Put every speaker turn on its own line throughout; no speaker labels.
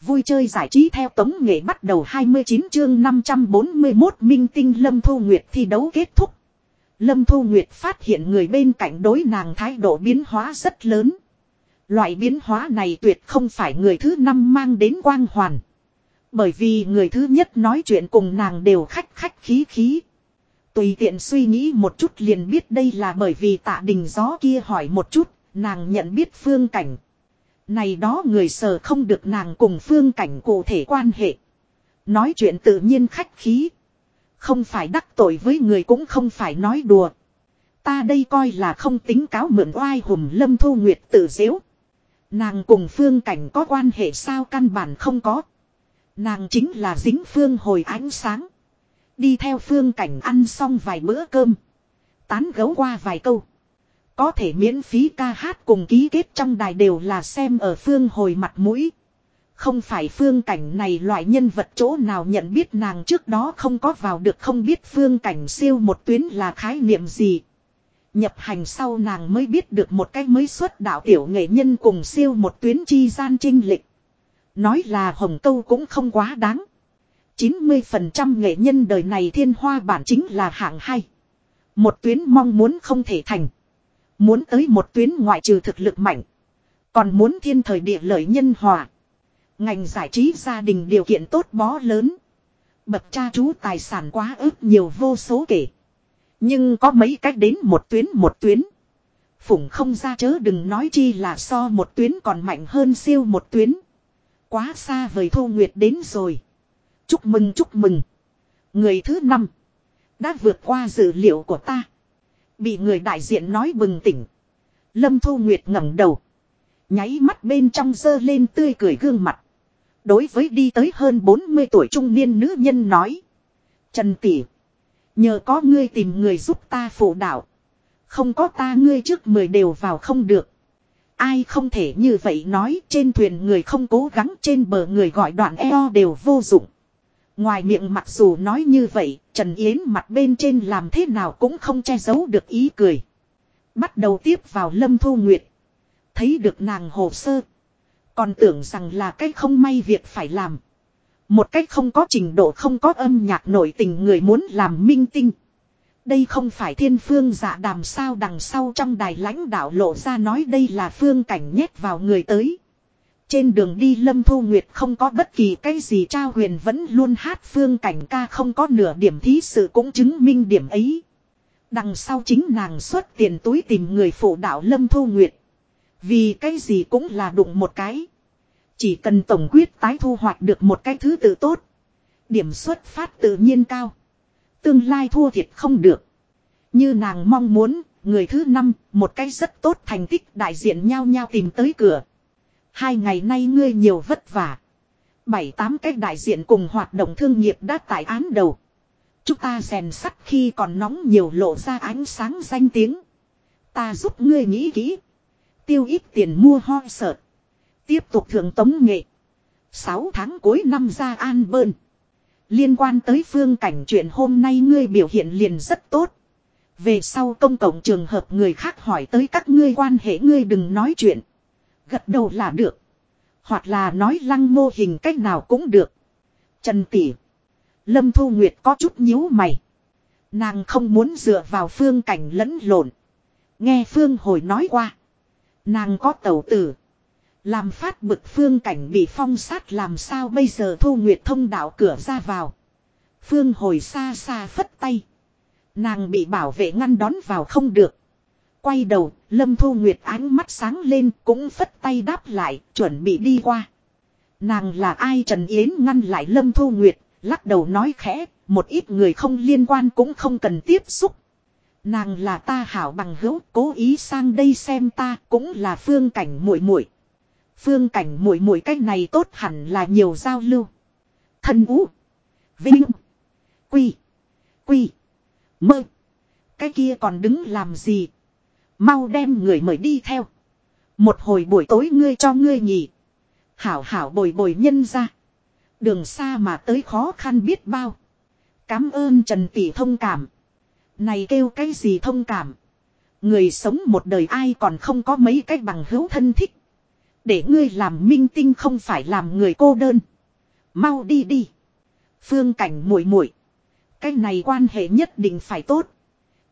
Vui chơi giải trí theo tống nghệ bắt đầu 29 chương 541 Minh Tinh Lâm Thu Nguyệt thi đấu kết thúc. Lâm Thu Nguyệt phát hiện người bên cạnh đối nàng thái độ biến hóa rất lớn. Loại biến hóa này tuyệt không phải người thứ năm mang đến quang hoàn. Bởi vì người thứ nhất nói chuyện cùng nàng đều khách khách khí khí. Tùy tiện suy nghĩ một chút liền biết đây là bởi vì tạ đình gió kia hỏi một chút, nàng nhận biết phương cảnh. Này đó người sờ không được nàng cùng phương cảnh cụ thể quan hệ. Nói chuyện tự nhiên khách khí. Không phải đắc tội với người cũng không phải nói đùa. Ta đây coi là không tính cáo mượn oai hùm lâm thu nguyệt tự diễu. Nàng cùng phương cảnh có quan hệ sao căn bản không có. Nàng chính là dính phương hồi ánh sáng. Đi theo phương cảnh ăn xong vài bữa cơm. Tán gấu qua vài câu. Có thể miễn phí ca hát cùng ký kết trong đài đều là xem ở phương hồi mặt mũi. Không phải phương cảnh này loại nhân vật chỗ nào nhận biết nàng trước đó không có vào được không biết phương cảnh siêu một tuyến là khái niệm gì. Nhập hành sau nàng mới biết được một cách mới xuất đạo tiểu nghệ nhân cùng siêu một tuyến chi gian trinh lịch. Nói là hồng câu cũng không quá đáng. 90% nghệ nhân đời này thiên hoa bản chính là hạng hay. Một tuyến mong muốn không thể thành. Muốn tới một tuyến ngoại trừ thực lực mạnh. Còn muốn thiên thời địa lợi nhân hòa. Ngành giải trí gia đình điều kiện tốt bó lớn. Bậc cha chú tài sản quá ước nhiều vô số kể. Nhưng có mấy cách đến một tuyến một tuyến. Phủng không ra chớ đừng nói chi là so một tuyến còn mạnh hơn siêu một tuyến. Quá xa vời thu nguyệt đến rồi. Chúc mừng chúc mừng. Người thứ năm. Đã vượt qua dự liệu của ta. Bị người đại diện nói bừng tỉnh. Lâm Thu Nguyệt ngẩng đầu. Nháy mắt bên trong dơ lên tươi cười gương mặt. Đối với đi tới hơn 40 tuổi trung niên nữ nhân nói. Trần Tỷ. Nhờ có ngươi tìm người giúp ta phụ đạo. Không có ta ngươi trước mười đều vào không được. Ai không thể như vậy nói, trên thuyền người không cố gắng, trên bờ người gọi đoạn eo đều vô dụng. Ngoài miệng mặc dù nói như vậy, Trần Yến mặt bên trên làm thế nào cũng không che giấu được ý cười. Bắt đầu tiếp vào Lâm Thu Nguyệt. Thấy được nàng hồ sơ. Còn tưởng rằng là cách không may việc phải làm. Một cách không có trình độ không có âm nhạc nổi tình người muốn làm minh tinh. Đây không phải thiên phương dạ đàm sao đằng sau trong đài lãnh đạo lộ ra nói đây là phương cảnh nhét vào người tới. Trên đường đi Lâm Thu Nguyệt không có bất kỳ cái gì trao huyền vẫn luôn hát phương cảnh ca không có nửa điểm thí sự cũng chứng minh điểm ấy. Đằng sau chính nàng xuất tiền túi tìm người phụ đạo Lâm Thu Nguyệt. Vì cái gì cũng là đụng một cái. Chỉ cần tổng quyết tái thu hoạch được một cái thứ tự tốt. Điểm xuất phát tự nhiên cao. Tương lai thua thiệt không được. Như nàng mong muốn, người thứ năm, một cái rất tốt thành tích đại diện nhau nhau tìm tới cửa. Hai ngày nay ngươi nhiều vất vả. Bảy tám cách đại diện cùng hoạt động thương nghiệp đã tại án đầu. Chúng ta rèn sắt khi còn nóng nhiều lộ ra ánh sáng danh tiếng. Ta giúp ngươi nghĩ kỹ. Tiêu ít tiền mua ho sợ. Tiếp tục thượng tống nghệ. Sáu tháng cuối năm ra an bơn. Liên quan tới phương cảnh chuyện hôm nay ngươi biểu hiện liền rất tốt. Về sau công cộng trường hợp người khác hỏi tới các ngươi quan hệ ngươi đừng nói chuyện. Gật đầu là được. Hoặc là nói lăng mô hình cách nào cũng được. Trần Tỷ. Lâm Thu Nguyệt có chút nhíu mày. Nàng không muốn dựa vào phương cảnh lẫn lộn. Nghe phương hồi nói qua. Nàng có tẩu tử. Làm phát bực phương cảnh bị phong sát làm sao bây giờ Thu Nguyệt thông đạo cửa ra vào. Phương hồi xa xa phất tay. Nàng bị bảo vệ ngăn đón vào không được. Quay đầu, Lâm Thu Nguyệt ánh mắt sáng lên cũng phất tay đáp lại, chuẩn bị đi qua. Nàng là ai Trần Yến ngăn lại Lâm Thu Nguyệt, lắc đầu nói khẽ, một ít người không liên quan cũng không cần tiếp xúc. Nàng là ta hảo bằng hữu, cố ý sang đây xem ta, cũng là phương cảnh muội muội. Phương cảnh muội muội cách này tốt hẳn là nhiều giao lưu. Thân ú, vinh, quy, quy, mơ. Cái kia còn đứng làm gì? Mau đem người mời đi theo. Một hồi buổi tối ngươi cho ngươi nhỉ. Hảo hảo bồi bồi nhân ra. Đường xa mà tới khó khăn biết bao. Cám ơn Trần Tỷ thông cảm. Này kêu cái gì thông cảm. Người sống một đời ai còn không có mấy cái bằng hữu thân thích. Để ngươi làm minh tinh không phải làm người cô đơn. Mau đi đi. Phương cảnh muội muội, cái này quan hệ nhất định phải tốt.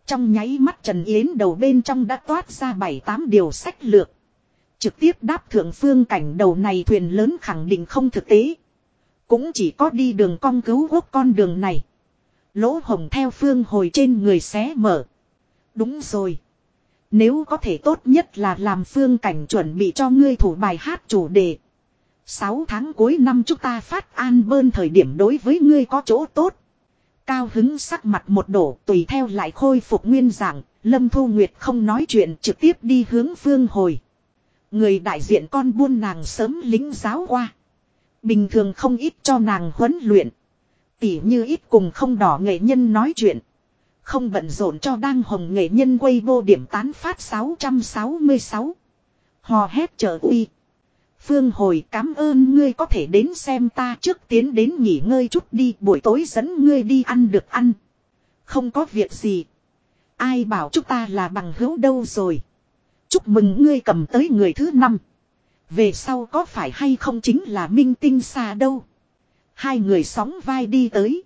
Trong nháy mắt Trần Yến đầu bên trong đã toát ra bảy tám điều sách lược. Trực tiếp đáp thượng phương cảnh đầu này thuyền lớn khẳng định không thực tế. Cũng chỉ có đi đường cong cứu quốc con đường này. Lỗ hồng theo phương hồi trên người xé mở. Đúng rồi. Nếu có thể tốt nhất là làm phương cảnh chuẩn bị cho ngươi thủ bài hát chủ đề. Sáu tháng cuối năm chúng ta phát an bơn thời điểm đối với ngươi có chỗ tốt. Cao hứng sắc mặt một đổ tùy theo lại khôi phục nguyên dạng, Lâm Thu Nguyệt không nói chuyện trực tiếp đi hướng phương hồi. Người đại diện con buôn nàng sớm lính giáo qua. Bình thường không ít cho nàng huấn luyện. Tỉ như ít cùng không đỏ nghệ nhân nói chuyện. Không bận rộn cho đang hồng nghệ nhân quay vô điểm tán phát 666. Hò hét trở uy. Phương hồi cảm ơn ngươi có thể đến xem ta trước tiến đến nghỉ ngơi chút đi, buổi tối dẫn ngươi đi ăn được ăn. Không có việc gì. Ai bảo chúng ta là bằng hữu đâu rồi. Chúc mừng ngươi cầm tới người thứ năm. Về sau có phải hay không chính là minh tinh xa đâu. Hai người sóng vai đi tới.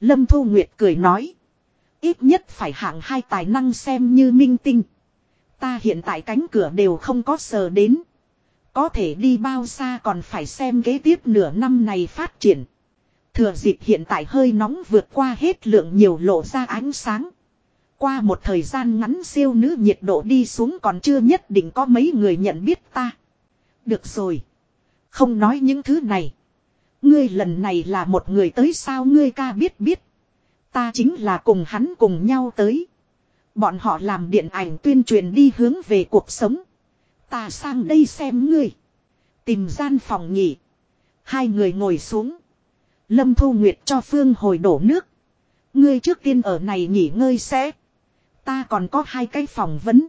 Lâm Thu Nguyệt cười nói. Ít nhất phải hạng hai tài năng xem như minh tinh. Ta hiện tại cánh cửa đều không có sờ đến. Có thể đi bao xa còn phải xem kế tiếp nửa năm này phát triển. Thừa dịp hiện tại hơi nóng vượt qua hết lượng nhiều lộ ra ánh sáng. Qua một thời gian ngắn siêu nữ nhiệt độ đi xuống còn chưa nhất định có mấy người nhận biết ta. Được rồi. Không nói những thứ này. Ngươi lần này là một người tới sao ngươi ca biết biết. Ta chính là cùng hắn cùng nhau tới. Bọn họ làm điện ảnh tuyên truyền đi hướng về cuộc sống. Ta sang đây xem ngươi. Tìm gian phòng nghỉ. Hai người ngồi xuống. Lâm Thu Nguyệt cho Phương hồi đổ nước. Ngươi trước tiên ở này nghỉ ngơi sẽ. Ta còn có hai cái phòng vấn.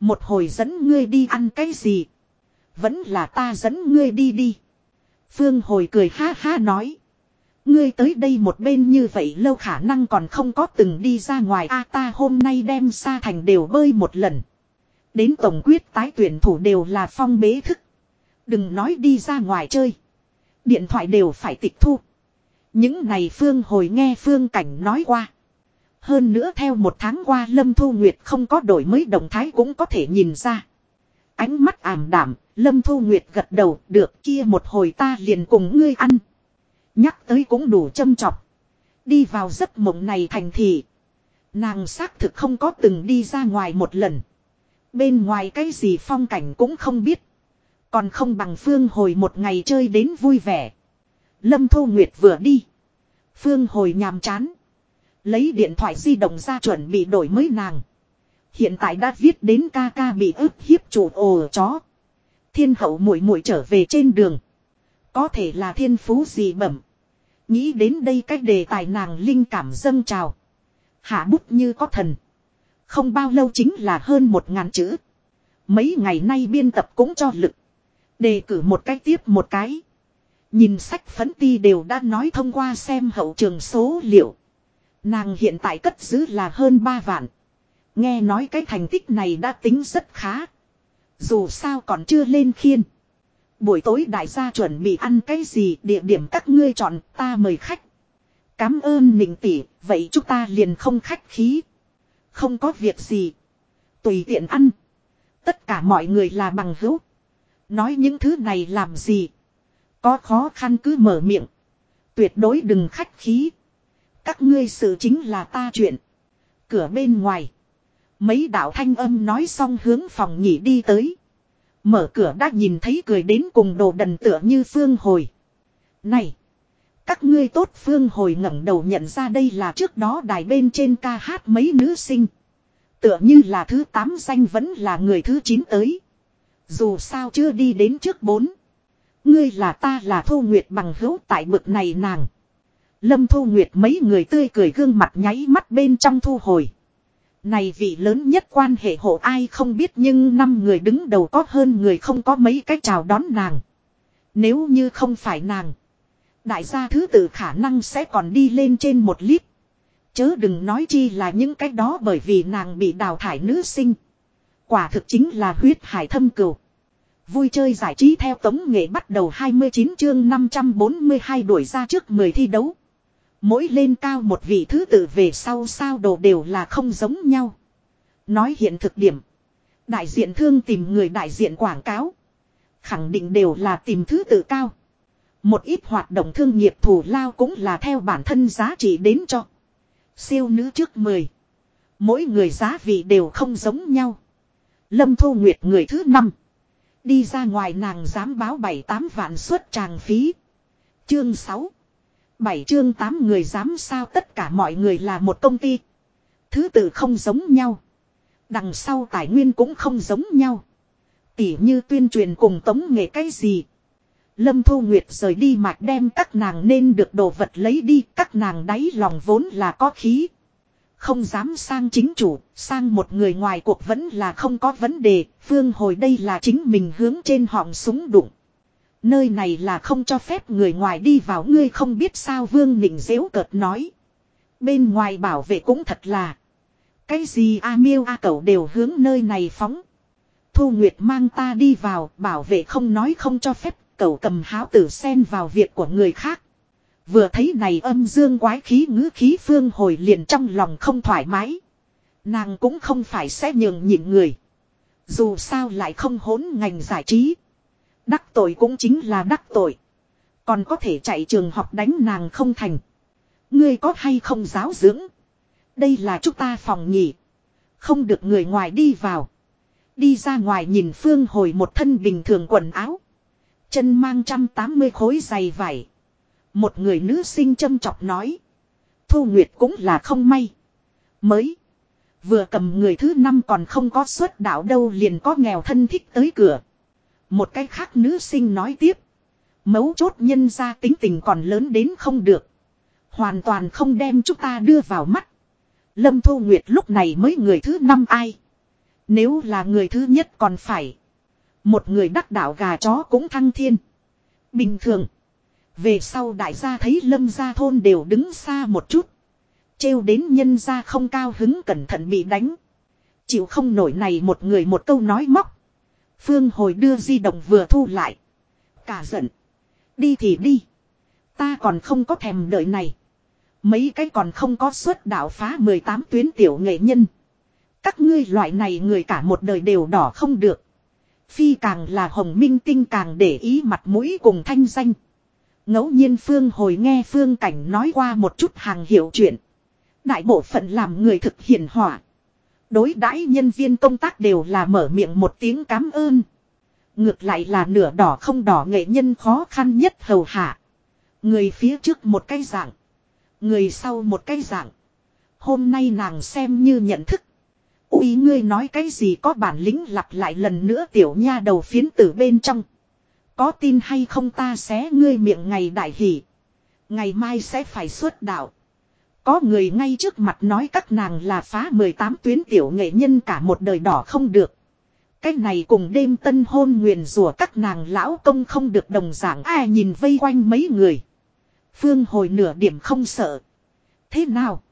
Một hồi dẫn ngươi đi ăn cái gì. Vẫn là ta dẫn ngươi đi đi. Phương hồi cười ha ha nói. Ngươi tới đây một bên như vậy lâu khả năng còn không có từng đi ra ngoài a ta hôm nay đem xa thành đều bơi một lần. Đến tổng quyết tái tuyển thủ đều là phong bế thức. Đừng nói đi ra ngoài chơi. Điện thoại đều phải tịch thu. Những này Phương hồi nghe Phương Cảnh nói qua. Hơn nữa theo một tháng qua Lâm Thu Nguyệt không có đổi mới động thái cũng có thể nhìn ra. Ánh mắt ảm đảm, Lâm Thu Nguyệt gật đầu, được kia một hồi ta liền cùng ngươi ăn. Nhắc tới cũng đủ châm chọc. Đi vào giấc mộng này thành thị. Nàng xác thực không có từng đi ra ngoài một lần. Bên ngoài cái gì phong cảnh cũng không biết. Còn không bằng Phương hồi một ngày chơi đến vui vẻ. Lâm Thu Nguyệt vừa đi. Phương hồi nhàm chán. Lấy điện thoại di động ra chuẩn bị đổi mới nàng. Hiện tại đã viết đến ca ca bị ức hiếp chủ ồ chó. Thiên hậu muội muội trở về trên đường. Có thể là thiên phú gì bẩm. Nghĩ đến đây cách đề tài nàng linh cảm dâng trào. Hạ bút như có thần. Không bao lâu chính là hơn một ngàn chữ. Mấy ngày nay biên tập cũng cho lực. Đề cử một cái tiếp một cái. Nhìn sách phấn ti đều đã nói thông qua xem hậu trường số liệu. Nàng hiện tại cất giữ là hơn 3 vạn. Nghe nói cái thành tích này đã tính rất khá. Dù sao còn chưa lên khiên. Buổi tối đại gia chuẩn bị ăn cái gì địa điểm các ngươi chọn ta mời khách. Cám ơn nịnh tỷ, vậy chúng ta liền không khách khí. Không có việc gì. Tùy tiện ăn. Tất cả mọi người là bằng hữu. Nói những thứ này làm gì. Có khó khăn cứ mở miệng. Tuyệt đối đừng khách khí. Các ngươi sự chính là ta chuyện. Cửa bên ngoài. Mấy đạo thanh âm nói xong hướng phòng nghỉ đi tới. Mở cửa đã nhìn thấy cười đến cùng đồ đần tựa như phương hồi. Này! Các ngươi tốt phương hồi ngẩng đầu nhận ra đây là trước đó đài bên trên ca hát mấy nữ sinh. Tựa như là thứ 8 danh vẫn là người thứ 9 tới. Dù sao chưa đi đến trước 4. Ngươi là ta là Thu Nguyệt bằng hữu tại bực này nàng. Lâm Thu Nguyệt mấy người tươi cười gương mặt nháy mắt bên trong thu hồi. Này vị lớn nhất quan hệ hộ ai không biết nhưng năm người đứng đầu có hơn người không có mấy cách chào đón nàng. Nếu như không phải nàng. Đại gia thứ tự khả năng sẽ còn đi lên trên một lít. Chớ đừng nói chi là những cách đó bởi vì nàng bị đào thải nữ sinh. Quả thực chính là huyết hải thâm cừu. Vui chơi giải trí theo tống nghệ bắt đầu 29 chương 542 đuổi ra trước 10 thi đấu. Mỗi lên cao một vị thứ tự về sau sao đồ đều là không giống nhau. Nói hiện thực điểm. Đại diện thương tìm người đại diện quảng cáo. Khẳng định đều là tìm thứ tự cao. Một ít hoạt động thương nghiệp thủ lao cũng là theo bản thân giá trị đến cho. Siêu nữ trước 10. Mỗi người giá vị đều không giống nhau. Lâm Thu Nguyệt người thứ năm Đi ra ngoài nàng dám báo 7-8 vạn suất tràng phí. Chương 6. 7 chương 8 người dám sao tất cả mọi người là một công ty. Thứ tự không giống nhau. Đằng sau tài nguyên cũng không giống nhau. Tỉ như tuyên truyền cùng tống nghệ cái gì. Lâm Thu Nguyệt rời đi mạch đem các nàng nên được đồ vật lấy đi. Các nàng đáy lòng vốn là có khí. Không dám sang chính chủ, sang một người ngoài cuộc vẫn là không có vấn đề, phương hồi đây là chính mình hướng trên họng súng đụng. Nơi này là không cho phép người ngoài đi vào ngươi không biết sao vương nịnh dễu cợt nói. Bên ngoài bảo vệ cũng thật là. Cái gì A miêu A cẩu đều hướng nơi này phóng. Thu Nguyệt mang ta đi vào, bảo vệ không nói không cho phép, cẩu cầm háo tử xen vào việc của người khác. Vừa thấy này âm dương quái khí ngữ khí phương hồi liền trong lòng không thoải mái. Nàng cũng không phải sẽ nhường nhịn người. Dù sao lại không hỗn ngành giải trí. Đắc tội cũng chính là đắc tội. Còn có thể chạy trường học đánh nàng không thành. Ngươi có hay không giáo dưỡng. Đây là chúng ta phòng nghỉ Không được người ngoài đi vào. Đi ra ngoài nhìn phương hồi một thân bình thường quần áo. Chân mang trăm tám mươi khối giày vải. Một người nữ sinh châm chọc nói. Thu Nguyệt cũng là không may. Mới. Vừa cầm người thứ năm còn không có xuất đạo đâu liền có nghèo thân thích tới cửa. Một cái khác nữ sinh nói tiếp. Mấu chốt nhân ra tính tình còn lớn đến không được. Hoàn toàn không đem chúng ta đưa vào mắt. Lâm Thu Nguyệt lúc này mới người thứ năm ai. Nếu là người thứ nhất còn phải. Một người đắc đạo gà chó cũng thăng thiên. Bình thường. Về sau đại gia thấy lâm gia thôn đều đứng xa một chút. Trêu đến nhân gia không cao hứng cẩn thận bị đánh. Chịu không nổi này một người một câu nói móc. Phương hồi đưa di động vừa thu lại. Cả giận. Đi thì đi. Ta còn không có thèm đợi này. Mấy cái còn không có suất đạo phá 18 tuyến tiểu nghệ nhân. Các ngươi loại này người cả một đời đều đỏ không được. Phi càng là hồng minh tinh càng để ý mặt mũi cùng thanh danh. ngẫu nhiên Phương hồi nghe Phương Cảnh nói qua một chút hàng hiệu chuyện. Đại bộ phận làm người thực hiện hỏa. Đối đãi nhân viên công tác đều là mở miệng một tiếng cảm ơn. Ngược lại là nửa đỏ không đỏ nghệ nhân khó khăn nhất hầu hạ. Người phía trước một cái dạng. Người sau một cái dạng. Hôm nay nàng xem như nhận thức. Úi ngươi nói cái gì có bản lĩnh lặp lại lần nữa tiểu nha đầu phiến tử bên trong. Có tin hay không ta xé ngươi miệng ngày đại hỷ. Ngày mai sẽ phải xuất đạo. Có người ngay trước mặt nói các nàng là phá 18 tuyến tiểu nghệ nhân cả một đời đỏ không được. Cái này cùng đêm tân hôn nguyền rủa các nàng lão công không được đồng giảng ai nhìn vây quanh mấy người. Phương hồi nửa điểm không sợ. Thế nào?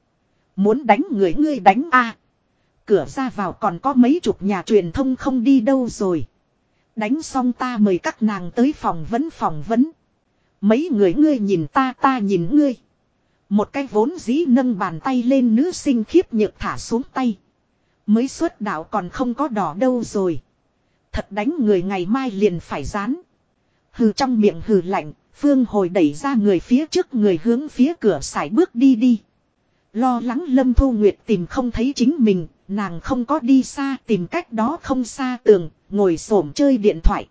Muốn đánh người ngươi đánh a Cửa ra vào còn có mấy chục nhà truyền thông không đi đâu rồi. Đánh xong ta mời các nàng tới phòng vấn phòng vấn. Mấy người ngươi nhìn ta ta nhìn ngươi. Một cái vốn dĩ nâng bàn tay lên nữ sinh khiếp nhược thả xuống tay. Mới xuất đạo còn không có đỏ đâu rồi. Thật đánh người ngày mai liền phải dán. Hừ trong miệng hừ lạnh, Phương hồi đẩy ra người phía trước người hướng phía cửa sải bước đi đi. Lo lắng Lâm Thu Nguyệt tìm không thấy chính mình, nàng không có đi xa tìm cách đó không xa tường, ngồi xổm chơi điện thoại.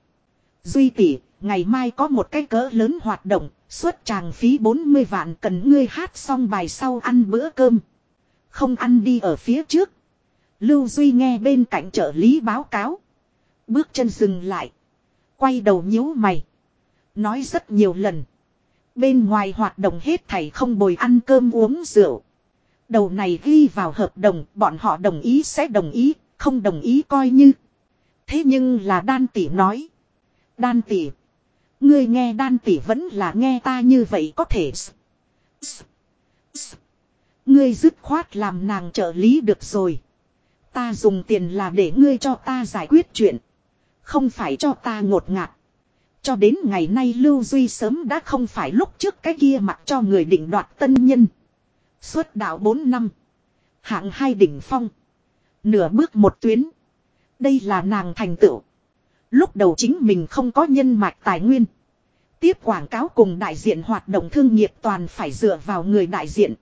Duy tỷ, ngày mai có một cái cỡ lớn hoạt động, suất tràng phí 40 vạn cần ngươi hát xong bài sau ăn bữa cơm. Không ăn đi ở phía trước. Lưu Duy nghe bên cạnh trợ lý báo cáo. Bước chân dừng lại. Quay đầu nhíu mày. Nói rất nhiều lần. Bên ngoài hoạt động hết thảy không bồi ăn cơm uống rượu. Đầu này ghi vào hợp đồng, bọn họ đồng ý sẽ đồng ý, không đồng ý coi như. Thế nhưng là đan tỷ nói. Đan tỷ. Ngươi nghe đan tỷ vẫn là nghe ta như vậy có thể. Ngươi dứt khoát làm nàng trợ lý được rồi. Ta dùng tiền là để ngươi cho ta giải quyết chuyện. Không phải cho ta ngột ngạt. Cho đến ngày nay Lưu Duy sớm đã không phải lúc trước cái kia mặc cho người định đoạt tân nhân. Suốt đạo 4 năm. Hạng hai đỉnh phong. Nửa bước một tuyến. Đây là nàng thành tựu. Lúc đầu chính mình không có nhân mạch tài nguyên. Tiếp quảng cáo cùng đại diện hoạt động thương nghiệp toàn phải dựa vào người đại diện.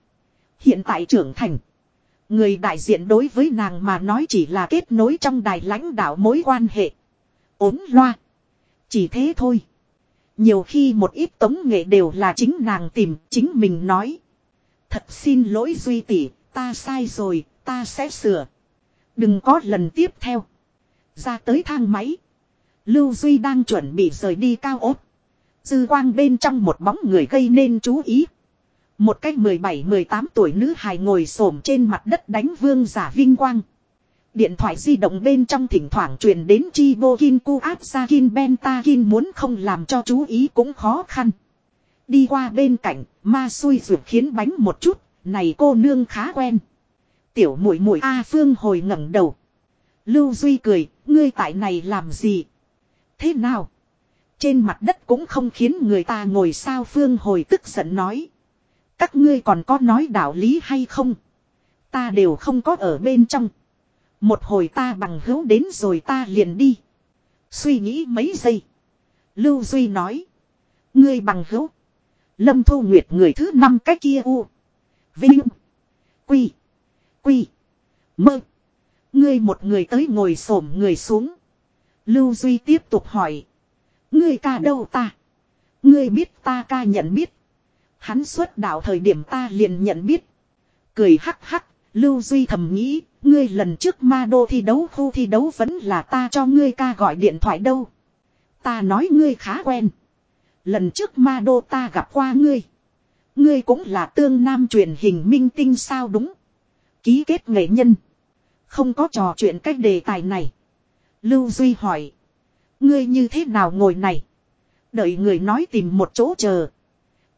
Hiện tại trưởng thành. Người đại diện đối với nàng mà nói chỉ là kết nối trong đài lãnh đạo mối quan hệ. ốm loa. Chỉ thế thôi. Nhiều khi một ít tống nghệ đều là chính nàng tìm, chính mình nói. Thật xin lỗi Duy tỷ, ta sai rồi, ta sẽ sửa. Đừng có lần tiếp theo. Ra tới thang máy. Lưu Duy đang chuẩn bị rời đi cao ốt. Dư quang bên trong một bóng người gây nên chú ý. Một cách 17-18 tuổi nữ hài ngồi xổm trên mặt đất đánh vương giả vinh quang. Điện thoại di động bên trong thỉnh thoảng truyền đến chi vô kin cu áp ra kin benta kin muốn không làm cho chú ý cũng khó khăn. Đi qua bên cạnh, ma xui rượt khiến bánh một chút, này cô nương khá quen. Tiểu muội muội A Phương hồi ngẩng đầu. Lưu Duy cười, ngươi tại này làm gì? Thế nào? Trên mặt đất cũng không khiến người ta ngồi sao Phương hồi tức giận nói. Các ngươi còn có nói đạo lý hay không? Ta đều không có ở bên trong. Một hồi ta bằng hữu đến rồi ta liền đi. Suy nghĩ mấy giây. Lưu Duy nói. Ngươi bằng hữu. Lâm Thu Nguyệt người thứ năm cái kia u. Vinh. Quy. Quy. Mơ. Ngươi một người tới ngồi xổm người xuống. Lưu Duy tiếp tục hỏi. Ngươi ca đâu ta? Ngươi biết ta ca nhận biết. Hắn xuất đạo thời điểm ta liền nhận biết. Cười hắc hắc, Lưu Duy thầm nghĩ, ngươi lần trước ma đô thi đấu khu thi đấu vẫn là ta cho ngươi ca gọi điện thoại đâu. Ta nói ngươi khá quen. Lần trước ma đô ta gặp qua ngươi. Ngươi cũng là tương nam truyền hình minh tinh sao đúng. Ký kết nghệ nhân. Không có trò chuyện cách đề tài này. Lưu Duy hỏi. Ngươi như thế nào ngồi này? Đợi người nói tìm một chỗ chờ.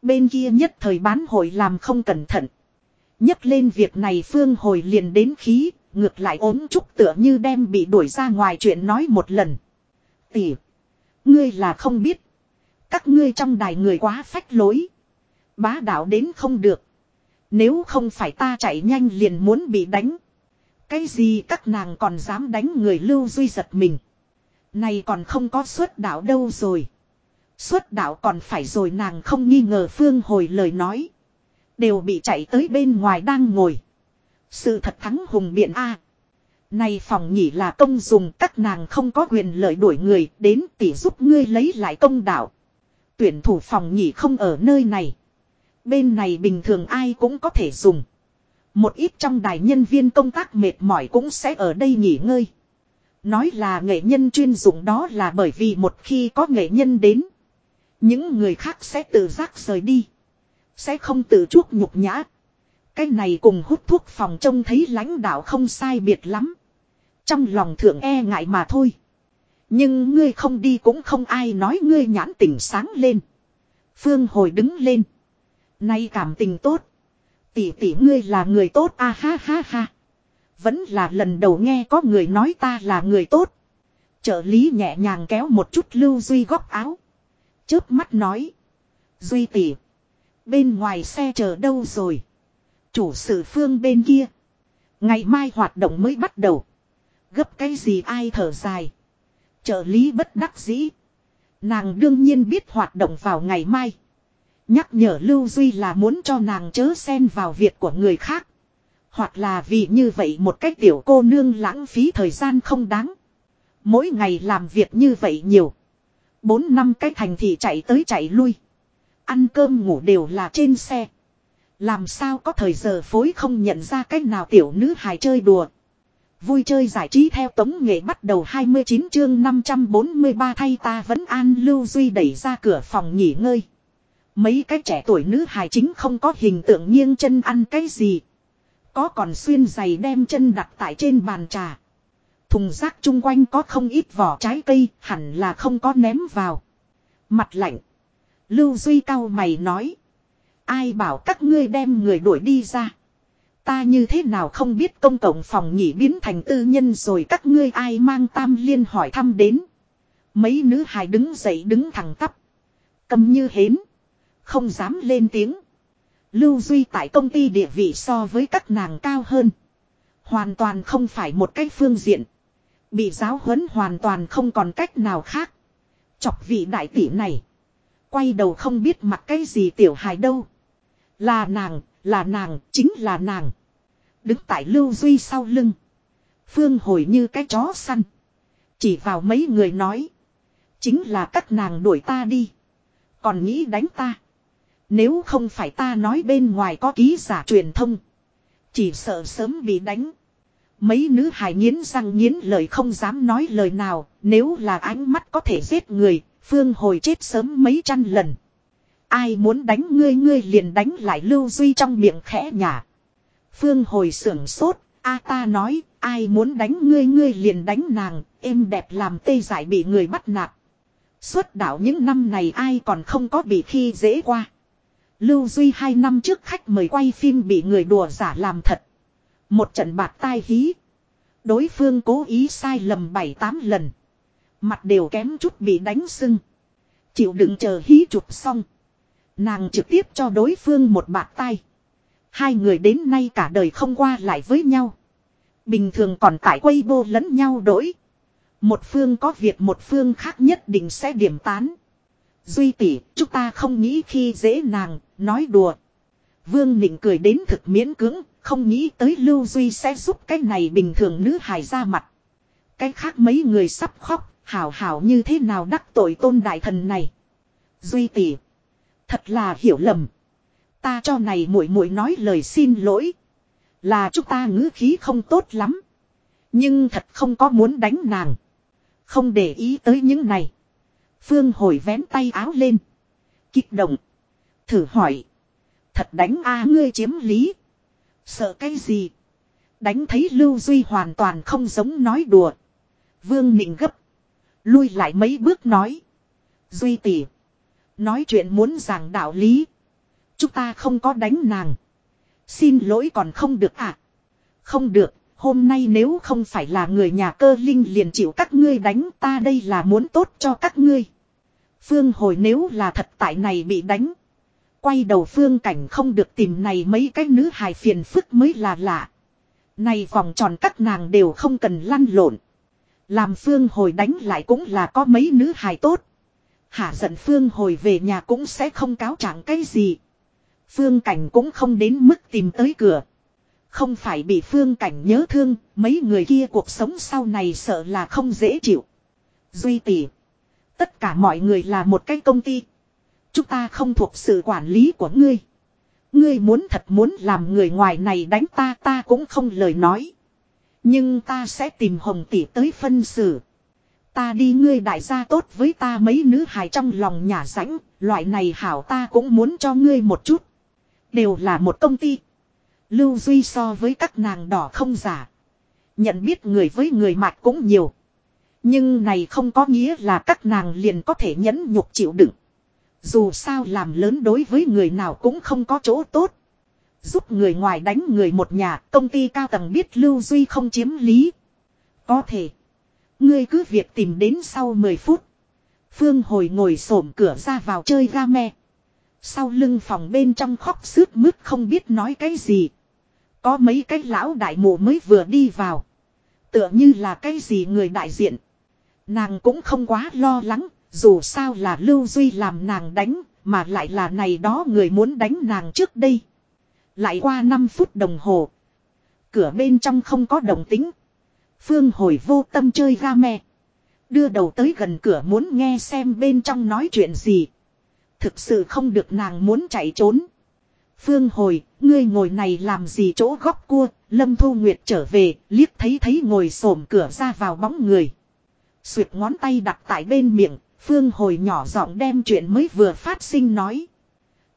Bên kia nhất thời bán hội làm không cẩn thận. nhấc lên việc này phương hồi liền đến khí, ngược lại ốm trúc tựa như đem bị đuổi ra ngoài chuyện nói một lần. Tỷ, ngươi là không biết. Các ngươi trong đài người quá phách lối. Bá đạo đến không được. Nếu không phải ta chạy nhanh liền muốn bị đánh. Cái gì các nàng còn dám đánh người lưu duy giật mình. Này còn không có xuất đạo đâu rồi. Xuất đạo còn phải rồi nàng không nghi ngờ phương hồi lời nói. Đều bị chạy tới bên ngoài đang ngồi. Sự thật thắng hùng biện A. Này phòng nhỉ là công dùng các nàng không có quyền lợi đuổi người đến tỷ giúp ngươi lấy lại công đạo. Tuyển thủ phòng nghỉ không ở nơi này. Bên này bình thường ai cũng có thể dùng. Một ít trong đài nhân viên công tác mệt mỏi cũng sẽ ở đây nghỉ ngơi. Nói là nghệ nhân chuyên dụng đó là bởi vì một khi có nghệ nhân đến. Những người khác sẽ tự giác rời đi. Sẽ không tự chuốc nhục nhã. Cái này cùng hút thuốc phòng trông thấy lãnh đạo không sai biệt lắm. Trong lòng thượng e ngại mà thôi. Nhưng ngươi không đi cũng không ai nói ngươi nhãn tỉnh sáng lên. Phương hồi đứng lên. Nay cảm tình tốt. Tỷ tỷ ngươi là người tốt a ha ha ha. Vẫn là lần đầu nghe có người nói ta là người tốt. Trợ lý nhẹ nhàng kéo một chút lưu duy góc áo. Chớp mắt nói. Duy tỷ. Bên ngoài xe chờ đâu rồi. Chủ sự phương bên kia. Ngày mai hoạt động mới bắt đầu. Gấp cái gì ai thở dài. Trợ lý bất đắc dĩ. Nàng đương nhiên biết hoạt động vào ngày mai. Nhắc nhở Lưu Duy là muốn cho nàng chớ xen vào việc của người khác. Hoặc là vì như vậy một cách tiểu cô nương lãng phí thời gian không đáng. Mỗi ngày làm việc như vậy nhiều. Bốn năm cái thành thị chạy tới chạy lui. Ăn cơm ngủ đều là trên xe. Làm sao có thời giờ phối không nhận ra cách nào tiểu nữ hài chơi đùa. Vui chơi giải trí theo tống nghệ bắt đầu 29 chương 543 thay ta vẫn an lưu duy đẩy ra cửa phòng nghỉ ngơi. Mấy cái trẻ tuổi nữ hài chính không có hình tượng nghiêng chân ăn cái gì. Có còn xuyên giày đem chân đặt tại trên bàn trà. Thùng rác chung quanh có không ít vỏ trái cây, hẳn là không có ném vào. Mặt lạnh. Lưu Duy cao mày nói. Ai bảo các ngươi đem người đuổi đi ra. Ta như thế nào không biết công cộng phòng nghỉ biến thành tư nhân rồi các ngươi ai mang tam liên hỏi thăm đến. Mấy nữ hài đứng dậy đứng thẳng tắp. Cầm như hến. Không dám lên tiếng. Lưu Duy tại công ty địa vị so với các nàng cao hơn. Hoàn toàn không phải một cách phương diện. Bị giáo huấn hoàn toàn không còn cách nào khác. Chọc vị đại tỷ này. Quay đầu không biết mặc cái gì tiểu hài đâu. Là nàng, là nàng, chính là nàng. Đứng tại Lưu Duy sau lưng. Phương hồi như cái chó săn. Chỉ vào mấy người nói. Chính là các nàng đuổi ta đi. Còn nghĩ đánh ta. Nếu không phải ta nói bên ngoài có ký giả truyền thông. Chỉ sợ sớm bị đánh. Mấy nữ hài nghiến răng nghiến lời không dám nói lời nào. Nếu là ánh mắt có thể giết người. Phương hồi chết sớm mấy trăm lần. Ai muốn đánh ngươi ngươi liền đánh lại lưu duy trong miệng khẽ nhả. Phương hồi sưởng sốt. A ta nói, ai muốn đánh ngươi ngươi liền đánh nàng. Êm đẹp làm tê giải bị người bắt nạt. Suốt đảo những năm này ai còn không có bị khi dễ qua. Lưu Duy hai năm trước khách mời quay phim bị người đùa giả làm thật. Một trận bạc tai hí. Đối phương cố ý sai lầm bảy tám lần. Mặt đều kém chút bị đánh sưng. Chịu đựng chờ hí chụp xong. Nàng trực tiếp cho đối phương một bạc tay, Hai người đến nay cả đời không qua lại với nhau. Bình thường còn tại quay bô lẫn nhau đổi. Một phương có việc một phương khác nhất định sẽ điểm tán. Duy tỷ, chúng ta không nghĩ khi dễ nàng, nói đùa. Vương Nịnh cười đến thực miễn cưỡng, không nghĩ tới Lưu Duy sẽ giúp cái này bình thường nữ hài ra mặt. Cái khác mấy người sắp khóc, hảo hảo như thế nào đắc tội tôn đại thần này. Duy tỷ, thật là hiểu lầm. Ta cho này muội muội nói lời xin lỗi. Là chúng ta ngữ khí không tốt lắm. Nhưng thật không có muốn đánh nàng. Không để ý tới những này. Phương hồi vén tay áo lên. Kích động. Thử hỏi. Thật đánh a ngươi chiếm lý. Sợ cái gì? Đánh thấy Lưu Duy hoàn toàn không giống nói đùa. Vương Nịnh gấp. Lui lại mấy bước nói. Duy tỉ. Nói chuyện muốn giảng đạo lý. Chúng ta không có đánh nàng. Xin lỗi còn không được à? Không được, Hôm nay nếu không phải là người nhà cơ linh liền chịu các ngươi đánh ta đây là muốn tốt cho các ngươi. Phương hồi nếu là thật tại này bị đánh. Quay đầu phương cảnh không được tìm này mấy cái nữ hài phiền phức mới là lạ. Này vòng tròn các nàng đều không cần lăn lộn. Làm phương hồi đánh lại cũng là có mấy nữ hài tốt hạ giận phương hồi về nhà cũng sẽ không cáo trạng cái gì. Phương cảnh cũng không đến mức tìm tới cửa. Không phải bị phương cảnh nhớ thương, mấy người kia cuộc sống sau này sợ là không dễ chịu. Duy tỷ. Tất cả mọi người là một cái công ty. Chúng ta không thuộc sự quản lý của ngươi. Ngươi muốn thật muốn làm người ngoài này đánh ta ta cũng không lời nói. Nhưng ta sẽ tìm hồng tỷ tới phân xử. Ta đi ngươi đại gia tốt với ta mấy nữ hài trong lòng nhà rãnh, loại này hảo ta cũng muốn cho ngươi một chút. Đều là một công ty. Lưu Duy so với các nàng đỏ không giả. Nhận biết người với người mạch cũng nhiều. Nhưng này không có nghĩa là các nàng liền có thể nhẫn nhục chịu đựng. Dù sao làm lớn đối với người nào cũng không có chỗ tốt. Giúp người ngoài đánh người một nhà, công ty cao tầng biết Lưu Duy không chiếm lý. Có thể. Ngươi cứ việc tìm đến sau 10 phút. Phương hồi ngồi xổm cửa ra vào chơi game. Sau lưng phòng bên trong khóc sướt mướt không biết nói cái gì. Có mấy cái lão đại mụ mới vừa đi vào. Tựa như là cái gì người đại diện. Nàng cũng không quá lo lắng, dù sao là Lưu Duy làm nàng đánh, mà lại là này đó người muốn đánh nàng trước đây. Lại qua 5 phút đồng hồ. Cửa bên trong không có đồng tính. Phương hồi vô tâm chơi game. Đưa đầu tới gần cửa muốn nghe xem bên trong nói chuyện gì. Thực sự không được nàng muốn chạy trốn. Phương hồi, ngươi ngồi này làm gì chỗ góc cua, Lâm Thu Nguyệt trở về, liếc thấy thấy ngồi xổm cửa ra vào bóng người. Xuyệt ngón tay đặt tại bên miệng, Phương hồi nhỏ giọng đem chuyện mới vừa phát sinh nói.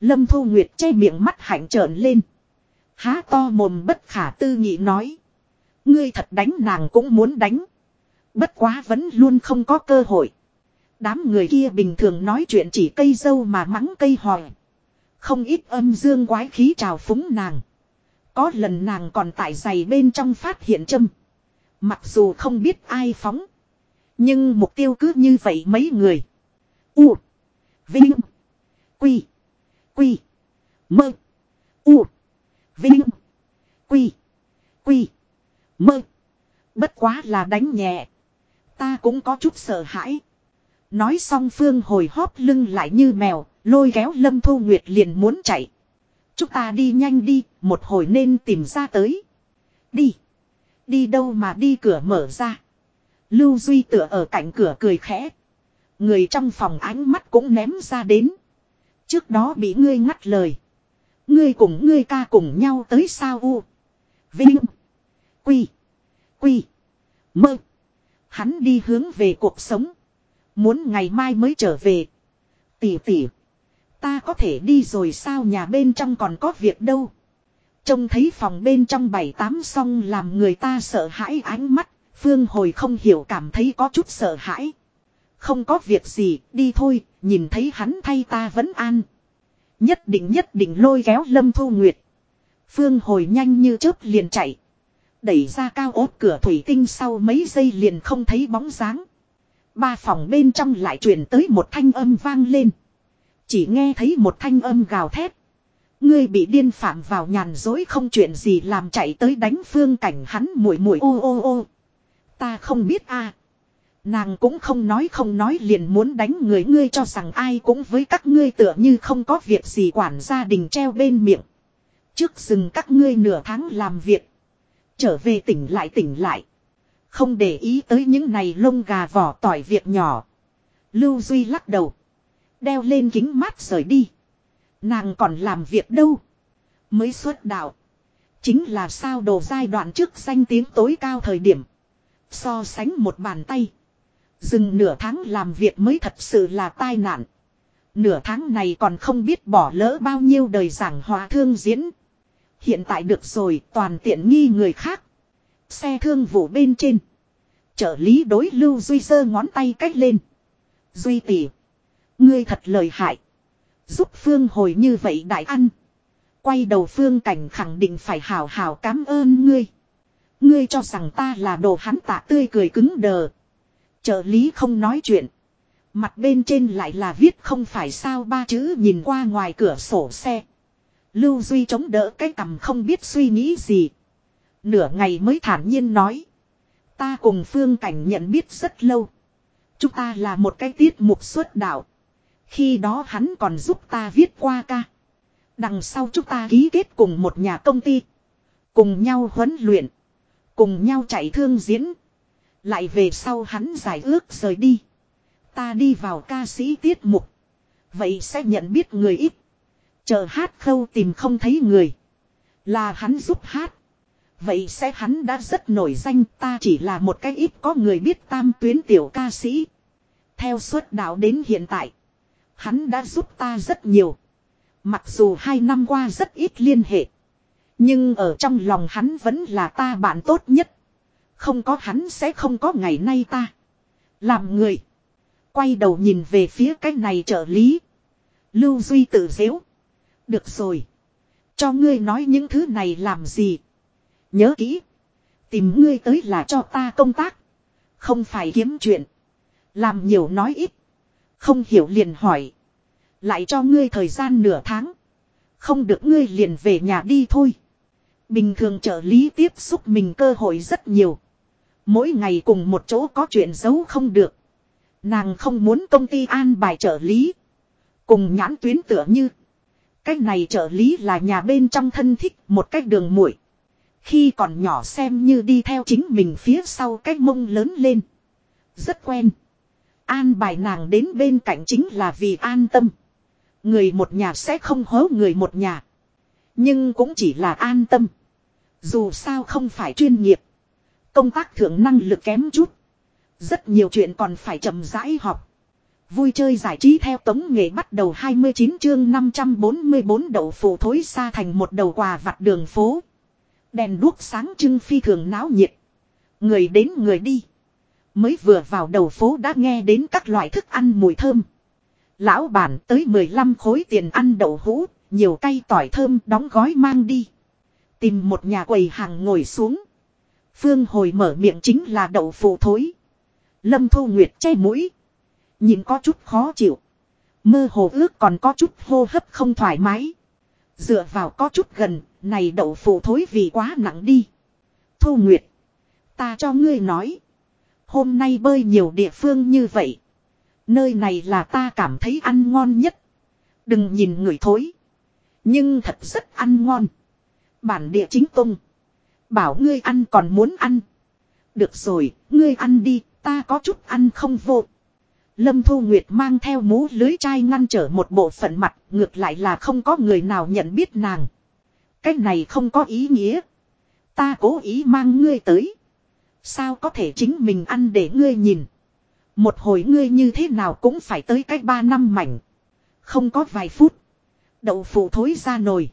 Lâm Thu Nguyệt che miệng mắt hạnh trợn lên. Há to mồm bất khả tư nghị nói. Ngươi thật đánh nàng cũng muốn đánh. Bất quá vẫn luôn không có cơ hội. Đám người kia bình thường nói chuyện chỉ cây dâu mà mắng cây hòi. Không ít âm dương quái khí trào phúng nàng. Có lần nàng còn tại giày bên trong phát hiện châm. Mặc dù không biết ai phóng. Nhưng mục tiêu cứ như vậy mấy người. U. Vinh. Quy. Quy. Mơ. U. Vinh. Quy. Quy. Mơ. Bất quá là đánh nhẹ. Ta cũng có chút sợ hãi. Nói xong phương hồi hóp lưng lại như mèo, lôi kéo Lâm Thu Nguyệt liền muốn chạy. Chúng ta đi nhanh đi, một hồi nên tìm ra tới. Đi. Đi đâu mà đi cửa mở ra. Lưu Duy tựa ở cạnh cửa cười khẽ. Người trong phòng ánh mắt cũng ném ra đến. Trước đó bị ngươi ngắt lời. Ngươi cùng ngươi ca cùng nhau tới sao u. Vinh. Quy. Quy. Mơ. Hắn đi hướng về cuộc sống. Muốn ngày mai mới trở về. Tỷ tỷ. Ta có thể đi rồi sao nhà bên trong còn có việc đâu. Trông thấy phòng bên trong bảy tám xong làm người ta sợ hãi ánh mắt. Phương hồi không hiểu cảm thấy có chút sợ hãi. Không có việc gì, đi thôi, nhìn thấy hắn thay ta vẫn an. Nhất định nhất định lôi kéo Lâm Thu Nguyệt. Phương hồi nhanh như chớp liền chạy. Đẩy ra cao ốt cửa thủy tinh sau mấy giây liền không thấy bóng dáng. Ba phòng bên trong lại truyền tới một thanh âm vang lên. Chỉ nghe thấy một thanh âm gào thét. Ngươi bị điên phạm vào nhàn dối không chuyện gì làm chạy tới đánh phương cảnh hắn muội muội ô ô ô. Ta không biết a Nàng cũng không nói không nói liền muốn đánh người ngươi cho rằng ai cũng với các ngươi tựa như không có việc gì quản gia đình treo bên miệng. Trước dừng các ngươi nửa tháng làm việc. Trở về tỉnh lại tỉnh lại. Không để ý tới những này lông gà vỏ tỏi việc nhỏ. Lưu Duy lắc đầu. Đeo lên kính mát rời đi. Nàng còn làm việc đâu. Mới xuất đạo. Chính là sao đồ giai đoạn trước danh tiếng tối cao thời điểm. So sánh một bàn tay. Dừng nửa tháng làm việc mới thật sự là tai nạn. Nửa tháng này còn không biết bỏ lỡ bao nhiêu đời giảng hòa thương diễn. Hiện tại được rồi, toàn tiện nghi người khác. Xe thương vụ bên trên. Trợ lý đối lưu Duy sơ ngón tay cách lên. Duy tỷ. Ngươi thật lời hại. Giúp Phương hồi như vậy đại ăn. Quay đầu Phương cảnh khẳng định phải hào hào cảm ơn ngươi. Ngươi cho rằng ta là đồ hắn tạ tươi cười cứng đờ. Trợ lý không nói chuyện. Mặt bên trên lại là viết không phải sao ba chữ nhìn qua ngoài cửa sổ xe. Lưu Duy chống đỡ cái cằm không biết suy nghĩ gì. Nửa ngày mới thản nhiên nói. Ta cùng phương cảnh nhận biết rất lâu. Chúng ta là một cái tiết mục xuất đạo. Khi đó hắn còn giúp ta viết qua ca. Đằng sau chúng ta ký kết cùng một nhà công ty. Cùng nhau huấn luyện. Cùng nhau chạy thương diễn. Lại về sau hắn giải ước rời đi. Ta đi vào ca sĩ tiết mục. Vậy sẽ nhận biết người ít. Chờ hát khâu tìm không thấy người. Là hắn giúp hát. Vậy sẽ hắn đã rất nổi danh, ta chỉ là một cái ít có người biết tam tuyến tiểu ca sĩ. Theo suốt đạo đến hiện tại. Hắn đã giúp ta rất nhiều. Mặc dù hai năm qua rất ít liên hệ. Nhưng ở trong lòng hắn vẫn là ta bạn tốt nhất. Không có hắn sẽ không có ngày nay ta. Làm người. Quay đầu nhìn về phía cái này trợ lý. Lưu Duy tự dễu. Được rồi. Cho ngươi nói những thứ này làm gì. Nhớ kỹ. Tìm ngươi tới là cho ta công tác. Không phải kiếm chuyện. Làm nhiều nói ít. Không hiểu liền hỏi. Lại cho ngươi thời gian nửa tháng. Không được ngươi liền về nhà đi thôi. Bình thường trợ lý tiếp xúc mình cơ hội rất nhiều. Mỗi ngày cùng một chỗ có chuyện giấu không được. Nàng không muốn công ty an bài trợ lý. Cùng nhãn tuyến tựa như. Cách này trợ lý là nhà bên trong thân thích, một cách đường muội Khi còn nhỏ xem như đi theo chính mình phía sau cách mông lớn lên. Rất quen. An bài nàng đến bên cạnh chính là vì an tâm. Người một nhà sẽ không hố người một nhà. Nhưng cũng chỉ là an tâm. Dù sao không phải chuyên nghiệp. Công tác thượng năng lực kém chút. Rất nhiều chuyện còn phải chậm rãi học. Vui chơi giải trí theo tống nghệ bắt đầu 29 chương 544 đậu phụ thối xa thành một đầu quà vặt đường phố. Đèn đuốc sáng trưng phi thường náo nhiệt. Người đến người đi. Mới vừa vào đầu phố đã nghe đến các loại thức ăn mùi thơm. Lão bản tới 15 khối tiền ăn đậu hũ, nhiều cây tỏi thơm đóng gói mang đi. Tìm một nhà quầy hàng ngồi xuống. Phương hồi mở miệng chính là đậu phụ thối. Lâm Thu Nguyệt che mũi. Nhìn có chút khó chịu. Mơ hồ ước còn có chút hô hấp không thoải mái. Dựa vào có chút gần, này đậu phụ thối vì quá nặng đi. Thu Nguyệt. Ta cho ngươi nói. Hôm nay bơi nhiều địa phương như vậy. Nơi này là ta cảm thấy ăn ngon nhất. Đừng nhìn người thối. Nhưng thật rất ăn ngon. Bản địa chính tung. Bảo ngươi ăn còn muốn ăn. Được rồi, ngươi ăn đi, ta có chút ăn không vô. Lâm Thu Nguyệt mang theo mũ lưới chai ngăn trở một bộ phận mặt, ngược lại là không có người nào nhận biết nàng. Cái này không có ý nghĩa. Ta cố ý mang ngươi tới. Sao có thể chính mình ăn để ngươi nhìn. Một hồi ngươi như thế nào cũng phải tới cách ba năm mảnh. Không có vài phút. Đậu phụ thối ra nồi.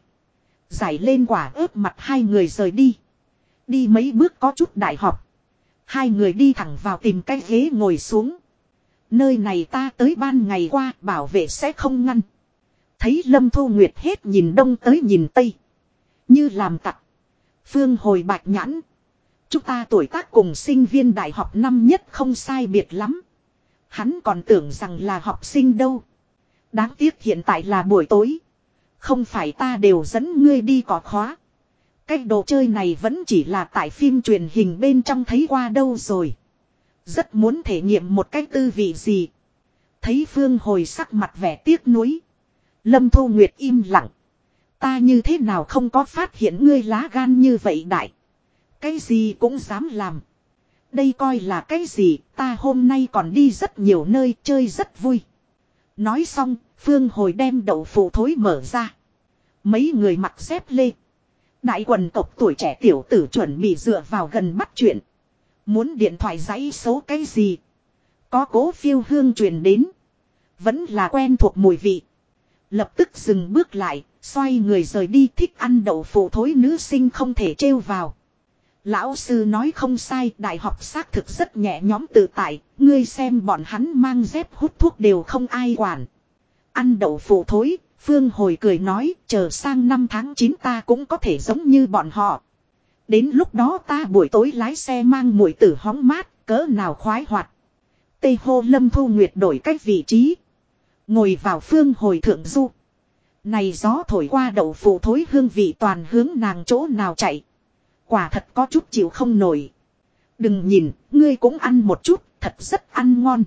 Giải lên quả ướp mặt hai người rời đi. Đi mấy bước có chút đại học. Hai người đi thẳng vào tìm cái ghế ngồi xuống. Nơi này ta tới ban ngày qua, bảo vệ sẽ không ngăn. Thấy Lâm Thu Nguyệt hết nhìn đông tới nhìn tây. Như làm tặc. Phương hồi bạch nhãn. Chúng ta tuổi tác cùng sinh viên đại học năm nhất không sai biệt lắm. Hắn còn tưởng rằng là học sinh đâu. Đáng tiếc hiện tại là buổi tối. Không phải ta đều dẫn ngươi đi có khóa. Cái đồ chơi này vẫn chỉ là tại phim truyền hình bên trong thấy qua đâu rồi. Rất muốn thể nghiệm một cái tư vị gì. Thấy Phương hồi sắc mặt vẻ tiếc nuối. Lâm Thu Nguyệt im lặng. Ta như thế nào không có phát hiện ngươi lá gan như vậy đại. Cái gì cũng dám làm. Đây coi là cái gì, ta hôm nay còn đi rất nhiều nơi chơi rất vui. Nói xong, Phương hồi đem đậu phụ thối mở ra. Mấy người mặc xếp lê. Đại quần tộc tuổi trẻ tiểu tử chuẩn bị dựa vào gần bắt chuyện. Muốn điện thoại giấy số cái gì. Có cố phiêu hương truyền đến. Vẫn là quen thuộc mùi vị. Lập tức dừng bước lại, xoay người rời đi thích ăn đậu phụ thối nữ sinh không thể trêu vào. Lão sư nói không sai, đại học xác thực rất nhẹ nhóm tự tại, ngươi xem bọn hắn mang dép hút thuốc đều không ai quản. Ăn đậu phụ thối, Phương hồi cười nói, chờ sang năm tháng 9 ta cũng có thể giống như bọn họ. Đến lúc đó ta buổi tối lái xe mang mũi tử hóng mát, cỡ nào khoái hoạt. Tây hô lâm thu nguyệt đổi cách vị trí. Ngồi vào phương hồi thượng du. Này gió thổi qua đậu phụ thối hương vị toàn hướng nàng chỗ nào chạy. Quả thật có chút chịu không nổi. Đừng nhìn, ngươi cũng ăn một chút, thật rất ăn ngon.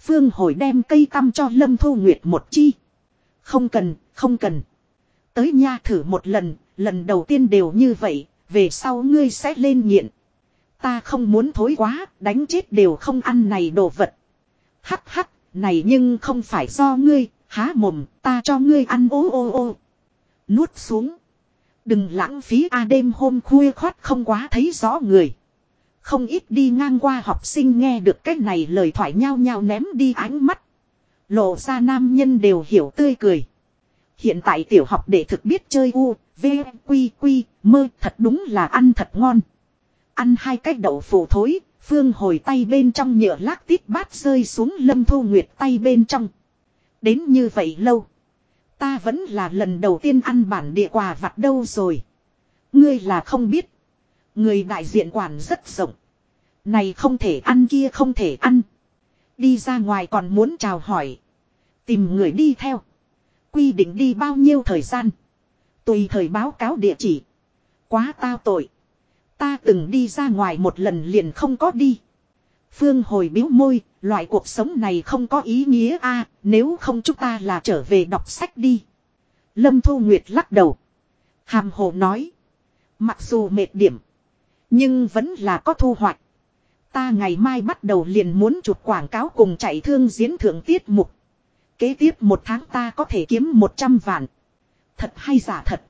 Phương hồi đem cây tăm cho Lâm Thu Nguyệt một chi. Không cần, không cần. Tới nha thử một lần, lần đầu tiên đều như vậy, về sau ngươi sẽ lên nghiện. Ta không muốn thối quá, đánh chết đều không ăn này đồ vật. Hắc hắc, này nhưng không phải do ngươi, há mồm, ta cho ngươi ăn ô ô ô. Nuốt xuống. Đừng lãng phí a đêm hôm khuya khoát không quá thấy rõ người. Không ít đi ngang qua học sinh nghe được cái này lời thoại nhao nhao ném đi ánh mắt. Lộ ra nam nhân đều hiểu tươi cười. Hiện tại tiểu học để thực biết chơi u, v, quy, quy, mơ thật đúng là ăn thật ngon. Ăn hai cái đậu phụ thối, phương hồi tay bên trong nhựa lác tít bát rơi xuống lâm thu nguyệt tay bên trong. Đến như vậy lâu. Ta vẫn là lần đầu tiên ăn bản địa quà vặt đâu rồi. Ngươi là không biết. Người đại diện quản rất rộng. Này không thể ăn kia không thể ăn. Đi ra ngoài còn muốn chào hỏi. Tìm người đi theo. Quy định đi bao nhiêu thời gian. Tùy thời báo cáo địa chỉ. Quá tao tội. Ta từng đi ra ngoài một lần liền không có đi. Phương hồi biếu môi, loại cuộc sống này không có ý nghĩa a nếu không chúng ta là trở về đọc sách đi. Lâm Thu Nguyệt lắc đầu. Hàm hồ nói. Mặc dù mệt điểm. Nhưng vẫn là có thu hoạch. Ta ngày mai bắt đầu liền muốn chụp quảng cáo cùng chạy thương diễn thưởng tiết mục. Kế tiếp một tháng ta có thể kiếm 100 vạn. Thật hay giả thật.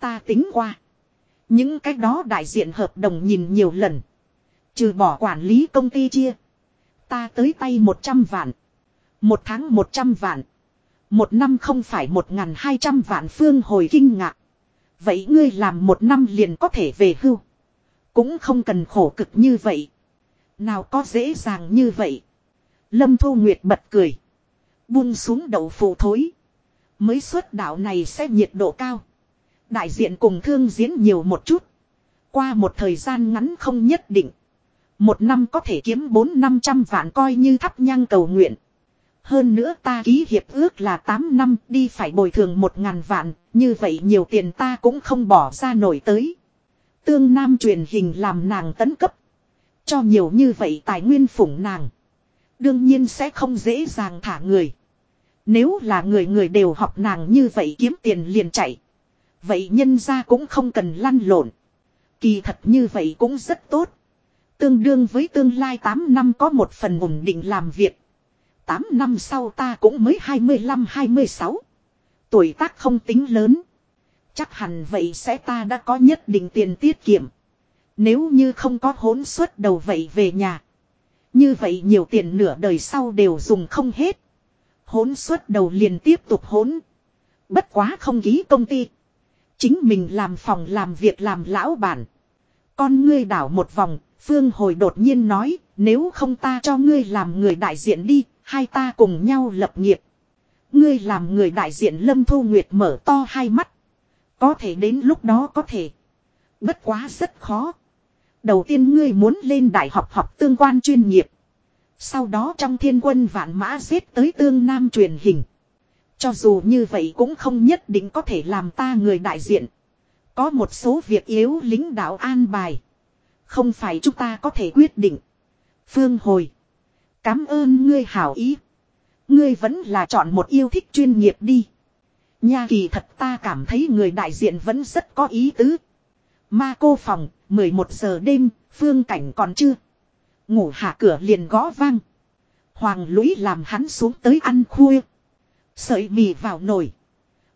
Ta tính qua. Những cái đó đại diện hợp đồng nhìn nhiều lần. Trừ bỏ quản lý công ty chia. Ta tới tay 100 vạn. Một tháng 100 vạn. Một năm không phải 1.200 vạn phương hồi kinh ngạc. Vậy ngươi làm một năm liền có thể về hưu. Cũng không cần khổ cực như vậy. Nào có dễ dàng như vậy. Lâm Thu Nguyệt bật cười. Buông xuống đậu phụ thối. Mới xuất đạo này sẽ nhiệt độ cao. Đại diện cùng thương diễn nhiều một chút. Qua một thời gian ngắn không nhất định. Một năm có thể kiếm bốn năm trăm vạn coi như thắp nhang cầu nguyện. Hơn nữa ta ký hiệp ước là 8 năm đi phải bồi thường một ngàn vạn, như vậy nhiều tiền ta cũng không bỏ ra nổi tới. Tương Nam truyền hình làm nàng tấn cấp. Cho nhiều như vậy tài nguyên phủng nàng. Đương nhiên sẽ không dễ dàng thả người. Nếu là người người đều học nàng như vậy kiếm tiền liền chạy. Vậy nhân ra cũng không cần lăn lộn. Kỳ thật như vậy cũng rất tốt. Tương đương với tương lai 8 năm có một phần ổn định làm việc. 8 năm sau ta cũng mới 25-26. Tuổi tác không tính lớn. Chắc hẳn vậy sẽ ta đã có nhất định tiền tiết kiệm. Nếu như không có hỗn suất đầu vậy về nhà. Như vậy nhiều tiền nửa đời sau đều dùng không hết. Hỗn suốt đầu liền tiếp tục hỗn. Bất quá không ký công ty. Chính mình làm phòng làm việc làm lão bản. Con ngươi đảo một vòng, Phương hồi đột nhiên nói, nếu không ta cho ngươi làm người đại diện đi, hai ta cùng nhau lập nghiệp. Ngươi làm người đại diện Lâm Thu Nguyệt mở to hai mắt. Có thể đến lúc đó có thể. Bất quá rất khó. Đầu tiên ngươi muốn lên đại học học tương quan chuyên nghiệp. Sau đó trong thiên quân vạn mã giết tới tương nam truyền hình. Cho dù như vậy cũng không nhất định có thể làm ta người đại diện. Có một số việc yếu lính đạo an bài. Không phải chúng ta có thể quyết định. Phương hồi. Cám ơn ngươi hảo ý. Ngươi vẫn là chọn một yêu thích chuyên nghiệp đi. Nha kỳ thật ta cảm thấy người đại diện vẫn rất có ý tứ. Ma cô phòng, 11 giờ đêm, phương cảnh còn chưa. Ngủ hạ cửa liền gõ vang. Hoàng lũy làm hắn xuống tới ăn khuya. Sợi mì vào nồi.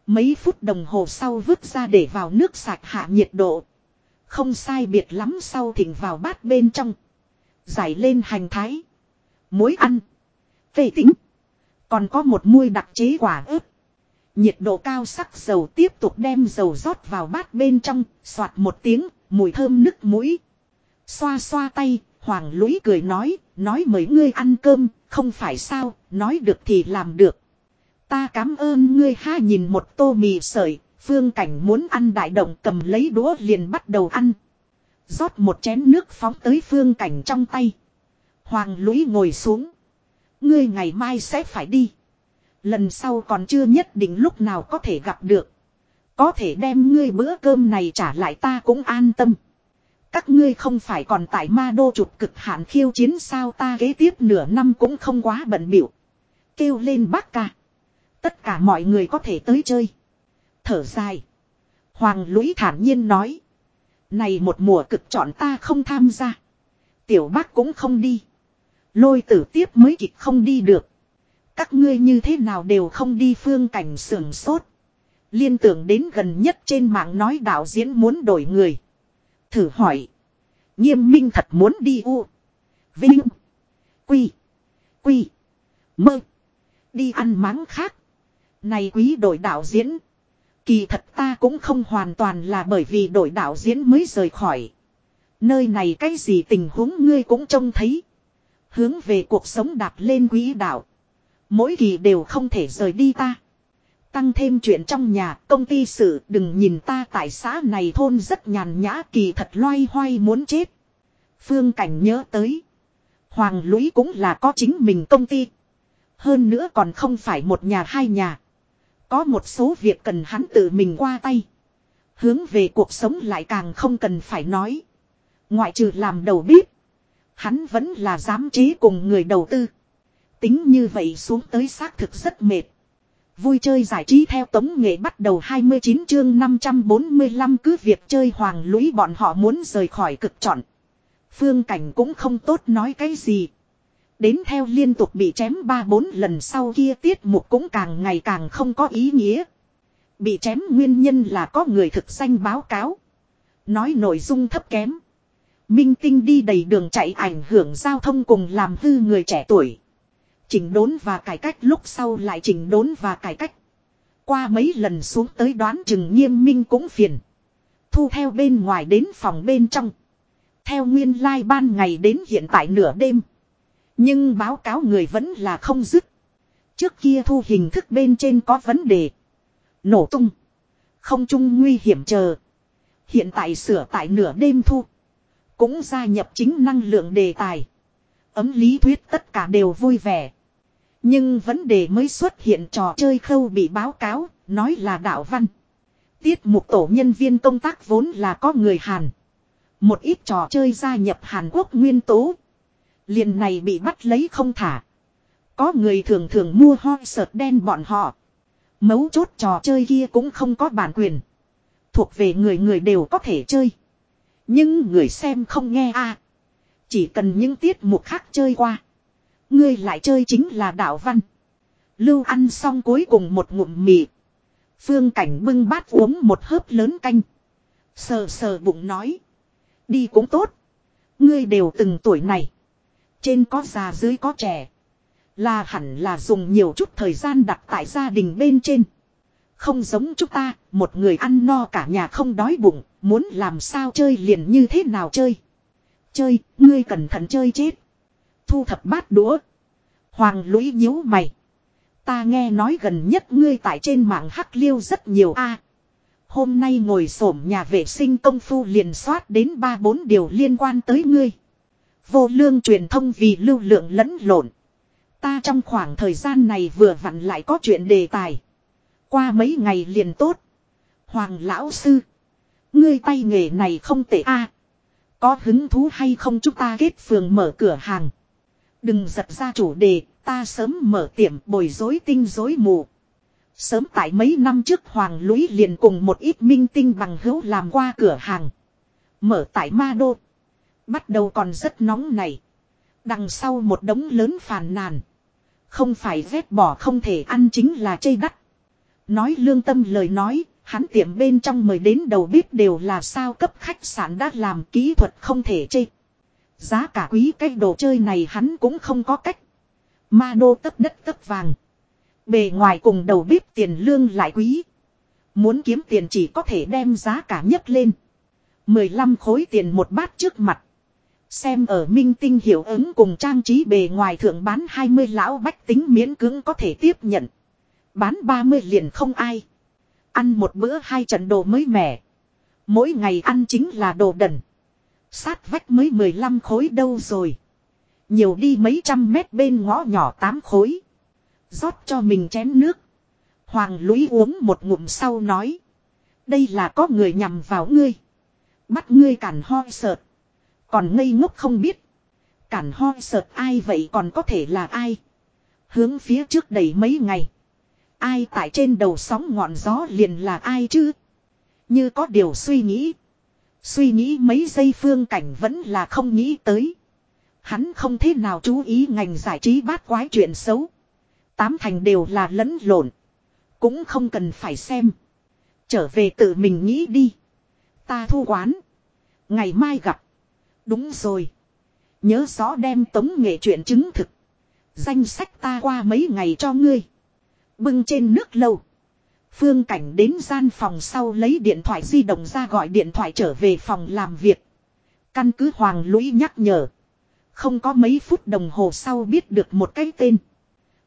Mấy phút đồng hồ sau vứt ra để vào nước sạch hạ nhiệt độ. Không sai biệt lắm sau thỉnh vào bát bên trong. Giải lên hành thái. Muối ăn. Vệ tính. Còn có một muôi đặc chế quả ướp. Nhiệt độ cao sắc dầu tiếp tục đem dầu rót vào bát bên trong, soạt một tiếng, mùi thơm nức mũi. Xoa xoa tay, Hoàng Lũy cười nói, nói mấy ngươi ăn cơm, không phải sao, nói được thì làm được. Ta cảm ơn ngươi ha nhìn một tô mì sợi, phương cảnh muốn ăn đại động cầm lấy đũa liền bắt đầu ăn. rót một chén nước phóng tới phương cảnh trong tay. Hoàng lũy ngồi xuống. Ngươi ngày mai sẽ phải đi. Lần sau còn chưa nhất định lúc nào có thể gặp được. Có thể đem ngươi bữa cơm này trả lại ta cũng an tâm. Các ngươi không phải còn tại ma đô trục cực hạn khiêu chiến sao ta kế tiếp nửa năm cũng không quá bận biểu. Kêu lên bác ca. Tất cả mọi người có thể tới chơi. Thở dài. Hoàng lũy thản nhiên nói. Này một mùa cực chọn ta không tham gia. Tiểu bác cũng không đi. Lôi tử tiếp mới kịch không đi được. Các ngươi như thế nào đều không đi phương cảnh sưởng sốt. Liên tưởng đến gần nhất trên mạng nói đạo diễn muốn đổi người. Thử hỏi. Nghiêm minh thật muốn đi u. Vinh. Quy. Quy. Mơ. Đi ăn máng khác. Này quý đội đạo diễn. Kỳ thật ta cũng không hoàn toàn là bởi vì đội đạo diễn mới rời khỏi. Nơi này cái gì tình huống ngươi cũng trông thấy. Hướng về cuộc sống đạp lên quý đạo. Mỗi kỳ đều không thể rời đi ta. Tăng thêm chuyện trong nhà, công ty sự đừng nhìn ta tại xã này thôn rất nhàn nhã kỳ thật loay hoay muốn chết. Phương Cảnh nhớ tới. Hoàng Lũy cũng là có chính mình công ty. Hơn nữa còn không phải một nhà hai nhà. Có một số việc cần hắn tự mình qua tay. Hướng về cuộc sống lại càng không cần phải nói. Ngoại trừ làm đầu bếp. Hắn vẫn là giám chế cùng người đầu tư. Tính như vậy xuống tới xác thực rất mệt. Vui chơi giải trí theo tống nghệ bắt đầu 29 chương 545 cứ việc chơi hoàng lũy bọn họ muốn rời khỏi cực trọn. Phương cảnh cũng không tốt nói cái gì. Đến theo liên tục bị chém 3-4 lần sau kia tiết mục cũng càng ngày càng không có ý nghĩa. Bị chém nguyên nhân là có người thực danh báo cáo. Nói nội dung thấp kém. Minh tinh đi đầy đường chạy ảnh hưởng giao thông cùng làm hư người trẻ tuổi. Chỉnh đốn và cải cách lúc sau lại chỉnh đốn và cải cách. Qua mấy lần xuống tới đoán chừng nghiêm minh cũng phiền. Thu theo bên ngoài đến phòng bên trong. Theo nguyên lai like ban ngày đến hiện tại nửa đêm. Nhưng báo cáo người vẫn là không dứt. Trước kia thu hình thức bên trên có vấn đề. Nổ tung. Không chung nguy hiểm chờ. Hiện tại sửa tại nửa đêm thu. cũng gia nhập chính năng lượng đề tài. Ấm lý thuyết tất cả đều vui vẻ. Nhưng vấn đề mới xuất hiện trò chơi khâu bị báo cáo, nói là đạo văn. Tiết mục tổ nhân viên công tác vốn là có người Hàn. Một ít trò chơi gia nhập Hàn Quốc nguyên tố. liền này bị bắt lấy không thả. Có người thường thường mua ho sợt đen bọn họ. Mấu chốt trò chơi kia cũng không có bản quyền. Thuộc về người người đều có thể chơi. Nhưng người xem không nghe a Chỉ cần những tiết mục khác chơi qua. Ngươi lại chơi chính là đạo văn. Lưu ăn xong cuối cùng một ngụm mì. Phương cảnh bưng bát uống một hớp lớn canh. Sờ sờ bụng nói. Đi cũng tốt. Ngươi đều từng tuổi này. Trên có già dưới có trẻ. Là hẳn là dùng nhiều chút thời gian đặt tại gia đình bên trên. Không giống chúng ta, một người ăn no cả nhà không đói bụng, muốn làm sao chơi liền như thế nào chơi. Chơi, ngươi cẩn thận chơi chết. Thu thập bát đũa. Hoàng lũy nhíu mày. Ta nghe nói gần nhất ngươi tại trên mạng hắc liêu rất nhiều a. hôm nay ngồi xổm nhà vệ sinh công phu liền soát đến ba bốn điều liên quan tới ngươi. Vô lương truyền thông vì lưu lượng lẫn lộn. Ta trong khoảng thời gian này vừa vặn lại có chuyện đề tài. Qua mấy ngày liền tốt. Hoàng lão sư. Ngươi tay nghề này không tệ a. Có hứng thú hay không chúng ta kết phường mở cửa hàng. Đừng giật ra chủ đề, ta sớm mở tiệm bồi dối tinh dối mù. Sớm tại mấy năm trước Hoàng Lũy liền cùng một ít minh tinh bằng hữu làm qua cửa hàng. Mở tại Ma Đô. Bắt đầu còn rất nóng này. Đằng sau một đống lớn phàn nàn. Không phải vét bỏ không thể ăn chính là chây đắt. Nói lương tâm lời nói, hắn tiệm bên trong mời đến đầu bếp đều là sao cấp khách sạn đã làm kỹ thuật không thể chê. Giá cả quý cái đồ chơi này hắn cũng không có cách. Ma đô tấp đất tấp vàng. Bề ngoài cùng đầu bếp tiền lương lại quý. Muốn kiếm tiền chỉ có thể đem giá cả nhất lên. 15 khối tiền một bát trước mặt. Xem ở minh tinh hiệu ứng cùng trang trí bề ngoài thượng bán 20 lão bách tính miễn cưỡng có thể tiếp nhận. Bán 30 liền không ai. Ăn một bữa hai trận đồ mới mẻ. Mỗi ngày ăn chính là đồ đần. Sát vách mới 15 khối đâu rồi. Nhiều đi mấy trăm mét bên ngõ nhỏ tám khối. rót cho mình chén nước. Hoàng lũy uống một ngụm sau nói. Đây là có người nhằm vào ngươi. Bắt ngươi cản ho sợt. Còn ngây ngốc không biết. Cản ho sợt ai vậy còn có thể là ai. Hướng phía trước đầy mấy ngày. Ai tại trên đầu sóng ngọn gió liền là ai chứ. Như có điều suy nghĩ. Suy nghĩ mấy giây phương cảnh vẫn là không nghĩ tới. Hắn không thế nào chú ý ngành giải trí bát quái chuyện xấu. Tám thành đều là lẫn lộn. Cũng không cần phải xem. Trở về tự mình nghĩ đi. Ta thu quán. Ngày mai gặp. Đúng rồi. Nhớ rõ đem tống nghệ chuyện chứng thực. Danh sách ta qua mấy ngày cho ngươi. Bưng trên nước lâu. Phương Cảnh đến gian phòng sau lấy điện thoại di động ra gọi điện thoại trở về phòng làm việc. Căn cứ Hoàng Lũy nhắc nhở. Không có mấy phút đồng hồ sau biết được một cái tên.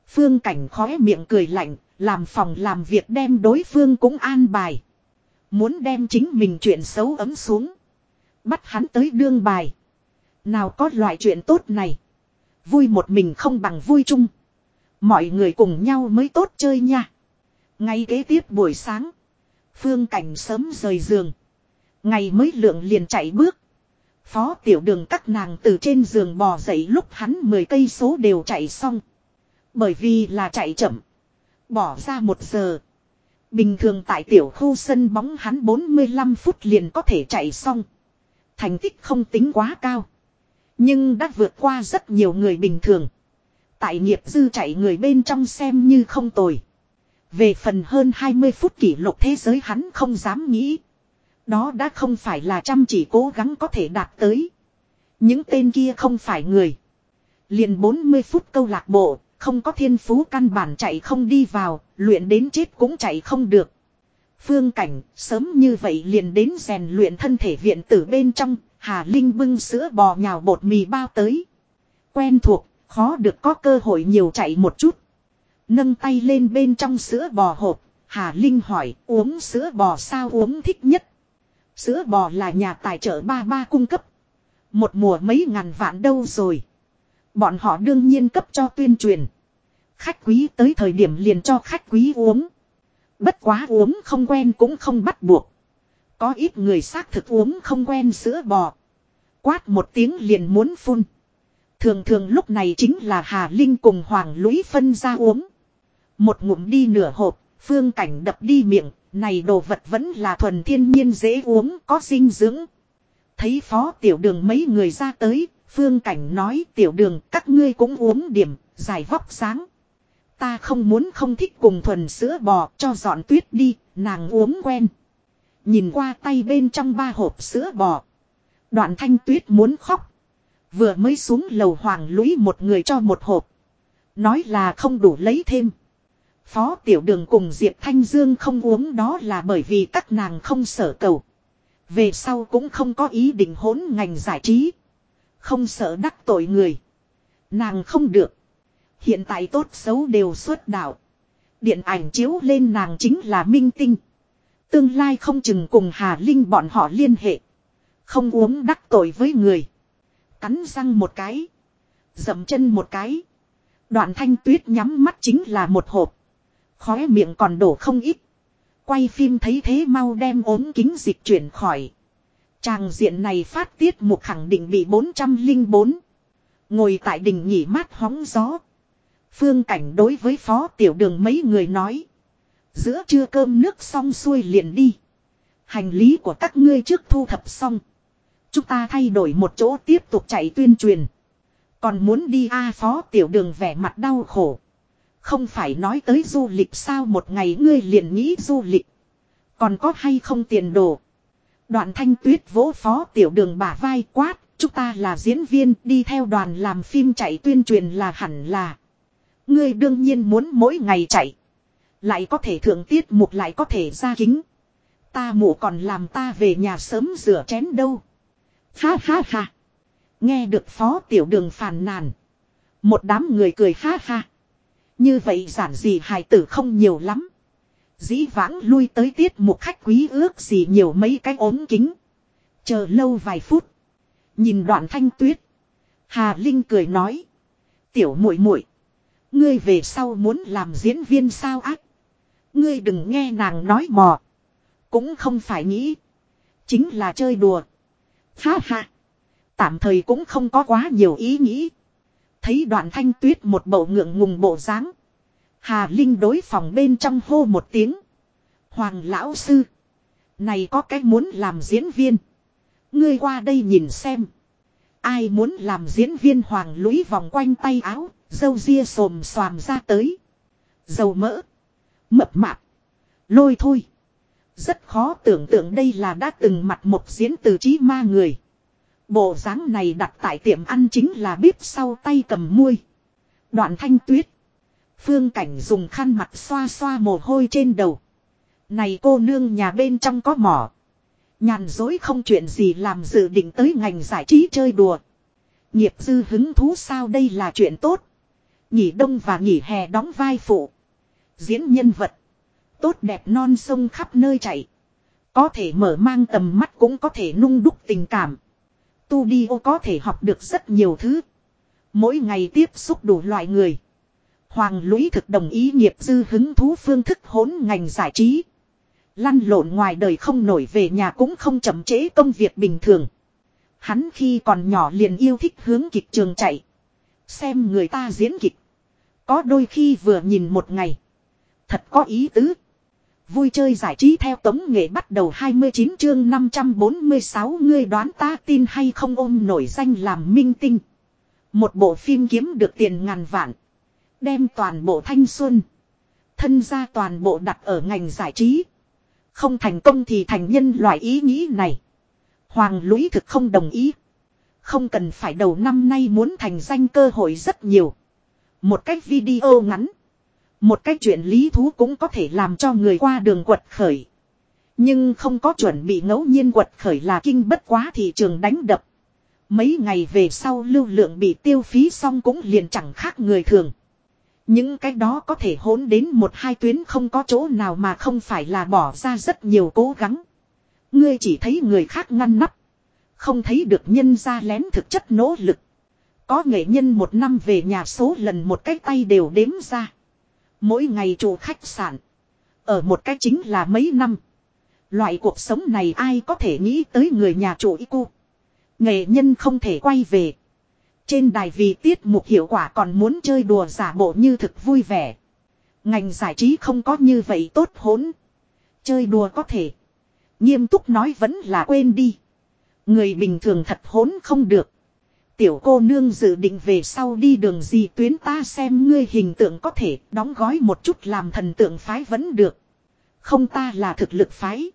Phương Cảnh khóe miệng cười lạnh, làm phòng làm việc đem đối phương cũng an bài. Muốn đem chính mình chuyện xấu ấm xuống. Bắt hắn tới đương bài. Nào có loại chuyện tốt này. Vui một mình không bằng vui chung. Mọi người cùng nhau mới tốt chơi nha. Ngay kế tiếp buổi sáng. Phương Cảnh sớm rời giường. Ngày mới lượng liền chạy bước. Phó tiểu đường các nàng từ trên giường bò dậy lúc hắn 10 cây số đều chạy xong. Bởi vì là chạy chậm. Bỏ ra một giờ. Bình thường tại tiểu khu sân bóng hắn 45 phút liền có thể chạy xong. Thành tích không tính quá cao. Nhưng đã vượt qua rất nhiều người bình thường. Tại nghiệp dư chạy người bên trong xem như không tồi. Về phần hơn 20 phút kỷ lục thế giới hắn không dám nghĩ. Đó đã không phải là chăm chỉ cố gắng có thể đạt tới. Những tên kia không phải người. Liền 40 phút câu lạc bộ, không có thiên phú căn bản chạy không đi vào, luyện đến chết cũng chạy không được. Phương cảnh, sớm như vậy liền đến rèn luyện thân thể viện tử bên trong, Hà Linh bưng sữa bò nhào bột mì bao tới. Quen thuộc, khó được có cơ hội nhiều chạy một chút. Nâng tay lên bên trong sữa bò hộp, Hà Linh hỏi uống sữa bò sao uống thích nhất. Sữa bò là nhà tài trợ ba ba cung cấp. Một mùa mấy ngàn vạn đâu rồi. Bọn họ đương nhiên cấp cho tuyên truyền. Khách quý tới thời điểm liền cho khách quý uống. Bất quá uống không quen cũng không bắt buộc. Có ít người xác thực uống không quen sữa bò. Quát một tiếng liền muốn phun. Thường thường lúc này chính là Hà Linh cùng Hoàng Lũy phân ra uống. Một ngụm đi nửa hộp, phương cảnh đập đi miệng, này đồ vật vẫn là thuần thiên nhiên dễ uống, có dinh dưỡng. Thấy phó tiểu đường mấy người ra tới, phương cảnh nói tiểu đường các ngươi cũng uống điểm, giải vóc sáng. Ta không muốn không thích cùng thuần sữa bò cho dọn tuyết đi, nàng uống quen. Nhìn qua tay bên trong ba hộp sữa bò. Đoạn thanh tuyết muốn khóc. Vừa mới xuống lầu hoàng lũy một người cho một hộp. Nói là không đủ lấy thêm. Phó tiểu đường cùng Diệp Thanh Dương không uống đó là bởi vì các nàng không sở cầu. Về sau cũng không có ý định hỗn ngành giải trí. Không sợ đắc tội người. Nàng không được. Hiện tại tốt xấu đều xuất đạo. Điện ảnh chiếu lên nàng chính là minh tinh. Tương lai không chừng cùng Hà Linh bọn họ liên hệ. Không uống đắc tội với người. Cắn răng một cái. Dậm chân một cái. Đoạn thanh tuyết nhắm mắt chính là một hộp. Khóe miệng còn đổ không ít. Quay phim thấy thế mau đem ốm kính dịch chuyển khỏi. Tràng diện này phát tiết một khẳng định bị 404. Ngồi tại đỉnh nghỉ mát hóng gió. Phương cảnh đối với phó tiểu đường mấy người nói. Giữa trưa cơm nước xong xuôi liền đi. Hành lý của các ngươi trước thu thập xong. Chúng ta thay đổi một chỗ tiếp tục chạy tuyên truyền. Còn muốn đi A phó tiểu đường vẻ mặt đau khổ. Không phải nói tới du lịch sao một ngày ngươi liền nghĩ du lịch. Còn có hay không tiền đồ. Đoạn thanh tuyết vỗ phó tiểu đường bả vai quát. Chúng ta là diễn viên, đi theo đoàn làm phim chạy tuyên truyền là hẳn là. Ngươi đương nhiên muốn mỗi ngày chạy. Lại có thể thượng tiết mục, lại có thể ra kính. Ta mụ còn làm ta về nhà sớm rửa chén đâu. Ha ha ha. Nghe được phó tiểu đường phàn nàn. Một đám người cười ha ha. Như vậy giản dị hài tử không nhiều lắm. Dĩ vãng lui tới tiết một khách quý ước gì nhiều mấy cái ốm kính. Chờ lâu vài phút. Nhìn đoạn thanh tuyết. Hà Linh cười nói. Tiểu muội muội, Ngươi về sau muốn làm diễn viên sao ác. Ngươi đừng nghe nàng nói mò. Cũng không phải nghĩ. Chính là chơi đùa. Ha ha. Tạm thời cũng không có quá nhiều ý nghĩ. Thấy đoạn thanh tuyết một bầu ngượng ngùng bộ dáng Hà Linh đối phòng bên trong hô một tiếng. Hoàng lão sư. Này có cách muốn làm diễn viên. Ngươi qua đây nhìn xem. Ai muốn làm diễn viên hoàng lũy vòng quanh tay áo. Dâu ria xồm xoàm ra tới. Dầu mỡ. Mập mạp. Lôi thôi. Rất khó tưởng tượng đây là đã từng mặt một diễn từ trí ma người. Bộ dáng này đặt tại tiệm ăn chính là bếp sau tay cầm muôi. Đoạn thanh tuyết. Phương cảnh dùng khăn mặt xoa xoa mồ hôi trên đầu. Này cô nương nhà bên trong có mỏ. Nhàn dối không chuyện gì làm dự định tới ngành giải trí chơi đùa. Nghiệp dư hứng thú sao đây là chuyện tốt. Nghỉ đông và nghỉ hè đóng vai phụ. Diễn nhân vật. Tốt đẹp non sông khắp nơi chạy. Có thể mở mang tầm mắt cũng có thể nung đúc tình cảm. Tu đi ô có thể học được rất nhiều thứ. Mỗi ngày tiếp xúc đủ loại người. Hoàng lũy thực đồng ý nghiệp dư hứng thú phương thức hỗn ngành giải trí. Lăn lộn ngoài đời không nổi về nhà cũng không chậm trễ công việc bình thường. Hắn khi còn nhỏ liền yêu thích hướng kịch trường chạy. Xem người ta diễn kịch. Có đôi khi vừa nhìn một ngày. Thật có ý tứ. Vui chơi giải trí theo tống nghệ bắt đầu 29 chương 546 ngươi đoán ta tin hay không ôm nổi danh làm minh tinh. Một bộ phim kiếm được tiền ngàn vạn. Đem toàn bộ thanh xuân. Thân ra toàn bộ đặt ở ngành giải trí. Không thành công thì thành nhân loại ý nghĩ này. Hoàng lũy thực không đồng ý. Không cần phải đầu năm nay muốn thành danh cơ hội rất nhiều. Một cách video ngắn. Một cách chuyện lý thú cũng có thể làm cho người qua đường quật khởi. Nhưng không có chuẩn bị ngẫu nhiên quật khởi là kinh bất quá thị trường đánh đập. Mấy ngày về sau lưu lượng bị tiêu phí xong cũng liền chẳng khác người thường. Những cái đó có thể hỗn đến một hai tuyến không có chỗ nào mà không phải là bỏ ra rất nhiều cố gắng. Ngươi chỉ thấy người khác ngăn nắp. Không thấy được nhân ra lén thực chất nỗ lực. Có nghệ nhân một năm về nhà số lần một cái tay đều đếm ra. Mỗi ngày chủ khách sạn. Ở một cái chính là mấy năm. Loại cuộc sống này ai có thể nghĩ tới người nhà chủ y cu. Nghệ nhân không thể quay về. Trên đài vì tiết mục hiệu quả còn muốn chơi đùa giả bộ như thực vui vẻ. Ngành giải trí không có như vậy tốt hốn Chơi đùa có thể. Nghiêm túc nói vẫn là quên đi. Người bình thường thật hốn không được. Tiểu cô nương dự định về sau đi đường gì tuyến ta xem ngươi hình tượng có thể đóng gói một chút làm thần tượng phái vẫn được. Không ta là thực lực phái.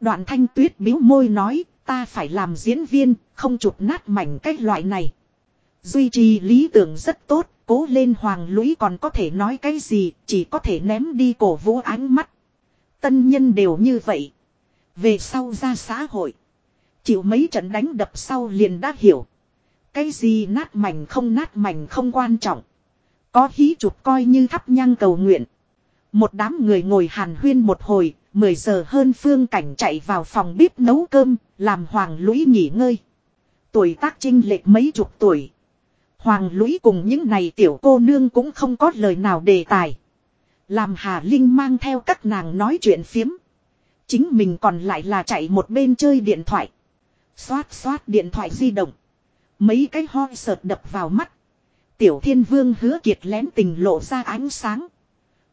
Đoạn thanh tuyết biếu môi nói ta phải làm diễn viên, không chụp nát mảnh cái loại này. Duy trì lý tưởng rất tốt, cố lên hoàng lũy còn có thể nói cái gì, chỉ có thể ném đi cổ vũ ánh mắt. Tân nhân đều như vậy. Về sau ra xã hội. Chịu mấy trận đánh đập sau liền đã hiểu. Cái gì nát mảnh không nát mảnh không quan trọng. Có hí chụp coi như thắp nhang cầu nguyện. Một đám người ngồi hàn huyên một hồi, 10 giờ hơn phương cảnh chạy vào phòng bếp nấu cơm, làm hoàng lũy nghỉ ngơi. Tuổi tác trinh lệch mấy chục tuổi. Hoàng lũy cùng những này tiểu cô nương cũng không có lời nào đề tài. Làm Hà Linh mang theo các nàng nói chuyện phiếm. Chính mình còn lại là chạy một bên chơi điện thoại. Xoát xoát điện thoại di động. Mấy cái hoi sợt đập vào mắt. Tiểu thiên vương hứa kiệt lén tình lộ ra ánh sáng.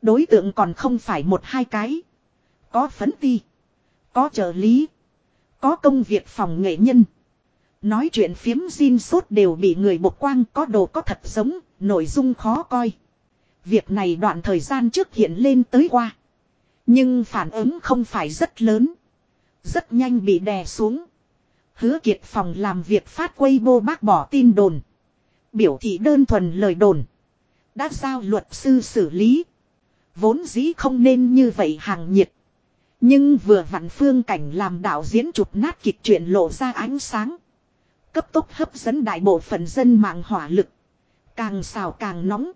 Đối tượng còn không phải một hai cái. Có phấn ti. Có trợ lý. Có công việc phòng nghệ nhân. Nói chuyện phiếm xin sốt đều bị người bộc quang có đồ có thật giống, nội dung khó coi. Việc này đoạn thời gian trước hiện lên tới qua. Nhưng phản ứng không phải rất lớn. Rất nhanh bị đè xuống. Hứa kiệt phòng làm việc phát quay bô bác bỏ tin đồn. Biểu thị đơn thuần lời đồn. Đã giao luật sư xử lý. Vốn dĩ không nên như vậy hàng nhiệt. Nhưng vừa vặn phương cảnh làm đạo diễn chụp nát kịch chuyện lộ ra ánh sáng. Cấp tốc hấp dẫn đại bộ phận dân mạng hỏa lực. Càng xào càng nóng.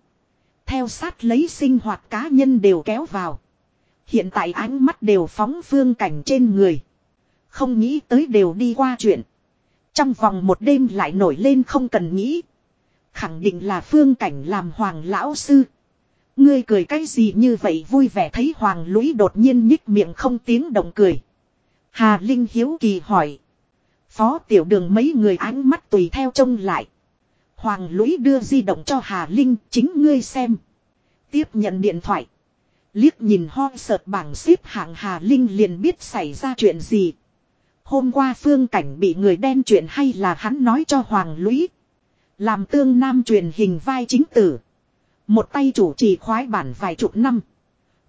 Theo sát lấy sinh hoạt cá nhân đều kéo vào. Hiện tại ánh mắt đều phóng phương cảnh trên người. Không nghĩ tới đều đi qua chuyện. Trong vòng một đêm lại nổi lên không cần nghĩ. Khẳng định là phương cảnh làm hoàng lão sư. Ngươi cười cái gì như vậy vui vẻ thấy hoàng lũy đột nhiên nhích miệng không tiếng động cười. Hà Linh hiếu kỳ hỏi. Phó tiểu đường mấy người ánh mắt tùy theo trông lại. Hoàng lũy đưa di động cho Hà Linh, chính ngươi xem. Tiếp nhận điện thoại. Liếc nhìn ho sợt bảng xếp hạng Hà Linh liền biết xảy ra chuyện gì. Hôm qua phương cảnh bị người đen chuyện hay là hắn nói cho Hoàng lũy. Làm tương nam truyền hình vai chính tử. Một tay chủ trì khoái bản vài chục năm.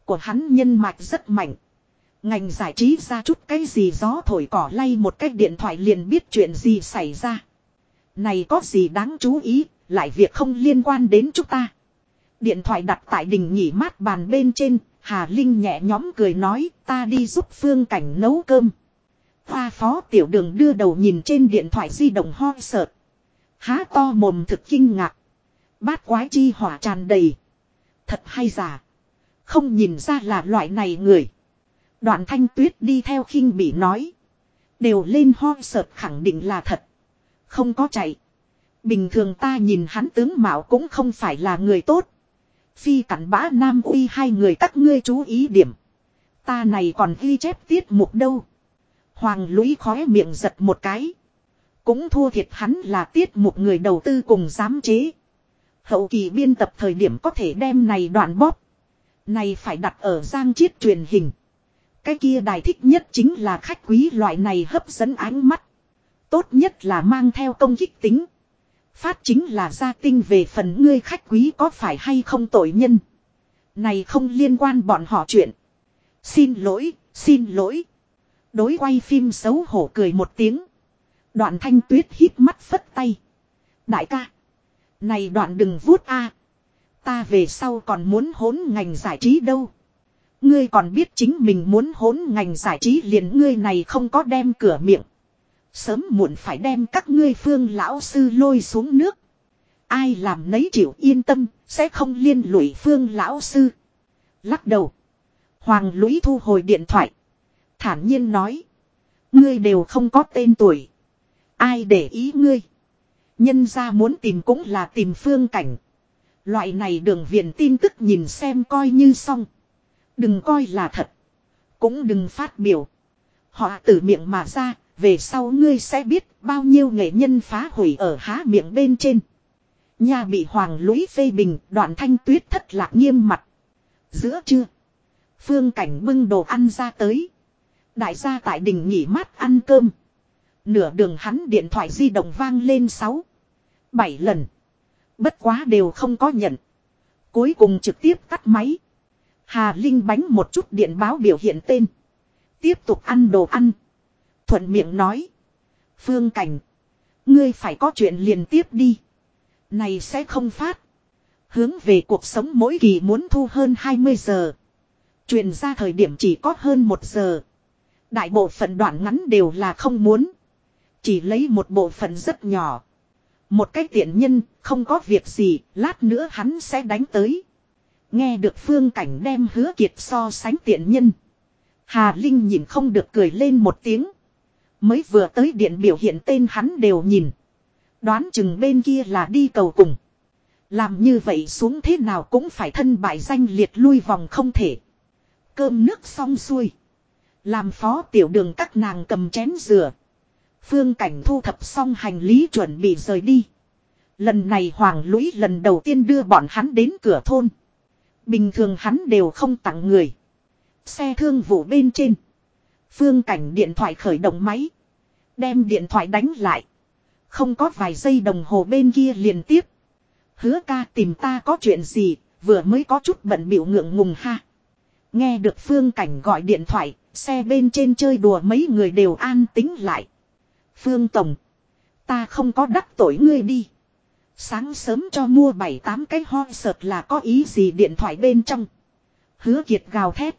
Của hắn nhân mạch rất mạnh. Ngành giải trí ra chút cái gì gió thổi cỏ lay một cái điện thoại liền biết chuyện gì xảy ra. Này có gì đáng chú ý, lại việc không liên quan đến chúng ta. Điện thoại đặt tại đình nghỉ mát bàn bên trên, Hà Linh nhẹ nhóm cười nói ta đi giúp phương cảnh nấu cơm. Hoa phó tiểu đường đưa đầu nhìn trên điện thoại di động ho sợt. Há to mồm thực kinh ngạc. Bát quái chi hỏa tràn đầy. Thật hay giả. Không nhìn ra là loại này người. Đoạn thanh tuyết đi theo khinh bị nói. Đều lên ho sợt khẳng định là thật. Không có chạy. Bình thường ta nhìn hắn tướng mạo cũng không phải là người tốt. Phi cảnh bã nam uy hai người các ngươi chú ý điểm. Ta này còn ghi chép tiết mục đâu. Hoàng lũy khóe miệng giật một cái. Cũng thua thiệt hắn là tiết một người đầu tư cùng giám chế. Hậu kỳ biên tập thời điểm có thể đem này đoạn bóp. Này phải đặt ở giang chiết truyền hình. Cái kia đài thích nhất chính là khách quý loại này hấp dẫn ánh mắt. Tốt nhất là mang theo công kích tính. Phát chính là gia tinh về phần ngươi khách quý có phải hay không tội nhân. Này không liên quan bọn họ chuyện. Xin lỗi, xin lỗi. Đối quay phim xấu hổ cười một tiếng. Đoạn thanh tuyết hít mắt phất tay. Đại ca. Này đoạn đừng vuốt a. Ta về sau còn muốn hỗn ngành giải trí đâu. Ngươi còn biết chính mình muốn hỗn ngành giải trí liền ngươi này không có đem cửa miệng. Sớm muộn phải đem các ngươi phương lão sư lôi xuống nước. Ai làm nấy chịu yên tâm, sẽ không liên lụy phương lão sư. Lắc đầu. Hoàng lũy thu hồi điện thoại. Thản nhiên nói. Ngươi đều không có tên tuổi. Ai để ý ngươi. Nhân ra muốn tìm cũng là tìm phương cảnh. Loại này đường viện tin tức nhìn xem coi như xong. Đừng coi là thật. Cũng đừng phát biểu. Họ từ miệng mà ra, về sau ngươi sẽ biết bao nhiêu nghệ nhân phá hủy ở há miệng bên trên. Nhà bị hoàng lũy phê bình, đoạn thanh tuyết thất lạc nghiêm mặt. Giữa trưa, phương cảnh bưng đồ ăn ra tới. Đại gia tại đình nghỉ mát ăn cơm. Nửa đường hắn điện thoại di động vang lên 6, 7 lần. Bất quá đều không có nhận. Cuối cùng trực tiếp tắt máy. Hà Linh bánh một chút điện báo biểu hiện tên. Tiếp tục ăn đồ ăn. Thuận miệng nói. Phương Cảnh. Ngươi phải có chuyện liền tiếp đi. Này sẽ không phát. Hướng về cuộc sống mỗi kỳ muốn thu hơn 20 giờ. Truyền ra thời điểm chỉ có hơn 1 giờ. Đại bộ phận đoạn ngắn đều là không muốn. Chỉ lấy một bộ phận rất nhỏ. Một cái tiện nhân, không có việc gì, lát nữa hắn sẽ đánh tới. Nghe được phương cảnh đem hứa kiệt so sánh tiện nhân. Hà Linh nhìn không được cười lên một tiếng. Mới vừa tới điện biểu hiện tên hắn đều nhìn. Đoán chừng bên kia là đi cầu cùng. Làm như vậy xuống thế nào cũng phải thân bại danh liệt lui vòng không thể. Cơm nước xong xuôi. Làm phó tiểu đường các nàng cầm chén rửa. Phương cảnh thu thập xong hành lý chuẩn bị rời đi. Lần này Hoàng Lũy lần đầu tiên đưa bọn hắn đến cửa thôn. Bình thường hắn đều không tặng người. Xe thương vụ bên trên. Phương cảnh điện thoại khởi động máy. Đem điện thoại đánh lại. Không có vài giây đồng hồ bên kia liền tiếp. Hứa ca tìm ta có chuyện gì, vừa mới có chút bận biểu ngượng ngùng ha. Nghe được phương cảnh gọi điện thoại, xe bên trên chơi đùa mấy người đều an tính lại. Phương Tổng. Ta không có đắc tội ngươi đi. Sáng sớm cho mua bảy tám cái ho sợt là có ý gì điện thoại bên trong. Hứa kiệt gào thét.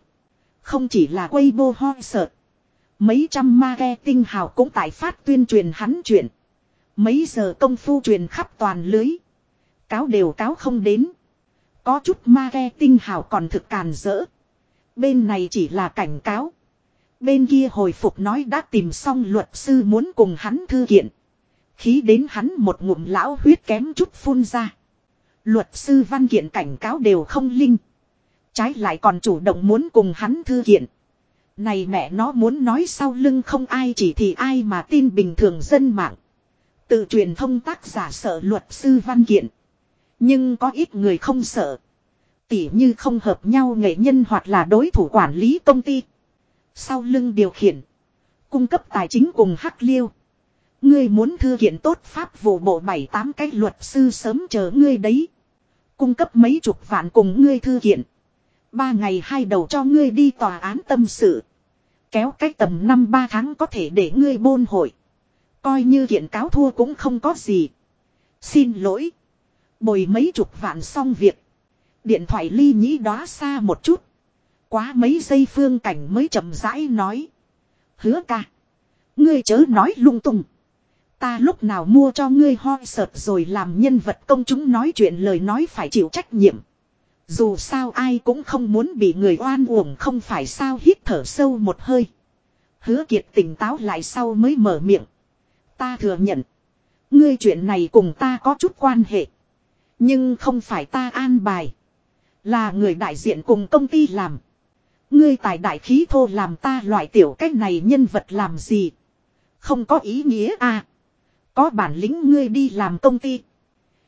Không chỉ là quay bô ho sợt. Mấy trăm marketing hào cũng tại phát tuyên truyền hắn chuyện. Mấy giờ công phu truyền khắp toàn lưới. Cáo đều cáo không đến. Có chút marketing hào còn thực càn rỡ. Bên này chỉ là cảnh cáo. Bên kia hồi phục nói đã tìm xong luật sư muốn cùng hắn thư kiện. Khí đến hắn một ngụm lão huyết kém chút phun ra. Luật sư văn kiện cảnh cáo đều không linh. Trái lại còn chủ động muốn cùng hắn thư kiện. Này mẹ nó muốn nói sau lưng không ai chỉ thì ai mà tin bình thường dân mạng. Tự truyền thông tác giả sợ luật sư văn kiện. Nhưng có ít người không sợ. Tỉ như không hợp nhau nghệ nhân hoặc là đối thủ quản lý công ty. Sau lưng điều khiển. Cung cấp tài chính cùng hắc liêu. Ngươi muốn thư kiện tốt pháp vụ bộ bảy tám cái luật sư sớm chờ ngươi đấy. Cung cấp mấy chục vạn cùng ngươi thư kiện. Ba ngày hai đầu cho ngươi đi tòa án tâm sự. Kéo cách tầm năm ba tháng có thể để ngươi bôn hội. Coi như kiện cáo thua cũng không có gì. Xin lỗi. Bồi mấy chục vạn xong việc. Điện thoại ly nhĩ đó xa một chút. Quá mấy giây phương cảnh mới chậm rãi nói. Hứa ca. Ngươi chớ nói lung tung. Ta lúc nào mua cho ngươi hoi sợt rồi làm nhân vật công chúng nói chuyện lời nói phải chịu trách nhiệm. Dù sao ai cũng không muốn bị người oan uổng không phải sao hít thở sâu một hơi. Hứa kiệt tỉnh táo lại sau mới mở miệng. Ta thừa nhận. Ngươi chuyện này cùng ta có chút quan hệ. Nhưng không phải ta an bài. Là người đại diện cùng công ty làm. Ngươi tài đại khí thô làm ta loại tiểu cách này nhân vật làm gì. Không có ý nghĩa à. Có bản lĩnh ngươi đi làm công ty.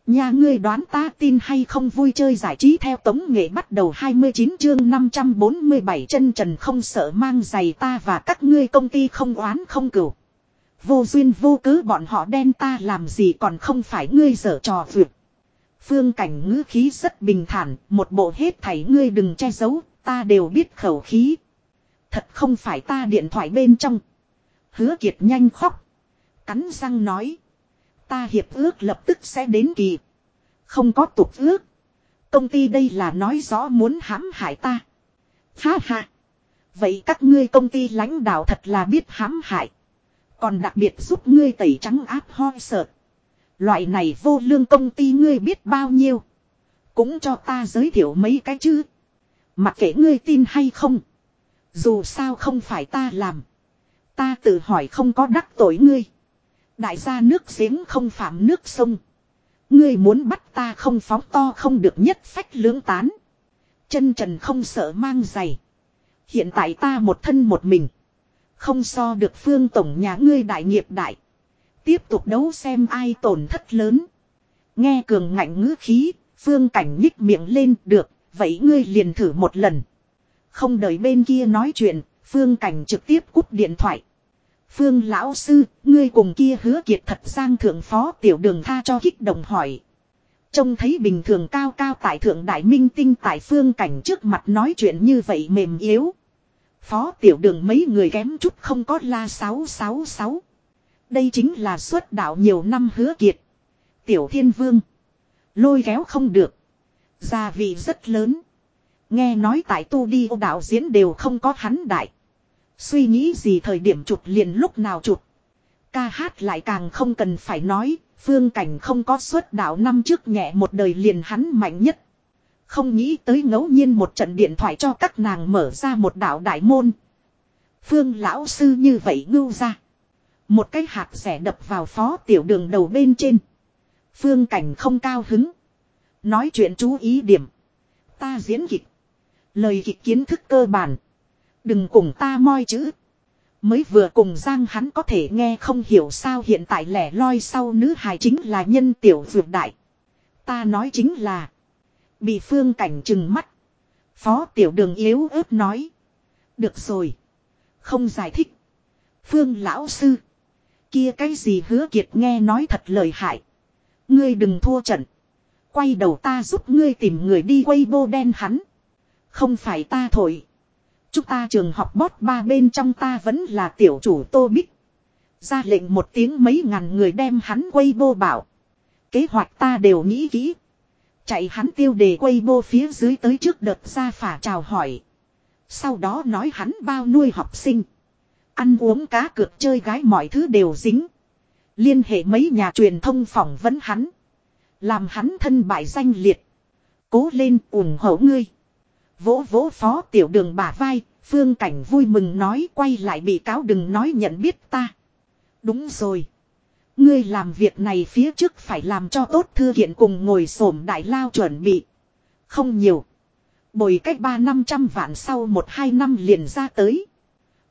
Nhà ngươi đoán ta tin hay không vui chơi giải trí theo tống nghệ bắt đầu 29 chương 547 chân trần không sợ mang giày ta và các ngươi công ty không oán không cửu. Vô duyên vô cớ bọn họ đen ta làm gì còn không phải ngươi dở trò vượt. Phương cảnh ngữ khí rất bình thản, một bộ hết thảy ngươi đừng che giấu, ta đều biết khẩu khí. Thật không phải ta điện thoại bên trong. Hứa kiệt nhanh khóc. Cắn răng nói. Ta hiệp ước lập tức sẽ đến kỳ. Không có tục ước. Công ty đây là nói rõ muốn hãm hại ta. Ha ha. Vậy các ngươi công ty lãnh đạo thật là biết hãm hại. Còn đặc biệt giúp ngươi tẩy trắng áp hoi sợ. Loại này vô lương công ty ngươi biết bao nhiêu. Cũng cho ta giới thiệu mấy cái chứ. Mặc kệ ngươi tin hay không. Dù sao không phải ta làm. Ta tự hỏi không có đắc tội ngươi. Đại gia nước giếng không phạm nước sông. Ngươi muốn bắt ta không phóng to không được nhất phách lưỡng tán. Chân trần không sợ mang giày. Hiện tại ta một thân một mình. Không so được phương tổng nhà ngươi đại nghiệp đại. Tiếp tục đấu xem ai tổn thất lớn. Nghe cường ngạnh ngữ khí, phương cảnh nhích miệng lên được, vậy ngươi liền thử một lần. Không đợi bên kia nói chuyện, phương cảnh trực tiếp cúp điện thoại. Phương lão sư, ngươi cùng kia hứa kiệt thật sang thượng phó tiểu đường tha cho kích động hỏi. Trông thấy bình thường cao cao tại thượng đại minh tinh tại phương cảnh trước mặt nói chuyện như vậy mềm yếu. Phó tiểu đường mấy người kém chút không có la 666. Đây chính là xuất đạo nhiều năm hứa kiệt. Tiểu thiên vương. Lôi kéo không được. Gia vị rất lớn. Nghe nói tại tu đi ô đạo diễn đều không có hắn đại. Suy nghĩ gì thời điểm chụp liền lúc nào chụp. Ca hát lại càng không cần phải nói, phương cảnh không có suất đạo năm trước nhẹ một đời liền hắn mạnh nhất. Không nghĩ tới ngẫu nhiên một trận điện thoại cho các nàng mở ra một đạo đại môn. Phương lão sư như vậy ngưu ra. Một cái hạt rẻ đập vào phó tiểu đường đầu bên trên. Phương cảnh không cao hứng. Nói chuyện chú ý điểm. Ta diễn kịch. Lời kịch kiến thức cơ bản. Đừng cùng ta moi chữ. Mới vừa cùng Giang hắn có thể nghe không hiểu sao hiện tại lẻ loi sau nữ hài chính là nhân tiểu dược đại. Ta nói chính là. Bị phương cảnh trừng mắt. Phó tiểu đường yếu ớt nói. Được rồi. Không giải thích. Phương lão sư. Kia cái gì hứa kiệt nghe nói thật lời hại. Ngươi đừng thua trận. Quay đầu ta giúp ngươi tìm người đi quay bô đen hắn. Không phải ta thổi. Chúng ta trường học bót ba bên trong ta vẫn là tiểu chủ tô bích. Ra lệnh một tiếng mấy ngàn người đem hắn quay bô bảo. Kế hoạch ta đều nghĩ kỹ. Chạy hắn tiêu đề quay bô phía dưới tới trước đợt ra phả chào hỏi. Sau đó nói hắn bao nuôi học sinh. Ăn uống cá cược chơi gái mọi thứ đều dính. Liên hệ mấy nhà truyền thông phỏng vấn hắn. Làm hắn thân bại danh liệt. Cố lên ủng hộ ngươi. Vỗ vỗ phó tiểu đường bả vai, phương cảnh vui mừng nói quay lại bị cáo đừng nói nhận biết ta. Đúng rồi. Ngươi làm việc này phía trước phải làm cho tốt thư kiện cùng ngồi sổm đại lao chuẩn bị. Không nhiều. Bồi cách ba năm trăm vạn sau một hai năm liền ra tới.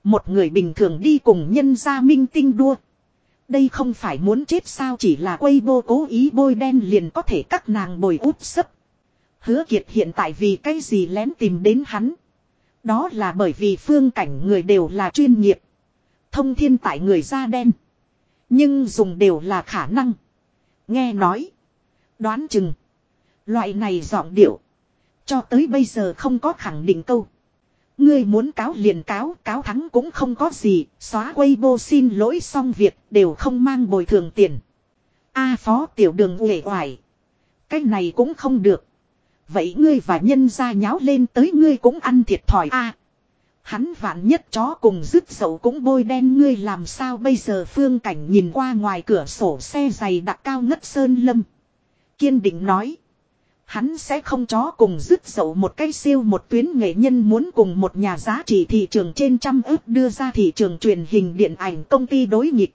Một người bình thường đi cùng nhân gia minh tinh đua. Đây không phải muốn chết sao chỉ là quay bô cố ý bôi đen liền có thể các nàng bồi úp sấp. Hứa Kiệt hiện tại vì cái gì lén tìm đến hắn. Đó là bởi vì phương cảnh người đều là chuyên nghiệp. Thông thiên tại người da đen. Nhưng dùng đều là khả năng. Nghe nói. Đoán chừng. Loại này giọng điệu. Cho tới bây giờ không có khẳng định câu. Ngươi muốn cáo liền cáo, cáo thắng cũng không có gì, xóa Weibo xin lỗi xong việc, đều không mang bồi thường tiền. A phó tiểu đường uể oải. Cái này cũng không được. Vậy ngươi và nhân gia nháo lên tới ngươi cũng ăn thiệt thòi a. hắn vạn nhất chó cùng dứt dậu cũng bôi đen ngươi làm sao bây giờ phương cảnh nhìn qua ngoài cửa sổ xe dày đặc cao ngất sơn lâm. Kiên định nói. Hắn sẽ không chó cùng dứt dậu một cái siêu một tuyến nghệ nhân muốn cùng một nhà giá trị thị trường trên trăm ước đưa ra thị trường truyền hình điện ảnh công ty đối nghịch.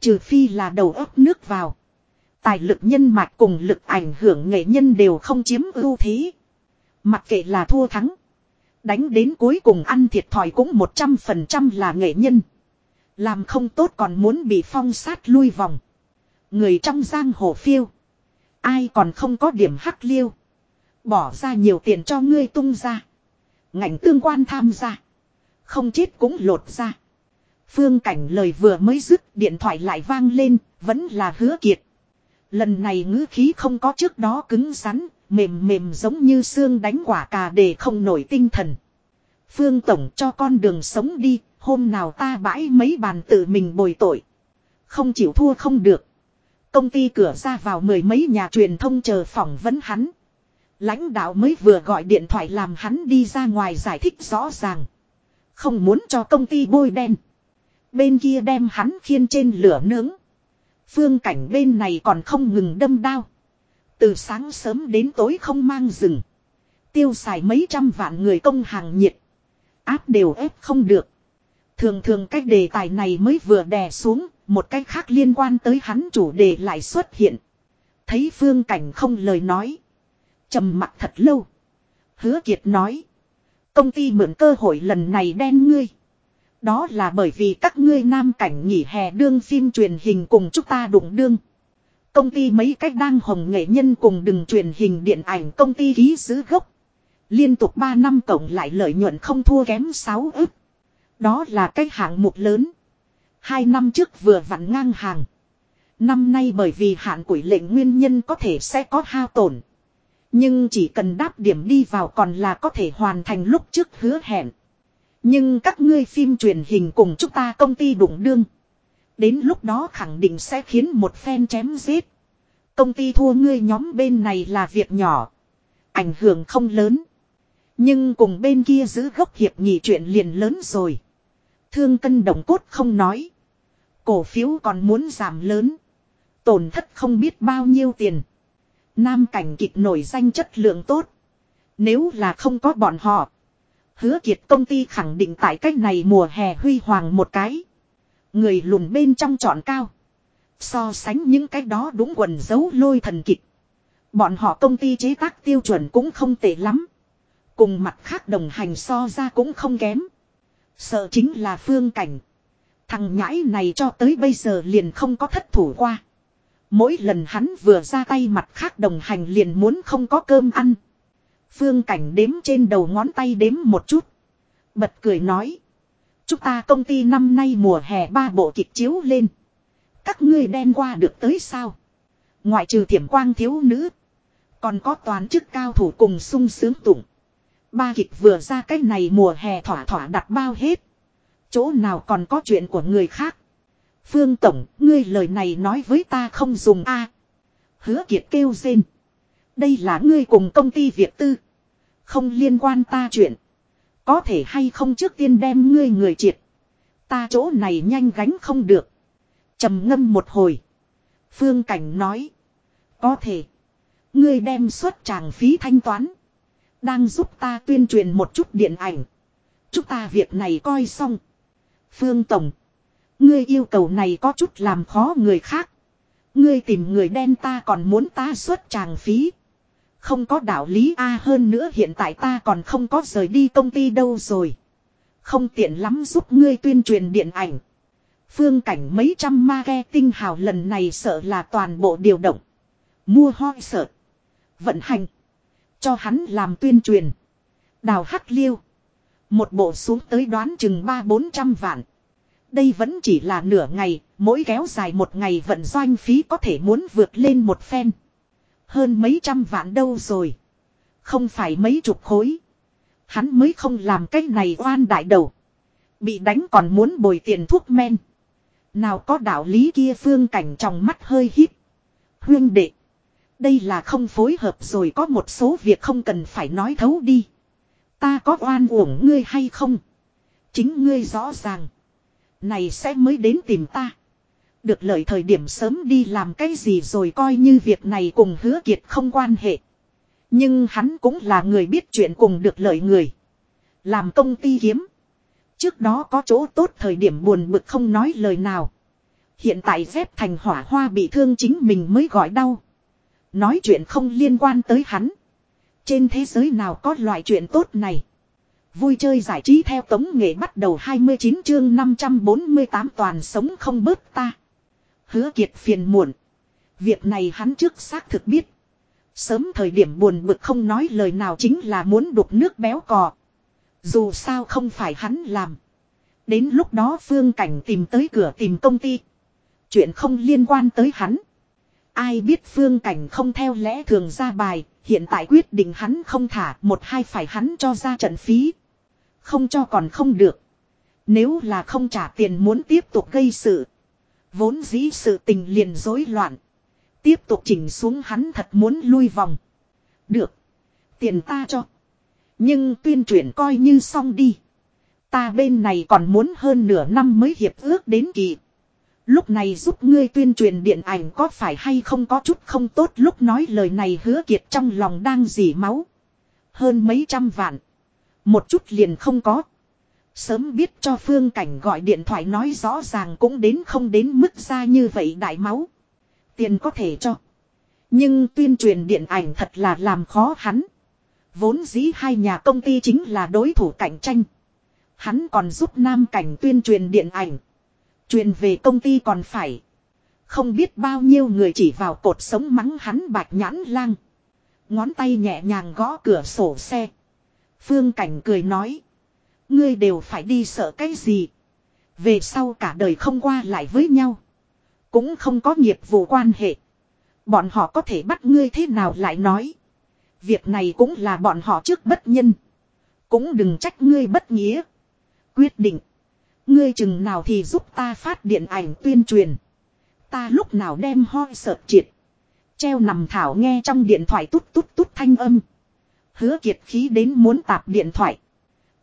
Trừ phi là đầu ấp nước vào. Tài lực nhân mạch cùng lực ảnh hưởng nghệ nhân đều không chiếm ưu thế. Mặc kệ là thua thắng. Đánh đến cuối cùng ăn thiệt thòi cũng 100% là nghệ nhân. Làm không tốt còn muốn bị phong sát lui vòng. Người trong giang hồ phiêu. Ai còn không có điểm hắc liêu. Bỏ ra nhiều tiền cho ngươi tung ra. Ngành tương quan tham gia. Không chết cũng lột ra. Phương cảnh lời vừa mới dứt, điện thoại lại vang lên. Vẫn là hứa kiệt. Lần này ngữ khí không có trước đó cứng rắn. Mềm mềm giống như xương đánh quả cà để không nổi tinh thần. Phương Tổng cho con đường sống đi. Hôm nào ta bãi mấy bàn tự mình bồi tội. Không chịu thua không được. Công ty cửa ra vào mười mấy nhà truyền thông chờ phỏng vấn hắn. Lãnh đạo mới vừa gọi điện thoại làm hắn đi ra ngoài giải thích rõ ràng. Không muốn cho công ty bôi đen. Bên kia đem hắn khiên trên lửa nướng. Phương cảnh bên này còn không ngừng đâm đao. Từ sáng sớm đến tối không mang rừng. Tiêu xài mấy trăm vạn người công hàng nhiệt. Áp đều ép không được. Thường thường cách đề tài này mới vừa đè xuống, một cách khác liên quan tới hắn chủ đề lại xuất hiện. Thấy phương cảnh không lời nói. trầm mặt thật lâu. Hứa Kiệt nói. Công ty mượn cơ hội lần này đen ngươi. Đó là bởi vì các ngươi nam cảnh nghỉ hè đương phim truyền hình cùng chúng ta đụng đương. Công ty mấy cách đang hồng nghệ nhân cùng đừng truyền hình điện ảnh công ty ký giữ gốc. Liên tục 3 năm cộng lại lợi nhuận không thua kém 6 ức. Đó là cái hạng mục lớn. Hai năm trước vừa vặn ngang hàng. Năm nay bởi vì hạn quỷ lệnh nguyên nhân có thể sẽ có hao tổn. Nhưng chỉ cần đáp điểm đi vào còn là có thể hoàn thành lúc trước hứa hẹn. Nhưng các ngươi phim truyền hình cùng chúng ta công ty đụng đương. Đến lúc đó khẳng định sẽ khiến một phen chém giết. Công ty thua ngươi nhóm bên này là việc nhỏ. Ảnh hưởng không lớn. Nhưng cùng bên kia giữ gốc hiệp nghị chuyện liền lớn rồi. Thương cân đồng cốt không nói. Cổ phiếu còn muốn giảm lớn. Tổn thất không biết bao nhiêu tiền. Nam cảnh kịch nổi danh chất lượng tốt. Nếu là không có bọn họ. Hứa kiệt công ty khẳng định tại cách này mùa hè huy hoàng một cái. Người lùn bên trong trọn cao. So sánh những cái đó đúng quần dấu lôi thần kịch. Bọn họ công ty chế tác tiêu chuẩn cũng không tệ lắm. Cùng mặt khác đồng hành so ra cũng không kém. Sợ chính là phương cảnh. Thằng nhãi này cho tới bây giờ liền không có thất thủ qua. Mỗi lần hắn vừa ra tay mặt khác đồng hành liền muốn không có cơm ăn. Phương cảnh đếm trên đầu ngón tay đếm một chút. Bật cười nói. Chúng ta công ty năm nay mùa hè ba bộ kịch chiếu lên. Các ngươi đen qua được tới sao? Ngoại trừ thiểm quang thiếu nữ. Còn có toàn chức cao thủ cùng sung sướng tụng. Ba kịch vừa ra cách này mùa hè thỏa thỏa đặt bao hết. Chỗ nào còn có chuyện của người khác. Phương Tổng, ngươi lời này nói với ta không dùng a. Hứa Kiệt kêu rên. Đây là ngươi cùng công ty Việt Tư. Không liên quan ta chuyện. Có thể hay không trước tiên đem ngươi người triệt. Ta chỗ này nhanh gánh không được. trầm ngâm một hồi. Phương Cảnh nói. Có thể. Ngươi đem suất tràng phí thanh toán. Đang giúp ta tuyên truyền một chút điện ảnh. Chúng ta việc này coi xong. Phương Tổng. Ngươi yêu cầu này có chút làm khó người khác. Ngươi tìm người đen ta còn muốn ta xuất tràng phí. Không có đạo lý A à, hơn nữa hiện tại ta còn không có rời đi công ty đâu rồi. Không tiện lắm giúp ngươi tuyên truyền điện ảnh. Phương cảnh mấy trăm ma ghe tinh hào lần này sợ là toàn bộ điều động. Mua hoi sợ. Vận hành. Cho hắn làm tuyên truyền. Đào hắc liêu. Một bộ xuống tới đoán chừng ba bốn trăm vạn. Đây vẫn chỉ là nửa ngày, mỗi kéo dài một ngày vận doanh phí có thể muốn vượt lên một phen. Hơn mấy trăm vạn đâu rồi. Không phải mấy chục khối. Hắn mới không làm cái này oan đại đầu. Bị đánh còn muốn bồi tiền thuốc men. Nào có đạo lý kia phương cảnh trong mắt hơi hít. Huyên đệ. Đây là không phối hợp rồi có một số việc không cần phải nói thấu đi. Ta có oan uổng ngươi hay không? Chính ngươi rõ ràng. Này sẽ mới đến tìm ta. Được lợi thời điểm sớm đi làm cái gì rồi coi như việc này cùng hứa kiệt không quan hệ. Nhưng hắn cũng là người biết chuyện cùng được lợi người. Làm công ty kiếm. Trước đó có chỗ tốt thời điểm buồn bực không nói lời nào. Hiện tại phép thành hỏa hoa bị thương chính mình mới gọi đau. Nói chuyện không liên quan tới hắn. Trên thế giới nào có loại chuyện tốt này. Vui chơi giải trí theo tống nghệ bắt đầu 29 chương 548 toàn sống không bớt ta. Hứa kiệt phiền muộn. Việc này hắn trước xác thực biết. Sớm thời điểm buồn bực không nói lời nào chính là muốn đục nước béo cò. Dù sao không phải hắn làm. Đến lúc đó phương cảnh tìm tới cửa tìm công ty. Chuyện không liên quan tới hắn. Ai biết phương cảnh không theo lẽ thường ra bài, hiện tại quyết định hắn không thả một hai phải hắn cho ra trận phí. Không cho còn không được. Nếu là không trả tiền muốn tiếp tục gây sự. Vốn dĩ sự tình liền rối loạn. Tiếp tục chỉnh xuống hắn thật muốn lui vòng. Được. Tiền ta cho. Nhưng tuyên truyền coi như xong đi. Ta bên này còn muốn hơn nửa năm mới hiệp ước đến kỳ. Lúc này giúp ngươi tuyên truyền điện ảnh có phải hay không có chút không tốt lúc nói lời này hứa kiệt trong lòng đang dỉ máu. Hơn mấy trăm vạn. Một chút liền không có. Sớm biết cho phương cảnh gọi điện thoại nói rõ ràng cũng đến không đến mức ra như vậy đại máu. Tiền có thể cho. Nhưng tuyên truyền điện ảnh thật là làm khó hắn. Vốn dĩ hai nhà công ty chính là đối thủ cạnh tranh. Hắn còn giúp Nam Cảnh tuyên truyền điện ảnh. Truyền về công ty còn phải. Không biết bao nhiêu người chỉ vào cột sống mắng hắn bạch nhãn lang. Ngón tay nhẹ nhàng gõ cửa sổ xe. Phương Cảnh cười nói. Ngươi đều phải đi sợ cái gì. Về sau cả đời không qua lại với nhau. Cũng không có nghiệp vụ quan hệ. Bọn họ có thể bắt ngươi thế nào lại nói. Việc này cũng là bọn họ trước bất nhân. Cũng đừng trách ngươi bất nghĩa. Quyết định. Ngươi chừng nào thì giúp ta phát điện ảnh tuyên truyền. Ta lúc nào đem hoi sợ triệt. Treo nằm thảo nghe trong điện thoại tút tút tút thanh âm. Hứa kiệt khí đến muốn tạp điện thoại.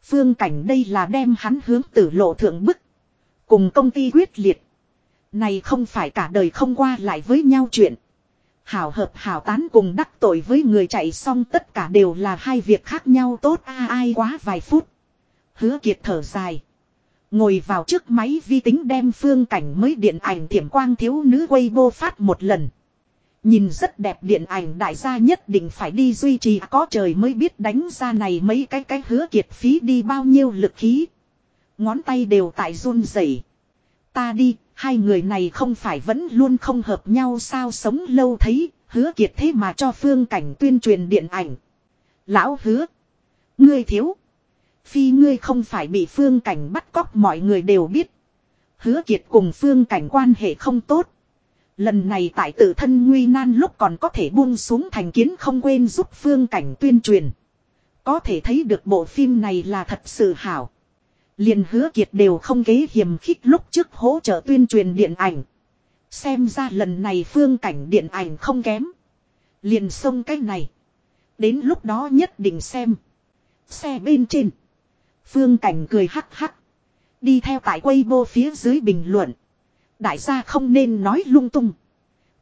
Phương cảnh đây là đem hắn hướng tử lộ thượng bức. Cùng công ty quyết liệt. Này không phải cả đời không qua lại với nhau chuyện. Hảo hợp hảo tán cùng đắc tội với người chạy xong tất cả đều là hai việc khác nhau tốt a, ai quá vài phút. Hứa kiệt thở dài. Ngồi vào trước máy vi tính đem phương cảnh mới điện ảnh thiểm quang thiếu nữ quay bô phát một lần. Nhìn rất đẹp điện ảnh đại gia nhất định phải đi duy trì à, có trời mới biết đánh ra này mấy cái cái hứa kiệt phí đi bao nhiêu lực khí. Ngón tay đều tại run rẩy. Ta đi, hai người này không phải vẫn luôn không hợp nhau sao sống lâu thấy, hứa kiệt thế mà cho phương cảnh tuyên truyền điện ảnh. Lão hứa. Ngươi thiếu. Phi ngươi không phải bị phương cảnh bắt cóc mọi người đều biết. Hứa kiệt cùng phương cảnh quan hệ không tốt. Lần này tại tự thân nguy nan lúc còn có thể buông xuống thành kiến không quên giúp phương cảnh tuyên truyền. Có thể thấy được bộ phim này là thật sự hảo. liền hứa kiệt đều không kế hiểm khích lúc trước hỗ trợ tuyên truyền điện ảnh. Xem ra lần này phương cảnh điện ảnh không kém. Liền xông cái này. Đến lúc đó nhất định xem. Xe bên trên. Phương cảnh cười hắc hắc. Đi theo tại quay vô phía dưới bình luận. Đại gia không nên nói lung tung.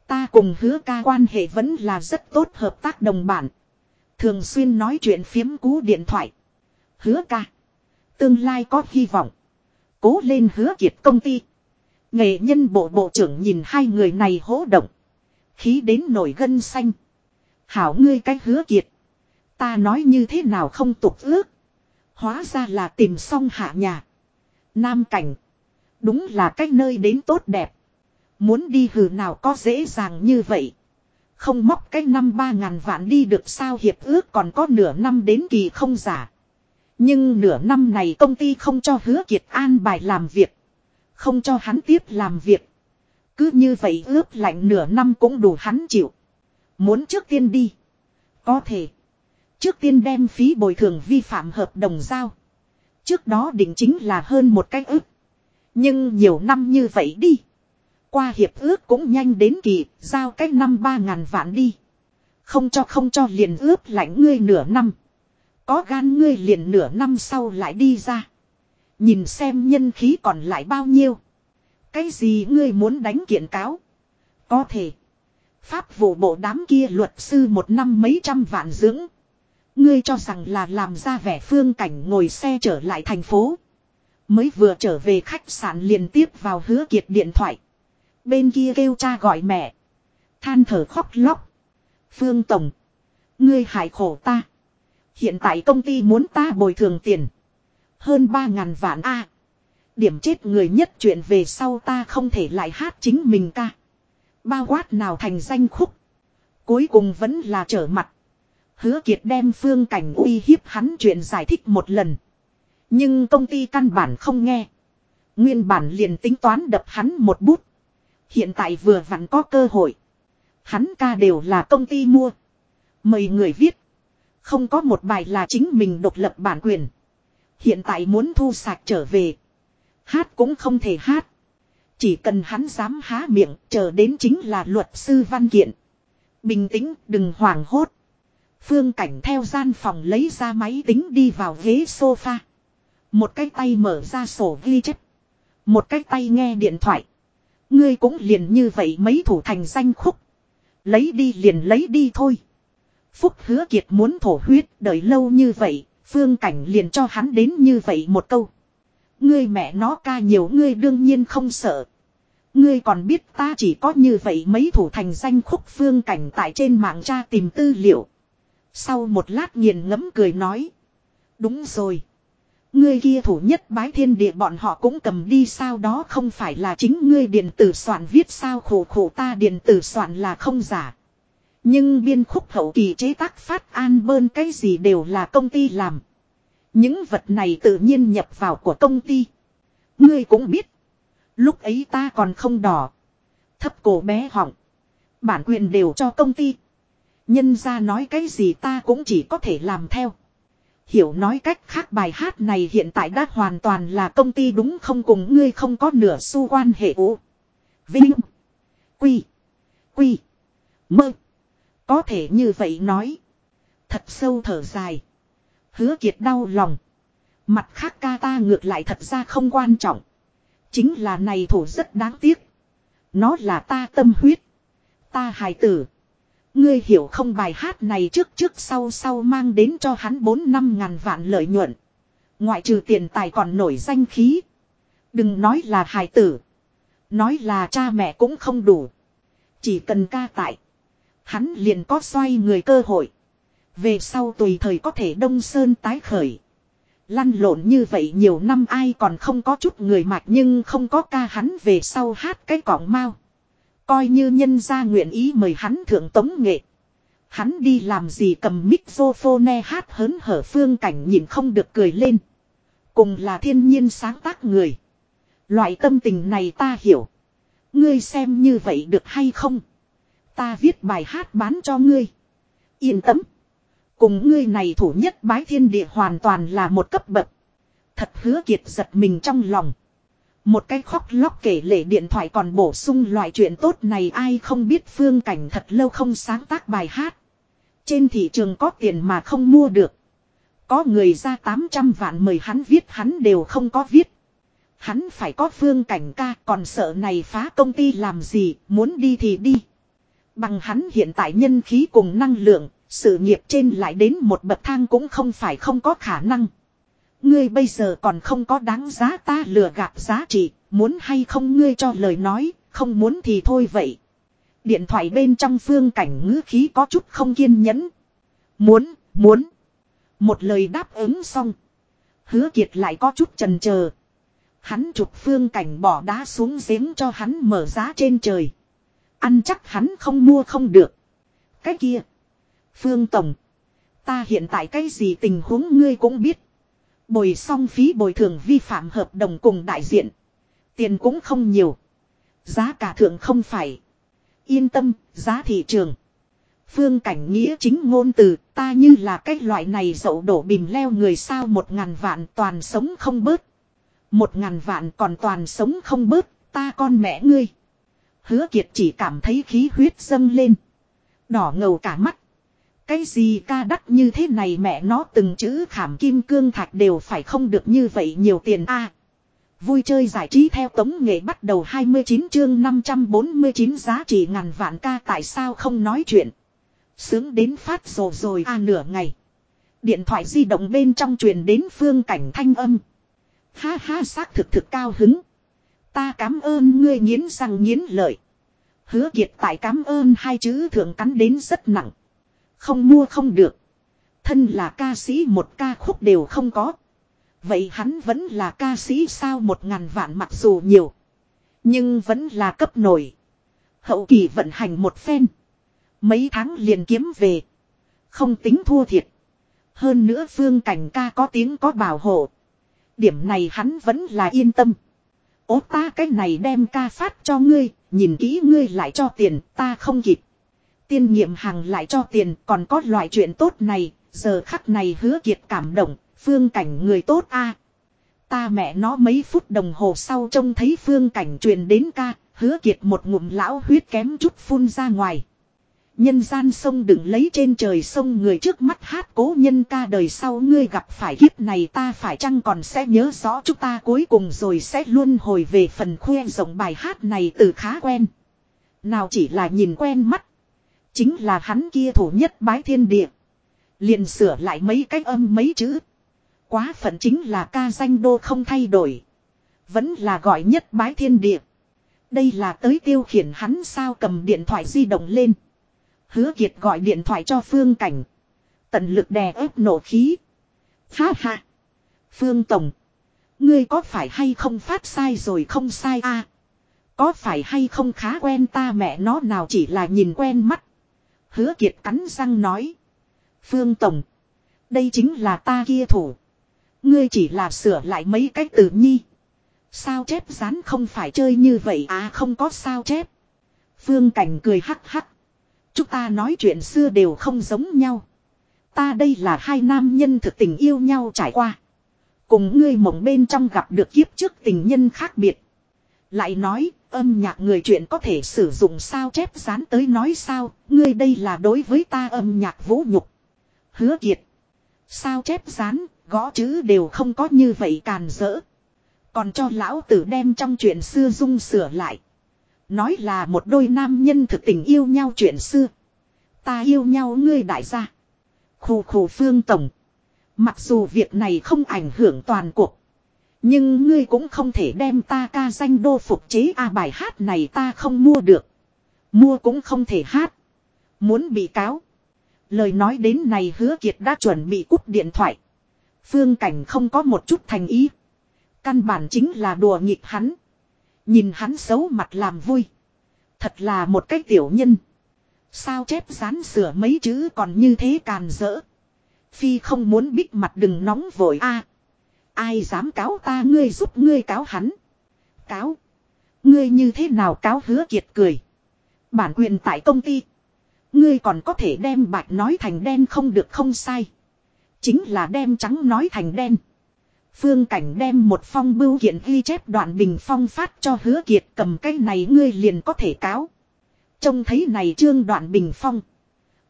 Ta cùng hứa ca quan hệ vẫn là rất tốt hợp tác đồng bản. Thường xuyên nói chuyện phiếm cú điện thoại. Hứa ca. Tương lai có hy vọng. Cố lên hứa kiệt công ty. Nghệ nhân bộ bộ trưởng nhìn hai người này hỗ động. Khí đến nổi gân xanh. Hảo ngươi cách hứa kiệt. Ta nói như thế nào không tục ước. Hóa ra là tìm xong hạ nhà. Nam cảnh. Đúng là cách nơi đến tốt đẹp. Muốn đi hừ nào có dễ dàng như vậy. Không móc cái năm ba ngàn vạn đi được sao hiệp ước còn có nửa năm đến kỳ không giả. Nhưng nửa năm này công ty không cho hứa kiệt an bài làm việc. Không cho hắn tiếp làm việc. Cứ như vậy ướp lạnh nửa năm cũng đủ hắn chịu. Muốn trước tiên đi. Có thể. Trước tiên đem phí bồi thường vi phạm hợp đồng giao. Trước đó định chính là hơn một cái ức. Nhưng nhiều năm như vậy đi. Qua hiệp ước cũng nhanh đến kỳ, giao cái năm ba ngàn vạn đi. Không cho không cho liền ướp lạnh ngươi nửa năm. Có gan ngươi liền nửa năm sau lại đi ra. Nhìn xem nhân khí còn lại bao nhiêu. Cái gì ngươi muốn đánh kiện cáo? Có thể. Pháp vụ bộ đám kia luật sư một năm mấy trăm vạn dưỡng. Ngươi cho rằng là làm ra vẻ phương cảnh ngồi xe trở lại thành phố. Mới vừa trở về khách sạn liền tiếp vào hứa kiệt điện thoại. Bên kia kêu cha gọi mẹ. Than thở khóc lóc. Phương Tổng. Ngươi hại khổ ta. Hiện tại công ty muốn ta bồi thường tiền. Hơn ba ngàn vạn A. Điểm chết người nhất chuyện về sau ta không thể lại hát chính mình ca. Bao quát nào thành danh khúc. Cuối cùng vẫn là trở mặt. Hứa Kiệt đem phương cảnh uy hiếp hắn chuyện giải thích một lần. Nhưng công ty căn bản không nghe. Nguyên bản liền tính toán đập hắn một bút. Hiện tại vừa vặn có cơ hội. Hắn ca đều là công ty mua. Mời người viết. Không có một bài là chính mình độc lập bản quyền. Hiện tại muốn thu sạc trở về. Hát cũng không thể hát. Chỉ cần hắn dám há miệng, chờ đến chính là luật sư văn kiện. Bình tĩnh, đừng hoảng hốt. Phương Cảnh theo gian phòng lấy ra máy tính đi vào ghế sofa. Một cái tay mở ra sổ ghi chép. Một cái tay nghe điện thoại. Ngươi cũng liền như vậy mấy thủ thành danh khúc. Lấy đi liền lấy đi thôi. Phúc hứa kiệt muốn thổ huyết, đợi lâu như vậy. Phương Cảnh liền cho hắn đến như vậy một câu. Ngươi mẹ nó ca nhiều, ngươi đương nhiên không sợ. Ngươi còn biết ta chỉ có như vậy mấy thủ thành danh khúc phương cảnh tại trên mạng tra tìm tư liệu. Sau một lát nghiền ngẫm cười nói. Đúng rồi. Ngươi kia thủ nhất bái thiên địa bọn họ cũng cầm đi sao đó không phải là chính ngươi điện tử soạn viết sao khổ khổ ta điện tử soạn là không giả. Nhưng biên khúc hậu kỳ chế tác phát an bơn cái gì đều là công ty làm. Những vật này tự nhiên nhập vào của công ty. Ngươi cũng biết. Lúc ấy ta còn không đỏ. Thấp cổ bé họng. Bản quyền đều cho công ty. Nhân ra nói cái gì ta cũng chỉ có thể làm theo. Hiểu nói cách khác bài hát này hiện tại đã hoàn toàn là công ty đúng không cùng ngươi không có nửa xu quan hệ ủ. Vinh. Quy. Quy. Mơ. Có thể như vậy nói. Thật sâu thở dài. Hứa kiệt đau lòng. Mặt khác ca ta ngược lại thật ra không quan trọng. Chính là này thủ rất đáng tiếc. Nó là ta tâm huyết. Ta hài tử. Ngươi hiểu không bài hát này trước trước sau sau mang đến cho hắn 4 năm ngàn vạn lợi nhuận. Ngoại trừ tiền tài còn nổi danh khí. Đừng nói là hài tử. Nói là cha mẹ cũng không đủ. Chỉ cần ca tại. Hắn liền có xoay người cơ hội. Về sau tùy thời có thể đông sơn tái khởi. Lăn lộn như vậy nhiều năm ai còn không có chút người mạch nhưng không có ca hắn về sau hát cái cỏng mau. Coi như nhân gia nguyện ý mời hắn thượng tống nghệ. Hắn đi làm gì cầm mixophone hát hớn hở phương cảnh nhìn không được cười lên. Cùng là thiên nhiên sáng tác người. Loại tâm tình này ta hiểu. Ngươi xem như vậy được hay không? Ta viết bài hát bán cho ngươi. Yên tâm. Cùng ngươi này thủ nhất bái thiên địa hoàn toàn là một cấp bậc. Thật hứa kiệt giật mình trong lòng. Một cái khóc lóc kể lệ điện thoại còn bổ sung loại chuyện tốt này ai không biết phương cảnh thật lâu không sáng tác bài hát. Trên thị trường có tiền mà không mua được. Có người ra 800 vạn mời hắn viết, hắn đều không có viết. Hắn phải có phương cảnh ca, còn sợ này phá công ty làm gì, muốn đi thì đi. Bằng hắn hiện tại nhân khí cùng năng lượng, sự nghiệp trên lại đến một bậc thang cũng không phải không có khả năng. Ngươi bây giờ còn không có đáng giá ta lừa gạt giá trị, muốn hay không ngươi cho lời nói, không muốn thì thôi vậy. Điện thoại bên trong phương cảnh ngữ khí có chút không kiên nhẫn. Muốn, muốn. Một lời đáp ứng xong. Hứa kiệt lại có chút trần chờ Hắn chụp phương cảnh bỏ đá xuống giếng cho hắn mở giá trên trời. Ăn chắc hắn không mua không được. Cái kia. Phương Tổng. Ta hiện tại cái gì tình huống ngươi cũng biết. Bồi xong phí bồi thường vi phạm hợp đồng cùng đại diện. Tiền cũng không nhiều. Giá cả thượng không phải. Yên tâm, giá thị trường. Phương cảnh nghĩa chính ngôn từ, ta như là cái loại này dậu đổ bìm leo người sao một ngàn vạn toàn sống không bớt. Một ngàn vạn còn toàn sống không bớt, ta con mẹ ngươi. Hứa kiệt chỉ cảm thấy khí huyết dâng lên. Đỏ ngầu cả mắt. Cái gì ca đắt như thế này mẹ nó từng chữ khảm kim cương thạch đều phải không được như vậy nhiều tiền a Vui chơi giải trí theo tống nghệ bắt đầu 29 chương 549 giá trị ngàn vạn ca tại sao không nói chuyện. Sướng đến phát rồ rồi a nửa ngày. Điện thoại di động bên trong truyền đến phương cảnh thanh âm. Ha ha xác thực thực cao hứng. Ta cảm ơn ngươi nghiến răng nghiến lợi. Hứa kiệt tại cảm ơn hai chữ thượng cắn đến rất nặng. Không mua không được. Thân là ca sĩ một ca khúc đều không có. Vậy hắn vẫn là ca sĩ sao một ngàn vạn mặc dù nhiều. Nhưng vẫn là cấp nổi. Hậu kỳ vận hành một phen. Mấy tháng liền kiếm về. Không tính thua thiệt. Hơn nữa phương cảnh ca có tiếng có bảo hộ. Điểm này hắn vẫn là yên tâm. Ố ta cái này đem ca phát cho ngươi, nhìn kỹ ngươi lại cho tiền, ta không kịp. Tiên nhiệm hàng lại cho tiền, còn có loại chuyện tốt này, giờ khắc này hứa kiệt cảm động, phương cảnh người tốt a Ta mẹ nó mấy phút đồng hồ sau trông thấy phương cảnh truyền đến ca, hứa kiệt một ngụm lão huyết kém chút phun ra ngoài. Nhân gian sông đừng lấy trên trời sông người trước mắt hát cố nhân ca đời sau ngươi gặp phải kiếp này ta phải chăng còn sẽ nhớ rõ chúng ta cuối cùng rồi sẽ luôn hồi về phần khuê rộng bài hát này từ khá quen. Nào chỉ là nhìn quen mắt. Chính là hắn kia thủ nhất bái thiên địa. Liền sửa lại mấy cách âm mấy chữ. Quá phận chính là ca danh đô không thay đổi. Vẫn là gọi nhất bái thiên địa. Đây là tới tiêu khiển hắn sao cầm điện thoại di động lên. Hứa Kiệt gọi điện thoại cho Phương Cảnh. Tận lực đè ép nổ khí. Ha ha. Phương Tổng. Ngươi có phải hay không phát sai rồi không sai a à, Có phải hay không khá quen ta mẹ nó nào chỉ là nhìn quen mắt. Hứa Kiệt cắn răng nói. Phương Tổng. Đây chính là ta kia thủ. Ngươi chỉ là sửa lại mấy cách từ nhi. Sao chép rán không phải chơi như vậy à không có sao chép. Phương Cảnh cười hắc hắc. Chúng ta nói chuyện xưa đều không giống nhau. Ta đây là hai nam nhân thực tình yêu nhau trải qua. Cùng ngươi mộng bên trong gặp được kiếp trước tình nhân khác biệt. Lại nói, âm nhạc người chuyện có thể sử dụng sao chép dán tới nói sao, ngươi đây là đối với ta âm nhạc vũ nhục. Hứa kiệt. Sao chép dán, gõ chữ đều không có như vậy càn rỡ. Còn cho lão tử đem trong chuyện xưa dung sửa lại. Nói là một đôi nam nhân thực tình yêu nhau chuyện xưa. Ta yêu nhau ngươi đại gia. Khù khù phương tổng. Mặc dù việc này không ảnh hưởng toàn cuộc. Nhưng ngươi cũng không thể đem ta ca danh đô phục chế a bài hát này ta không mua được. Mua cũng không thể hát. Muốn bị cáo. Lời nói đến này hứa kiệt đã chuẩn bị cúp điện thoại. Phương cảnh không có một chút thành ý. Căn bản chính là đùa nghịch hắn. Nhìn hắn xấu mặt làm vui. Thật là một cái tiểu nhân. Sao chép dán sửa mấy chữ còn như thế càn rỡ. Phi không muốn bích mặt đừng nóng vội a ai dám cáo ta, ngươi giúp ngươi cáo hắn. Cáo. Ngươi như thế nào cáo hứa kiệt cười. Bản quyền tại công ty. Ngươi còn có thể đem bạch nói thành đen không được không sai. Chính là đem trắng nói thành đen. Phương Cảnh đem một phong bưu kiện ghi chép đoạn bình phong phát cho hứa kiệt cầm cái này ngươi liền có thể cáo. Trông thấy này trương đoạn bình phong.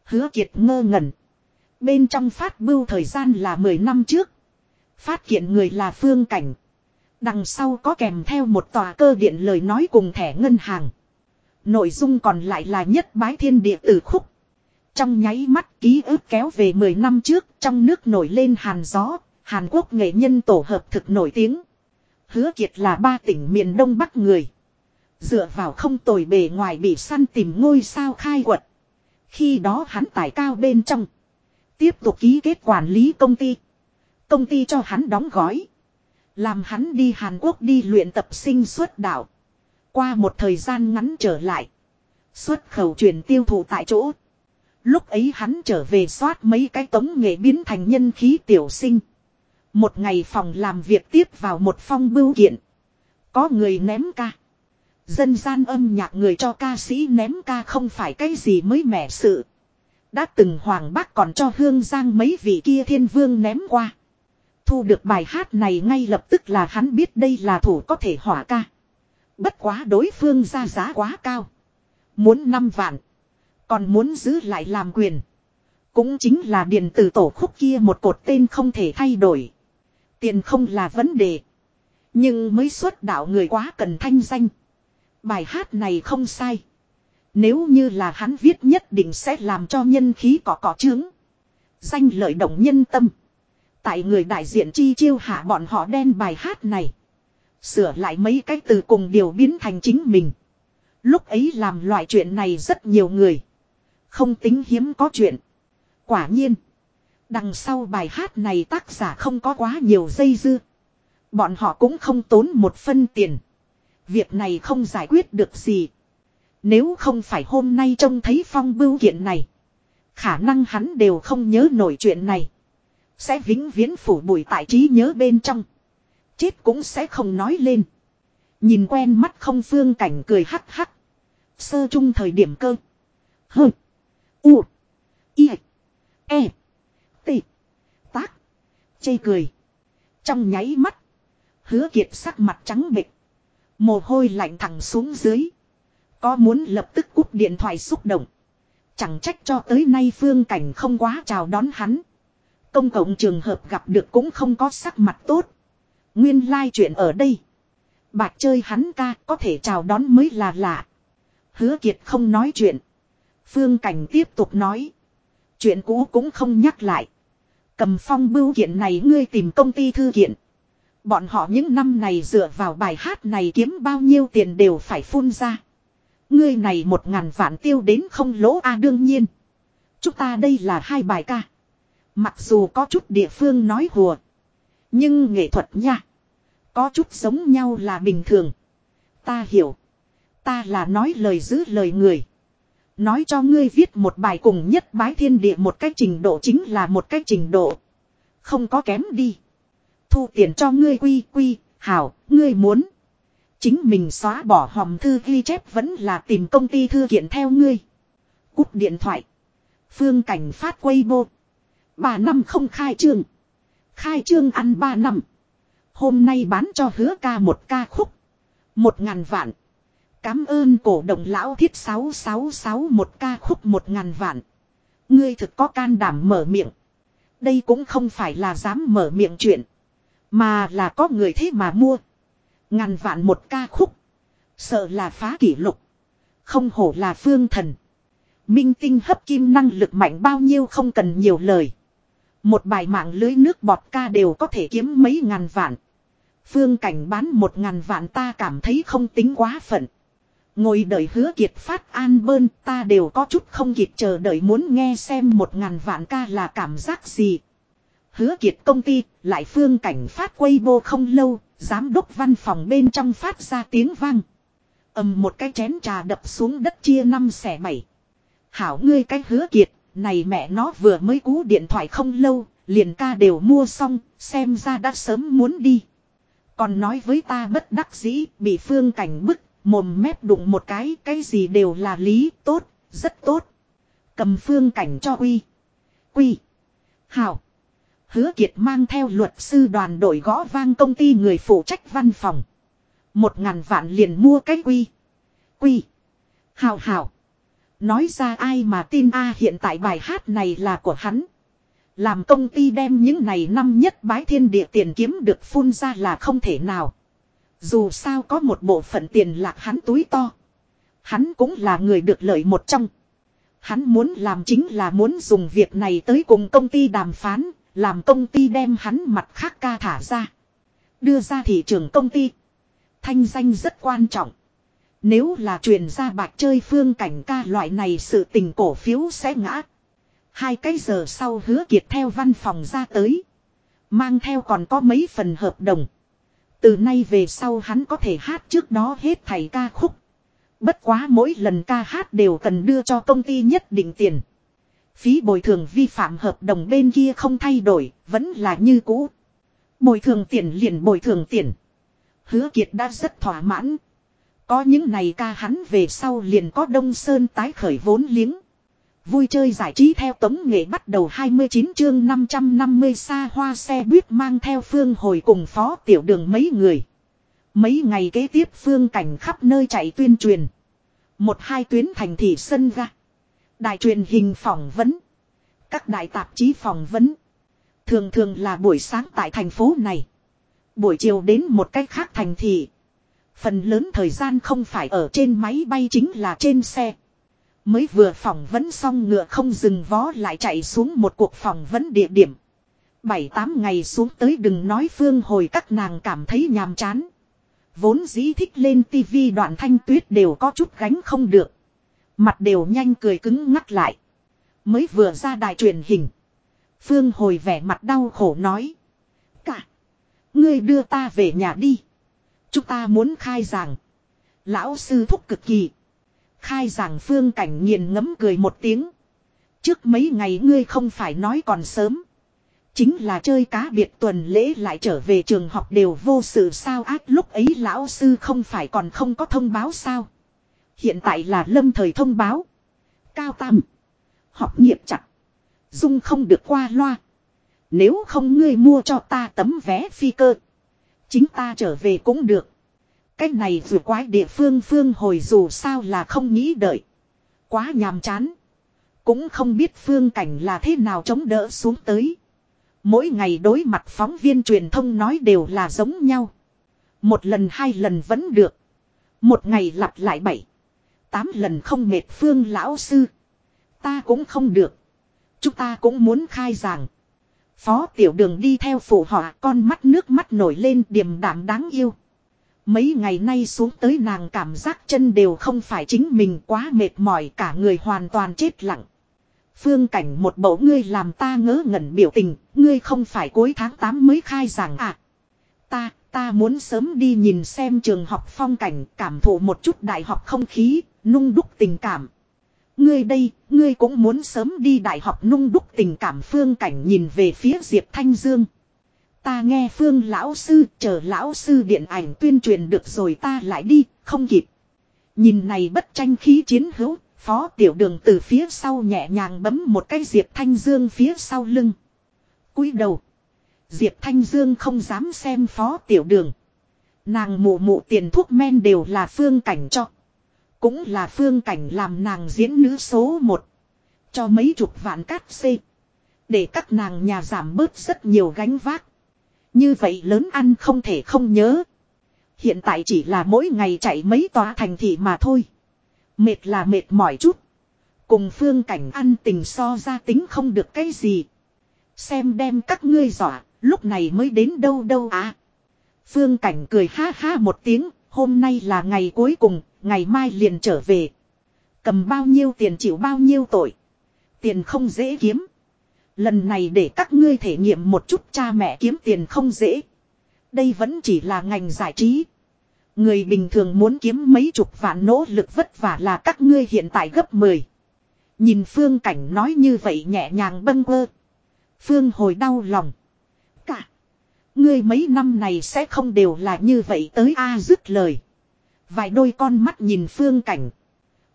Hứa kiệt ngơ ngẩn. Bên trong phát bưu thời gian là 10 năm trước. Phát hiện người là Phương Cảnh. Đằng sau có kèm theo một tòa cơ điện lời nói cùng thẻ ngân hàng. Nội dung còn lại là nhất bái thiên địa tử khúc. Trong nháy mắt ký ức kéo về 10 năm trước trong nước nổi lên hàn gió, Hàn Quốc nghệ nhân tổ hợp thực nổi tiếng. Hứa Kiệt là ba tỉnh miền Đông Bắc người. Dựa vào không tồi bề ngoài bị săn tìm ngôi sao khai quật. Khi đó hắn tài cao bên trong. Tiếp tục ký kết quản lý công ty. Công ty cho hắn đóng gói. Làm hắn đi Hàn Quốc đi luyện tập sinh xuất đạo. Qua một thời gian ngắn trở lại. Xuất khẩu chuyển tiêu thụ tại chỗ. Lúc ấy hắn trở về soát mấy cái tống nghệ biến thành nhân khí tiểu sinh. Một ngày phòng làm việc tiếp vào một phong bưu kiện. Có người ném ca. Dân gian âm nhạc người cho ca sĩ ném ca không phải cái gì mới mẻ sự. Đã từng Hoàng Bác còn cho Hương Giang mấy vị kia thiên vương ném qua. Thu được bài hát này ngay lập tức là hắn biết đây là thủ có thể hỏa ca. Bất quá đối phương ra giá quá cao. Muốn 5 vạn. Còn muốn giữ lại làm quyền. Cũng chính là điện tử tổ khúc kia một cột tên không thể thay đổi. Tiền không là vấn đề. Nhưng mới xuất đạo người quá cần thanh danh. Bài hát này không sai. Nếu như là hắn viết nhất định sẽ làm cho nhân khí có cỏ trướng. Danh lợi động nhân tâm. Tại người đại diện chi chiêu hạ bọn họ đen bài hát này. Sửa lại mấy cái từ cùng điều biến thành chính mình. Lúc ấy làm loại chuyện này rất nhiều người. Không tính hiếm có chuyện. Quả nhiên. Đằng sau bài hát này tác giả không có quá nhiều dây dưa. Bọn họ cũng không tốn một phân tiền. Việc này không giải quyết được gì. Nếu không phải hôm nay trông thấy phong bưu kiện này. Khả năng hắn đều không nhớ nổi chuyện này. Sẽ vĩnh viễn phủ bụi tại trí nhớ bên trong. Chết cũng sẽ không nói lên. Nhìn quen mắt không phương cảnh cười hắc hắc. Sơ trung thời điểm cơ. Hơ. U. Y. E. T. Tác. Chê cười. Trong nháy mắt. Hứa kiệt sắc mặt trắng bệch. Mồ hôi lạnh thẳng xuống dưới. Có muốn lập tức cúp điện thoại xúc động. Chẳng trách cho tới nay phương cảnh không quá chào đón hắn. Công cộng trường hợp gặp được cũng không có sắc mặt tốt. Nguyên lai like chuyện ở đây. Bạch chơi hắn ca có thể chào đón mới là lạ. Hứa Kiệt không nói chuyện. Phương Cảnh tiếp tục nói. Chuyện cũ cũng không nhắc lại. Cầm phong bưu kiện này ngươi tìm công ty thư kiện. Bọn họ những năm này dựa vào bài hát này kiếm bao nhiêu tiền đều phải phun ra. Ngươi này một ngàn vạn tiêu đến không lỗ a, đương nhiên. Chúng ta đây là hai bài ca. Mặc dù có chút địa phương nói hùa. Nhưng nghệ thuật nha. Có chút giống nhau là bình thường. Ta hiểu. Ta là nói lời giữ lời người. Nói cho ngươi viết một bài cùng nhất bái thiên địa một cách trình độ chính là một cách trình độ. Không có kém đi. Thu tiền cho ngươi quy quy, hảo, ngươi muốn. Chính mình xóa bỏ hòm thư ghi chép vẫn là tìm công ty thư kiện theo ngươi. Cúp điện thoại. Phương cảnh phát quay vô. Ba năm không khai trương. Khai trương ăn ba năm. Hôm nay bán cho hứa ca một ca khúc. Một ngàn vạn. Cám ơn cổ động lão thiết 666 một ca khúc một ngàn vạn. Ngươi thực có can đảm mở miệng. Đây cũng không phải là dám mở miệng chuyện. Mà là có người thế mà mua. Ngàn vạn một ca khúc. Sợ là phá kỷ lục. Không hổ là phương thần. Minh tinh hấp kim năng lực mạnh bao nhiêu không cần nhiều lời. Một bài mạng lưới nước bọt ca đều có thể kiếm mấy ngàn vạn. Phương cảnh bán một ngàn vạn ta cảm thấy không tính quá phận. Ngồi đợi hứa kiệt phát an bơn ta đều có chút không kịp chờ đợi muốn nghe xem một ngàn vạn ca là cảm giác gì. Hứa kiệt công ty lại phương cảnh phát quay vô không lâu, giám đốc văn phòng bên trong phát ra tiếng vang. ầm một cái chén trà đập xuống đất chia năm xẻ bảy. Hảo ngươi cái hứa kiệt, này mẹ nó vừa mới cú điện thoại không lâu, liền ca đều mua xong, xem ra đã sớm muốn đi. Còn nói với ta bất đắc dĩ, bị phương cảnh bức, mồm mép đụng một cái, cái gì đều là lý, tốt, rất tốt. Cầm phương cảnh cho quy, Quy. Hảo. Hứa Kiệt mang theo luật sư đoàn đội gõ vang công ty người phụ trách văn phòng. Một ngàn vạn liền mua cái quy. Quy. Hảo hảo. Nói ra ai mà tin a hiện tại bài hát này là của hắn. Làm công ty đem những này năm nhất bái thiên địa tiền kiếm được phun ra là không thể nào. Dù sao có một bộ phận tiền lạc hắn túi to. Hắn cũng là người được lợi một trong. Hắn muốn làm chính là muốn dùng việc này tới cùng công ty đàm phán, làm công ty đem hắn mặt khác ca thả ra. Đưa ra thị trường công ty. Thanh danh rất quan trọng. Nếu là truyền ra bạc chơi phương cảnh ca loại này sự tình cổ phiếu sẽ ngã. Hai cái giờ sau hứa kiệt theo văn phòng ra tới. Mang theo còn có mấy phần hợp đồng. Từ nay về sau hắn có thể hát trước đó hết thầy ca khúc. Bất quá mỗi lần ca hát đều cần đưa cho công ty nhất định tiền. Phí bồi thường vi phạm hợp đồng bên kia không thay đổi, vẫn là như cũ. Bồi thường tiền liền bồi thường tiền. Hứa Kiệt đã rất thỏa mãn. Có những này ca hắn về sau liền có Đông Sơn tái khởi vốn liếng. Vui chơi giải trí theo tống nghệ bắt đầu 29 chương 550 xa hoa xe buýt mang theo phương hồi cùng phó tiểu đường mấy người. Mấy ngày kế tiếp phương cảnh khắp nơi chạy tuyên truyền. Một hai tuyến thành thị sân ga. Đài truyền hình phỏng vấn. Các đại tạp chí phỏng vấn. Thường thường là buổi sáng tại thành phố này. Buổi chiều đến một cách khác thành thị. Phần lớn thời gian không phải ở trên máy bay chính là trên xe. Mới vừa phỏng vấn xong ngựa không dừng vó lại chạy xuống một cuộc phỏng vấn địa điểm. Bảy tám ngày xuống tới đừng nói phương hồi các nàng cảm thấy nhàm chán. Vốn dĩ thích lên tivi đoạn thanh tuyết đều có chút gánh không được. Mặt đều nhanh cười cứng ngắt lại. Mới vừa ra đài truyền hình. Phương hồi vẻ mặt đau khổ nói. Cả. Ngươi đưa ta về nhà đi. Chúng ta muốn khai giảng. Lão sư thúc cực kỳ. Khai giảng phương cảnh nghiền ngấm cười một tiếng. Trước mấy ngày ngươi không phải nói còn sớm. Chính là chơi cá biệt tuần lễ lại trở về trường học đều vô sự sao ác lúc ấy lão sư không phải còn không có thông báo sao. Hiện tại là lâm thời thông báo. Cao tam. Học nghiệp chặt. Dung không được qua loa. Nếu không ngươi mua cho ta tấm vé phi cơ. Chính ta trở về cũng được. Cái này dù quái địa phương phương hồi dù sao là không nghĩ đợi. Quá nhàm chán. Cũng không biết phương cảnh là thế nào chống đỡ xuống tới. Mỗi ngày đối mặt phóng viên truyền thông nói đều là giống nhau. Một lần hai lần vẫn được. Một ngày lặp lại bảy. Tám lần không mệt phương lão sư. Ta cũng không được. Chúng ta cũng muốn khai giảng. Phó tiểu đường đi theo phụ họa con mắt nước mắt nổi lên điềm đạm đáng yêu. Mấy ngày nay xuống tới nàng cảm giác chân đều không phải chính mình quá mệt mỏi cả người hoàn toàn chết lặng. Phương cảnh một bộ ngươi làm ta ngỡ ngẩn biểu tình, ngươi không phải cuối tháng 8 mới khai giảng à. Ta, ta muốn sớm đi nhìn xem trường học phong cảnh, cảm thụ một chút đại học không khí, nung đúc tình cảm. Ngươi đây, ngươi cũng muốn sớm đi đại học nung đúc tình cảm phương cảnh nhìn về phía Diệp Thanh Dương. Ta nghe phương lão sư, chờ lão sư điện ảnh tuyên truyền được rồi ta lại đi, không kịp. Nhìn này bất tranh khí chiến hữu, phó tiểu đường từ phía sau nhẹ nhàng bấm một cái Diệp Thanh Dương phía sau lưng. cúi đầu. Diệp Thanh Dương không dám xem phó tiểu đường. Nàng mụ mụ tiền thuốc men đều là phương cảnh cho. Cũng là phương cảnh làm nàng diễn nữ số một Cho mấy chục vạn cát xê. Để các nàng nhà giảm bớt rất nhiều gánh vác. Như vậy lớn ăn không thể không nhớ. Hiện tại chỉ là mỗi ngày chạy mấy tòa thành thị mà thôi. Mệt là mệt mỏi chút. Cùng phương cảnh ăn tình so ra tính không được cái gì. Xem đem các ngươi dọa, lúc này mới đến đâu đâu à. Phương cảnh cười ha ha một tiếng, hôm nay là ngày cuối cùng, ngày mai liền trở về. Cầm bao nhiêu tiền chịu bao nhiêu tội. Tiền không dễ kiếm. Lần này để các ngươi thể nghiệm một chút cha mẹ kiếm tiền không dễ. Đây vẫn chỉ là ngành giải trí. Người bình thường muốn kiếm mấy chục vạn nỗ lực vất vả là các ngươi hiện tại gấp 10. Nhìn Phương Cảnh nói như vậy nhẹ nhàng bâng quơ. Phương hồi đau lòng. Cả. Ngươi mấy năm này sẽ không đều là như vậy tới A dứt lời. Vài đôi con mắt nhìn Phương Cảnh.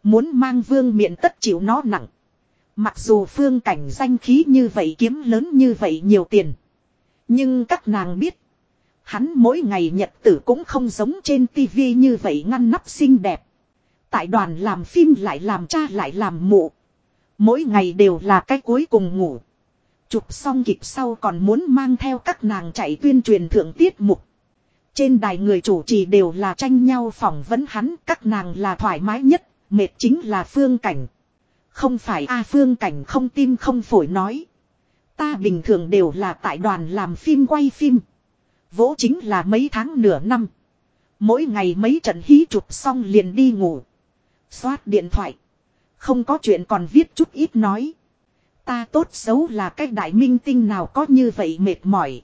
Muốn mang vương miệng tất chịu nó nặng. Mặc dù phương cảnh danh khí như vậy kiếm lớn như vậy nhiều tiền. Nhưng các nàng biết. Hắn mỗi ngày nhật tử cũng không giống trên tivi như vậy ngăn nắp xinh đẹp. Tại đoàn làm phim lại làm cha lại làm mụ. Mỗi ngày đều là cái cuối cùng ngủ. Chụp xong kịp sau còn muốn mang theo các nàng chạy tuyên truyền thượng tiết mục. Trên đài người chủ trì đều là tranh nhau phỏng vấn hắn, các nàng là thoải mái nhất, mệt chính là phương cảnh. Không phải A Phương Cảnh không tim không phổi nói. Ta bình thường đều là tại đoàn làm phim quay phim. Vỗ chính là mấy tháng nửa năm. Mỗi ngày mấy trận hí chụp xong liền đi ngủ. Xoát điện thoại. Không có chuyện còn viết chút ít nói. Ta tốt xấu là cái đại minh tinh nào có như vậy mệt mỏi.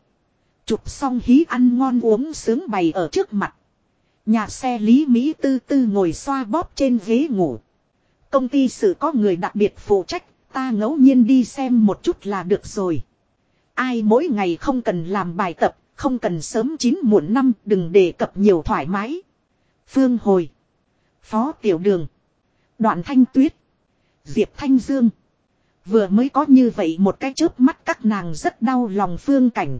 Chụp xong hí ăn ngon uống sướng bày ở trước mặt. Nhà xe Lý Mỹ tư tư ngồi xoa bóp trên ghế ngủ. Công ty sự có người đặc biệt phụ trách, ta ngẫu nhiên đi xem một chút là được rồi. Ai mỗi ngày không cần làm bài tập, không cần sớm chín muộn năm, đừng đề cập nhiều thoải mái. Phương Hồi. Phó Tiểu Đường. Đoạn Thanh Tuyết. Diệp Thanh Dương. Vừa mới có như vậy một cái chớp mắt các nàng rất đau lòng phương cảnh.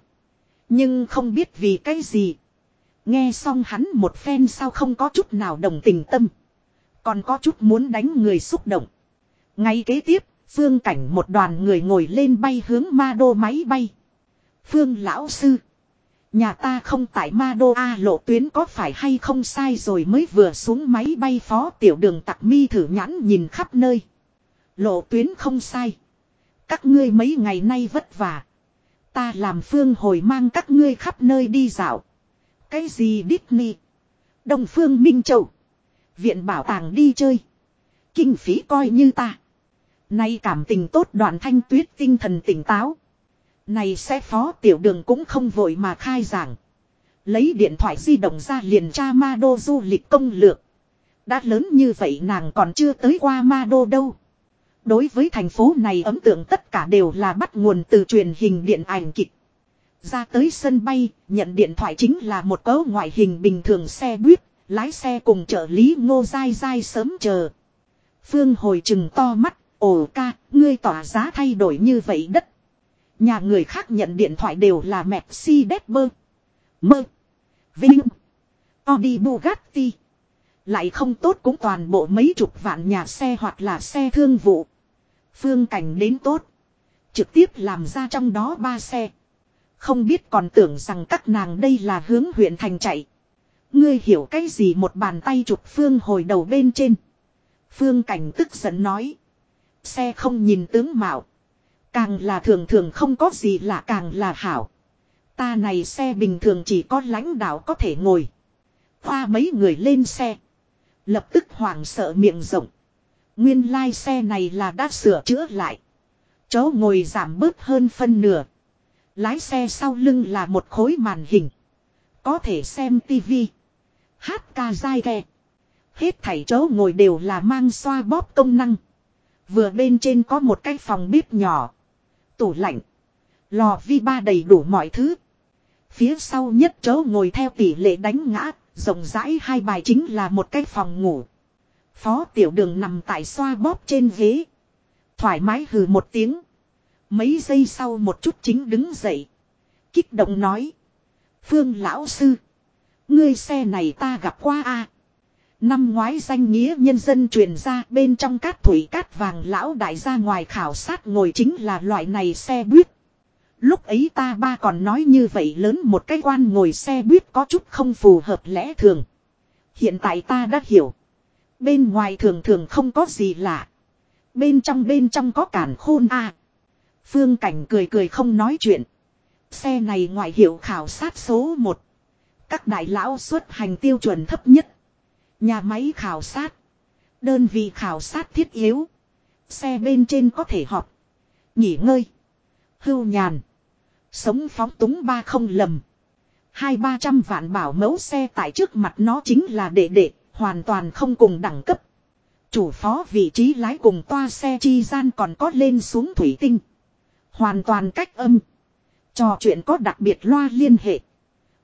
Nhưng không biết vì cái gì. Nghe xong hắn một phen sao không có chút nào đồng tình tâm. Còn có chút muốn đánh người xúc động. Ngay kế tiếp, phương cảnh một đoàn người ngồi lên bay hướng ma đô máy bay. Phương lão sư. Nhà ta không tại ma đô A lộ tuyến có phải hay không sai rồi mới vừa xuống máy bay phó tiểu đường tặc mi thử nhãn nhìn khắp nơi. Lộ tuyến không sai. Các ngươi mấy ngày nay vất vả. Ta làm phương hồi mang các ngươi khắp nơi đi dạo. Cái gì Disney? Đông phương Minh Châu. Viện bảo tàng đi chơi. Kinh phí coi như ta. Nay cảm tình tốt đoạn thanh tuyết tinh thần tỉnh táo. Này sẽ phó tiểu đường cũng không vội mà khai giảng. Lấy điện thoại di động ra liền tra ma đô du lịch công lược. Đã lớn như vậy nàng còn chưa tới qua ma đô đâu. Đối với thành phố này ấn tượng tất cả đều là bắt nguồn từ truyền hình điện ảnh kịch. Ra tới sân bay, nhận điện thoại chính là một cấu ngoại hình bình thường xe buýt, Lái xe cùng trợ lý ngô dai dai sớm chờ. Phương hồi chừng to mắt, ồ ca, ngươi tỏa giá thay đổi như vậy đất. Nhà người khác nhận điện thoại đều là Mercedes bơ. Mơ. Vinh. Audi Bugatti. Lại không tốt cũng toàn bộ mấy chục vạn nhà xe hoặc là xe thương vụ. Phương cảnh đến tốt. Trực tiếp làm ra trong đó ba xe. Không biết còn tưởng rằng các nàng đây là hướng huyện thành chạy. Ngươi hiểu cái gì một bàn tay chụp Phương hồi đầu bên trên. Phương cảnh tức giận nói. Xe không nhìn tướng mạo. Càng là thường thường không có gì là càng là hảo. Ta này xe bình thường chỉ có lãnh đạo có thể ngồi. Hoa mấy người lên xe. Lập tức hoảng sợ miệng rộng. Nguyên lai like xe này là đã sửa chữa lại. Chỗ ngồi giảm bớt hơn phân nửa. Lái xe sau lưng là một khối màn hình. Có thể xem tivi. Hát ca dai ghe. Hết thảy chỗ ngồi đều là mang xoa bóp công năng. Vừa bên trên có một cái phòng bếp nhỏ. Tủ lạnh. Lò vi ba đầy đủ mọi thứ. Phía sau nhất chỗ ngồi theo tỷ lệ đánh ngã. Rộng rãi hai bài chính là một cái phòng ngủ. Phó tiểu đường nằm tại xoa bóp trên ghế. Thoải mái hừ một tiếng. Mấy giây sau một chút chính đứng dậy. Kích động nói. Phương lão sư. Ngươi xe này ta gặp qua a Năm ngoái danh nghĩa nhân dân truyền ra bên trong cát thủy cát vàng lão đại ra ngoài khảo sát ngồi chính là loại này xe buýt. Lúc ấy ta ba còn nói như vậy lớn một cái quan ngồi xe buýt có chút không phù hợp lẽ thường. Hiện tại ta đã hiểu. Bên ngoài thường thường không có gì lạ. Bên trong bên trong có cản khôn a. Phương Cảnh cười cười không nói chuyện. Xe này ngoại hiệu khảo sát số 1. Các đại lão xuất hành tiêu chuẩn thấp nhất. Nhà máy khảo sát. Đơn vị khảo sát thiết yếu. Xe bên trên có thể họp. Nghỉ ngơi. Hưu nhàn. Sống phóng túng ba không lầm. Hai ba trăm vạn bảo mẫu xe tại trước mặt nó chính là đệ đệ. Hoàn toàn không cùng đẳng cấp. Chủ phó vị trí lái cùng toa xe chi gian còn có lên xuống thủy tinh. Hoàn toàn cách âm. Trò chuyện có đặc biệt loa liên hệ.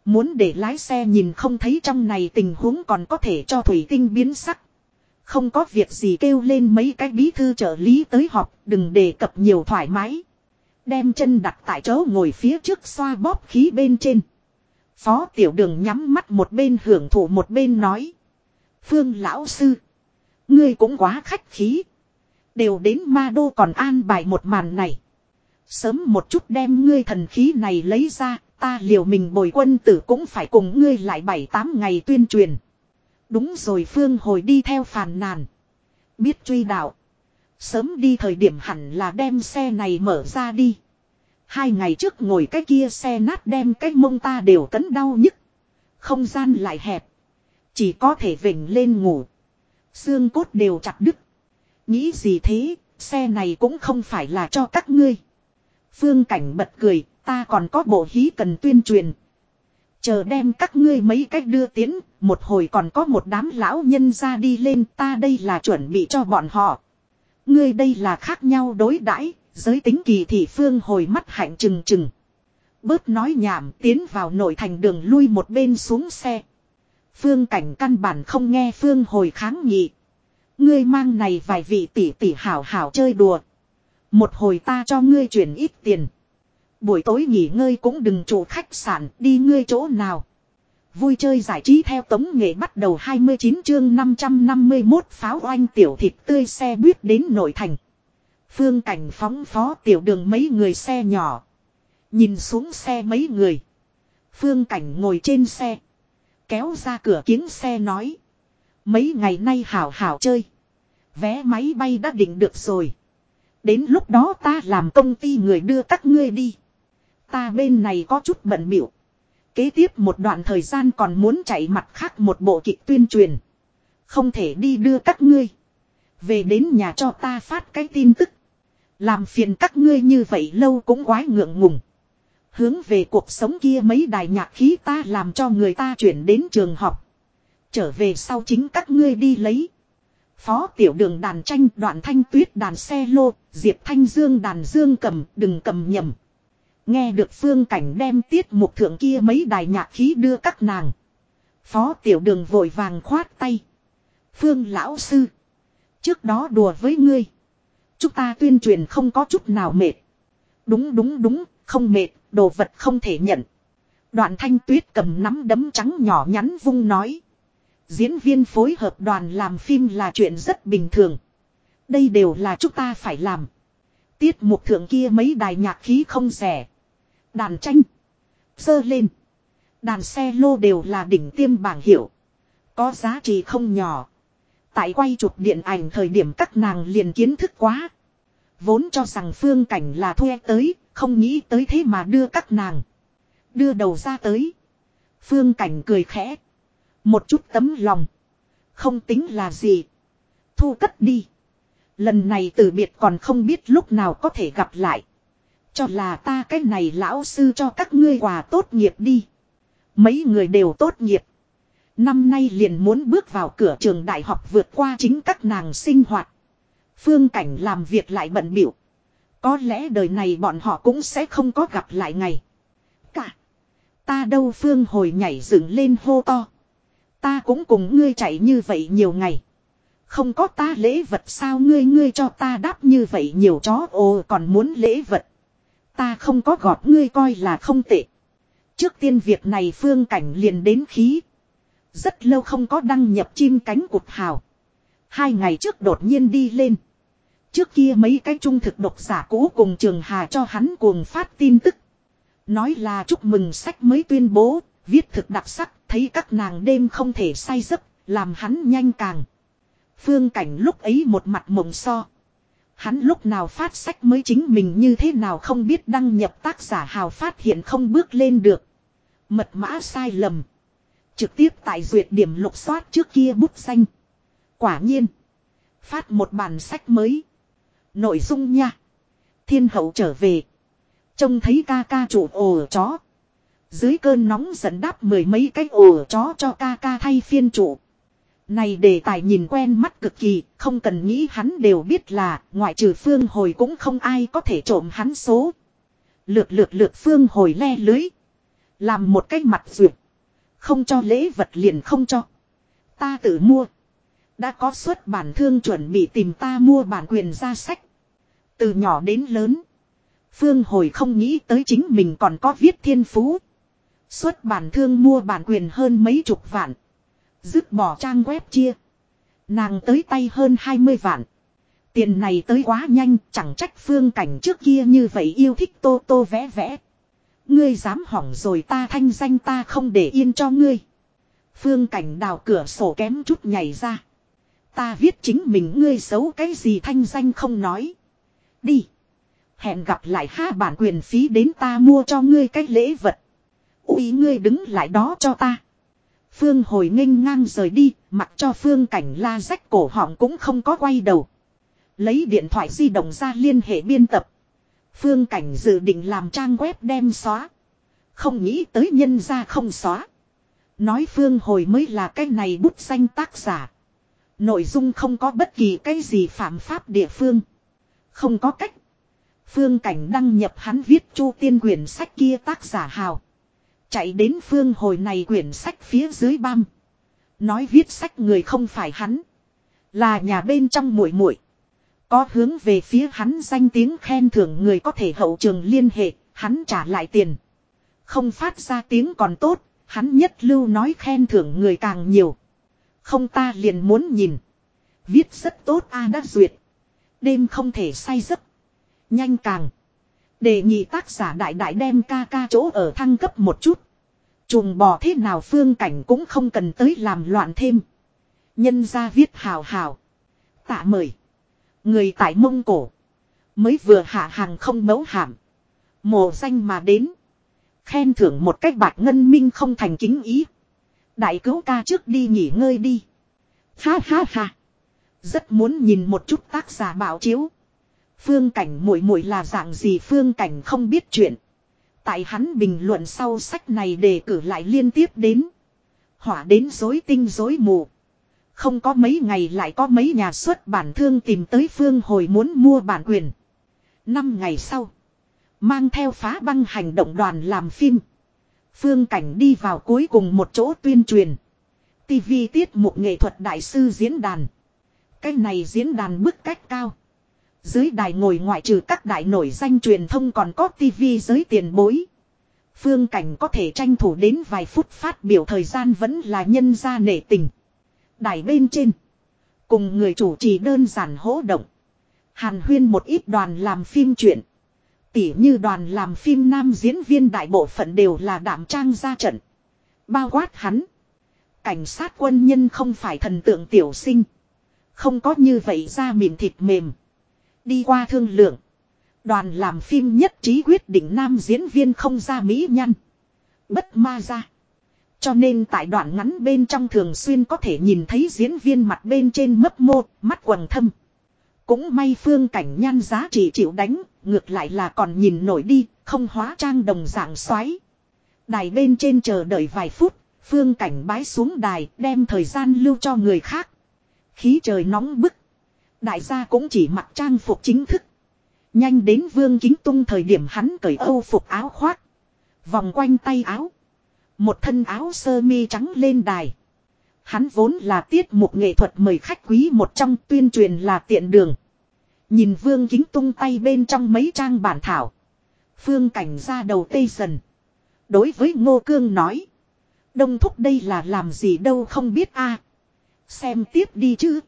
Muốn để lái xe nhìn không thấy trong này tình huống còn có thể cho thủy tinh biến sắc. Không có việc gì kêu lên mấy cái bí thư trợ lý tới họp, đừng đề cập nhiều thoải mái. Đem chân đặt tại chỗ ngồi phía trước xoa bóp khí bên trên. Phó tiểu đường nhắm mắt một bên hưởng thụ một bên nói. Phương lão sư. Ngươi cũng quá khách khí. Đều đến ma đô còn an bài một màn này. Sớm một chút đem ngươi thần khí này lấy ra, ta liều mình bồi quân tử cũng phải cùng ngươi lại bảy tám ngày tuyên truyền. Đúng rồi Phương hồi đi theo phàn nàn. Biết truy đạo. Sớm đi thời điểm hẳn là đem xe này mở ra đi. Hai ngày trước ngồi cái kia xe nát đem cái mông ta đều cấn đau nhức. Không gian lại hẹp. Chỉ có thể vỉnh lên ngủ. Xương cốt đều chặt đứt. Nghĩ gì thế, xe này cũng không phải là cho các ngươi. Phương Cảnh bật cười, ta còn có bộ hí cần tuyên truyền. Chờ đem các ngươi mấy cách đưa tiến, một hồi còn có một đám lão nhân ra đi lên ta đây là chuẩn bị cho bọn họ. Ngươi đây là khác nhau đối đãi giới tính kỳ thị phương hồi mắt hạnh trừng trừng. Bớt nói nhảm tiến vào nội thành đường lui một bên xuống xe. Phương cảnh căn bản không nghe phương hồi kháng nghị. Ngươi mang này vài vị tỷ tỷ hảo hảo chơi đùa. Một hồi ta cho ngươi chuyển ít tiền. Buổi tối nghỉ ngơi cũng đừng chủ khách sạn, đi ngươi chỗ nào. Vui chơi giải trí theo tống nghệ bắt đầu 29 chương 551 pháo oanh tiểu thịt tươi xe buýt đến nội thành. Phương cảnh phóng phó tiểu đường mấy người xe nhỏ. Nhìn xuống xe mấy người. Phương cảnh ngồi trên xe. Kéo ra cửa kiếng xe nói. Mấy ngày nay hảo hảo chơi. Vé máy bay đã định được rồi. Đến lúc đó ta làm công ty người đưa các ngươi đi. Ta bên này có chút bận biểu. Kế tiếp một đoạn thời gian còn muốn chạy mặt khác một bộ kịch tuyên truyền. Không thể đi đưa các ngươi. Về đến nhà cho ta phát cái tin tức. Làm phiền các ngươi như vậy lâu cũng quái ngượng ngùng. Hướng về cuộc sống kia mấy đài nhạc khí ta làm cho người ta chuyển đến trường học. Trở về sau chính các ngươi đi lấy. Phó tiểu đường đàn tranh đoạn thanh tuyết đàn xe lô, diệp thanh dương đàn dương cầm, đừng cầm nhầm. Nghe được phương cảnh đem tiết mục thượng kia mấy đài nhạc khí đưa các nàng. Phó tiểu đường vội vàng khoát tay. Phương lão sư. Trước đó đùa với ngươi. Chúng ta tuyên truyền không có chút nào mệt. Đúng đúng đúng, không mệt, đồ vật không thể nhận. Đoạn thanh tuyết cầm nắm đấm trắng nhỏ nhắn vung nói. Diễn viên phối hợp đoàn làm phim là chuyện rất bình thường. Đây đều là chúng ta phải làm. Tiết mục thượng kia mấy đài nhạc khí không rẻ. Đàn tranh. Sơ lên. Đàn xe lô đều là đỉnh tiêm bảng hiệu. Có giá trị không nhỏ. Tại quay chụp điện ảnh thời điểm các nàng liền kiến thức quá. Vốn cho rằng phương cảnh là thuê tới, không nghĩ tới thế mà đưa các nàng. Đưa đầu ra tới. Phương cảnh cười khẽ. Một chút tấm lòng. Không tính là gì. Thu cất đi. Lần này từ biệt còn không biết lúc nào có thể gặp lại. Cho là ta cái này lão sư cho các ngươi quà tốt nghiệp đi. Mấy người đều tốt nghiệp. Năm nay liền muốn bước vào cửa trường đại học vượt qua chính các nàng sinh hoạt. Phương cảnh làm việc lại bận biểu. Có lẽ đời này bọn họ cũng sẽ không có gặp lại ngày. Cả. Ta đâu phương hồi nhảy dựng lên hô to. Ta cũng cùng ngươi chạy như vậy nhiều ngày. Không có ta lễ vật sao ngươi ngươi cho ta đáp như vậy nhiều chó ồ còn muốn lễ vật. Ta không có gọt ngươi coi là không tệ. Trước tiên việc này phương cảnh liền đến khí. Rất lâu không có đăng nhập chim cánh cụt hào. Hai ngày trước đột nhiên đi lên. Trước kia mấy cái trung thực độc giả cũ cùng trường hà cho hắn cuồng phát tin tức. Nói là chúc mừng sách mới tuyên bố, viết thực đặc sắc, thấy các nàng đêm không thể say giấc, làm hắn nhanh càng. Phương cảnh lúc ấy một mặt mộng so. Hắn lúc nào phát sách mới chính mình như thế nào không biết đăng nhập tác giả hào phát hiện không bước lên được. Mật mã sai lầm. Trực tiếp tại duyệt điểm lục soát trước kia bút xanh. Quả nhiên. Phát một bản sách mới. Nội dung nha. Thiên hậu trở về. Trông thấy ca ca chủ ồ chó. Dưới cơn nóng giận đáp mười mấy cái ồ chó cho ca ca thay phiên chủ. Này đề tài nhìn quen mắt cực kỳ, không cần nghĩ hắn đều biết là, ngoại trừ phương hồi cũng không ai có thể trộm hắn số. Lượt lượt lượt phương hồi le lưới. Làm một cái mặt duyệt. Không cho lễ vật liền không cho. Ta tự mua. Đã có xuất bản thương chuẩn bị tìm ta mua bản quyền ra sách. Từ nhỏ đến lớn. Phương hồi không nghĩ tới chính mình còn có viết thiên phú. Xuất bản thương mua bản quyền hơn mấy chục vạn. Dứt bỏ trang web chia. Nàng tới tay hơn 20 vạn. Tiền này tới quá nhanh, chẳng trách phương cảnh trước kia như vậy yêu thích tô tô vẽ vẽ. Ngươi dám hỏng rồi ta thanh danh ta không để yên cho ngươi. Phương cảnh đào cửa sổ kém chút nhảy ra. Ta viết chính mình ngươi xấu cái gì thanh danh không nói. Đi. Hẹn gặp lại ha bản quyền phí đến ta mua cho ngươi cái lễ vật. Úi ngươi đứng lại đó cho ta. Phương hồi nghênh ngang rời đi, mặc cho phương cảnh la rách cổ họng cũng không có quay đầu. Lấy điện thoại di động ra liên hệ biên tập. Phương cảnh dự định làm trang web đem xóa. Không nghĩ tới nhân ra không xóa. Nói phương hồi mới là cái này bút danh tác giả. Nội dung không có bất kỳ cái gì phạm pháp địa phương. Không có cách. Phương cảnh đăng nhập hắn viết chu tiên quyển sách kia tác giả hào. Chạy đến phương hồi này quyển sách phía dưới băm. Nói viết sách người không phải hắn. Là nhà bên trong muội muội Có hướng về phía hắn danh tiếng khen thưởng người có thể hậu trường liên hệ, hắn trả lại tiền. Không phát ra tiếng còn tốt, hắn nhất lưu nói khen thưởng người càng nhiều. Không ta liền muốn nhìn. Viết rất tốt a đã duyệt. Đêm không thể say giấc. Nhanh càng. Đề nghị tác giả đại đại đem ca ca chỗ ở thăng cấp một chút. Trùng bò thế nào phương cảnh cũng không cần tới làm loạn thêm. Nhân ra viết hào hào. Tạ mời. Người tại Mông Cổ. Mới vừa hạ hàng không mấu hàm. Mộ danh mà đến. Khen thưởng một cách bạc ngân minh không thành kính ý. Đại cứu ca trước đi nghỉ ngơi đi. Ha ha ha. Rất muốn nhìn một chút tác giả bảo chiếu. Phương cảnh muội muội là dạng gì phương cảnh không biết chuyện. Tại hắn bình luận sau sách này đề cử lại liên tiếp đến. Hỏa đến dối tinh dối mù. Không có mấy ngày lại có mấy nhà xuất bản thương tìm tới phương hồi muốn mua bản quyền. Năm ngày sau. Mang theo phá băng hành động đoàn làm phim. Phương cảnh đi vào cuối cùng một chỗ tuyên truyền. TV tiết mục nghệ thuật đại sư diễn đàn. Cái này diễn đàn bức cách cao. Dưới đài ngồi ngoại trừ các đại nổi danh truyền thông còn có TV giới tiền bối. Phương cảnh có thể tranh thủ đến vài phút phát biểu thời gian vẫn là nhân gia nể tình. Đài bên trên. Cùng người chủ trì đơn giản hỗ động. Hàn huyên một ít đoàn làm phim chuyện. Tỉ như đoàn làm phim nam diễn viên đại bộ phận đều là đảm trang ra trận. Bao quát hắn. Cảnh sát quân nhân không phải thần tượng tiểu sinh. Không có như vậy ra mịn thịt mềm. Đi qua thương lượng. Đoàn làm phim nhất trí quyết định nam diễn viên không ra mỹ nhăn. Bất ma ra. Cho nên tại đoạn ngắn bên trong thường xuyên có thể nhìn thấy diễn viên mặt bên trên mấp mô, mắt quầng thâm. Cũng may phương cảnh nhan giá trị chịu đánh, ngược lại là còn nhìn nổi đi, không hóa trang đồng dạng xoáy. Đài bên trên chờ đợi vài phút, phương cảnh bái xuống đài đem thời gian lưu cho người khác. Khí trời nóng bức. Đại gia cũng chỉ mặc trang phục chính thức. Nhanh đến vương kính tung thời điểm hắn cởi âu phục áo khoác. Vòng quanh tay áo. Một thân áo sơ mi trắng lên đài. Hắn vốn là tiết mục nghệ thuật mời khách quý một trong tuyên truyền là tiện đường. Nhìn vương kính tung tay bên trong mấy trang bản thảo. Phương cảnh ra đầu tây dần. Đối với ngô cương nói. Đông thúc đây là làm gì đâu không biết a Xem tiếp đi chứ.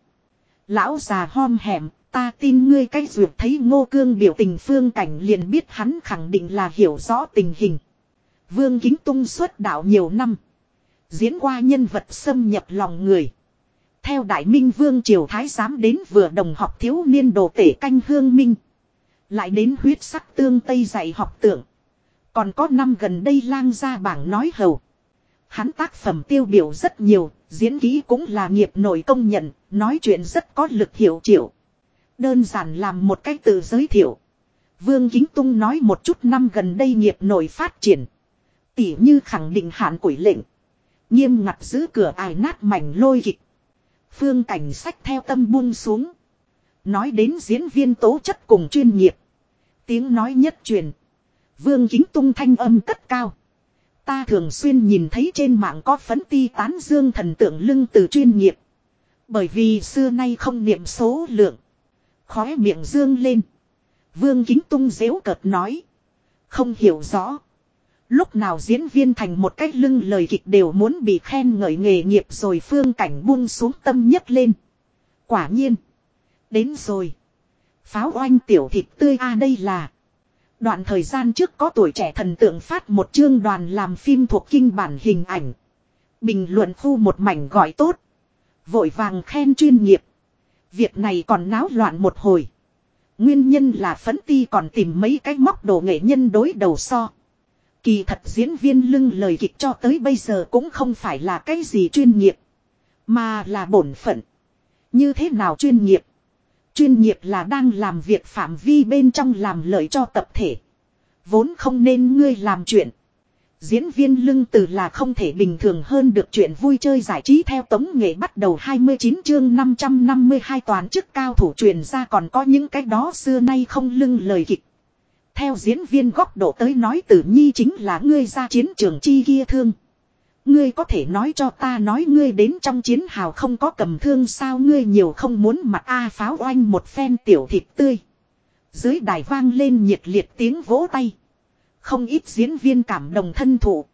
Lão già hom hẻm, ta tin ngươi cách duyệt thấy ngô cương biểu tình phương cảnh liền biết hắn khẳng định là hiểu rõ tình hình. Vương Kính Tung xuất đạo nhiều năm. Diễn qua nhân vật xâm nhập lòng người. Theo Đại Minh Vương Triều Thái Giám đến vừa đồng học thiếu niên đồ tể canh hương minh. Lại đến huyết sắc tương Tây dạy học tượng. Còn có năm gần đây lang ra bảng nói hầu. Hắn tác phẩm tiêu biểu rất nhiều, diễn kỹ cũng là nghiệp nổi công nhận, nói chuyện rất có lực hiệu triệu. Đơn giản làm một cách tự giới thiệu. Vương Kính Tung nói một chút năm gần đây nghiệp nổi phát triển. Tỉ như khẳng định hạn quỷ lệnh. Nghiêm ngặt giữ cửa ải nát mảnh lôi kịch. Phương cảnh sách theo tâm buông xuống. Nói đến diễn viên tố chất cùng chuyên nghiệp. Tiếng nói nhất truyền. Vương kính tung thanh âm cất cao. Ta thường xuyên nhìn thấy trên mạng có phấn ti tán dương thần tượng lưng từ chuyên nghiệp. Bởi vì xưa nay không niệm số lượng. Khóe miệng dương lên. Vương kính tung dễu cợt nói. Không hiểu rõ. Lúc nào diễn viên thành một cách lưng lời kịch đều muốn bị khen ngợi nghề nghiệp rồi phương cảnh buông xuống tâm nhất lên. Quả nhiên. Đến rồi. Pháo oanh tiểu thịt tươi a à đây là. Đoạn thời gian trước có tuổi trẻ thần tượng phát một chương đoàn làm phim thuộc kinh bản hình ảnh. Bình luận khu một mảnh gọi tốt. Vội vàng khen chuyên nghiệp. Việc này còn náo loạn một hồi. Nguyên nhân là phấn ti còn tìm mấy cái móc đồ nghệ nhân đối đầu so. Kỳ thật diễn viên lưng lời kịch cho tới bây giờ cũng không phải là cái gì chuyên nghiệp. Mà là bổn phận. Như thế nào chuyên nghiệp? Chuyên nghiệp là đang làm việc phạm vi bên trong làm lợi cho tập thể. Vốn không nên ngươi làm chuyện. Diễn viên lưng từ là không thể bình thường hơn được chuyện vui chơi giải trí theo tống nghệ bắt đầu 29 chương 552 toàn chức cao thủ truyền ra còn có những cái đó xưa nay không lưng lời kịch. Theo diễn viên góc độ tới nói tử nhi chính là ngươi ra chiến trường chi kia thương. Ngươi có thể nói cho ta nói ngươi đến trong chiến hào không có cầm thương sao ngươi nhiều không muốn mặt A pháo oanh một phen tiểu thịt tươi. Dưới đài vang lên nhiệt liệt tiếng vỗ tay. Không ít diễn viên cảm đồng thân thủ.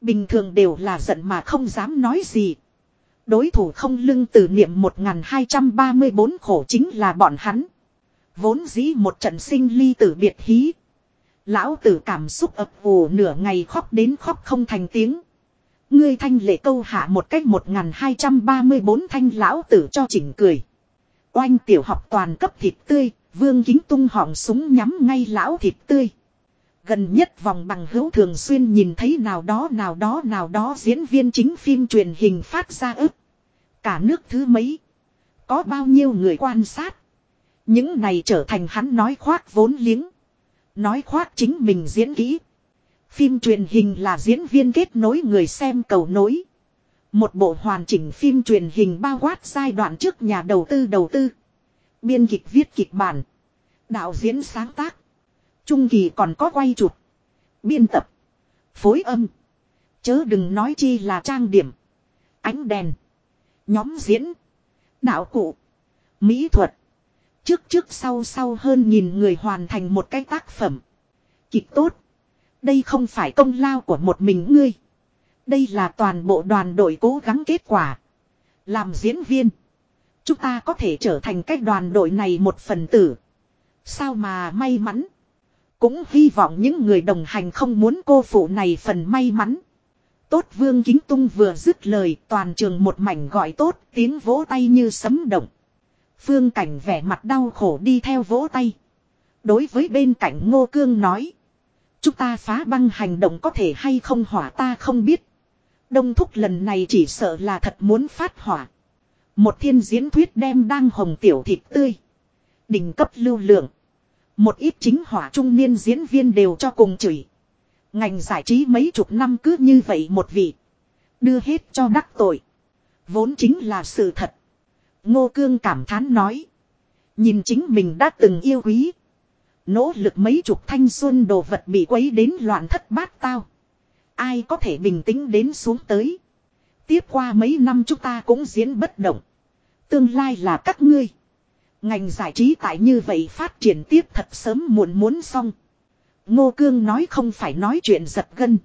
Bình thường đều là giận mà không dám nói gì. Đối thủ không lưng từ niệm 1234 khổ chính là bọn hắn. Vốn dĩ một trận sinh ly tử biệt hí. Lão tử cảm xúc ập ủ nửa ngày khóc đến khóc không thành tiếng. Ngươi thanh lệ câu hạ một cách 1234 thanh lão tử cho chỉnh cười. Oanh tiểu học toàn cấp thịt tươi, vương kính tung họng súng nhắm ngay lão thịt tươi. Gần nhất vòng bằng hữu thường xuyên nhìn thấy nào đó nào đó nào đó diễn viên chính phim truyền hình phát ra ức. Cả nước thứ mấy. Có bao nhiêu người quan sát. Những này trở thành hắn nói khoác vốn liếng. Nói khoác chính mình diễn kỹ. Phim truyền hình là diễn viên kết nối người xem cầu nối. Một bộ hoàn chỉnh phim truyền hình bao quát giai đoạn trước nhà đầu tư đầu tư. Biên kịch viết kịch bản. Đạo diễn sáng tác. Trung kỳ còn có quay chụp. Biên tập. Phối âm. Chớ đừng nói chi là trang điểm. Ánh đèn. Nhóm diễn. Đạo cụ. Mỹ thuật. Trước trước sau sau hơn nhìn người hoàn thành một cái tác phẩm. Kịch tốt. Đây không phải công lao của một mình ngươi. Đây là toàn bộ đoàn đội cố gắng kết quả. Làm diễn viên. Chúng ta có thể trở thành cái đoàn đội này một phần tử. Sao mà may mắn. Cũng hy vọng những người đồng hành không muốn cô phụ này phần may mắn. Tốt vương kính tung vừa dứt lời, toàn trường một mảnh gọi tốt, tiếng vỗ tay như sấm động. Phương cảnh vẻ mặt đau khổ đi theo vỗ tay. Đối với bên cạnh ngô cương nói. Chúng ta phá băng hành động có thể hay không hỏa ta không biết. Đông thúc lần này chỉ sợ là thật muốn phát hỏa. Một thiên diễn thuyết đem đang hồng tiểu thịt tươi. Đỉnh cấp lưu lượng. Một ít chính hỏa trung niên diễn viên đều cho cùng chửi. Ngành giải trí mấy chục năm cứ như vậy một vị. Đưa hết cho đắc tội. Vốn chính là sự thật. Ngô Cương cảm thán nói. Nhìn chính mình đã từng yêu quý. Nỗ lực mấy chục thanh xuân đồ vật bị quấy đến loạn thất bát tao. Ai có thể bình tĩnh đến xuống tới. Tiếp qua mấy năm chúng ta cũng diễn bất động. Tương lai là các ngươi. Ngành giải trí tại như vậy phát triển tiếp thật sớm muộn muốn xong. Ngô Cương nói không phải nói chuyện giật gân.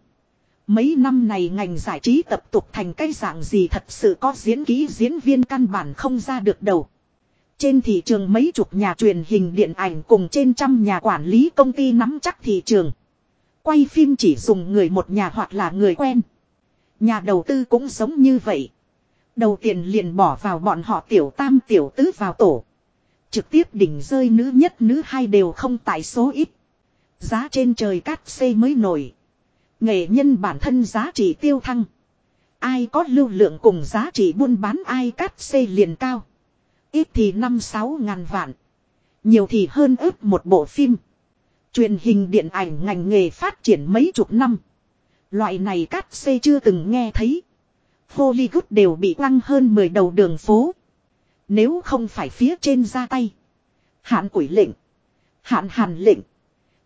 Mấy năm này ngành giải trí tập tục thành cái dạng gì thật sự có diễn ký diễn viên căn bản không ra được đầu. Trên thị trường mấy chục nhà truyền hình điện ảnh cùng trên trăm nhà quản lý công ty nắm chắc thị trường. Quay phim chỉ dùng người một nhà hoặc là người quen. Nhà đầu tư cũng giống như vậy. Đầu tiền liền bỏ vào bọn họ tiểu tam tiểu tứ vào tổ. Trực tiếp đỉnh rơi nữ nhất nữ hai đều không tại số ít. Giá trên trời cát xây mới nổi. Nghệ nhân bản thân giá trị tiêu thăng. Ai có lưu lượng cùng giá trị buôn bán ai cắt xây liền cao. Ít thì năm sáu ngàn vạn. Nhiều thì hơn ước một bộ phim. Truyền hình điện ảnh ngành nghề phát triển mấy chục năm. Loại này cắt xây chưa từng nghe thấy. Hollywood đều bị lăng hơn 10 đầu đường phố. Nếu không phải phía trên ra tay. Hạn quỷ lệnh. Hạn hàn lệnh.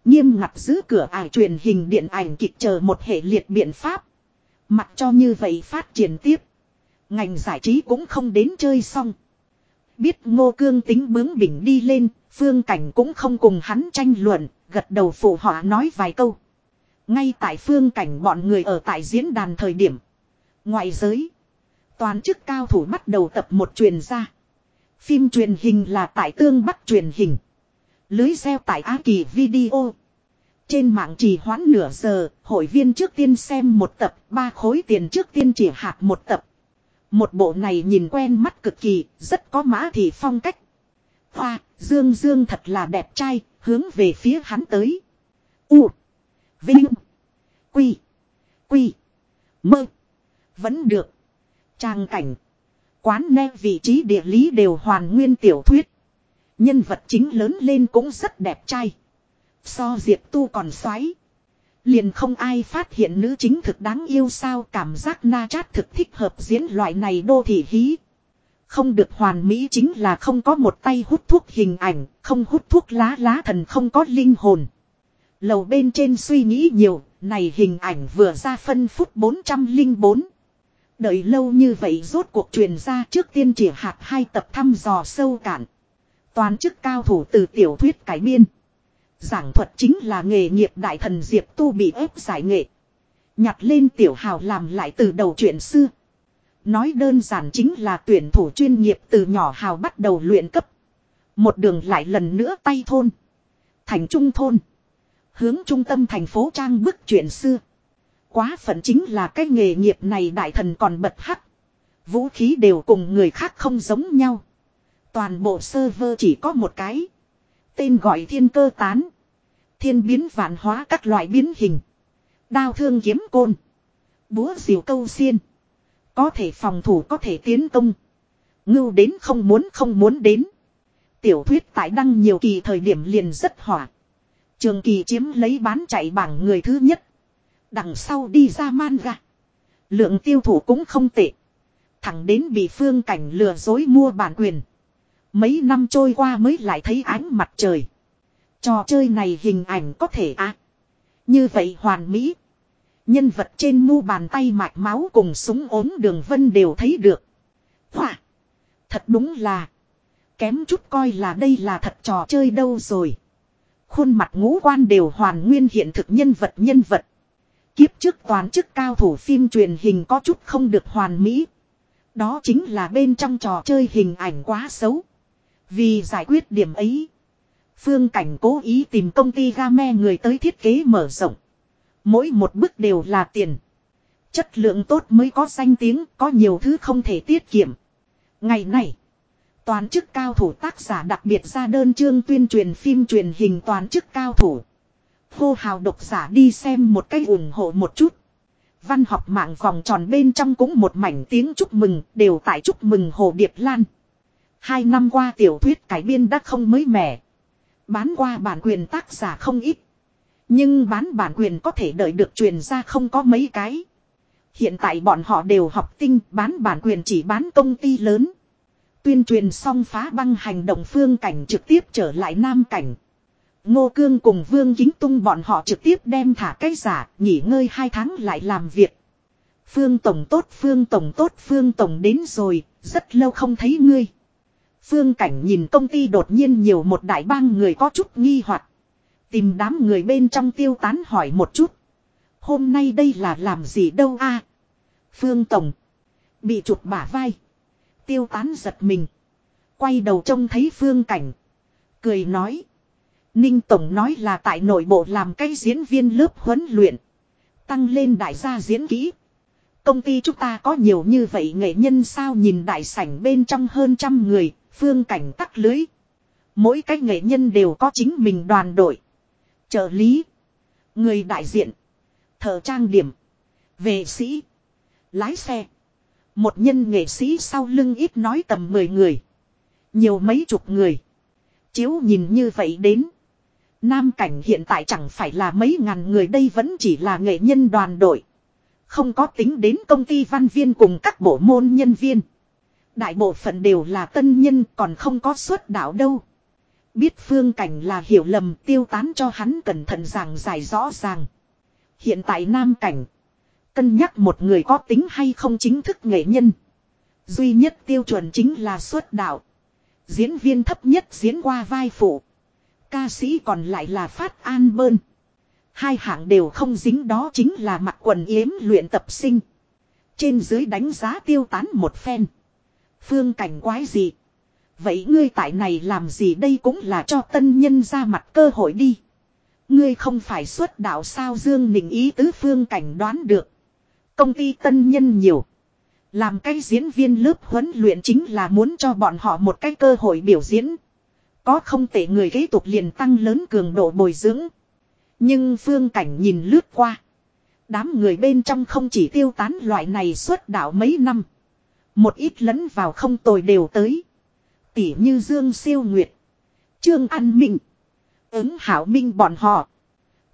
Nghiêm ngặt giữ cửa ải truyền hình điện ảnh kịch chờ một hệ liệt biện pháp. Mặc cho như vậy phát triển tiếp. Ngành giải trí cũng không đến chơi xong. Biết ngô cương tính bướng bỉnh đi lên, phương cảnh cũng không cùng hắn tranh luận, gật đầu phụ họa nói vài câu. Ngay tại phương cảnh bọn người ở tại diễn đàn thời điểm. Ngoại giới, toàn chức cao thủ bắt đầu tập một truyền ra. Phim truyền hình là tại tương bắc truyền hình. Lưới gieo tại Á Kỳ Video. Trên mạng trì hoãn nửa giờ, hội viên trước tiên xem một tập, ba khối tiền trước tiên chỉ hạt một tập. Một bộ này nhìn quen mắt cực kỳ, rất có mã thị phong cách. Hoa, Dương Dương thật là đẹp trai, hướng về phía hắn tới. U. Vinh. Quy. Quy. Mơ. Vẫn được. Trang cảnh. Quán ne vị trí địa lý đều hoàn nguyên tiểu thuyết. Nhân vật chính lớn lên cũng rất đẹp trai. So Diệp Tu còn xoáy. Liền không ai phát hiện nữ chính thực đáng yêu sao cảm giác na chát thực thích hợp diễn loại này đô thị hí. Không được hoàn mỹ chính là không có một tay hút thuốc hình ảnh, không hút thuốc lá lá thần không có linh hồn. Lầu bên trên suy nghĩ nhiều, này hình ảnh vừa ra phân phút 404. Đợi lâu như vậy rốt cuộc truyền ra trước tiên chỉ hạt hai tập thăm dò sâu cạn. Toàn chức cao thủ từ tiểu thuyết cải biên. Giảng thuật chính là nghề nghiệp đại thần Diệp Tu bị ép giải nghệ. Nhặt lên tiểu hào làm lại từ đầu chuyện xưa. Nói đơn giản chính là tuyển thủ chuyên nghiệp từ nhỏ hào bắt đầu luyện cấp. Một đường lại lần nữa tay thôn. Thành trung thôn. Hướng trung tâm thành phố trang bức chuyện xưa. Quá phận chính là cái nghề nghiệp này đại thần còn bật hắc. Vũ khí đều cùng người khác không giống nhau. Toàn bộ server chỉ có một cái. Tên gọi thiên cơ tán. Thiên biến vạn hóa các loại biến hình. Đao thương kiếm côn. Búa diều câu xiên. Có thể phòng thủ, có thể tiến công. Ngưu đến không muốn không muốn đến. Tiểu thuyết tại đăng nhiều kỳ thời điểm liền rất hỏa. Trường kỳ chiếm lấy bán chạy bảng người thứ nhất. Đằng sau đi ra man manga. Lượng tiêu thụ cũng không tệ. Thẳng đến bị phương cảnh lừa dối mua bản quyền. Mấy năm trôi qua mới lại thấy ánh mặt trời. Trò chơi này hình ảnh có thể à. Như vậy hoàn mỹ. Nhân vật trên mu bàn tay mạch máu cùng súng ốm đường vân đều thấy được. Hỏa. Thật đúng là. Kém chút coi là đây là thật trò chơi đâu rồi. Khuôn mặt ngũ quan đều hoàn nguyên hiện thực nhân vật nhân vật. Kiếp trước toàn chức cao thủ phim truyền hình có chút không được hoàn mỹ. Đó chính là bên trong trò chơi hình ảnh quá xấu. Vì giải quyết điểm ấy. Phương Cảnh cố ý tìm công ty game người tới thiết kế mở rộng. Mỗi một bước đều là tiền. Chất lượng tốt mới có danh tiếng, có nhiều thứ không thể tiết kiệm. Ngày này, Toàn chức cao thủ tác giả đặc biệt ra đơn chương tuyên truyền phim truyền hình toàn chức cao thủ. Hô hào độc giả đi xem một cách ủng hộ một chút. Văn học mạng vòng tròn bên trong cũng một mảnh tiếng chúc mừng đều tại chúc mừng Hồ Điệp Lan. Hai năm qua tiểu thuyết cải biên đã không mới mẻ. Bán qua bản quyền tác giả không ít. Nhưng bán bản quyền có thể đợi được truyền ra không có mấy cái. Hiện tại bọn họ đều học tinh bán bản quyền chỉ bán công ty lớn. Tuyên truyền xong phá băng hành động phương cảnh trực tiếp trở lại nam cảnh. Ngô Cương cùng Vương Kính Tung bọn họ trực tiếp đem thả cái giả, nghỉ ngơi hai tháng lại làm việc. Phương Tổng tốt, Phương Tổng tốt, Phương Tổng đến rồi, rất lâu không thấy ngươi. Phương Cảnh nhìn công ty đột nhiên nhiều một đại bang người có chút nghi hoặc Tìm đám người bên trong tiêu tán hỏi một chút. Hôm nay đây là làm gì đâu a Phương Tổng. Bị chụp bả vai. Tiêu tán giật mình. Quay đầu trông thấy Phương Cảnh. Cười nói. Ninh Tổng nói là tại nội bộ làm cái diễn viên lớp huấn luyện. Tăng lên đại gia diễn kỹ. Công ty chúng ta có nhiều như vậy nghệ nhân sao nhìn đại sảnh bên trong hơn trăm người, phương cảnh tắc lưới. Mỗi cái nghệ nhân đều có chính mình đoàn đội. Trợ lý. Người đại diện. Thợ trang điểm. Vệ sĩ. Lái xe. Một nhân nghệ sĩ sau lưng ít nói tầm 10 người. Nhiều mấy chục người. Chiếu nhìn như vậy đến. Nam cảnh hiện tại chẳng phải là mấy ngàn người đây vẫn chỉ là nghệ nhân đoàn đội. Không có tính đến công ty văn viên cùng các bộ môn nhân viên. Đại bộ phận đều là tân nhân, còn không có xuất đạo đâu. Biết phương cảnh là hiểu lầm, tiêu tán cho hắn cẩn thận ràng giải rõ ràng. Hiện tại nam cảnh. Cân nhắc một người có tính hay không chính thức nghệ nhân. Duy nhất tiêu chuẩn chính là xuất đạo. Diễn viên thấp nhất diễn qua vai phụ. Ca sĩ còn lại là Phát An Bơn. Hai hạng đều không dính đó chính là mặc quần yếm luyện tập sinh. Trên dưới đánh giá tiêu tán một phen. Phương cảnh quái gì? Vậy ngươi tại này làm gì đây cũng là cho tân nhân ra mặt cơ hội đi. Ngươi không phải xuất đạo sao Dương Nịnh ý tứ phương cảnh đoán được. Công ty tân nhân nhiều. Làm cái diễn viên lớp huấn luyện chính là muốn cho bọn họ một cái cơ hội biểu diễn. Có không tệ người kế tục liền tăng lớn cường độ bồi dưỡng. Nhưng phương cảnh nhìn lướt qua. Đám người bên trong không chỉ tiêu tán loại này xuất đạo mấy năm. Một ít lẫn vào không tồi đều tới. Tỉ như Dương Siêu Nguyệt. Trương An Minh. Ứng Hảo Minh bọn họ.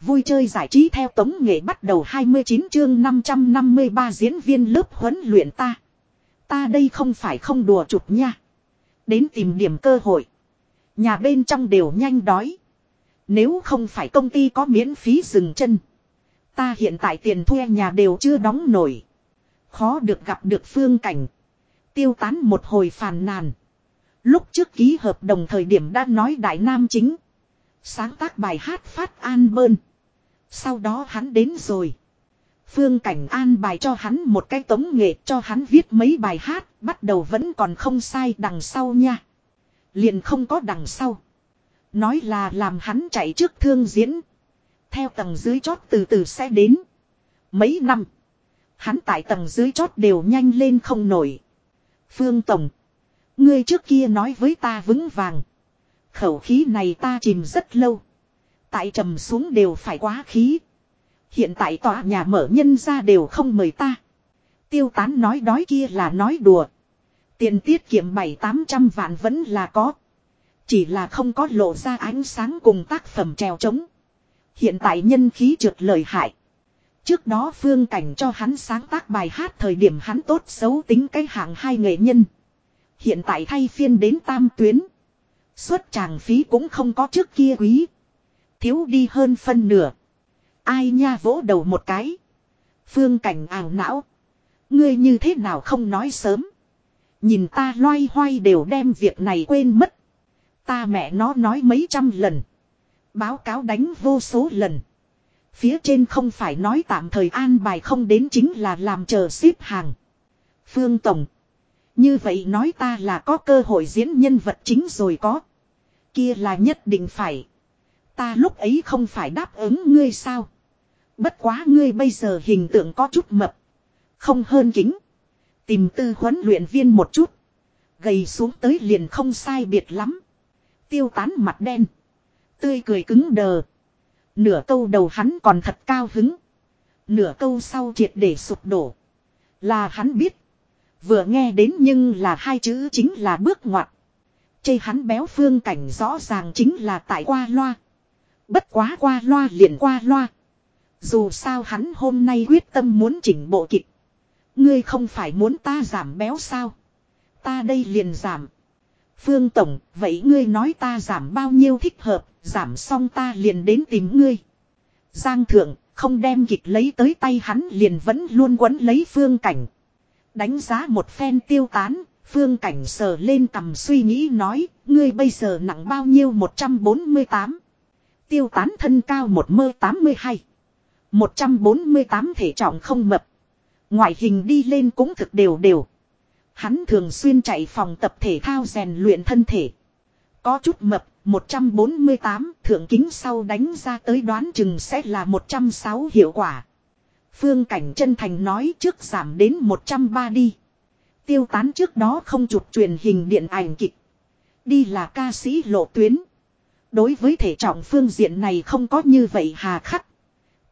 Vui chơi giải trí theo tống nghệ bắt đầu 29 chương 553 diễn viên lớp huấn luyện ta. Ta đây không phải không đùa chụp nha. Đến tìm điểm cơ hội. Nhà bên trong đều nhanh đói. Nếu không phải công ty có miễn phí dừng chân. Ta hiện tại tiền thuê nhà đều chưa đóng nổi. Khó được gặp được phương cảnh. Tiêu tán một hồi phàn nàn. Lúc trước ký hợp đồng thời điểm đã nói Đại Nam chính. Sáng tác bài hát phát an bơn. Sau đó hắn đến rồi. Phương Cảnh an bài cho hắn một cái tống nghệ cho hắn viết mấy bài hát. Bắt đầu vẫn còn không sai đằng sau nha. Liền không có đằng sau. Nói là làm hắn chạy trước thương diễn. Theo tầng dưới chót từ từ sẽ đến. Mấy năm. Hắn tại tầng dưới chót đều nhanh lên không nổi. Phương Tổng. Ngươi trước kia nói với ta vững vàng. Khẩu khí này ta chìm rất lâu. Tại trầm xuống đều phải quá khí. Hiện tại tòa nhà mở nhân ra đều không mời ta. Tiêu tán nói đói kia là nói đùa. Tiền tiết kiệm bảy tám trăm vạn vẫn là có. Chỉ là không có lộ ra ánh sáng cùng tác phẩm trèo trống. Hiện tại nhân khí trượt lời hại. Trước đó phương cảnh cho hắn sáng tác bài hát thời điểm hắn tốt xấu tính cái hạng hai nghệ nhân. Hiện tại thay phiên đến tam tuyến. Xuất tràng phí cũng không có trước kia quý. Thiếu đi hơn phân nửa. Ai nha vỗ đầu một cái. Phương cảnh ảo não. Ngươi như thế nào không nói sớm. Nhìn ta loay hoay đều đem việc này quên mất. Ta mẹ nó nói mấy trăm lần. Báo cáo đánh vô số lần. Phía trên không phải nói tạm thời an bài không đến chính là làm chờ xếp hàng. Phương Tổng. Như vậy nói ta là có cơ hội diễn nhân vật chính rồi có. Kia là nhất định phải. Ta lúc ấy không phải đáp ứng ngươi sao. Bất quá ngươi bây giờ hình tượng có chút mập. Không hơn kính. Tìm tư huấn luyện viên một chút. Gầy xuống tới liền không sai biệt lắm. Tiêu tán mặt đen. Tươi cười cứng đờ. Nửa câu đầu hắn còn thật cao hứng. Nửa câu sau triệt để sụp đổ. Là hắn biết. Vừa nghe đến nhưng là hai chữ chính là bước ngoặt. Chê hắn béo phương cảnh rõ ràng chính là tại qua loa. Bất quá qua loa liền qua loa. Dù sao hắn hôm nay quyết tâm muốn chỉnh bộ kịch. Ngươi không phải muốn ta giảm béo sao? Ta đây liền giảm. Phương Tổng, vậy ngươi nói ta giảm bao nhiêu thích hợp, giảm xong ta liền đến tìm ngươi. Giang Thượng, không đem kịch lấy tới tay hắn liền vẫn luôn quấn lấy Phương Cảnh. Đánh giá một phen tiêu tán, Phương Cảnh sờ lên cầm suy nghĩ nói, ngươi bây giờ nặng bao nhiêu 148. Tiêu tán thân cao một mơ 82. 148 thể trọng không mập. Ngoại hình đi lên cũng thực đều đều. Hắn thường xuyên chạy phòng tập thể thao rèn luyện thân thể. Có chút mập, 148 thượng kính sau đánh ra tới đoán chừng sẽ là 106 hiệu quả. Phương Cảnh chân thành nói trước giảm đến 103 đi. Tiêu tán trước đó không chụp truyền hình điện ảnh kịch. Đi là ca sĩ lộ tuyến. Đối với thể trọng phương diện này không có như vậy hà khắc.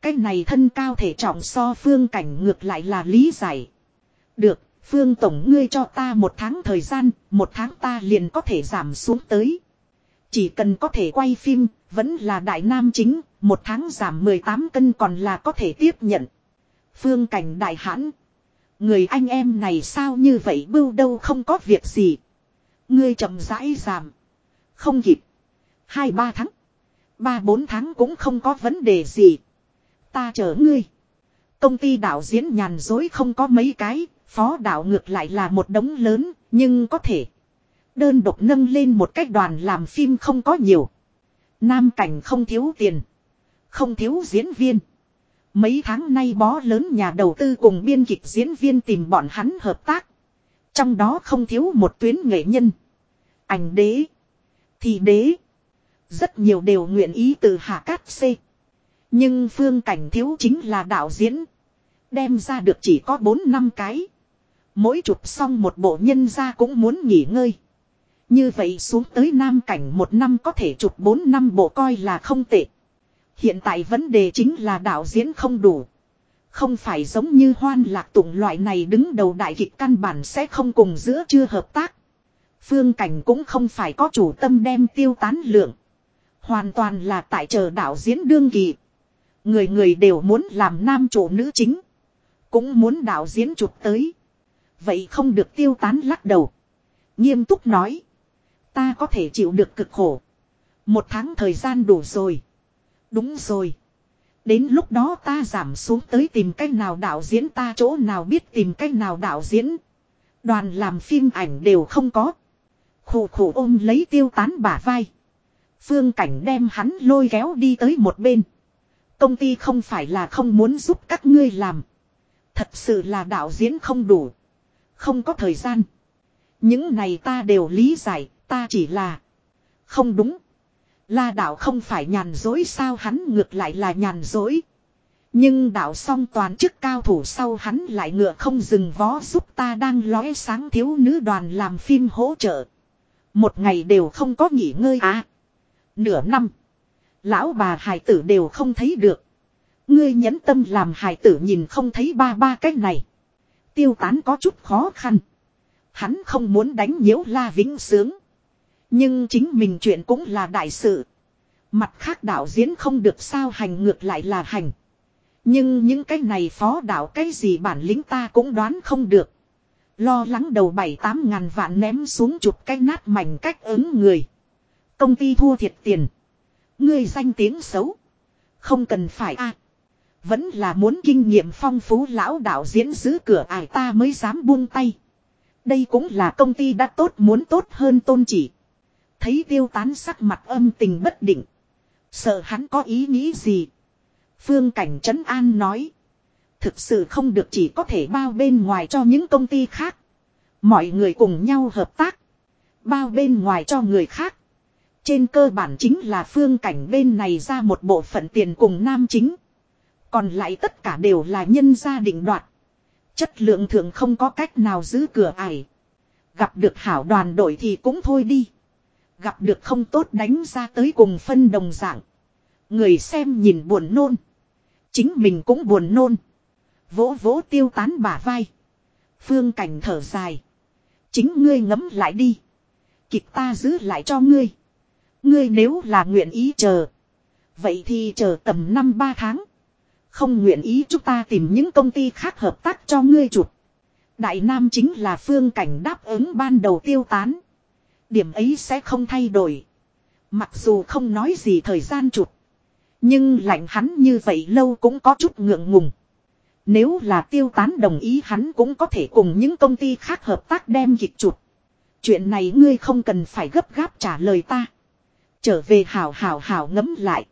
Cái này thân cao thể trọng so phương cảnh ngược lại là lý giải. Được, phương tổng ngươi cho ta một tháng thời gian, một tháng ta liền có thể giảm xuống tới. Chỉ cần có thể quay phim, vẫn là đại nam chính, một tháng giảm 18 cân còn là có thể tiếp nhận. Phương cảnh đại hãn. Người anh em này sao như vậy bưu đâu không có việc gì. Ngươi chậm rãi giảm. Không kịp. Hai ba tháng. Ba bốn tháng cũng không có vấn đề gì. Ta chở ngươi. Công ty đạo diễn nhàn dối không có mấy cái. Phó đạo ngược lại là một đống lớn. Nhưng có thể. Đơn độc nâng lên một cách đoàn làm phim không có nhiều. Nam cảnh không thiếu tiền. Không thiếu diễn viên. Mấy tháng nay bó lớn nhà đầu tư cùng biên kịch diễn viên tìm bọn hắn hợp tác. Trong đó không thiếu một tuyến nghệ nhân. Ảnh đế. Thì đế. Rất nhiều đều nguyện ý từ hạ cát xê. Nhưng phương cảnh thiếu chính là đạo diễn. Đem ra được chỉ có 4 năm cái. Mỗi chụp xong một bộ nhân ra cũng muốn nghỉ ngơi. Như vậy xuống tới nam cảnh một năm có thể chụp 4 năm bộ coi là không tệ. Hiện tại vấn đề chính là đạo diễn không đủ. Không phải giống như hoan lạc tụng loại này đứng đầu đại kịch căn bản sẽ không cùng giữa chưa hợp tác. Phương cảnh cũng không phải có chủ tâm đem tiêu tán lượng. Hoàn toàn là tại chờ đạo diễn đương kỳ. Người người đều muốn làm nam chủ nữ chính. Cũng muốn đạo diễn chụp tới. Vậy không được tiêu tán lắc đầu. Nghiêm túc nói. Ta có thể chịu được cực khổ. Một tháng thời gian đủ rồi. Đúng rồi. Đến lúc đó ta giảm xuống tới tìm cách nào đạo diễn ta chỗ nào biết tìm cách nào đạo diễn. Đoàn làm phim ảnh đều không có. Khổ khổ ôm lấy tiêu tán bả vai. Phương cảnh đem hắn lôi kéo đi tới một bên. Công ty không phải là không muốn giúp các ngươi làm. Thật sự là đạo diễn không đủ. Không có thời gian. Những này ta đều lý giải, ta chỉ là... Không đúng. La đạo không phải nhàn dối sao hắn ngược lại là nhàn dối. Nhưng đạo song toàn chức cao thủ sau hắn lại ngựa không dừng vó giúp ta đang lóe sáng thiếu nữ đoàn làm phim hỗ trợ. Một ngày đều không có nghỉ ngơi à. Nửa năm. Lão bà hải tử đều không thấy được. Ngươi nhẫn tâm làm hải tử nhìn không thấy ba ba cách này. Tiêu tán có chút khó khăn. Hắn không muốn đánh nhiễu la vĩnh sướng. Nhưng chính mình chuyện cũng là đại sự. Mặt khác đạo diễn không được sao hành ngược lại là hành. Nhưng những cái này phó đạo cái gì bản lĩnh ta cũng đoán không được. Lo lắng đầu bảy tám ngàn vạn ném xuống chụp cái nát mảnh cách ứng người. Công ty thua thiệt tiền. Ngươi danh tiếng xấu. Không cần phải a Vẫn là muốn kinh nghiệm phong phú lão đạo diễn giữ cửa ải ta mới dám buông tay. Đây cũng là công ty đã tốt muốn tốt hơn tôn chỉ. Thấy tiêu tán sắc mặt âm tình bất định. Sợ hắn có ý nghĩ gì. Phương Cảnh Trấn An nói. Thực sự không được chỉ có thể bao bên ngoài cho những công ty khác. Mọi người cùng nhau hợp tác. Bao bên ngoài cho người khác. Trên cơ bản chính là phương cảnh bên này ra một bộ phận tiền cùng nam chính. Còn lại tất cả đều là nhân gia định đoạt. Chất lượng thường không có cách nào giữ cửa ải. Gặp được hảo đoàn đội thì cũng thôi đi. Gặp được không tốt đánh ra tới cùng phân đồng dạng. Người xem nhìn buồn nôn. Chính mình cũng buồn nôn. Vỗ vỗ tiêu tán bả vai. Phương cảnh thở dài. Chính ngươi ngấm lại đi. Kịch ta giữ lại cho ngươi. Ngươi nếu là nguyện ý chờ. Vậy thì chờ tầm năm ba tháng. Không nguyện ý chúng ta tìm những công ty khác hợp tác cho ngươi chụp. Đại Nam chính là phương cảnh đáp ứng ban đầu tiêu tán. Điểm ấy sẽ không thay đổi. Mặc dù không nói gì thời gian chụp. Nhưng lạnh hắn như vậy lâu cũng có chút ngượng ngùng. Nếu là tiêu tán đồng ý hắn cũng có thể cùng những công ty khác hợp tác đem dịch chụp. Chuyện này ngươi không cần phải gấp gáp trả lời ta. Trở về hảo hảo hảo ngấm lại.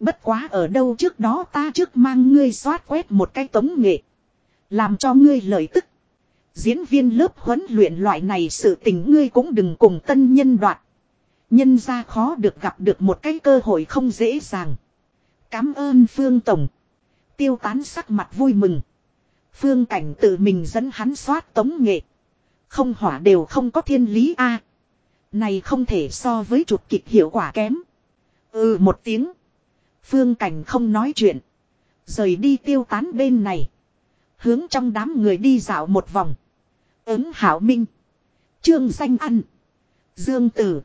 Bất quá ở đâu trước đó ta trước mang ngươi xoát quét một cái tống nghệ. Làm cho ngươi lợi tức. Diễn viên lớp huấn luyện loại này sự tình ngươi cũng đừng cùng tân nhân đoạt. Nhân ra khó được gặp được một cái cơ hội không dễ dàng. Cám ơn Phương Tổng. Tiêu tán sắc mặt vui mừng. Phương cảnh tự mình dẫn hắn soát tống nghệ. Không hỏa đều không có thiên lý a Này không thể so với chụp kịch hiệu quả kém. Ừ một tiếng. Phương cảnh không nói chuyện. Rời đi tiêu tán bên này. Hướng trong đám người đi dạo một vòng. Ứng hảo minh. Trương danh ăn. Dương tử.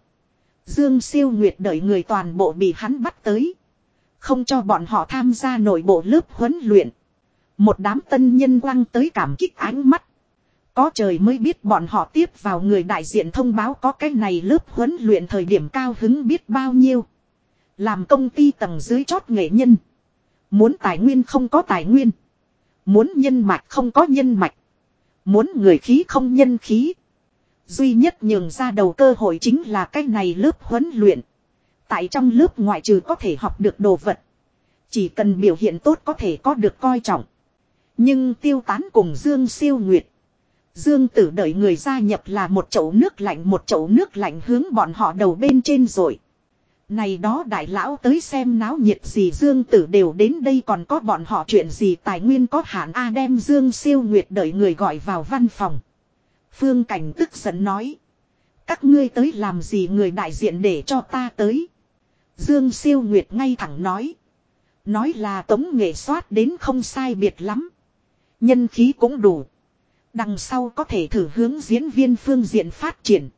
Dương siêu nguyệt đợi người toàn bộ bị hắn bắt tới. Không cho bọn họ tham gia nội bộ lớp huấn luyện. Một đám tân nhân quăng tới cảm kích ánh mắt. Có trời mới biết bọn họ tiếp vào người đại diện thông báo có cái này lớp huấn luyện thời điểm cao hứng biết bao nhiêu. Làm công ty tầng dưới chót nghệ nhân. Muốn tài nguyên không có tài nguyên. Muốn nhân mạch không có nhân mạch. Muốn người khí không nhân khí. Duy nhất nhường ra đầu cơ hội chính là cái này lớp huấn luyện. Tại trong lớp ngoại trừ có thể học được đồ vật. Chỉ cần biểu hiện tốt có thể có được coi trọng. Nhưng tiêu tán cùng Dương siêu nguyệt. Dương tử đợi người gia nhập là một chậu nước lạnh, một chậu nước lạnh hướng bọn họ đầu bên trên rồi. Này đó đại lão tới xem náo nhiệt gì Dương tử đều đến đây còn có bọn họ chuyện gì tài nguyên có hạn A đem Dương siêu nguyệt đợi người gọi vào văn phòng. Phương Cảnh tức giận nói. Các ngươi tới làm gì người đại diện để cho ta tới. Dương siêu nguyệt ngay thẳng nói. Nói là tống nghệ soát đến không sai biệt lắm. Nhân khí cũng đủ. Đằng sau có thể thử hướng diễn viên phương diện phát triển.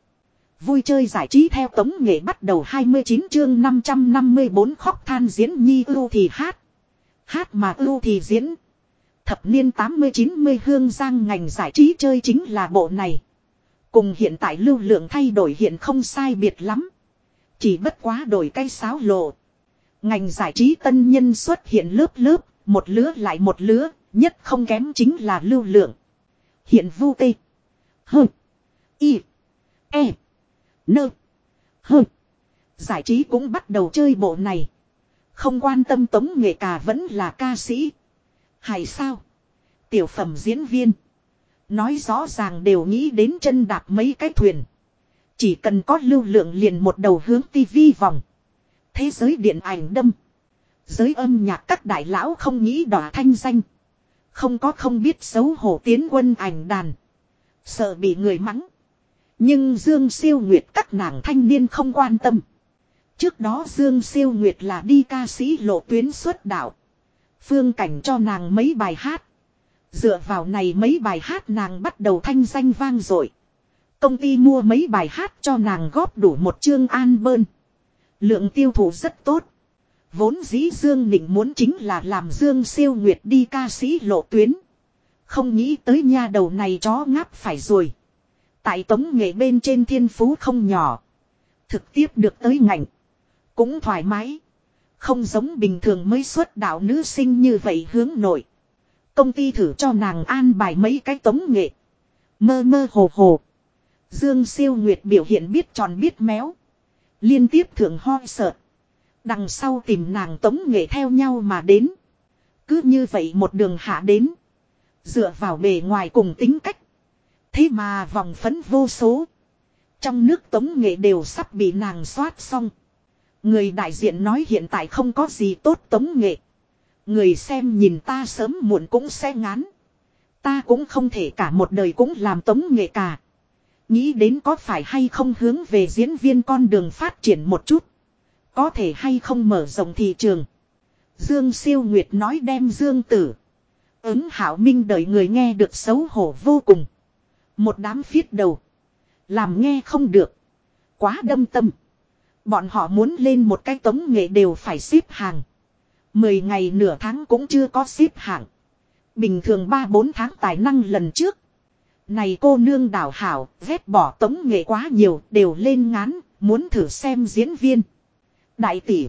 Vui chơi giải trí theo tống nghệ bắt đầu 29 chương 554 khóc than diễn nhi ưu thì hát. Hát mà ưu thì diễn. Thập niên 80-90 hương giang ngành giải trí chơi chính là bộ này. Cùng hiện tại lưu lượng thay đổi hiện không sai biệt lắm. Chỉ bất quá đổi cây sáo lộ. Ngành giải trí tân nhân xuất hiện lớp lớp, một lứa lại một lứa, nhất không kém chính là lưu lượng. Hiện vu tê. Hơ. Y. E. Nơ. Hơ. Giải trí cũng bắt đầu chơi bộ này. Không quan tâm tống nghệ cả vẫn là ca sĩ. Hay sao? Tiểu phẩm diễn viên. Nói rõ ràng đều nghĩ đến chân đạp mấy cái thuyền. Chỉ cần có lưu lượng liền một đầu hướng tivi vòng. Thế giới điện ảnh đâm. Giới âm nhạc các đại lão không nghĩ đỏ thanh danh. Không có không biết xấu hổ tiến quân ảnh đàn. Sợ bị người mắng. Nhưng Dương Siêu Nguyệt các nàng thanh niên không quan tâm. Trước đó Dương Siêu Nguyệt là đi ca sĩ lộ tuyến xuất đạo. Phương cảnh cho nàng mấy bài hát. Dựa vào này mấy bài hát nàng bắt đầu thanh danh vang dội Công ty mua mấy bài hát cho nàng góp đủ một chương an bơn. Lượng tiêu thụ rất tốt. Vốn dĩ Dương Nịnh muốn chính là làm Dương siêu nguyệt đi ca sĩ lộ tuyến. Không nghĩ tới nha đầu này chó ngáp phải rồi. Tại tống nghệ bên trên thiên phú không nhỏ. Thực tiếp được tới ngành. Cũng thoải mái. Không giống bình thường mới xuất đạo nữ sinh như vậy hướng nội. Công ty thử cho nàng an bài mấy cái tống nghệ. Mơ mơ hồ hồ. Dương siêu nguyệt biểu hiện biết tròn biết méo. Liên tiếp thượng ho sợ. Đằng sau tìm nàng tống nghệ theo nhau mà đến. Cứ như vậy một đường hạ đến. Dựa vào bề ngoài cùng tính cách. Thế mà vòng phấn vô số. Trong nước tống nghệ đều sắp bị nàng soát xong. Người đại diện nói hiện tại không có gì tốt tống nghệ. Người xem nhìn ta sớm muộn cũng sẽ ngán. Ta cũng không thể cả một đời cũng làm tống nghệ cả. Nghĩ đến có phải hay không hướng về diễn viên con đường phát triển một chút. Có thể hay không mở rộng thị trường. Dương siêu nguyệt nói đem Dương tử. Ứng hảo minh đợi người nghe được xấu hổ vô cùng. Một đám phiết đầu. Làm nghe không được. Quá đâm tâm. Bọn họ muốn lên một cái tống nghệ đều phải xếp hàng. Mười ngày nửa tháng cũng chưa có xếp hạng. Bình thường ba bốn tháng tài năng lần trước. Này cô nương đảo hảo, vét bỏ tống nghệ quá nhiều, đều lên ngán, muốn thử xem diễn viên. Đại tỷ.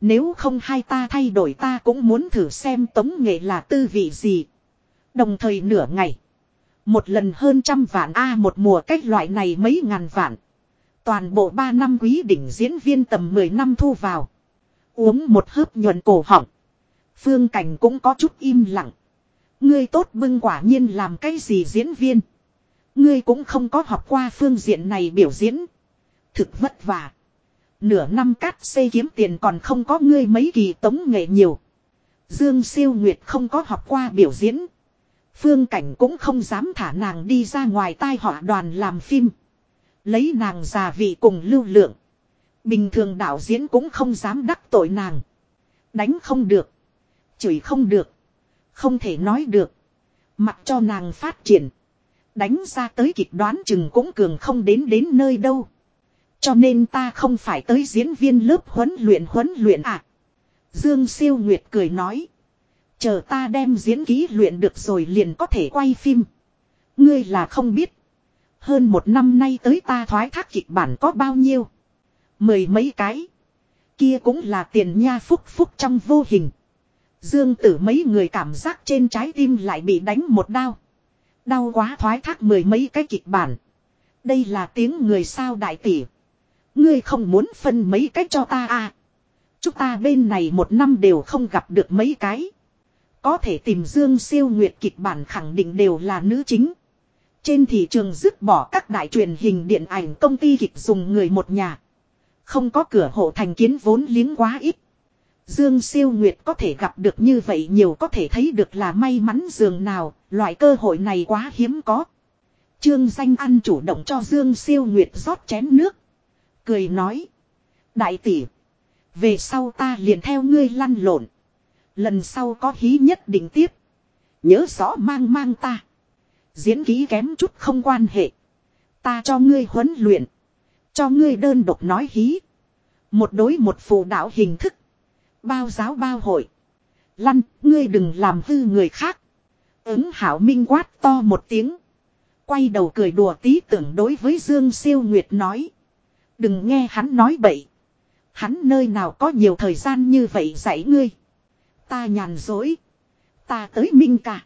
Nếu không hai ta thay đổi ta cũng muốn thử xem tống nghệ là tư vị gì. Đồng thời nửa ngày. Một lần hơn trăm vạn A một mùa cách loại này mấy ngàn vạn. Toàn bộ ba năm quý đỉnh diễn viên tầm 10 năm thu vào. Uống một hớp nhuận cổ họng. Phương Cảnh cũng có chút im lặng. Ngươi tốt bưng quả nhiên làm cái gì diễn viên. Ngươi cũng không có học qua phương diện này biểu diễn. Thực vất vả. Nửa năm cắt xây kiếm tiền còn không có ngươi mấy kỳ tống nghệ nhiều. Dương siêu nguyệt không có học qua biểu diễn. Phương cảnh cũng không dám thả nàng đi ra ngoài tai họa đoàn làm phim. Lấy nàng già vị cùng lưu lượng. Bình thường đạo diễn cũng không dám đắc tội nàng. Đánh không được. Chửi không được. Không thể nói được. Mặc cho nàng phát triển. Đánh ra tới kịch đoán chừng cũng cường không đến đến nơi đâu. Cho nên ta không phải tới diễn viên lớp huấn luyện huấn luyện à. Dương siêu nguyệt cười nói. Chờ ta đem diễn ký luyện được rồi liền có thể quay phim. Ngươi là không biết. Hơn một năm nay tới ta thoái thác kịch bản có bao nhiêu. Mười mấy cái. Kia cũng là tiền nha phúc phúc trong vô hình. Dương tử mấy người cảm giác trên trái tim lại bị đánh một đau. Đau quá thoái thác mười mấy cái kịch bản. Đây là tiếng người sao đại tỷ. Ngươi không muốn phân mấy cách cho ta à. Chúng ta bên này một năm đều không gặp được mấy cái. Có thể tìm Dương siêu nguyệt kịch bản khẳng định đều là nữ chính. Trên thị trường dứt bỏ các đại truyền hình điện ảnh công ty kịch dùng người một nhà. Không có cửa hộ thành kiến vốn liếng quá ít. Dương siêu nguyệt có thể gặp được như vậy nhiều có thể thấy được là may mắn dường nào, loại cơ hội này quá hiếm có. Trương danh ăn chủ động cho Dương siêu nguyệt rót chén nước. Cười nói. Đại tỷ. Về sau ta liền theo ngươi lăn lộn. Lần sau có hí nhất định tiếp. Nhớ rõ mang mang ta. Diễn ký kém chút không quan hệ. Ta cho ngươi huấn luyện. Cho ngươi đơn độc nói hí. Một đối một phù đạo hình thức. Bao giáo bao hội. Lăn, ngươi đừng làm hư người khác. Ứng hảo minh quát to một tiếng. Quay đầu cười đùa tí tưởng đối với Dương Siêu Nguyệt nói. Đừng nghe hắn nói bậy. Hắn nơi nào có nhiều thời gian như vậy dạy ngươi. Ta nhàn dối. Ta tới minh cả.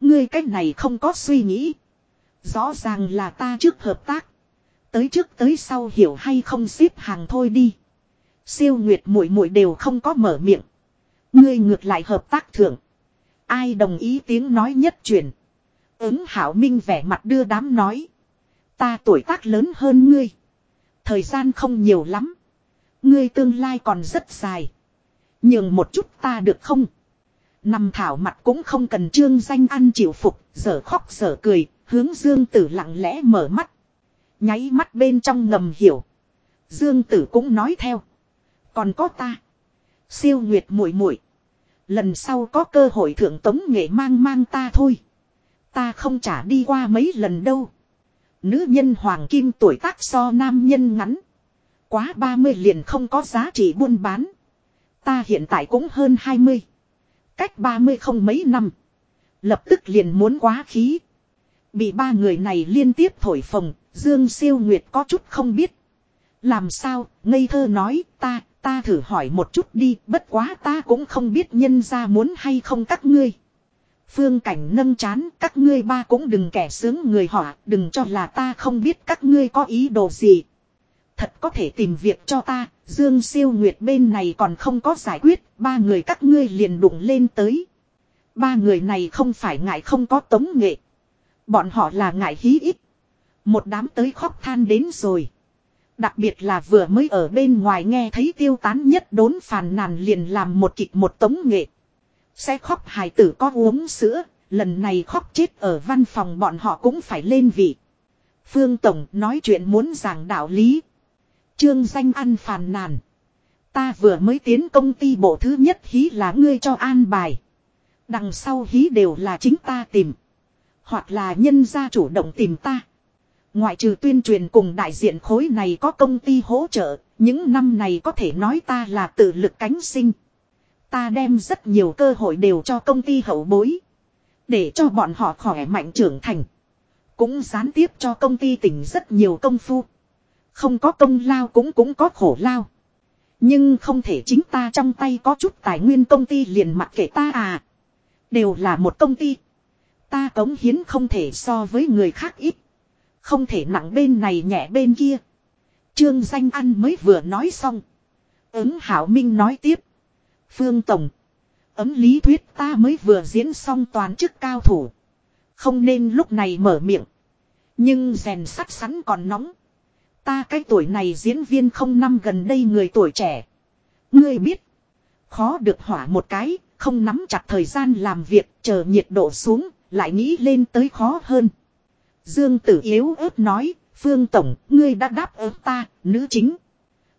Ngươi cách này không có suy nghĩ. Rõ ràng là ta trước hợp tác. Tới trước tới sau hiểu hay không xếp hàng thôi đi. Siêu Nguyệt muội muội đều không có mở miệng. Ngươi ngược lại hợp tác thưởng. Ai đồng ý tiếng nói nhất truyền. Ứng hảo minh vẻ mặt đưa đám nói. Ta tuổi tác lớn hơn ngươi. Thời gian không nhiều lắm. Ngươi tương lai còn rất dài. Nhường một chút ta được không? Nằm thảo mặt cũng không cần trương danh ăn chịu phục, giờ khóc giờ cười, hướng Dương Tử lặng lẽ mở mắt. Nháy mắt bên trong ngầm hiểu. Dương Tử cũng nói theo. Còn có ta. Siêu Nguyệt muội muội Lần sau có cơ hội thượng tống nghệ mang mang ta thôi. Ta không trả đi qua mấy lần đâu. Nữ nhân hoàng kim tuổi tác so nam nhân ngắn. Quá 30 liền không có giá trị buôn bán. Ta hiện tại cũng hơn 20. Cách 30 không mấy năm. Lập tức liền muốn quá khí. Bị ba người này liên tiếp thổi phồng, Dương Siêu Nguyệt có chút không biết. Làm sao, ngây thơ nói, ta, ta thử hỏi một chút đi, bất quá ta cũng không biết nhân ra muốn hay không các ngươi. Phương cảnh nâng chán, các ngươi ba cũng đừng kẻ sướng người họ, đừng cho là ta không biết các ngươi có ý đồ gì. Thật có thể tìm việc cho ta, Dương siêu nguyệt bên này còn không có giải quyết, ba người các ngươi liền đụng lên tới. Ba người này không phải ngại không có tống nghệ. Bọn họ là ngại hí ít. Một đám tới khóc than đến rồi. Đặc biệt là vừa mới ở bên ngoài nghe thấy tiêu tán nhất đốn phàn nàn liền làm một kịch một tống nghệ. Sẽ khóc hài tử có uống sữa, lần này khóc chết ở văn phòng bọn họ cũng phải lên vị. Phương Tổng nói chuyện muốn giảng đạo lý. Trương danh ăn phàn nàn. Ta vừa mới tiến công ty bộ thứ nhất hí là ngươi cho an bài. Đằng sau hí đều là chính ta tìm. Hoặc là nhân gia chủ động tìm ta. Ngoại trừ tuyên truyền cùng đại diện khối này có công ty hỗ trợ, những năm này có thể nói ta là tự lực cánh sinh. Ta đem rất nhiều cơ hội đều cho công ty hậu bối. Để cho bọn họ khỏe mạnh trưởng thành. Cũng gián tiếp cho công ty tỉnh rất nhiều công phu. Không có công lao cũng cũng có khổ lao. Nhưng không thể chính ta trong tay có chút tài nguyên công ty liền mặc kệ ta à. Đều là một công ty. Ta cống hiến không thể so với người khác ít. Không thể nặng bên này nhẹ bên kia. Trương danh ăn mới vừa nói xong. Ứng hảo minh nói tiếp. Phương Tổng. Ấm lý thuyết ta mới vừa diễn xong toàn chức cao thủ. Không nên lúc này mở miệng. Nhưng rèn sắt sắn còn nóng. Ta cái tuổi này diễn viên không năm gần đây người tuổi trẻ. Ngươi biết. Khó được hỏa một cái, không nắm chặt thời gian làm việc, chờ nhiệt độ xuống, lại nghĩ lên tới khó hơn. Dương tử yếu ớt nói, Phương Tổng, ngươi đã đáp ứng ta, nữ chính.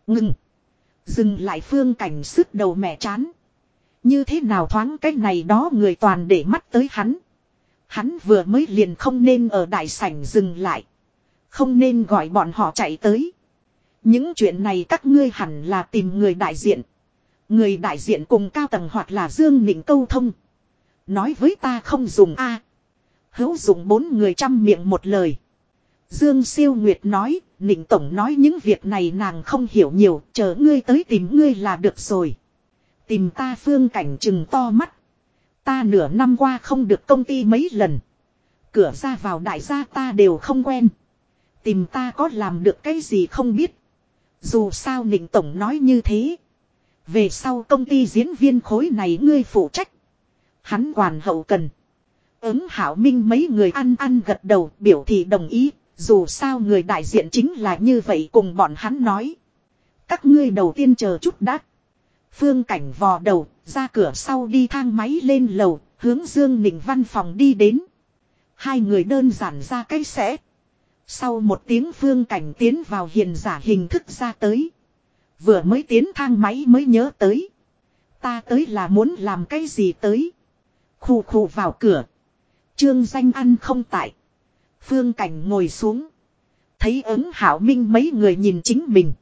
Ngừng. Dừng lại Phương cảnh sức đầu mẹ chán. Như thế nào thoáng cái này đó người toàn để mắt tới hắn. Hắn vừa mới liền không nên ở đại sảnh dừng lại. Không nên gọi bọn họ chạy tới. Những chuyện này các ngươi hẳn là tìm người đại diện. Người đại diện cùng cao tầng hoặc là Dương Nịnh câu thông. Nói với ta không dùng A. Hữu dùng bốn người trăm miệng một lời. Dương Siêu Nguyệt nói, Nịnh Tổng nói những việc này nàng không hiểu nhiều, chờ ngươi tới tìm ngươi là được rồi. Tìm ta phương cảnh chừng to mắt. Ta nửa năm qua không được công ty mấy lần. Cửa ra vào đại gia ta đều không quen. Tìm ta có làm được cái gì không biết. Dù sao Nịnh Tổng nói như thế. Về sau công ty diễn viên khối này ngươi phụ trách. Hắn hoàn hậu cần. Ứng hảo minh mấy người ăn ăn gật đầu biểu thị đồng ý. Dù sao người đại diện chính là như vậy cùng bọn hắn nói. Các ngươi đầu tiên chờ chút đã. Phương cảnh vò đầu, ra cửa sau đi thang máy lên lầu, hướng Dương Nịnh văn phòng đi đến. Hai người đơn giản ra cái sẽ. Sau một tiếng phương cảnh tiến vào hiền giả hình thức ra tới. Vừa mới tiến thang máy mới nhớ tới. Ta tới là muốn làm cái gì tới. Khù khù vào cửa. Trương danh ăn không tại. Phương cảnh ngồi xuống. Thấy ứng hảo minh mấy người nhìn chính mình.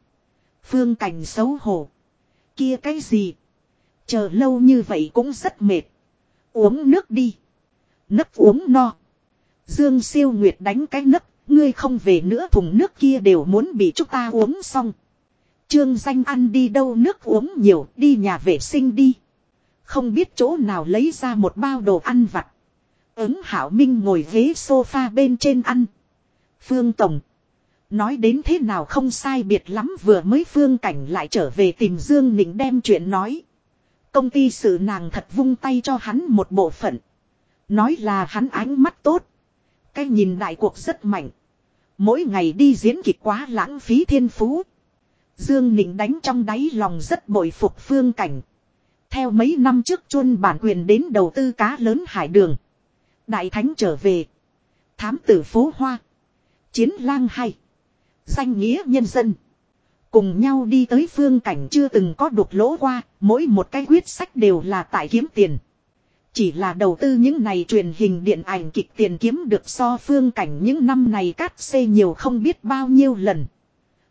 Phương cảnh xấu hổ. Kia cái gì? Chờ lâu như vậy cũng rất mệt. Uống nước đi. Nấp uống no. Dương siêu nguyệt đánh cái nấc. Ngươi không về nữa thùng nước kia đều muốn bị chúng ta uống xong. Trương danh ăn đi đâu nước uống nhiều, đi nhà vệ sinh đi. Không biết chỗ nào lấy ra một bao đồ ăn vặt. Ứng hảo minh ngồi ghế sofa bên trên ăn. Phương Tổng. Nói đến thế nào không sai biệt lắm vừa mới phương cảnh lại trở về tìm Dương Nịnh đem chuyện nói. Công ty sự nàng thật vung tay cho hắn một bộ phận. Nói là hắn ánh mắt tốt. Cái nhìn đại cuộc rất mạnh. Mỗi ngày đi diễn kịch quá lãng phí thiên phú. Dương Nịnh đánh trong đáy lòng rất bội phục phương cảnh. Theo mấy năm trước chuôn bản quyền đến đầu tư cá lớn hải đường. Đại thánh trở về. Thám tử phố hoa. Chiến lang hay. Danh nghĩa nhân dân. Cùng nhau đi tới phương cảnh chưa từng có đục lỗ qua, mỗi một cái quyết sách đều là tại kiếm tiền. Chỉ là đầu tư những này truyền hình điện ảnh kịch tiền kiếm được so phương cảnh những năm này cắt xê nhiều không biết bao nhiêu lần.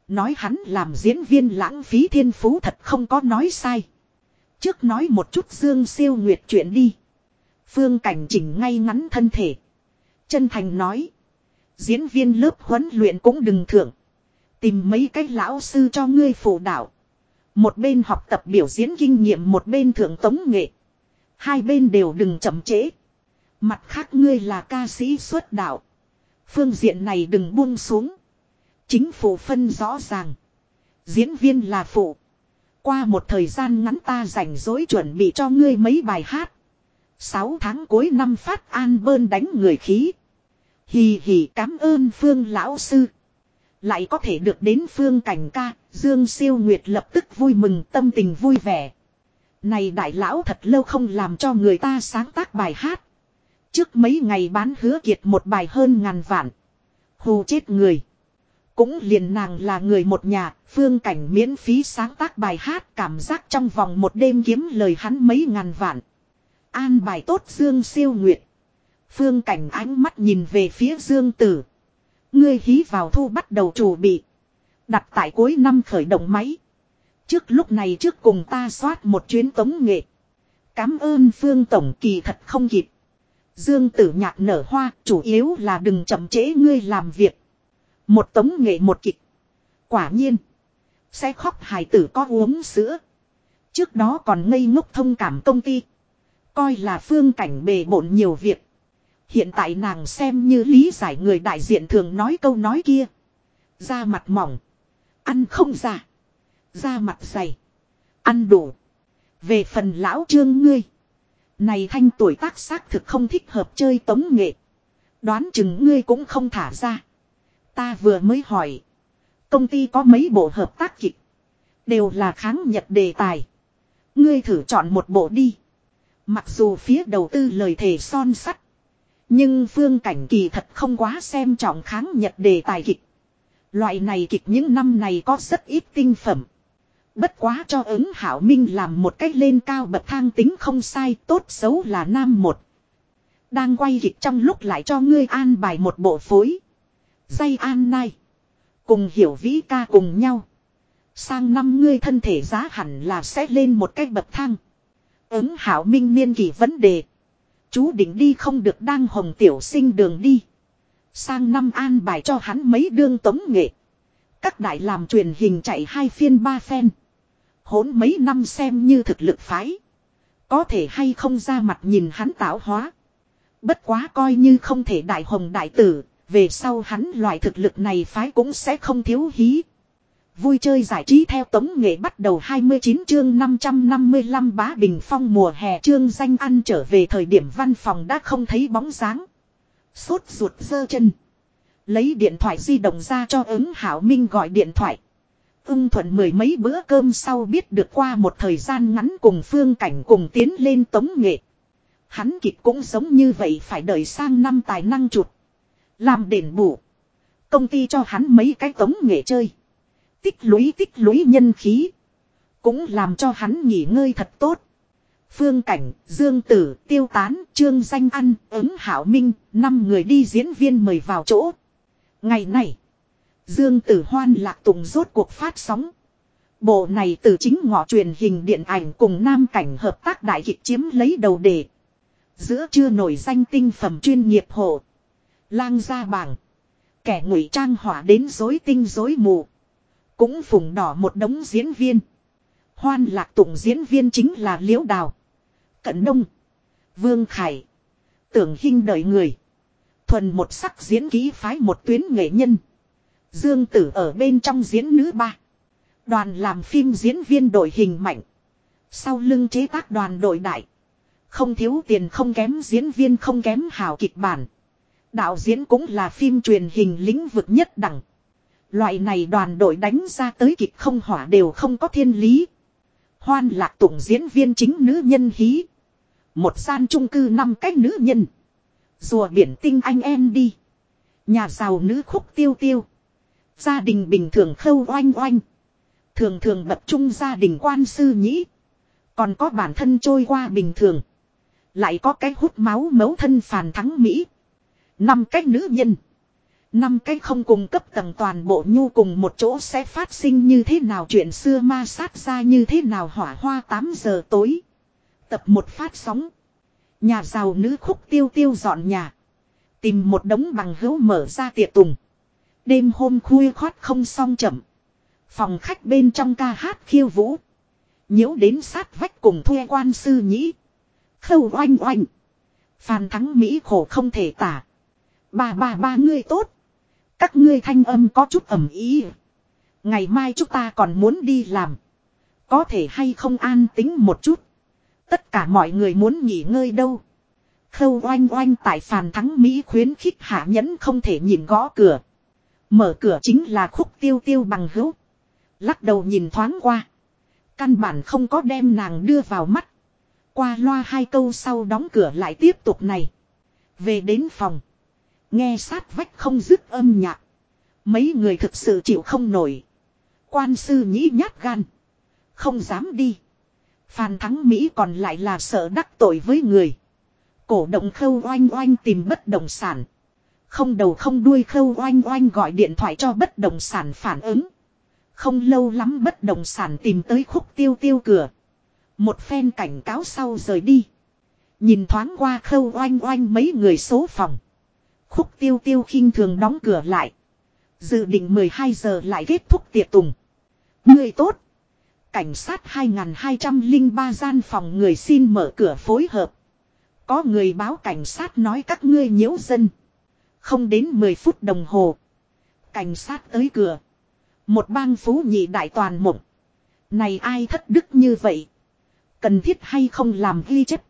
Nói hắn làm diễn viên lãng phí thiên phú thật không có nói sai. Trước nói một chút Dương siêu nguyệt chuyện đi. Phương cảnh chỉnh ngay ngắn thân thể. Chân thành nói. Diễn viên lớp huấn luyện cũng đừng thưởng. Tìm mấy cái lão sư cho ngươi phụ đạo. Một bên học tập biểu diễn kinh nghiệm, một bên thượng tống nghệ. Hai bên đều đừng chậm trễ. Mặt khác ngươi là ca sĩ xuất đạo. Phương diện này đừng buông xuống. Chính phủ phân rõ ràng. Diễn viên là phụ. Qua một thời gian ngắn ta rảnh rỗi chuẩn bị cho ngươi mấy bài hát. Sáu tháng cuối năm phát an bơn đánh người khí. Hì hì cảm ơn Phương lão sư. Lại có thể được đến Phương cảnh ca, Dương siêu nguyệt lập tức vui mừng tâm tình vui vẻ. Này đại lão thật lâu không làm cho người ta sáng tác bài hát. Trước mấy ngày bán hứa kiệt một bài hơn ngàn vạn. Hù chết người. Cũng liền nàng là người một nhà, phương cảnh miễn phí sáng tác bài hát cảm giác trong vòng một đêm kiếm lời hắn mấy ngàn vạn. An bài tốt Dương siêu nguyệt. Phương cảnh ánh mắt nhìn về phía Dương Tử. Ngươi hí vào thu bắt đầu chủ bị. Đặt tại cuối năm khởi động máy. Trước lúc này trước cùng ta soát một chuyến tống nghệ. Cám ơn Phương Tổng kỳ thật không kịp. Dương tử nhạc nở hoa, chủ yếu là đừng chậm chế ngươi làm việc. Một tống nghệ một kịch. Quả nhiên. Sẽ khóc hài tử có uống sữa. Trước đó còn ngây ngốc thông cảm công ty. Coi là phương cảnh bề bộn nhiều việc. Hiện tại nàng xem như lý giải người đại diện thường nói câu nói kia. Da mặt mỏng. Ăn không giả Da mặt dày. Ăn đủ. Về phần lão trương ngươi. Này thanh tuổi tác xác thực không thích hợp chơi tống nghệ. Đoán chừng ngươi cũng không thả ra. Ta vừa mới hỏi. Công ty có mấy bộ hợp tác kịch. Đều là kháng nhật đề tài. Ngươi thử chọn một bộ đi. Mặc dù phía đầu tư lời thề son sắt. Nhưng phương cảnh kỳ thật không quá xem trọng kháng nhật đề tài kịch. Loại này kịch những năm này có rất ít tinh phẩm. Bất quá cho ứng hảo minh làm một cách lên cao bậc thang tính không sai, tốt xấu là nam một. Đang quay kịch trong lúc lại cho ngươi an bài một bộ phối. Dây an nai. Cùng hiểu vĩ ca cùng nhau. Sang năm ngươi thân thể giá hẳn là sẽ lên một cách bậc thang. Ứng hảo minh niên kỳ vấn đề. Chú định đi không được đang hồng tiểu sinh đường đi. Sang năm an bài cho hắn mấy đương tống nghệ. Các đại làm truyền hình chạy hai phiên ba phen. Hốn mấy năm xem như thực lực phái. Có thể hay không ra mặt nhìn hắn tạo hóa. Bất quá coi như không thể đại hồng đại tử. Về sau hắn loại thực lực này phái cũng sẽ không thiếu hí. Vui chơi giải trí theo tống nghệ bắt đầu 29 chương 555 bá bình phong mùa hè chương danh ăn trở về thời điểm văn phòng đã không thấy bóng dáng. Sốt ruột dơ chân. Lấy điện thoại di động ra cho ứng hảo minh gọi điện thoại. Ưng thuận mười mấy bữa cơm sau biết được qua một thời gian ngắn cùng phương cảnh cùng tiến lên tống nghệ. Hắn kịch cũng giống như vậy phải đợi sang năm tài năng chụt. Làm đền bù. Công ty cho hắn mấy cái tống nghệ chơi. Tích lũy tích lũy nhân khí. Cũng làm cho hắn nghỉ ngơi thật tốt. Phương Cảnh, Dương Tử, Tiêu Tán, Trương Danh Ăn, ứng Hảo Minh, năm người đi diễn viên mời vào chỗ. Ngày này, Dương Tử Hoan lạc tùng rốt cuộc phát sóng. Bộ này từ chính ngọ truyền hình điện ảnh cùng Nam Cảnh hợp tác đại kịch chiếm lấy đầu đề. Giữa chưa nổi danh tinh phẩm chuyên nghiệp hộ. Lang gia bảng. Kẻ ngụy trang hỏa đến dối tinh dối mù. Cũng phùng đỏ một đống diễn viên. Hoan lạc tụng diễn viên chính là Liễu Đào. Cận Đông. Vương Khải. Tưởng Hinh đợi người. Thuần một sắc diễn ký phái một tuyến nghệ nhân. Dương Tử ở bên trong diễn nữ ba. Đoàn làm phim diễn viên đội hình mạnh. Sau lưng chế tác đoàn đội đại. Không thiếu tiền không kém diễn viên không kém hào kịch bản. Đạo diễn cũng là phim truyền hình lĩnh vực nhất đẳng. Loại này đoàn đội đánh ra tới kịch không hỏa đều không có thiên lý. Hoan lạc tụng diễn viên chính nữ nhân hí. Một gian trung cư năm cách nữ nhân. Rùa biển tinh anh em đi. Nhà giàu nữ khúc tiêu tiêu. Gia đình bình thường khâu oanh oanh. Thường thường bập trung gia đình quan sư nhĩ. Còn có bản thân trôi qua bình thường. Lại có cái hút máu mấu thân phản thắng Mỹ. Năm cái nữ nhân. Năm cái không cung cấp tầng toàn bộ nhu cùng một chỗ sẽ phát sinh như thế nào, chuyện xưa ma sát ra như thế nào, hỏa hoa 8 giờ tối. Tập một phát sóng. Nhà giàu nữ khúc tiêu tiêu dọn nhà. Tìm một đống bằng hữu mở ra tiệc tùng. Đêm hôm khuya khót không xong chậm. Phòng khách bên trong ca hát khiêu vũ. nhiễu đến sát vách cùng thuê quan sư nhĩ. Khâu oanh oanh. phàn thắng Mỹ khổ không thể tả. bà bà ba ngươi tốt. Các ngươi thanh âm có chút ẩm ý. Ngày mai chúng ta còn muốn đi làm. Có thể hay không an tính một chút. Tất cả mọi người muốn nghỉ ngơi đâu. Khâu oanh oanh tại phàn thắng Mỹ khuyến khích hạ nhẫn không thể nhìn gõ cửa. Mở cửa chính là khúc tiêu tiêu bằng hữu. Lắc đầu nhìn thoáng qua. Căn bản không có đem nàng đưa vào mắt. Qua loa hai câu sau đóng cửa lại tiếp tục này. Về đến phòng. Nghe sát vách không dứt âm nhạc. Mấy người thực sự chịu không nổi. Quan sư nhĩ nhát gan. Không dám đi. Phan Thắng Mỹ còn lại là sợ đắc tội với người. Cổ động khâu oanh oanh tìm bất động sản. Không đầu không đuôi khâu oanh oanh gọi điện thoại cho bất động sản phản ứng. Không lâu lắm bất động sản tìm tới khúc tiêu tiêu cửa. Một phen cảnh cáo sau rời đi. Nhìn thoáng qua khâu oanh oanh mấy người số phòng. Khúc tiêu tiêu khinh thường đóng cửa lại. Dự định 12 giờ lại kết thúc tiệc tùng. Người tốt. Cảnh sát 2203 gian phòng người xin mở cửa phối hợp. Có người báo cảnh sát nói các ngươi nhiễu dân. Không đến 10 phút đồng hồ. Cảnh sát tới cửa. Một bang phú nhị đại toàn mộng. Này ai thất đức như vậy? Cần thiết hay không làm ghi chép?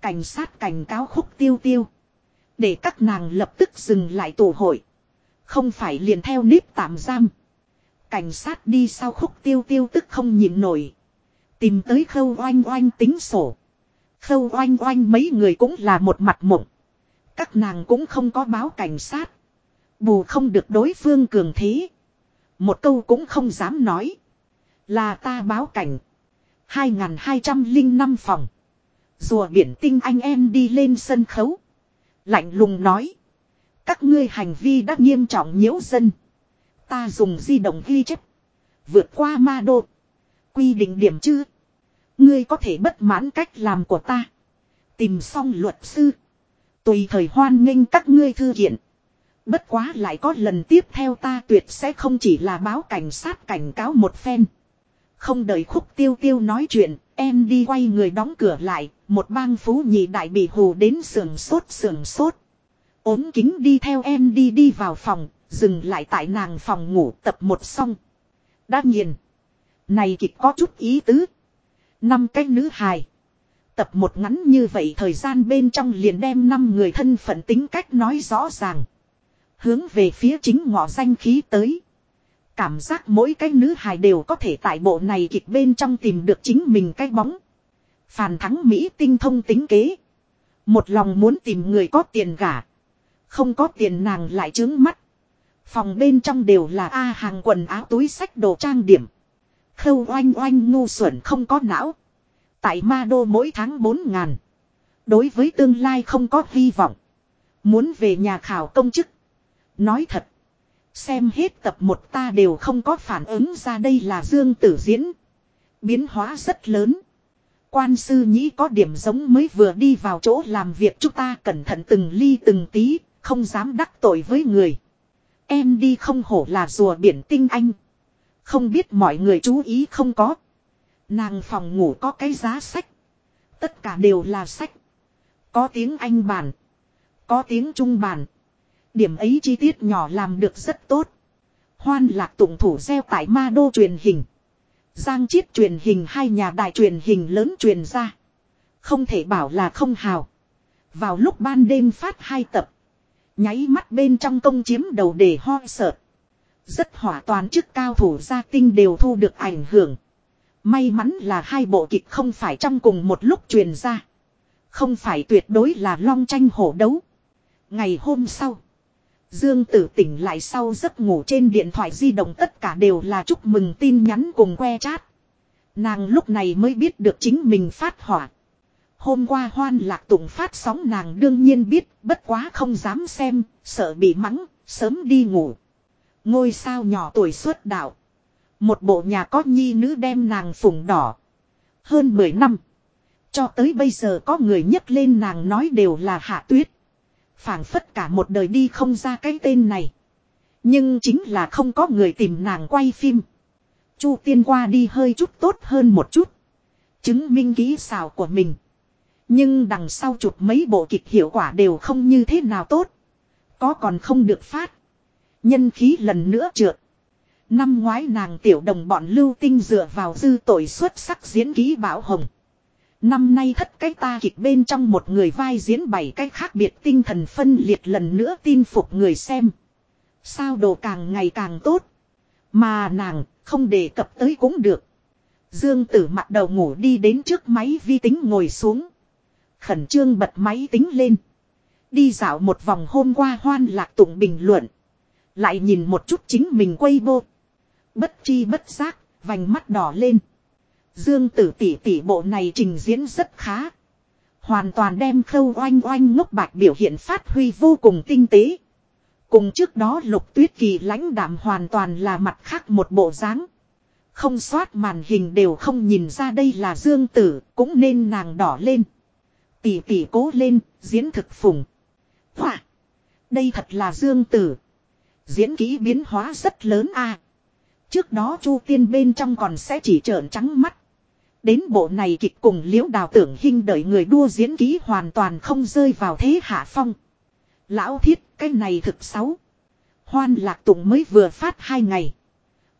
Cảnh sát cảnh cáo khúc tiêu tiêu. Để các nàng lập tức dừng lại tổ hội. Không phải liền theo nếp tạm giam. Cảnh sát đi sau khúc tiêu tiêu tức không nhịn nổi. Tìm tới khâu oanh oanh tính sổ. Khâu oanh oanh mấy người cũng là một mặt mộng. Các nàng cũng không có báo cảnh sát. Bù không được đối phương cường thế. Một câu cũng không dám nói. Là ta báo cảnh. 2205 phòng. Rùa biển tinh anh em đi lên sân khấu. Lạnh lùng nói. Các ngươi hành vi đã nghiêm trọng nhiễu dân. Ta dùng di động ghi chép. Vượt qua ma đô. Quy định điểm chứ, Ngươi có thể bất mãn cách làm của ta. Tìm xong luật sư. Tùy thời hoan nghênh các ngươi thư kiện. Bất quá lại có lần tiếp theo ta tuyệt sẽ không chỉ là báo cảnh sát cảnh cáo một phen. Không đợi khúc tiêu tiêu nói chuyện, em đi quay người đóng cửa lại, một bang phú nhị đại bị hù đến sườn sốt sườn sốt. ốm kính đi theo em đi đi vào phòng, dừng lại tại nàng phòng ngủ tập một xong. Đã nhiên, Này kịch có chút ý tứ. Năm cái nữ hài. Tập một ngắn như vậy thời gian bên trong liền đem năm người thân phận tính cách nói rõ ràng. Hướng về phía chính ngọ danh khí tới. Cảm giác mỗi cái nữ hài đều có thể tại bộ này kịch bên trong tìm được chính mình cái bóng. Phản thắng Mỹ tinh thông tính kế. Một lòng muốn tìm người có tiền gả. Không có tiền nàng lại trướng mắt. Phòng bên trong đều là A hàng quần áo túi sách đồ trang điểm. Khâu oanh oanh ngu xuẩn không có não. Tại ma đô mỗi tháng 4 ngàn. Đối với tương lai không có hy vọng. Muốn về nhà khảo công chức. Nói thật. Xem hết tập một ta đều không có phản ứng ra đây là dương tử diễn. Biến hóa rất lớn. Quan sư nhĩ có điểm giống mới vừa đi vào chỗ làm việc chúng ta cẩn thận từng ly từng tí, không dám đắc tội với người. Em đi không hổ là rùa biển tinh anh. Không biết mọi người chú ý không có. Nàng phòng ngủ có cái giá sách. Tất cả đều là sách. Có tiếng Anh bản. Có tiếng Trung bản. Điểm ấy chi tiết nhỏ làm được rất tốt. Hoan lạc tụng thủ gieo tại ma đô truyền hình. Giang chiết truyền hình hai nhà đài truyền hình lớn truyền ra. Không thể bảo là không hào. Vào lúc ban đêm phát hai tập. Nháy mắt bên trong công chiếm đầu để ho sợ. Rất hỏa toàn chức cao thủ gia tinh đều thu được ảnh hưởng. May mắn là hai bộ kịch không phải trong cùng một lúc truyền ra. Không phải tuyệt đối là long tranh hổ đấu. Ngày hôm sau. Dương tử tỉnh lại sau giấc ngủ trên điện thoại di động tất cả đều là chúc mừng tin nhắn cùng que chat. Nàng lúc này mới biết được chính mình phát hỏa. Hôm qua hoan lạc tụng phát sóng nàng đương nhiên biết bất quá không dám xem, sợ bị mắng, sớm đi ngủ. Ngôi sao nhỏ tuổi xuất đạo. Một bộ nhà có nhi nữ đem nàng phùng đỏ. Hơn 10 năm. Cho tới bây giờ có người nhấc lên nàng nói đều là hạ tuyết phảng phất cả một đời đi không ra cái tên này. Nhưng chính là không có người tìm nàng quay phim. Chu tiên qua đi hơi chút tốt hơn một chút. Chứng minh kỹ xào của mình. Nhưng đằng sau chụp mấy bộ kịch hiệu quả đều không như thế nào tốt. Có còn không được phát. Nhân khí lần nữa trượt. Năm ngoái nàng tiểu đồng bọn lưu tinh dựa vào dư tội xuất sắc diễn ký bảo hồng. Năm nay thất cái ta kịch bên trong một người vai diễn bảy cái khác biệt tinh thần phân liệt lần nữa tin phục người xem. Sao đồ càng ngày càng tốt. Mà nàng không đề cập tới cũng được. Dương tử mặt đầu ngủ đi đến trước máy vi tính ngồi xuống. Khẩn trương bật máy tính lên. Đi dạo một vòng hôm qua hoan lạc tụng bình luận. Lại nhìn một chút chính mình quay vô. Bất chi bất giác, vành mắt đỏ lên. Dương tử tỷ tỷ bộ này trình diễn rất khá. Hoàn toàn đem khâu oanh oanh ngốc bạch biểu hiện phát huy vô cùng tinh tế. Cùng trước đó lục tuyết kỳ lãnh đạm hoàn toàn là mặt khác một bộ dáng. Không xoát màn hình đều không nhìn ra đây là dương tử, cũng nên nàng đỏ lên. Tỷ tỷ cố lên, diễn thực phùng. Hỏa! Đây thật là dương tử. Diễn kỹ biến hóa rất lớn a. Trước đó chu tiên bên trong còn sẽ chỉ trợn trắng mắt. Đến bộ này kịch cùng liễu đào tưởng hình đợi người đua diễn ký hoàn toàn không rơi vào thế hạ phong. Lão thiết, cái này thực xấu. Hoan lạc tụng mới vừa phát hai ngày.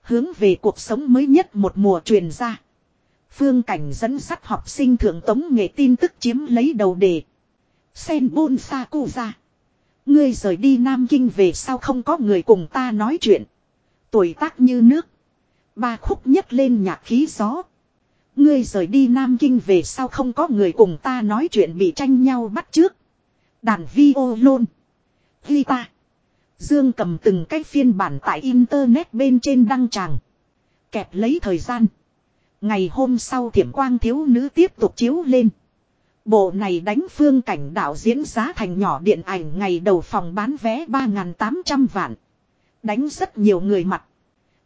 Hướng về cuộc sống mới nhất một mùa truyền ra. Phương cảnh dẫn sắt học sinh thượng tống nghệ tin tức chiếm lấy đầu đề. Sen bôn sa cu ra. Ngươi rời đi Nam Kinh về sao không có người cùng ta nói chuyện. Tuổi tác như nước. Ba khúc nhất lên nhạc khí gió. Ngươi rời đi Nam Kinh về sao không có người cùng ta nói chuyện bị tranh nhau bắt trước. Đàn vi ô lôn. ta. Dương cầm từng cái phiên bản tại internet bên trên đăng tràng. Kẹp lấy thời gian. Ngày hôm sau thiểm quang thiếu nữ tiếp tục chiếu lên. Bộ này đánh phương cảnh đạo diễn giá thành nhỏ điện ảnh ngày đầu phòng bán vé 3.800 vạn. Đánh rất nhiều người mặt.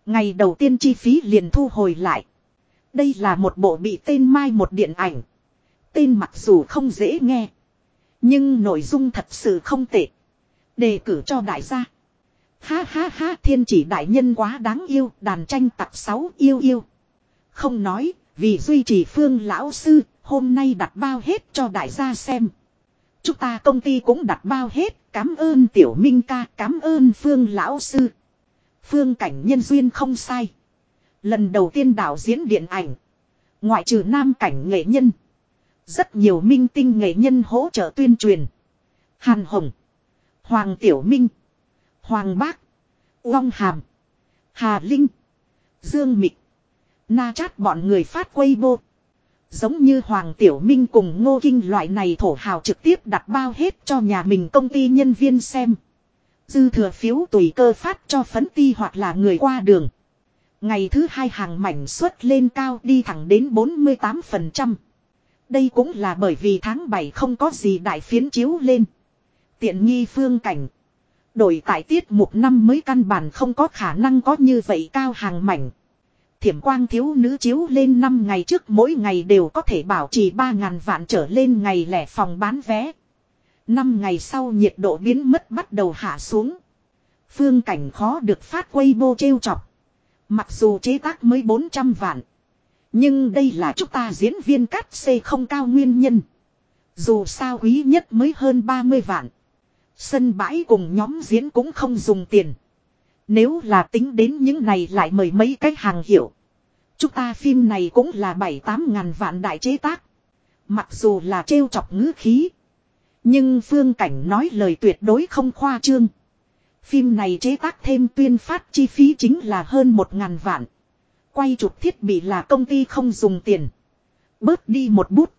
Ngày đầu tiên chi phí liền thu hồi lại. Đây là một bộ bị tên mai một điện ảnh. Tên mặc dù không dễ nghe. Nhưng nội dung thật sự không tệ. Đề cử cho đại gia. Ha ha ha, thiên chỉ đại nhân quá đáng yêu, đàn tranh tặc sáu yêu yêu. Không nói, vì duy trì phương lão sư, hôm nay đặt bao hết cho đại gia xem. Chúng ta công ty cũng đặt bao hết cảm ơn tiểu minh ca, cảm ơn phương lão sư. Phương cảnh nhân duyên không sai. Lần đầu tiên đạo diễn điện ảnh. Ngoại trừ nam cảnh nghệ nhân. Rất nhiều minh tinh nghệ nhân hỗ trợ tuyên truyền. Hàn Hồng. Hoàng Tiểu Minh. Hoàng Bác. Long Hàm. Hà Linh. Dương Mịch. Na chát bọn người phát quay vô. Giống như Hoàng Tiểu Minh cùng Ngô Kinh loại này thổ hào trực tiếp đặt bao hết cho nhà mình công ty nhân viên xem. Dư thừa phiếu tùy cơ phát cho phấn ti hoặc là người qua đường. Ngày thứ hai hàng mảnh suất lên cao đi thẳng đến 48%. Đây cũng là bởi vì tháng 7 không có gì đại phiến chiếu lên. Tiện nghi phương cảnh. Đổi tại tiết một năm mới căn bản không có khả năng có như vậy cao hàng mảnh. Thiểm quang thiếu nữ chiếu lên 5 ngày trước, mỗi ngày đều có thể bảo trì 3.000 vạn trở lên ngày lẻ phòng bán vé. 5 ngày sau nhiệt độ biến mất bắt đầu hạ xuống. Phương cảnh khó được phát quay bô trêu chọc. Mặc dù chế tác mới 400 vạn. Nhưng đây là chúng ta diễn viên cắt xê không cao nguyên nhân. Dù sao quý nhất mới hơn 30 vạn. Sân bãi cùng nhóm diễn cũng không dùng tiền. Nếu là tính đến những này lại mời mấy cái hàng hiệu. Chúng ta phim này cũng là 7-8 ngàn vạn đại chế tác. Mặc dù là trêu chọc ngữ khí. Nhưng phương cảnh nói lời tuyệt đối không khoa trương. Phim này chế tác thêm tuyên phát chi phí chính là hơn một ngàn vạn. Quay chụp thiết bị là công ty không dùng tiền. Bớt đi một bút.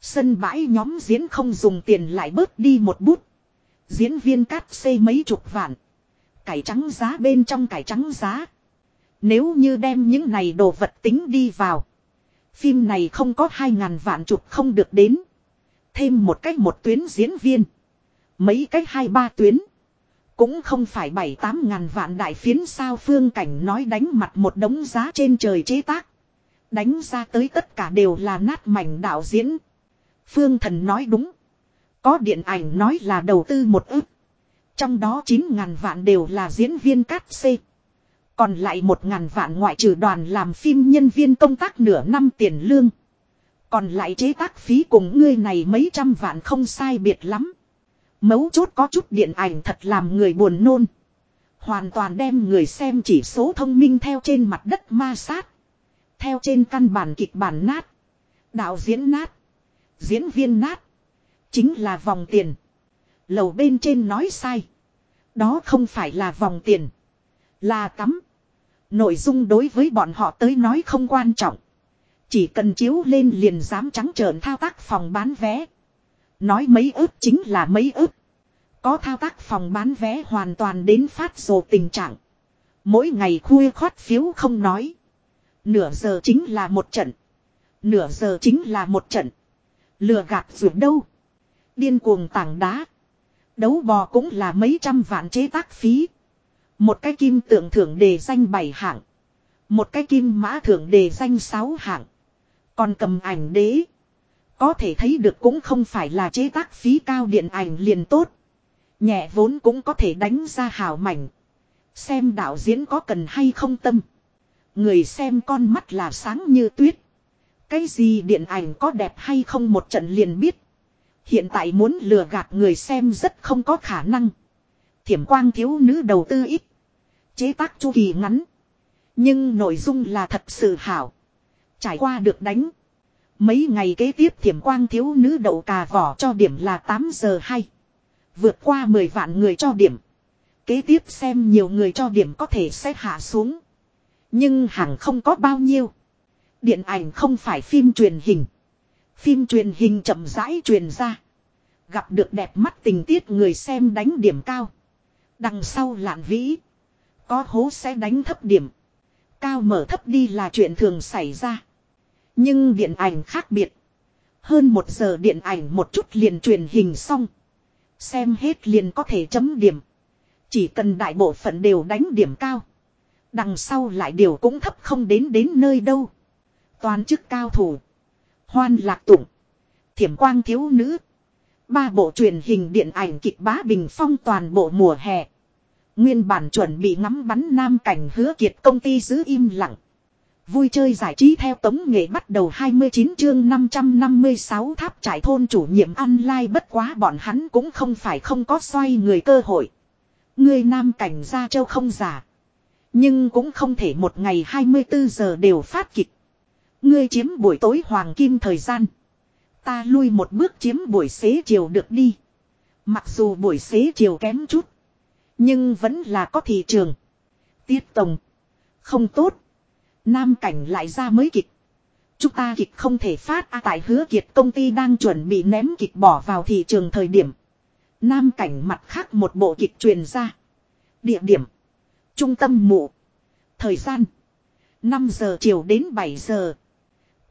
Sân bãi nhóm diễn không dùng tiền lại bớt đi một bút. Diễn viên cắt xây mấy chục vạn. Cải trắng giá bên trong cải trắng giá. Nếu như đem những này đồ vật tính đi vào. Phim này không có hai ngàn vạn chục không được đến. Thêm một cách một tuyến diễn viên. Mấy cách hai ba tuyến. Cũng không phải bảy tám ngàn vạn đại phiến sao phương cảnh nói đánh mặt một đống giá trên trời chế tác. Đánh ra tới tất cả đều là nát mảnh đạo diễn. Phương thần nói đúng. Có điện ảnh nói là đầu tư một ức. Trong đó 9 ngàn vạn đều là diễn viên cát xê. Còn lại một ngàn vạn ngoại trừ đoàn làm phim nhân viên công tác nửa năm tiền lương. Còn lại chế tác phí cùng ngươi này mấy trăm vạn không sai biệt lắm. Mấu chốt có chút điện ảnh thật làm người buồn nôn. Hoàn toàn đem người xem chỉ số thông minh theo trên mặt đất ma sát. Theo trên căn bản kịch bản nát. Đạo diễn nát. Diễn viên nát. Chính là vòng tiền. Lầu bên trên nói sai. Đó không phải là vòng tiền. Là tắm. Nội dung đối với bọn họ tới nói không quan trọng. Chỉ cần chiếu lên liền dám trắng trợn thao tác phòng bán vé. Nói mấy ức chính là mấy ức. Có thao tác phòng bán vé hoàn toàn đến phát rồ tình trạng. Mỗi ngày khuya khoát phiếu không nói. Nửa giờ chính là một trận. Nửa giờ chính là một trận. Lừa gạt dù đâu. Điên cuồng tảng đá. Đấu bò cũng là mấy trăm vạn chế tác phí. Một cái kim tượng thưởng đề danh bảy hạng. Một cái kim mã thưởng đề danh sáu hạng. Còn cầm ảnh đế. Có thể thấy được cũng không phải là chế tác phí cao điện ảnh liền tốt. Nhẹ vốn cũng có thể đánh ra hào mảnh. Xem đạo diễn có cần hay không tâm. Người xem con mắt là sáng như tuyết. Cái gì điện ảnh có đẹp hay không một trận liền biết. Hiện tại muốn lừa gạt người xem rất không có khả năng. Thiểm quang thiếu nữ đầu tư ít. Chế tác chu kỳ ngắn. Nhưng nội dung là thật sự hảo. Trải qua được đánh. Mấy ngày kế tiếp thiểm quang thiếu nữ đậu cà vỏ cho điểm là 8 giờ hay. Vượt qua 10 vạn người cho điểm. Kế tiếp xem nhiều người cho điểm có thể sẽ hạ xuống. Nhưng hẳn không có bao nhiêu. Điện ảnh không phải phim truyền hình. Phim truyền hình chậm rãi truyền ra. Gặp được đẹp mắt tình tiết người xem đánh điểm cao. Đằng sau lạn vĩ. Có hố sẽ đánh thấp điểm. Cao mở thấp đi là chuyện thường xảy ra. Nhưng điện ảnh khác biệt. Hơn một giờ điện ảnh một chút liền truyền hình xong. Xem hết liền có thể chấm điểm. Chỉ cần đại bộ phận đều đánh điểm cao. Đằng sau lại điều cũng thấp không đến đến nơi đâu. Toàn chức cao thủ. Hoan lạc tụng. Thiểm quang thiếu nữ. Ba bộ truyền hình điện ảnh kịch bá bình phong toàn bộ mùa hè. Nguyên bản chuẩn bị ngắm bắn nam cảnh hứa kiệt công ty giữ im lặng. Vui chơi giải trí theo tống nghệ bắt đầu 29 chương 556 tháp trải thôn chủ nhiệm online bất quá bọn hắn cũng không phải không có xoay người cơ hội. Người nam cảnh gia châu không giả. Nhưng cũng không thể một ngày 24 giờ đều phát kịch. Ngươi chiếm buổi tối hoàng kim thời gian. Ta lui một bước chiếm buổi xế chiều được đi. Mặc dù buổi xế chiều kém chút. Nhưng vẫn là có thị trường. Tiết tổng. Không tốt. Nam cảnh lại ra mới kịch. Chúng ta kịch không thể phát a tại hứa kiệt công ty đang chuẩn bị ném kịch bỏ vào thị trường thời điểm. Nam cảnh mặt khác một bộ kịch truyền ra. Địa điểm. Trung tâm mụ. Thời gian. 5 giờ chiều đến 7 giờ.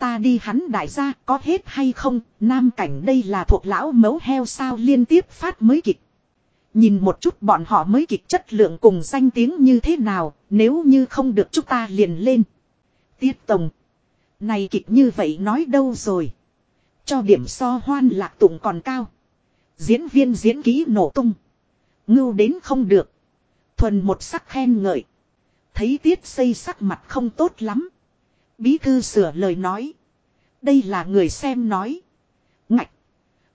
Ta đi hắn đại gia có hết hay không, nam cảnh đây là thuộc lão mấu heo sao liên tiếp phát mới kịch. Nhìn một chút bọn họ mới kịch chất lượng cùng danh tiếng như thế nào, nếu như không được chúng ta liền lên. Tiết Tổng. Này kịch như vậy nói đâu rồi. Cho điểm so hoan lạc tụng còn cao. Diễn viên diễn ký nổ tung. Ngưu đến không được. Thuần một sắc khen ngợi. Thấy tiết xây sắc mặt không tốt lắm. Bí thư sửa lời nói. Đây là người xem nói. Ngạch.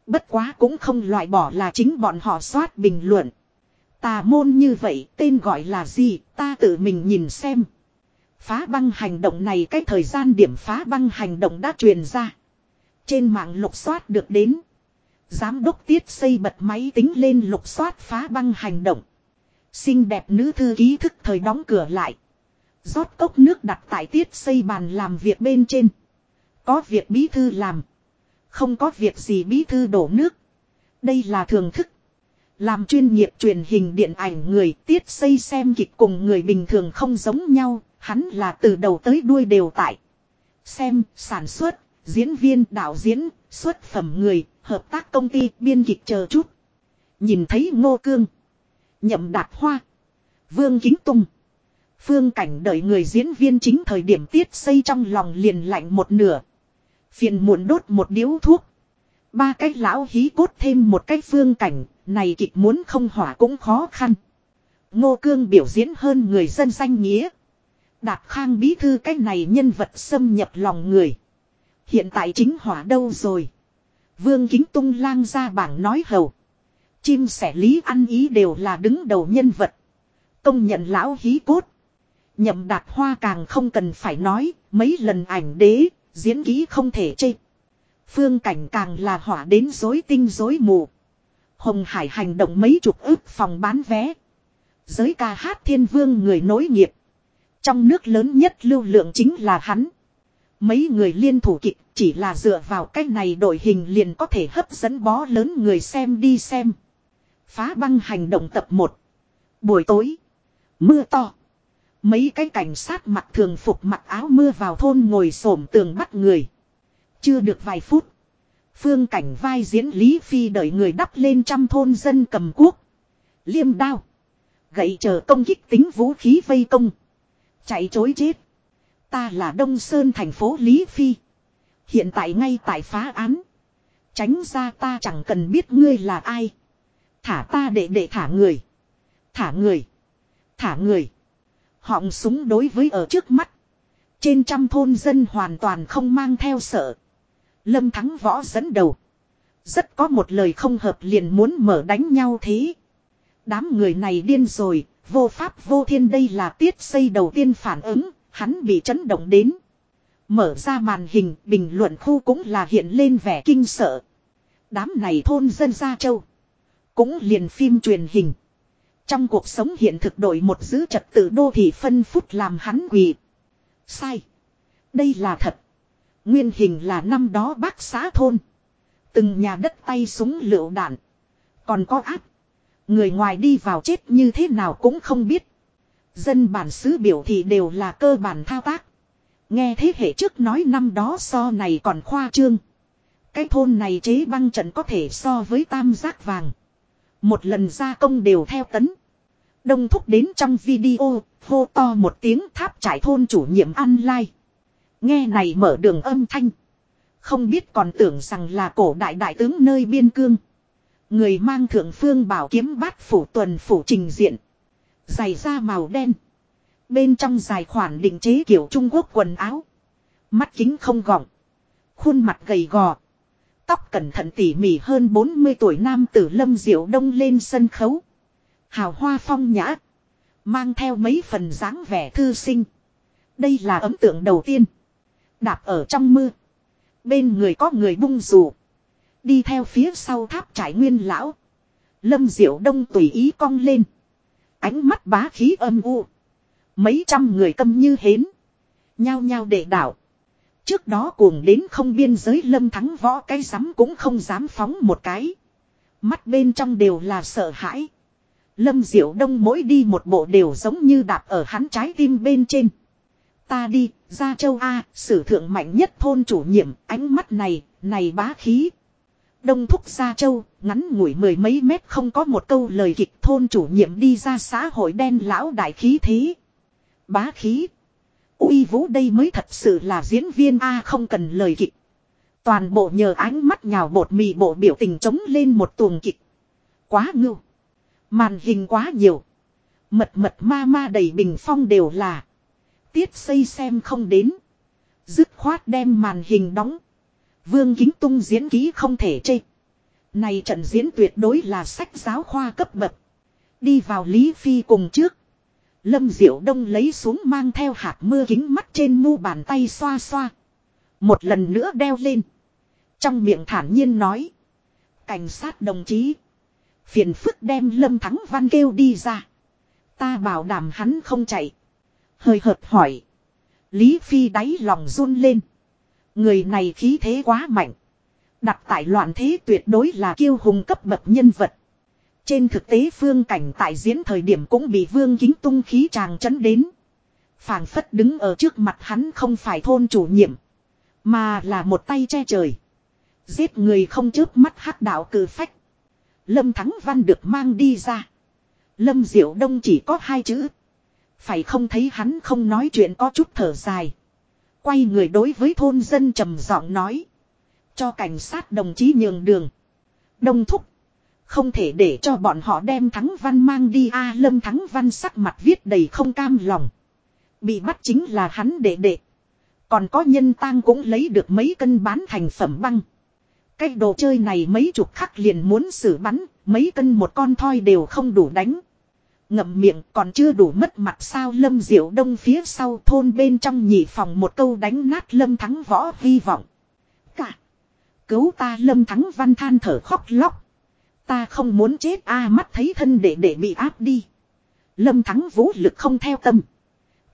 Bất quá cũng không loại bỏ là chính bọn họ soát bình luận. Tà môn như vậy, tên gọi là gì, ta tự mình nhìn xem. Phá băng hành động này cái thời gian điểm phá băng hành động đã truyền ra. Trên mạng lục soát được đến. Giám đốc tiết xây bật máy tính lên lục soát phá băng hành động. Xinh đẹp nữ thư ký thức thời đóng cửa lại rót cốc nước đặt tại tiết xây bàn làm việc bên trên. Có việc bí thư làm. Không có việc gì bí thư đổ nước. Đây là thường thức. Làm chuyên nghiệp truyền hình điện ảnh người tiết xây xem kịch cùng người bình thường không giống nhau. Hắn là từ đầu tới đuôi đều tại. Xem, sản xuất, diễn viên, đạo diễn, xuất phẩm người, hợp tác công ty, biên kịch chờ chút. Nhìn thấy ngô cương. Nhậm đạt hoa. Vương kính tung. Phương cảnh đợi người diễn viên chính thời điểm tiết xây trong lòng liền lạnh một nửa. Phiền muộn đốt một điếu thuốc. Ba cái lão hí cốt thêm một cái phương cảnh, này kịch muốn không hỏa cũng khó khăn. Ngô Cương biểu diễn hơn người dân danh nghĩa. Đạp khang bí thư cái này nhân vật xâm nhập lòng người. Hiện tại chính hỏa đâu rồi. Vương Kính Tung lang ra bảng nói hầu. Chim sẻ lý ăn ý đều là đứng đầu nhân vật. Công nhận lão hí cốt. Nhậm đạt hoa càng không cần phải nói, mấy lần ảnh đế, diễn ký không thể chê. Phương cảnh càng là hỏa đến dối tinh dối mù. Hồng Hải hành động mấy chục ức phòng bán vé. Giới ca hát thiên vương người nối nghiệp. Trong nước lớn nhất lưu lượng chính là hắn. Mấy người liên thủ kịch chỉ là dựa vào cách này đội hình liền có thể hấp dẫn bó lớn người xem đi xem. Phá băng hành động tập 1. Buổi tối. Mưa to. Mấy cái cảnh sát mặc thường phục mặc áo mưa vào thôn ngồi xổm tường bắt người. Chưa được vài phút. Phương cảnh vai diễn Lý Phi đợi người đắp lên trăm thôn dân cầm cuốc. Liêm đao. Gậy chờ công kích tính vũ khí vây công. Chạy chối chết. Ta là Đông Sơn thành phố Lý Phi. Hiện tại ngay tại phá án. Tránh ra ta chẳng cần biết ngươi là ai. Thả ta để để thả người. Thả người. Thả người. Họng súng đối với ở trước mắt. Trên trăm thôn dân hoàn toàn không mang theo sợ. Lâm thắng võ dẫn đầu. Rất có một lời không hợp liền muốn mở đánh nhau thế. Đám người này điên rồi, vô pháp vô thiên đây là tiết xây đầu tiên phản ứng, hắn bị chấn động đến. Mở ra màn hình, bình luận khu cũng là hiện lên vẻ kinh sợ. Đám này thôn dân Gia Châu. Cũng liền phim truyền hình. Trong cuộc sống hiện thực đổi một giữ trật tự đô thị phân phút làm hắn quỳ. Sai. Đây là thật. Nguyên hình là năm đó bác xã thôn. Từng nhà đất tay súng lựu đạn. Còn có áp. Người ngoài đi vào chết như thế nào cũng không biết. Dân bản xứ biểu thì đều là cơ bản thao tác. Nghe thế hệ trước nói năm đó so này còn khoa trương. Cái thôn này chế băng trận có thể so với tam giác vàng. Một lần gia công đều theo tấn. Đông thúc đến trong video, hô to một tiếng tháp trải thôn chủ nhiệm online. Nghe này mở đường âm thanh. Không biết còn tưởng rằng là cổ đại đại tướng nơi biên cương. Người mang thượng phương bảo kiếm bát phủ tuần phủ trình diện. Giày da màu đen. Bên trong dài khoản định chế kiểu Trung Quốc quần áo. Mắt kính không gọng. Khuôn mặt gầy gò. Tóc cẩn thận tỉ mỉ hơn 40 tuổi nam tử Lâm Diệu Đông lên sân khấu. Hào hoa phong nhã. Mang theo mấy phần dáng vẻ thư sinh. Đây là ấn tượng đầu tiên. Đạp ở trong mưa. Bên người có người bung rủ. Đi theo phía sau tháp trải nguyên lão. Lâm Diệu Đông tùy ý cong lên. Ánh mắt bá khí âm u. Mấy trăm người câm như hến. Nhao nhao để đảo. Trước đó cuồng đến không biên giới lâm thắng võ cái rắm cũng không dám phóng một cái. Mắt bên trong đều là sợ hãi. Lâm Diệu Đông mỗi đi một bộ đều giống như đạp ở hắn trái tim bên trên. Ta đi, ra châu A, sử thượng mạnh nhất thôn chủ nhiệm, ánh mắt này, này bá khí. Đông thúc gia châu, ngắn ngủi mười mấy mét không có một câu lời kịch thôn chủ nhiệm đi ra xã hội đen lão đại khí thế. Bá khí uy vũ đây mới thật sự là diễn viên A không cần lời kịch. Toàn bộ nhờ ánh mắt nhào bột mì bộ biểu tình chống lên một tuồng kịch. Quá ngưu. Màn hình quá nhiều. Mật mật ma ma đầy bình phong đều là. Tiết xây xem không đến. Dứt khoát đem màn hình đóng. Vương Kính Tung diễn ký không thể chê. Này trận diễn tuyệt đối là sách giáo khoa cấp bậc. Đi vào Lý Phi cùng trước. Lâm Diệu Đông lấy xuống mang theo hạt mưa kính mắt trên mu bàn tay xoa xoa. Một lần nữa đeo lên. Trong miệng thản nhiên nói. Cảnh sát đồng chí. Phiền phức đem Lâm Thắng Văn kêu đi ra. Ta bảo đảm hắn không chạy. Hơi hợt hỏi. Lý Phi đáy lòng run lên. Người này khí thế quá mạnh. Đặt tại loạn thế tuyệt đối là kiêu hùng cấp bậc nhân vật. Trên thực tế phương cảnh tại diễn thời điểm cũng bị vương kính tung khí tràng chấn đến. phảng phất đứng ở trước mặt hắn không phải thôn chủ nhiệm. Mà là một tay che trời. Giết người không chớp mắt hắc đạo cử phách. Lâm Thắng Văn được mang đi ra. Lâm Diệu Đông chỉ có hai chữ. Phải không thấy hắn không nói chuyện có chút thở dài. Quay người đối với thôn dân trầm giọng nói. Cho cảnh sát đồng chí nhường đường. Đông thúc. Không thể để cho bọn họ đem Thắng Văn mang đi a Lâm Thắng Văn sắc mặt viết đầy không cam lòng. Bị bắt chính là hắn đệ đệ. Còn có nhân tang cũng lấy được mấy cân bán thành phẩm băng. Cái đồ chơi này mấy chục khắc liền muốn xử bắn, mấy cân một con thoi đều không đủ đánh. Ngậm miệng còn chưa đủ mất mặt sao Lâm Diệu Đông phía sau thôn bên trong nhị phòng một câu đánh nát Lâm Thắng võ hy vọng. Cả. Cứu ta Lâm Thắng văn than thở khóc lóc. Ta không muốn chết, a mắt thấy thân để để bị áp đi. Lâm Thắng vũ lực không theo tâm.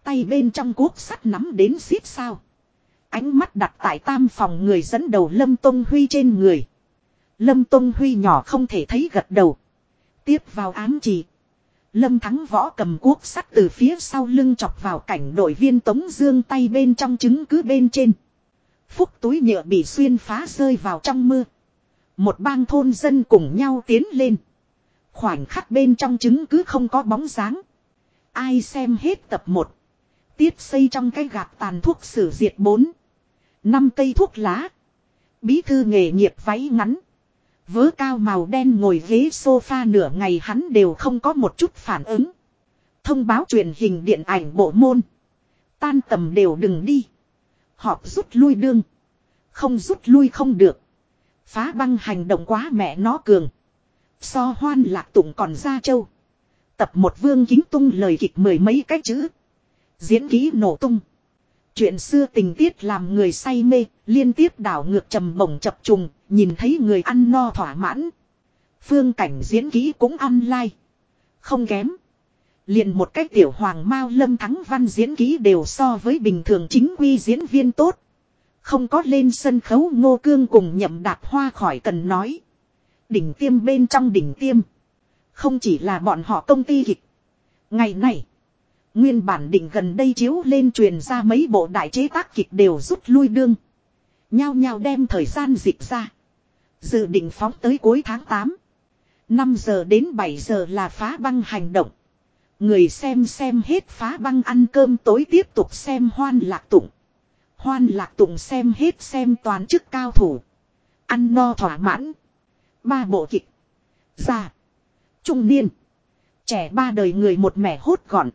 Tay bên trong cuốc sắt nắm đến xít sao. Ánh mắt đặt tại tam phòng người dẫn đầu Lâm Tông Huy trên người. Lâm Tông Huy nhỏ không thể thấy gật đầu. Tiếp vào ám chỉ. Lâm thắng võ cầm cuốc sắt từ phía sau lưng chọc vào cảnh đội viên tống dương tay bên trong chứng cứ bên trên. Phúc túi nhựa bị xuyên phá rơi vào trong mưa. Một bang thôn dân cùng nhau tiến lên. Khoảnh khắc bên trong chứng cứ không có bóng dáng. Ai xem hết tập 1. Tiết xây trong cái gạt tàn thuốc sử diệt 4. năm cây thuốc lá. Bí thư nghề nghiệp váy ngắn. Vớ cao màu đen ngồi ghế sofa nửa ngày hắn đều không có một chút phản ứng. Thông báo truyền hình điện ảnh bộ môn. Tan tầm đều đừng đi. Họp rút lui đương. Không rút lui không được. Phá băng hành động quá mẹ nó cường. So hoan lạc tụng còn ra châu. Tập một vương kính tung lời kịch mười mấy cái chữ. Diễn ký nổ tung. Chuyện xưa tình tiết làm người say mê, liên tiếp đảo ngược trầm bổng chập trùng, nhìn thấy người ăn no thỏa mãn. Phương cảnh diễn kỹ cũng ăn Không kém. liền một cách tiểu hoàng mao lâm thắng văn diễn kỹ đều so với bình thường chính quy diễn viên tốt. Không có lên sân khấu ngô cương cùng nhậm đạt hoa khỏi cần nói. Đỉnh tiêm bên trong đỉnh tiêm. Không chỉ là bọn họ công ty kịch. Ngày này. Nguyên bản định gần đây chiếu lên truyền ra mấy bộ đại chế tác kịch đều rút lui đương. Nhao nhao đem thời gian dịch ra. Dự định phóng tới cuối tháng 8. 5 giờ đến 7 giờ là phá băng hành động. Người xem xem hết phá băng ăn cơm tối tiếp tục xem hoan lạc tụng. Hoan lạc tụng xem hết xem toàn chức cao thủ. Ăn no thỏa mãn. Ba bộ kịch. Già. Trung niên. Trẻ ba đời người một mẻ hốt gọn.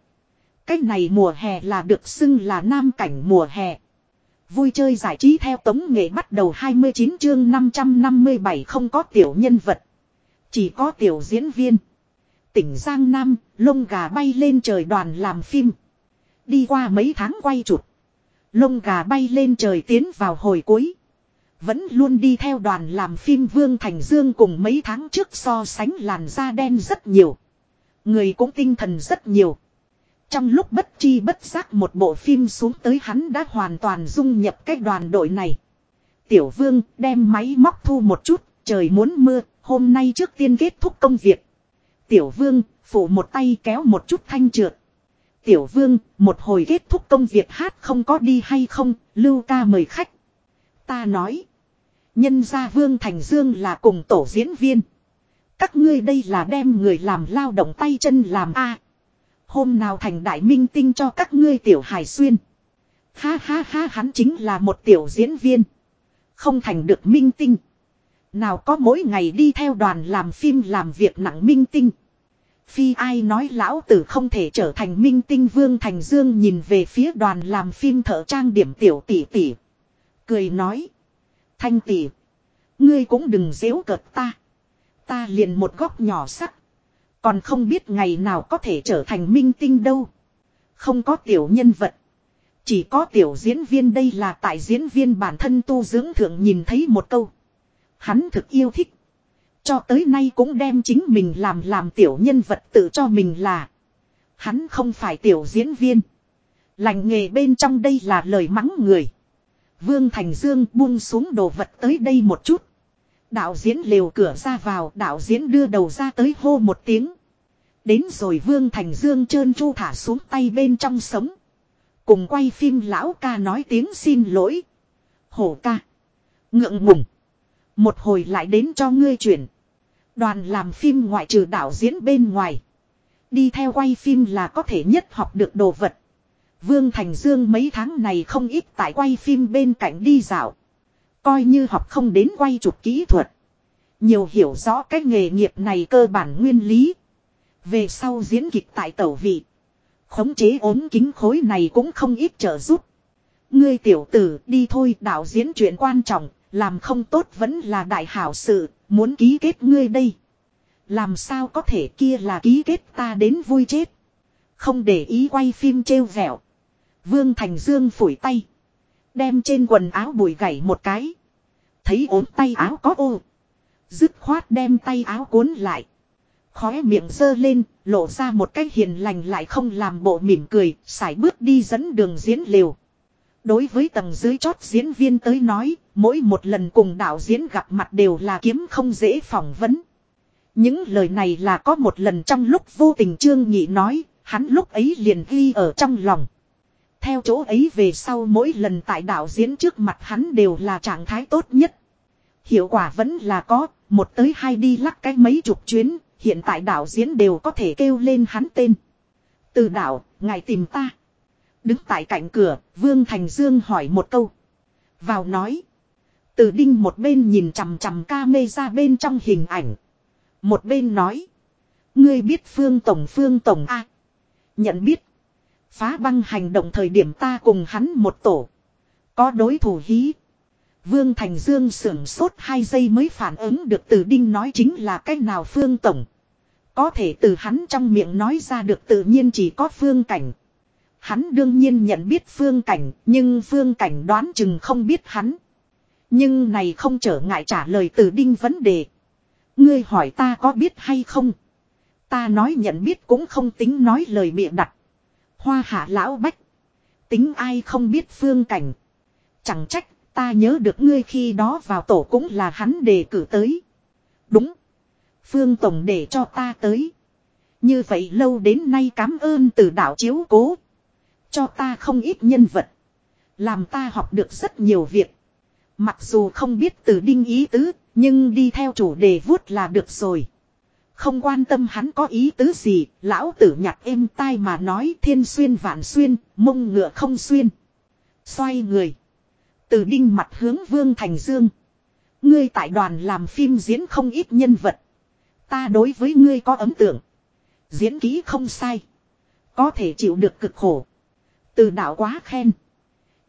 Cách này mùa hè là được xưng là nam cảnh mùa hè. Vui chơi giải trí theo tống nghệ bắt đầu 29 chương 557 không có tiểu nhân vật. Chỉ có tiểu diễn viên. Tỉnh Giang Nam, lông gà bay lên trời đoàn làm phim. Đi qua mấy tháng quay chụp. Lông gà bay lên trời tiến vào hồi cuối. Vẫn luôn đi theo đoàn làm phim Vương Thành Dương cùng mấy tháng trước so sánh làn da đen rất nhiều. Người cũng tinh thần rất nhiều. Trong lúc bất chi bất giác một bộ phim xuống tới hắn đã hoàn toàn dung nhập cái đoàn đội này. Tiểu vương đem máy móc thu một chút, trời muốn mưa, hôm nay trước tiên kết thúc công việc. Tiểu vương, phủ một tay kéo một chút thanh trượt. Tiểu vương, một hồi kết thúc công việc hát không có đi hay không, lưu ca mời khách. Ta nói. Nhân gia vương thành dương là cùng tổ diễn viên. Các ngươi đây là đem người làm lao động tay chân làm a Hôm nào thành đại minh tinh cho các ngươi tiểu hải xuyên. Ha ha ha hắn chính là một tiểu diễn viên. Không thành được minh tinh. Nào có mỗi ngày đi theo đoàn làm phim làm việc nặng minh tinh. Phi ai nói lão tử không thể trở thành minh tinh vương thành dương nhìn về phía đoàn làm phim thợ trang điểm tiểu tỷ tỷ. Cười nói. Thanh tỷ. Ngươi cũng đừng dễu cợt ta. Ta liền một góc nhỏ sắc. Còn không biết ngày nào có thể trở thành minh tinh đâu. Không có tiểu nhân vật. Chỉ có tiểu diễn viên đây là tại diễn viên bản thân tu dưỡng thượng nhìn thấy một câu. Hắn thực yêu thích. Cho tới nay cũng đem chính mình làm làm tiểu nhân vật tự cho mình là. Hắn không phải tiểu diễn viên. Lành nghề bên trong đây là lời mắng người. Vương Thành Dương buông xuống đồ vật tới đây một chút. Đạo diễn liều cửa ra vào, đạo diễn đưa đầu ra tới hô một tiếng. Đến rồi Vương Thành Dương trơn chu thả xuống tay bên trong sống. Cùng quay phim lão ca nói tiếng xin lỗi. Hổ ca. Ngượng ngùng. Một hồi lại đến cho ngươi chuyển. Đoàn làm phim ngoại trừ đạo diễn bên ngoài. Đi theo quay phim là có thể nhất học được đồ vật. Vương Thành Dương mấy tháng này không ít tại quay phim bên cạnh đi dạo. Coi như học không đến quay chụp kỹ thuật. Nhiều hiểu rõ cái nghề nghiệp này cơ bản nguyên lý. Về sau diễn kịch tại tẩu vị. Khống chế ốm kính khối này cũng không ít trợ giúp. Ngươi tiểu tử đi thôi đạo diễn chuyện quan trọng, làm không tốt vẫn là đại hảo sự, muốn ký kết ngươi đây. Làm sao có thể kia là ký kết ta đến vui chết. Không để ý quay phim trêu vẹo. Vương Thành Dương phủi tay. Đem trên quần áo bụi gãy một cái. Thấy ốm tay áo có ô. Dứt khoát đem tay áo cuốn lại. Khóe miệng dơ lên, lộ ra một cái hiền lành lại không làm bộ mỉm cười, sải bước đi dẫn đường diễn liều. Đối với tầng dưới chót diễn viên tới nói, mỗi một lần cùng đạo diễn gặp mặt đều là kiếm không dễ phỏng vấn. Những lời này là có một lần trong lúc vô tình Trương Nhị nói, hắn lúc ấy liền ghi ở trong lòng. Theo chỗ ấy về sau mỗi lần tại đạo diễn trước mặt hắn đều là trạng thái tốt nhất. Hiệu quả vẫn là có, một tới hai đi lắc cái mấy chục chuyến, hiện tại đạo diễn đều có thể kêu lên hắn tên. Từ đạo, ngài tìm ta. Đứng tại cạnh cửa, Vương Thành Dương hỏi một câu. Vào nói. Từ đinh một bên nhìn chằm chằm ca mê ra bên trong hình ảnh. Một bên nói. Ngươi biết Phương Tổng Phương Tổng A. Nhận biết. Phá băng hành động thời điểm ta cùng hắn một tổ. Có đối thủ hí. Vương Thành Dương sưởng sốt hai giây mới phản ứng được từ đinh nói chính là cách nào Phương Tổng. Có thể từ hắn trong miệng nói ra được tự nhiên chỉ có Phương Cảnh. Hắn đương nhiên nhận biết Phương Cảnh, nhưng Phương Cảnh đoán chừng không biết hắn. Nhưng này không trở ngại trả lời từ đinh vấn đề. Ngươi hỏi ta có biết hay không? Ta nói nhận biết cũng không tính nói lời bịa đặt. Hoa hạ lão bách. Tính ai không biết phương cảnh. Chẳng trách ta nhớ được ngươi khi đó vào tổ cũng là hắn đề cử tới. Đúng. Phương Tổng để cho ta tới. Như vậy lâu đến nay cảm ơn từ đạo chiếu cố. Cho ta không ít nhân vật. Làm ta học được rất nhiều việc. Mặc dù không biết từ đinh ý tứ, nhưng đi theo chủ đề vuốt là được rồi. Không quan tâm hắn có ý tứ gì, lão tử nhặt êm tai mà nói thiên xuyên vạn xuyên, mông ngựa không xuyên. Xoay người. Từ đinh mặt hướng Vương Thành Dương. Ngươi tại đoàn làm phim diễn không ít nhân vật. Ta đối với ngươi có ấn tượng. Diễn kỹ không sai. Có thể chịu được cực khổ. Từ đạo quá khen.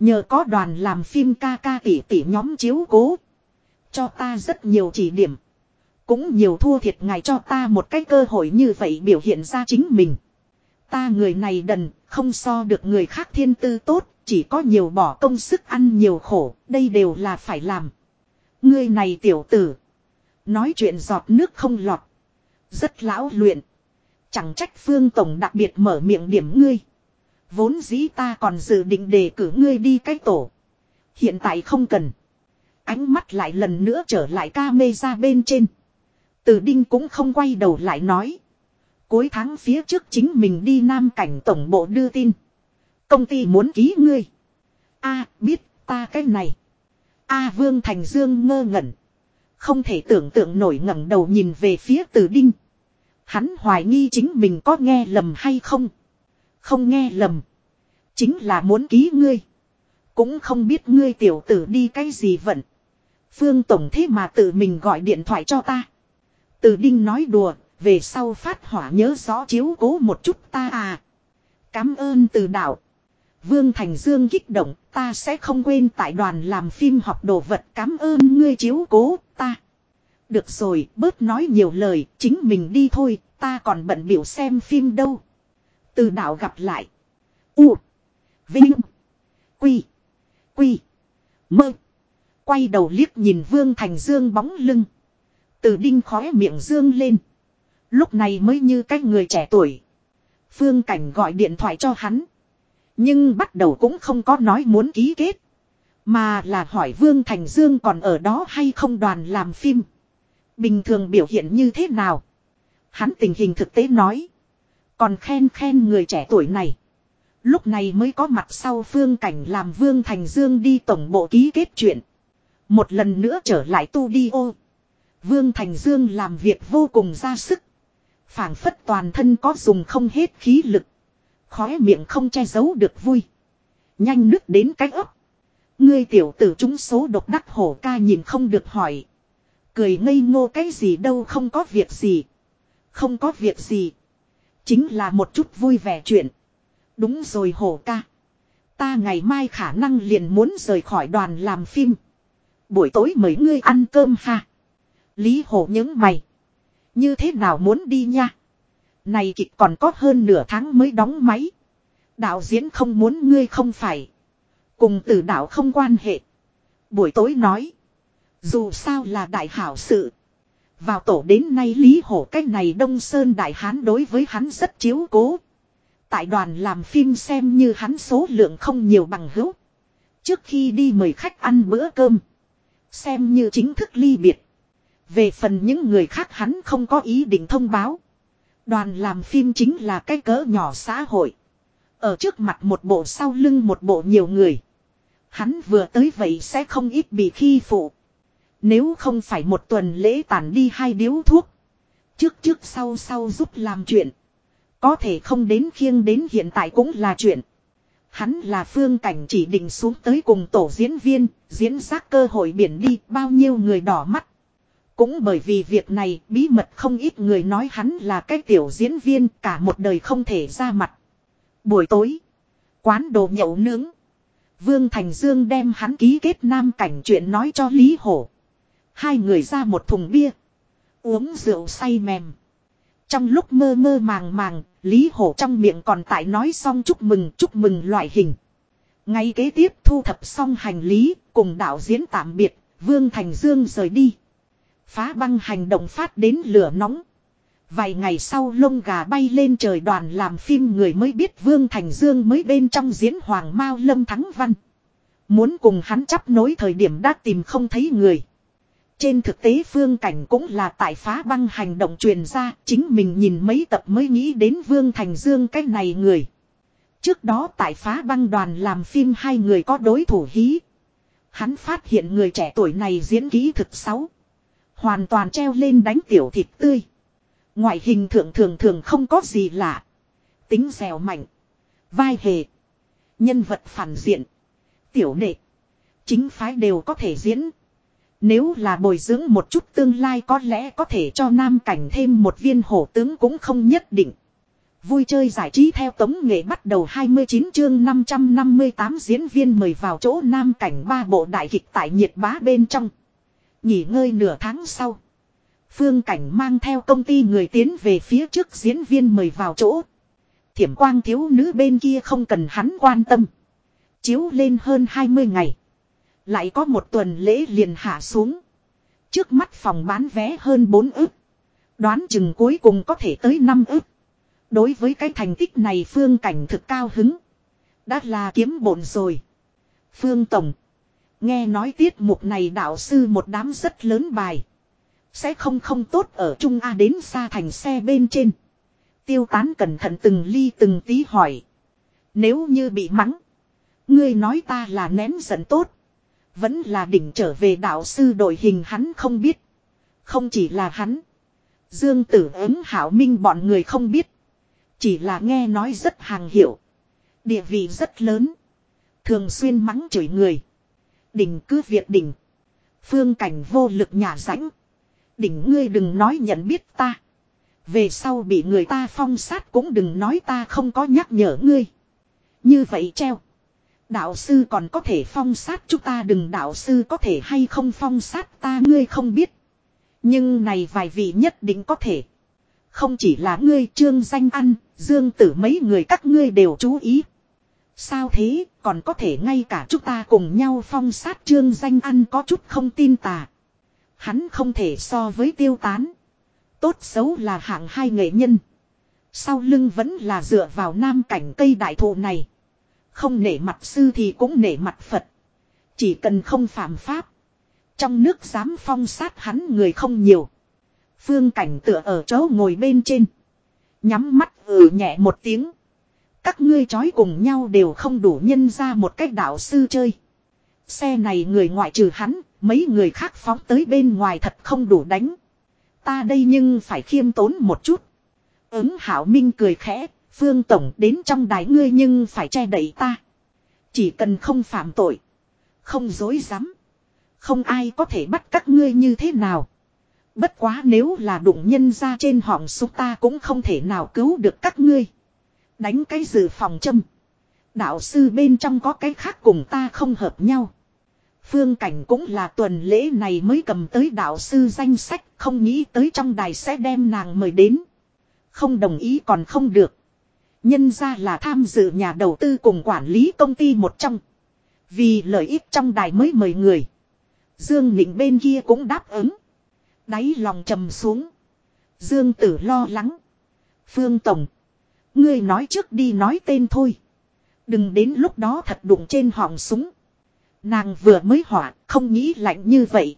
Nhờ có đoàn làm phim ca ca tỷ tỷ nhóm chiếu cố. Cho ta rất nhiều chỉ điểm. Cũng nhiều thua thiệt ngài cho ta một cái cơ hội như vậy biểu hiện ra chính mình. Ta người này đần, không so được người khác thiên tư tốt, chỉ có nhiều bỏ công sức ăn nhiều khổ, đây đều là phải làm. Ngươi này tiểu tử. Nói chuyện giọt nước không lọt. Rất lão luyện. Chẳng trách phương tổng đặc biệt mở miệng điểm ngươi. Vốn dĩ ta còn dự định đề cử ngươi đi cái tổ. Hiện tại không cần. Ánh mắt lại lần nữa trở lại ca mê ra bên trên. Từ đinh cũng không quay đầu lại nói. Cuối tháng phía trước chính mình đi Nam Cảnh Tổng Bộ đưa tin. Công ty muốn ký ngươi. a, biết, ta cái này. a Vương Thành Dương ngơ ngẩn. Không thể tưởng tượng nổi ngẩng đầu nhìn về phía từ đinh. Hắn hoài nghi chính mình có nghe lầm hay không. Không nghe lầm. Chính là muốn ký ngươi. Cũng không biết ngươi tiểu tử đi cái gì vận. Phương Tổng thế mà tự mình gọi điện thoại cho ta. Từ Đinh nói đùa, về sau phát hỏa nhớ rõ chiếu cố một chút ta à. Cám ơn từ đạo. Vương Thành Dương kích động, ta sẽ không quên tại đoàn làm phim học đồ vật cám ơn ngươi chiếu cố ta. Được rồi, bớt nói nhiều lời, chính mình đi thôi, ta còn bận biểu xem phim đâu. Từ đạo gặp lại. U. Vinh. Quy. Quy. Mơ. Quay đầu liếc nhìn Vương Thành Dương bóng lưng. Từ đinh khóe miệng dương lên. Lúc này mới như cách người trẻ tuổi. Phương Cảnh gọi điện thoại cho hắn. Nhưng bắt đầu cũng không có nói muốn ký kết. Mà là hỏi Vương Thành Dương còn ở đó hay không đoàn làm phim. Bình thường biểu hiện như thế nào. Hắn tình hình thực tế nói. Còn khen khen người trẻ tuổi này. Lúc này mới có mặt sau phương cảnh làm Vương Thành Dương đi tổng bộ ký kết chuyện. Một lần nữa trở lại tu đi ô. Vương Thành Dương làm việc vô cùng ra sức. phảng phất toàn thân có dùng không hết khí lực. Khóe miệng không che giấu được vui. Nhanh nước đến cái ấp. Ngươi tiểu tử chúng số độc đắc hổ ca nhìn không được hỏi. Cười ngây ngô cái gì đâu không có việc gì. Không có việc gì. Chính là một chút vui vẻ chuyện. Đúng rồi hổ ca. Ta ngày mai khả năng liền muốn rời khỏi đoàn làm phim. Buổi tối mời ngươi ăn cơm ha. Lý hổ những mày. Như thế nào muốn đi nha. Này kịch còn có hơn nửa tháng mới đóng máy. Đạo diễn không muốn ngươi không phải. Cùng tử đạo không quan hệ. Buổi tối nói. Dù sao là đại hảo sự. Vào tổ đến nay Lý Hổ cách này Đông Sơn Đại Hán đối với hắn rất chiếu cố. Tại đoàn làm phim xem như hắn số lượng không nhiều bằng hữu. Trước khi đi mời khách ăn bữa cơm. Xem như chính thức ly biệt. Về phần những người khác hắn không có ý định thông báo. Đoàn làm phim chính là cái cỡ nhỏ xã hội. Ở trước mặt một bộ sau lưng một bộ nhiều người. Hắn vừa tới vậy sẽ không ít bị khi phụ. Nếu không phải một tuần lễ tàn đi hai điếu thuốc. Trước trước sau sau giúp làm chuyện. Có thể không đến khiêng đến hiện tại cũng là chuyện. Hắn là phương cảnh chỉ định xuống tới cùng tổ diễn viên, diễn giác cơ hội biển đi bao nhiêu người đỏ mắt. Cũng bởi vì việc này bí mật không ít người nói hắn là cái tiểu diễn viên cả một đời không thể ra mặt. Buổi tối, quán đồ nhậu nướng. Vương Thành Dương đem hắn ký kết nam cảnh chuyện nói cho Lý Hổ. Hai người ra một thùng bia. Uống rượu say mềm. Trong lúc mơ mơ màng màng, Lý Hổ trong miệng còn tại nói xong chúc mừng chúc mừng loại hình. Ngay kế tiếp thu thập xong hành lý, cùng đạo diễn tạm biệt, Vương Thành Dương rời đi. Phá băng hành động phát đến lửa nóng. Vài ngày sau lông gà bay lên trời đoàn làm phim người mới biết Vương Thành Dương mới bên trong diễn Hoàng Mao Lâm Thắng Văn. Muốn cùng hắn chấp nối thời điểm đã tìm không thấy người. Trên thực tế phương cảnh cũng là tại phá băng hành động truyền ra, chính mình nhìn mấy tập mới nghĩ đến Vương Thành Dương cái này người. Trước đó tại phá băng đoàn làm phim hai người có đối thủ hí. Hắn phát hiện người trẻ tuổi này diễn kỹ thực xấu. Hoàn toàn treo lên đánh tiểu thịt tươi. Ngoại hình thượng thường thường không có gì lạ. Tính dẻo mạnh. Vai hề. Nhân vật phản diện. Tiểu đệ. Chính phái đều có thể diễn. Nếu là bồi dưỡng một chút tương lai có lẽ có thể cho nam cảnh thêm một viên hổ tướng cũng không nhất định. Vui chơi giải trí theo tống nghệ bắt đầu 29 chương 558 diễn viên mời vào chỗ nam cảnh ba bộ đại kịch tại nhiệt bá bên trong. Nghỉ ngơi nửa tháng sau. Phương cảnh mang theo công ty người tiến về phía trước diễn viên mời vào chỗ. Thiểm quang thiếu nữ bên kia không cần hắn quan tâm. Chiếu lên hơn 20 ngày. Lại có một tuần lễ liền hạ xuống. Trước mắt phòng bán vé hơn 4 ức. Đoán chừng cuối cùng có thể tới 5 ức. Đối với cái thành tích này Phương Cảnh thực cao hứng. Đã là kiếm bổn rồi. Phương Tổng. Nghe nói tiết mục này đạo sư một đám rất lớn bài. Sẽ không không tốt ở Trung A đến xa thành xe bên trên. Tiêu tán cẩn thận từng ly từng tí hỏi. Nếu như bị mắng. Ngươi nói ta là nén giận tốt. Vẫn là đỉnh trở về đạo sư đội hình hắn không biết. Không chỉ là hắn. Dương tử ứng, hảo minh bọn người không biết. Chỉ là nghe nói rất hàng hiệu. Địa vị rất lớn. Thường xuyên mắng chửi người. Đỉnh cứ việc đỉnh. Phương cảnh vô lực nhà rãnh. Đỉnh ngươi đừng nói nhận biết ta. Về sau bị người ta phong sát cũng đừng nói ta không có nhắc nhở ngươi. Như vậy treo. Đạo sư còn có thể phong sát chúng ta đừng đạo sư có thể hay không phong sát ta ngươi không biết. Nhưng này vài vị nhất định có thể. Không chỉ là ngươi trương danh ăn, dương tử mấy người các ngươi đều chú ý. Sao thế, còn có thể ngay cả chúng ta cùng nhau phong sát trương danh ăn có chút không tin tà. Hắn không thể so với tiêu tán. Tốt xấu là hạng hai nghệ nhân. Sau lưng vẫn là dựa vào nam cảnh cây đại thụ này. Không nể mặt sư thì cũng nể mặt Phật. Chỉ cần không phạm pháp. Trong nước dám phong sát hắn người không nhiều. Phương cảnh tựa ở chỗ ngồi bên trên. Nhắm mắt ừ nhẹ một tiếng. Các ngươi chói cùng nhau đều không đủ nhân ra một cách đạo sư chơi. Xe này người ngoại trừ hắn, mấy người khác phóng tới bên ngoài thật không đủ đánh. Ta đây nhưng phải khiêm tốn một chút. Ứng hảo minh cười khẽ, Phương Tổng đến trong đáy ngươi nhưng phải che đậy ta. Chỉ cần không phạm tội. Không dối dám, Không ai có thể bắt các ngươi như thế nào. Bất quá nếu là đụng nhân ra trên họng súng ta cũng không thể nào cứu được các ngươi. Đánh cái dự phòng châm. Đạo sư bên trong có cái khác cùng ta không hợp nhau. Phương Cảnh cũng là tuần lễ này mới cầm tới đạo sư danh sách, không nghĩ tới trong đài sẽ đem nàng mời đến. Không đồng ý còn không được. Nhân ra là tham dự nhà đầu tư cùng quản lý công ty một trong. Vì lợi ích trong đài mới mời người. Dương Nịnh bên kia cũng đáp ứng. Đáy lòng trầm xuống. Dương Tử lo lắng. Phương Tổng. Ngươi nói trước đi nói tên thôi. Đừng đến lúc đó thật đụng trên họng súng. Nàng vừa mới hỏa, không nghĩ lạnh như vậy.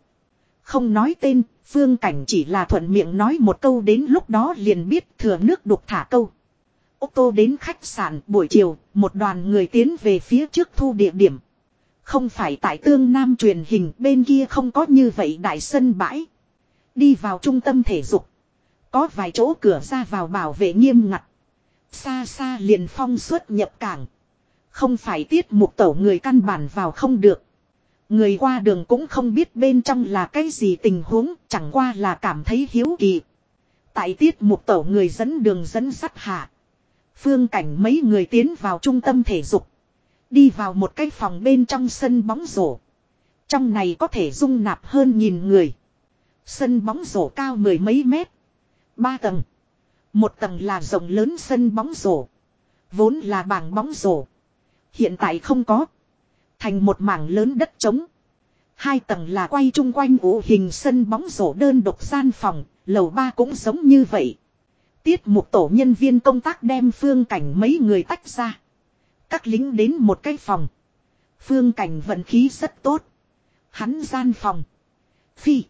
Không nói tên, phương cảnh chỉ là thuận miệng nói một câu đến lúc đó liền biết thừa nước đục thả câu. Ô tô đến khách sạn buổi chiều, một đoàn người tiến về phía trước thu địa điểm. Không phải tại tương nam truyền hình bên kia không có như vậy đại sân bãi. Đi vào trung tâm thể dục. Có vài chỗ cửa ra vào bảo vệ nghiêm ngặt. Xa xa liền phong xuất nhập cảng. Không phải tiết mục tổ người căn bản vào không được. Người qua đường cũng không biết bên trong là cái gì tình huống, chẳng qua là cảm thấy hiếu kỳ. Tại tiết mục tổ người dẫn đường dẫn sắt hạ. Phương cảnh mấy người tiến vào trung tâm thể dục. Đi vào một cái phòng bên trong sân bóng rổ. Trong này có thể dung nạp hơn nghìn người. Sân bóng rổ cao mười mấy mét. Ba tầng. Một tầng là rộng lớn sân bóng rổ. Vốn là bảng bóng rổ. Hiện tại không có. Thành một mảng lớn đất trống. Hai tầng là quay chung quanh ủ hình sân bóng rổ đơn độc gian phòng. Lầu ba cũng giống như vậy. Tiết mục tổ nhân viên công tác đem phương cảnh mấy người tách ra. Các lính đến một cái phòng. Phương cảnh vận khí rất tốt. Hắn gian phòng. Phi.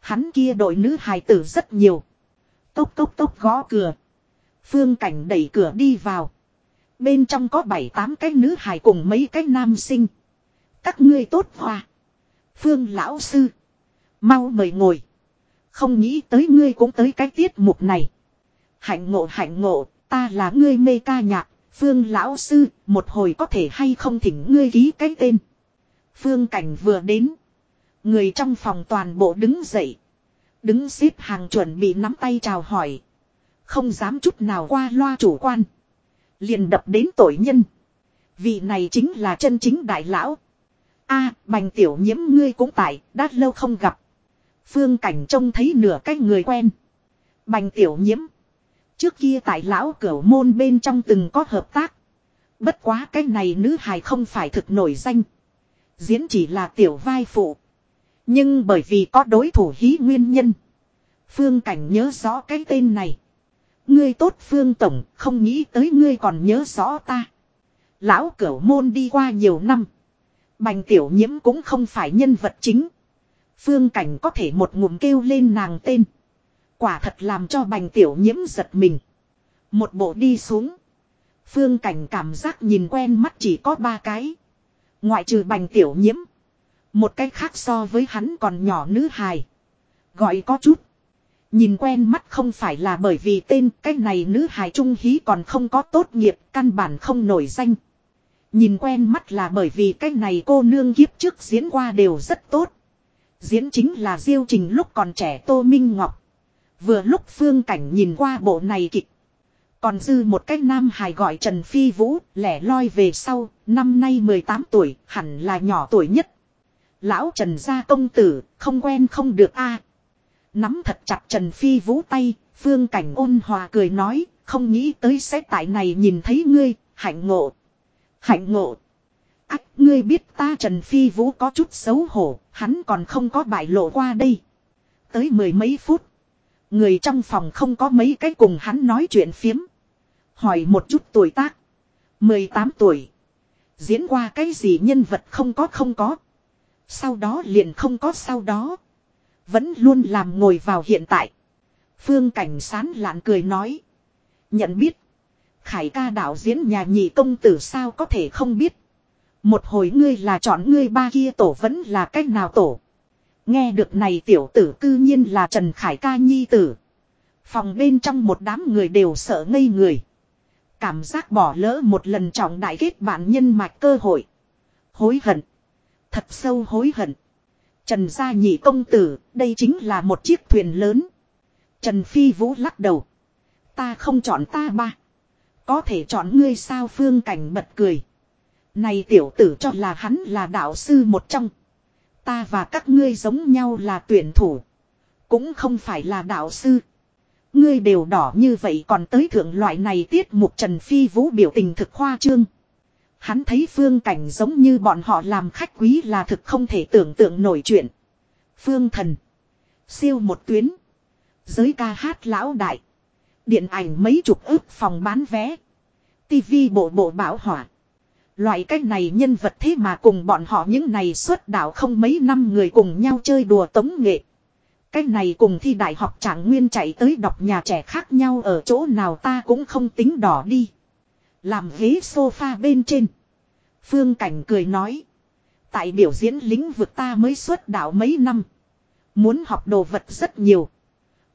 Hắn kia đội nữ hài tử rất nhiều. Tốc tốc tốc gõ cửa. Phương cảnh đẩy cửa đi vào. Bên trong có bảy tám cái nữ hài cùng mấy cái nam sinh. Các ngươi tốt hoa. Phương lão sư. Mau mời ngồi. Không nghĩ tới ngươi cũng tới cái tiết mục này. Hạnh ngộ hạnh ngộ, ta là ngươi mê ca nhạc, Phương lão sư, một hồi có thể hay không thỉnh ngươi ký cái tên. Phương cảnh vừa đến. Người trong phòng toàn bộ đứng dậy. Đứng xếp hàng chuẩn bị nắm tay chào hỏi. Không dám chút nào qua loa chủ quan. Liền đập đến tội nhân. Vị này chính là chân chính đại lão. a bành tiểu nhiễm ngươi cũng tại, đã lâu không gặp. Phương cảnh trông thấy nửa cái người quen. Bành tiểu nhiễm. Trước kia tại lão cửu môn bên trong từng có hợp tác. Bất quá cái này nữ hài không phải thực nổi danh. Diễn chỉ là tiểu vai phụ. Nhưng bởi vì có đối thủ hí nguyên nhân. Phương Cảnh nhớ rõ cái tên này. Ngươi tốt Phương Tổng, không nghĩ tới ngươi còn nhớ rõ ta. Lão cửu môn đi qua nhiều năm. Bành tiểu nhiễm cũng không phải nhân vật chính. Phương Cảnh có thể một ngụm kêu lên nàng tên. Quả thật làm cho bành tiểu nhiễm giật mình. Một bộ đi xuống. Phương cảnh cảm giác nhìn quen mắt chỉ có ba cái. Ngoại trừ bành tiểu nhiễm. Một cái khác so với hắn còn nhỏ nữ hài. Gọi có chút. Nhìn quen mắt không phải là bởi vì tên cái này nữ hài trung hí còn không có tốt nghiệp, căn bản không nổi danh. Nhìn quen mắt là bởi vì cái này cô nương kiếp trước diễn qua đều rất tốt. Diễn chính là diêu trình lúc còn trẻ Tô Minh Ngọc. Vừa lúc phương cảnh nhìn qua bộ này kịch. Còn dư một cách nam hài gọi Trần Phi Vũ, lẻ loi về sau, năm nay 18 tuổi, hẳn là nhỏ tuổi nhất. Lão Trần gia công tử, không quen không được a Nắm thật chặt Trần Phi Vũ tay, phương cảnh ôn hòa cười nói, không nghĩ tới sẽ tại này nhìn thấy ngươi, hạnh ngộ. Hạnh ngộ. Ách, ngươi biết ta Trần Phi Vũ có chút xấu hổ, hắn còn không có bại lộ qua đây. Tới mười mấy phút. Người trong phòng không có mấy cái cùng hắn nói chuyện phiếm. Hỏi một chút tuổi tác. 18 tuổi. Diễn qua cái gì nhân vật không có không có. Sau đó liền không có sau đó. Vẫn luôn làm ngồi vào hiện tại. Phương Cảnh sán lạn cười nói. Nhận biết. Khải ca đạo diễn nhà nhị công tử sao có thể không biết. Một hồi ngươi là chọn ngươi ba kia tổ vẫn là cách nào tổ. Nghe được này tiểu tử cư nhiên là Trần Khải ca nhi tử. Phòng bên trong một đám người đều sợ ngây người. Cảm giác bỏ lỡ một lần trọng đại kết bạn nhân mạch cơ hội. Hối hận. Thật sâu hối hận. Trần gia nhị công tử, đây chính là một chiếc thuyền lớn. Trần Phi Vũ lắc đầu. Ta không chọn ta ba. Có thể chọn ngươi sao phương cảnh bật cười. Này tiểu tử cho là hắn là đạo sư một trong. Ta và các ngươi giống nhau là tuyển thủ. Cũng không phải là đạo sư. Ngươi đều đỏ như vậy còn tới thượng loại này tiết mục Trần Phi Vũ biểu tình thực khoa trương. Hắn thấy phương cảnh giống như bọn họ làm khách quý là thực không thể tưởng tượng nổi chuyện. Phương thần. Siêu một tuyến. Giới ca hát lão đại. Điện ảnh mấy chục ước phòng bán vé. tivi bộ bộ bảo hỏa. Loại cách này nhân vật thế mà cùng bọn họ những này xuất đạo không mấy năm người cùng nhau chơi đùa tống nghệ. cách này cùng thi đại học trạng nguyên chạy tới đọc nhà trẻ khác nhau ở chỗ nào ta cũng không tính đỏ đi. Làm ghế sofa bên trên. Phương Cảnh cười nói. Tại biểu diễn lĩnh vực ta mới xuất đạo mấy năm. Muốn học đồ vật rất nhiều.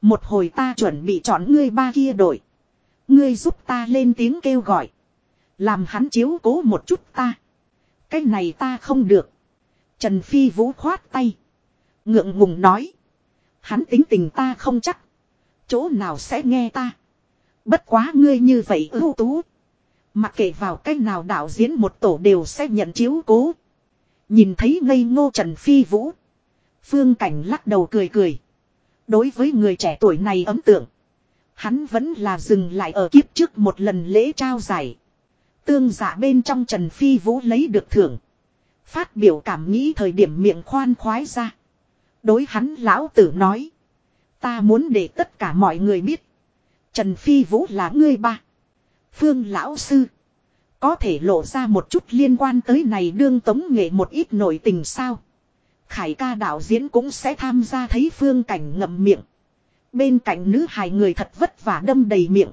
Một hồi ta chuẩn bị chọn ngươi ba kia đổi. Ngươi giúp ta lên tiếng kêu gọi. Làm hắn chiếu cố một chút ta. Cái này ta không được. Trần Phi Vũ khoát tay. Ngượng ngùng nói. Hắn tính tình ta không chắc. Chỗ nào sẽ nghe ta. Bất quá ngươi như vậy ưu tú. Mặc kệ vào cách nào đạo diễn một tổ đều sẽ nhận chiếu cố. Nhìn thấy ngây ngô Trần Phi Vũ. Phương Cảnh lắc đầu cười cười. Đối với người trẻ tuổi này ấn tượng. Hắn vẫn là dừng lại ở kiếp trước một lần lễ trao giải. Tương giả bên trong Trần Phi Vũ lấy được thưởng. Phát biểu cảm nghĩ thời điểm miệng khoan khoái ra. Đối hắn lão tử nói. Ta muốn để tất cả mọi người biết. Trần Phi Vũ là ngươi ba. Phương lão sư. Có thể lộ ra một chút liên quan tới này đương tống nghệ một ít nổi tình sao. Khải ca đạo diễn cũng sẽ tham gia thấy phương cảnh ngậm miệng. Bên cạnh nữ hài người thật vất vả đâm đầy miệng.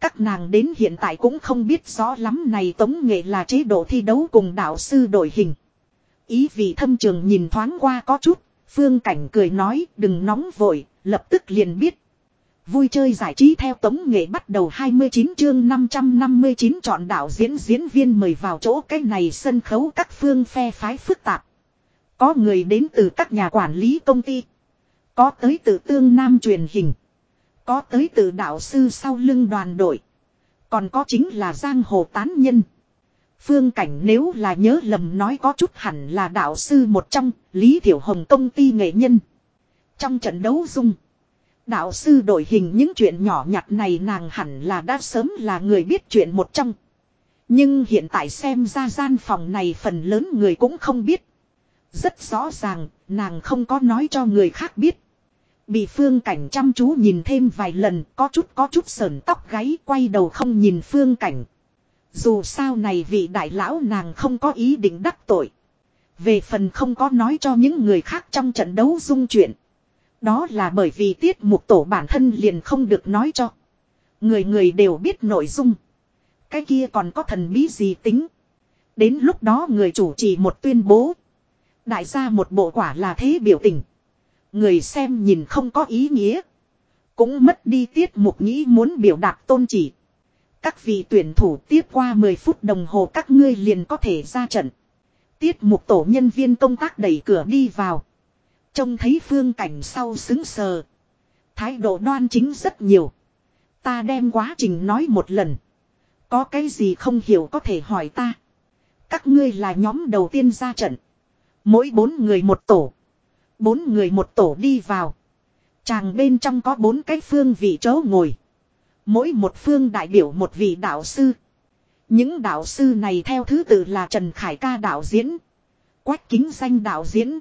Các nàng đến hiện tại cũng không biết rõ lắm này tống nghệ là chế độ thi đấu cùng đạo sư đổi hình. Ý vị thâm trường nhìn thoáng qua có chút, phương cảnh cười nói đừng nóng vội, lập tức liền biết. Vui chơi giải trí theo tống nghệ bắt đầu 29 chương 559 chọn đạo diễn diễn viên mời vào chỗ cái này sân khấu các phương phe phái phức tạp. Có người đến từ các nhà quản lý công ty. Có tới từ tương nam truyền hình. Có tới từ đạo sư sau lưng đoàn đội. Còn có chính là giang hồ tán nhân. Phương cảnh nếu là nhớ lầm nói có chút hẳn là đạo sư một trong, Lý Thiểu Hồng công ty nghệ nhân. Trong trận đấu dung. Đạo sư đổi hình những chuyện nhỏ nhặt này nàng hẳn là đã sớm là người biết chuyện một trong. Nhưng hiện tại xem ra gian phòng này phần lớn người cũng không biết. Rất rõ ràng, nàng không có nói cho người khác biết. Bị phương cảnh chăm chú nhìn thêm vài lần, có chút có chút sờn tóc gáy quay đầu không nhìn phương cảnh. Dù sao này vị đại lão nàng không có ý định đắc tội. Về phần không có nói cho những người khác trong trận đấu dung chuyện. Đó là bởi vì tiết mục tổ bản thân liền không được nói cho. Người người đều biết nội dung. Cái kia còn có thần bí gì tính. Đến lúc đó người chủ trì một tuyên bố. Đại gia một bộ quả là thế biểu tình. Người xem nhìn không có ý nghĩa. Cũng mất đi tiết mục nghĩ muốn biểu đạt tôn chỉ. Các vị tuyển thủ tiếp qua 10 phút đồng hồ các ngươi liền có thể ra trận. Tiết mục tổ nhân viên công tác đẩy cửa đi vào. Trông thấy phương cảnh sau xứng sờ. Thái độ đoan chính rất nhiều. Ta đem quá trình nói một lần. Có cái gì không hiểu có thể hỏi ta. Các ngươi là nhóm đầu tiên ra trận. Mỗi bốn người một tổ. Bốn người một tổ đi vào. Chàng bên trong có bốn cái phương vị chỗ ngồi. Mỗi một phương đại biểu một vị đạo sư. Những đạo sư này theo thứ tự là Trần Khải ca đạo diễn. Quách kính Xanh đạo diễn.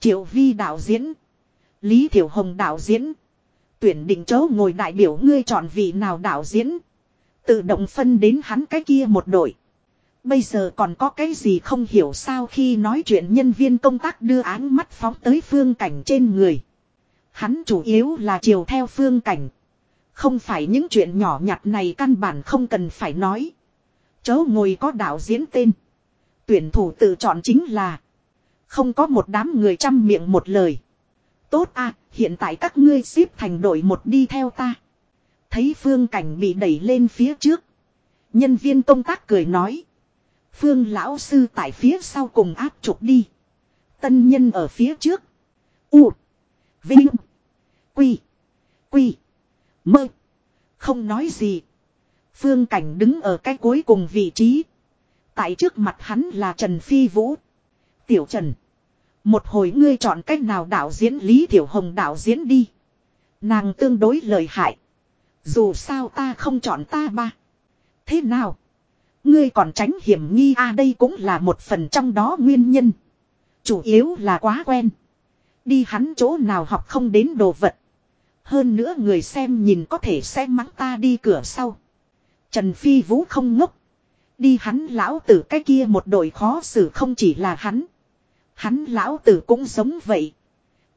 Triệu vi đạo diễn. Lý Thiểu Hồng đạo diễn. Tuyển định chỗ ngồi đại biểu ngươi chọn vị nào đạo diễn. Tự động phân đến hắn cái kia một đội. Bây giờ còn có cái gì không hiểu sao khi nói chuyện nhân viên công tác đưa áng mắt phóng tới phương cảnh trên người. Hắn chủ yếu là chiều theo phương cảnh. Không phải những chuyện nhỏ nhặt này căn bản không cần phải nói. Chớ ngồi có đạo diễn tên. Tuyển thủ tự chọn chính là. Không có một đám người chăm miệng một lời. Tốt à, hiện tại các ngươi xếp thành đội một đi theo ta. Thấy phương cảnh bị đẩy lên phía trước. Nhân viên công tác cười nói. Phương lão sư tại phía sau cùng áp trục đi. Tân nhân ở phía trước. U. Vinh. Quy. Quy. Mơ. Không nói gì. Phương Cảnh đứng ở cái cuối cùng vị trí. Tại trước mặt hắn là Trần Phi Vũ. Tiểu Trần. Một hồi ngươi chọn cách nào đạo diễn Lý Tiểu Hồng đạo diễn đi. Nàng tương đối lợi hại. Dù sao ta không chọn ta ba. Thế nào? Ngươi còn tránh hiểm nghi a à đây cũng là một phần trong đó nguyên nhân. Chủ yếu là quá quen. Đi hắn chỗ nào học không đến đồ vật. Hơn nữa người xem nhìn có thể xem mắng ta đi cửa sau. Trần Phi Vũ không ngốc. Đi hắn lão tử cái kia một đội khó xử không chỉ là hắn. Hắn lão tử cũng giống vậy.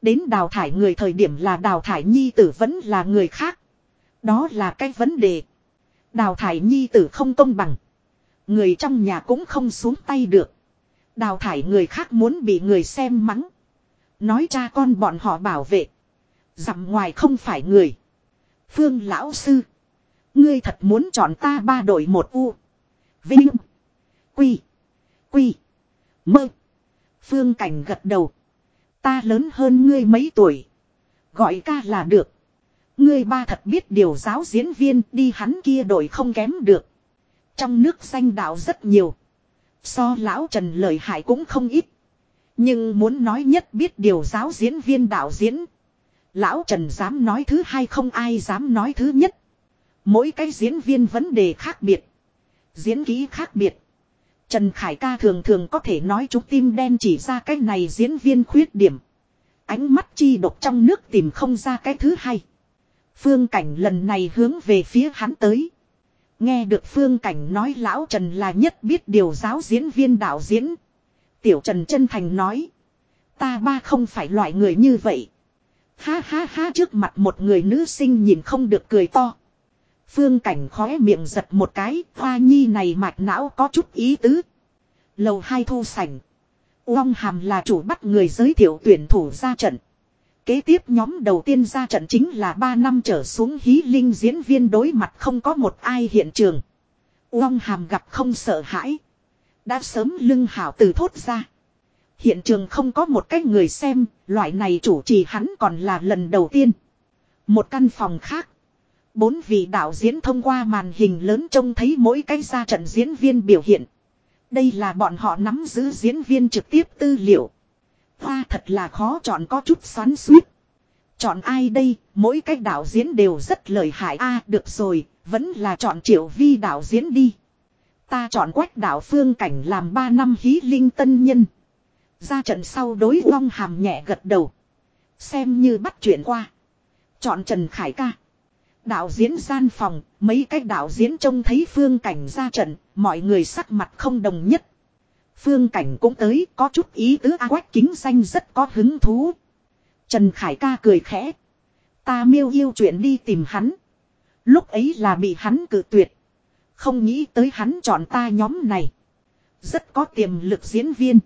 Đến đào thải người thời điểm là đào thải nhi tử vẫn là người khác. Đó là cái vấn đề. Đào thải nhi tử không công bằng. Người trong nhà cũng không xuống tay được. Đào thải người khác muốn bị người xem mắng. Nói cha con bọn họ bảo vệ. Dặm ngoài không phải người. Phương lão sư. Ngươi thật muốn chọn ta ba đội một u. Vinh. Quy. Quy. Mơ. Phương cảnh gật đầu. Ta lớn hơn ngươi mấy tuổi. Gọi ca là được. Ngươi ba thật biết điều giáo diễn viên đi hắn kia đổi không kém được. Trong nước danh đạo rất nhiều. So lão Trần lợi hại cũng không ít. Nhưng muốn nói nhất biết điều giáo diễn viên đạo diễn. Lão Trần dám nói thứ hai không ai dám nói thứ nhất. Mỗi cái diễn viên vấn đề khác biệt. Diễn kỹ khác biệt. Trần Khải ca thường thường có thể nói chúng tim đen chỉ ra cái này diễn viên khuyết điểm. Ánh mắt chi độc trong nước tìm không ra cái thứ hai. Phương Cảnh lần này hướng về phía hắn tới. Nghe được Phương Cảnh nói lão Trần là nhất biết điều giáo diễn viên đạo diễn. Tiểu Trần chân thành nói. Ta ba không phải loại người như vậy. Ha ha ha trước mặt một người nữ sinh nhìn không được cười to. Phương Cảnh khóe miệng giật một cái, hoa nhi này mạch não có chút ý tứ. Lầu hai thu sảnh. Uông Hàm là chủ bắt người giới thiệu tuyển thủ ra trận. Kế tiếp nhóm đầu tiên ra trận chính là 3 năm trở xuống hí linh diễn viên đối mặt không có một ai hiện trường. Uông Hàm gặp không sợ hãi. Đã sớm lưng hảo từ thốt ra. Hiện trường không có một cái người xem, loại này chủ trì hắn còn là lần đầu tiên. Một căn phòng khác. Bốn vị đạo diễn thông qua màn hình lớn trông thấy mỗi cái ra trận diễn viên biểu hiện. Đây là bọn họ nắm giữ diễn viên trực tiếp tư liệu. Hoa thật là khó chọn có chút xoắn suýt. Chọn ai đây, mỗi cái đạo diễn đều rất lợi hại a được rồi, vẫn là chọn triệu vi đạo diễn đi. Ta chọn quách đạo phương cảnh làm 3 năm hí linh tân nhân. Ra trận sau đối long hàm nhẹ gật đầu. Xem như bắt chuyện qua. Chọn Trần Khải ca. Đạo diễn gian phòng, mấy cái đạo diễn trông thấy phương cảnh ra trận, mọi người sắc mặt không đồng nhất. Phương cảnh cũng tới, có chút ý tứ A quách kính xanh rất có hứng thú. Trần Khải ca cười khẽ. Ta miêu yêu chuyện đi tìm hắn. Lúc ấy là bị hắn cự tuyệt. Không nghĩ tới hắn chọn ta nhóm này. Rất có tiềm lực diễn viên.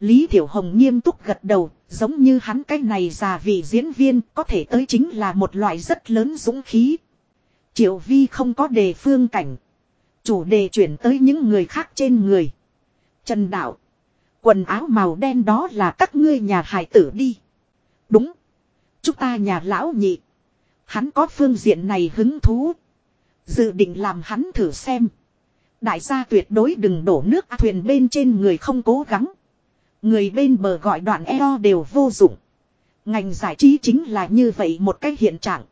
Lý Thiểu Hồng nghiêm túc gật đầu, giống như hắn cái này già vị diễn viên có thể tới chính là một loại rất lớn dũng khí. Triệu Vi không có đề phương cảnh. Chủ đề chuyển tới những người khác trên người. Trần Đạo. Quần áo màu đen đó là các ngươi nhà hải tử đi. Đúng. Chúng ta nhà lão nhị. Hắn có phương diện này hứng thú. Dự định làm hắn thử xem. Đại gia tuyệt đối đừng đổ nước thuyền bên trên người không cố gắng. Người bên bờ gọi đoạn eo đều vô dụng. Ngành giải trí chính là như vậy một cái hiện trạng.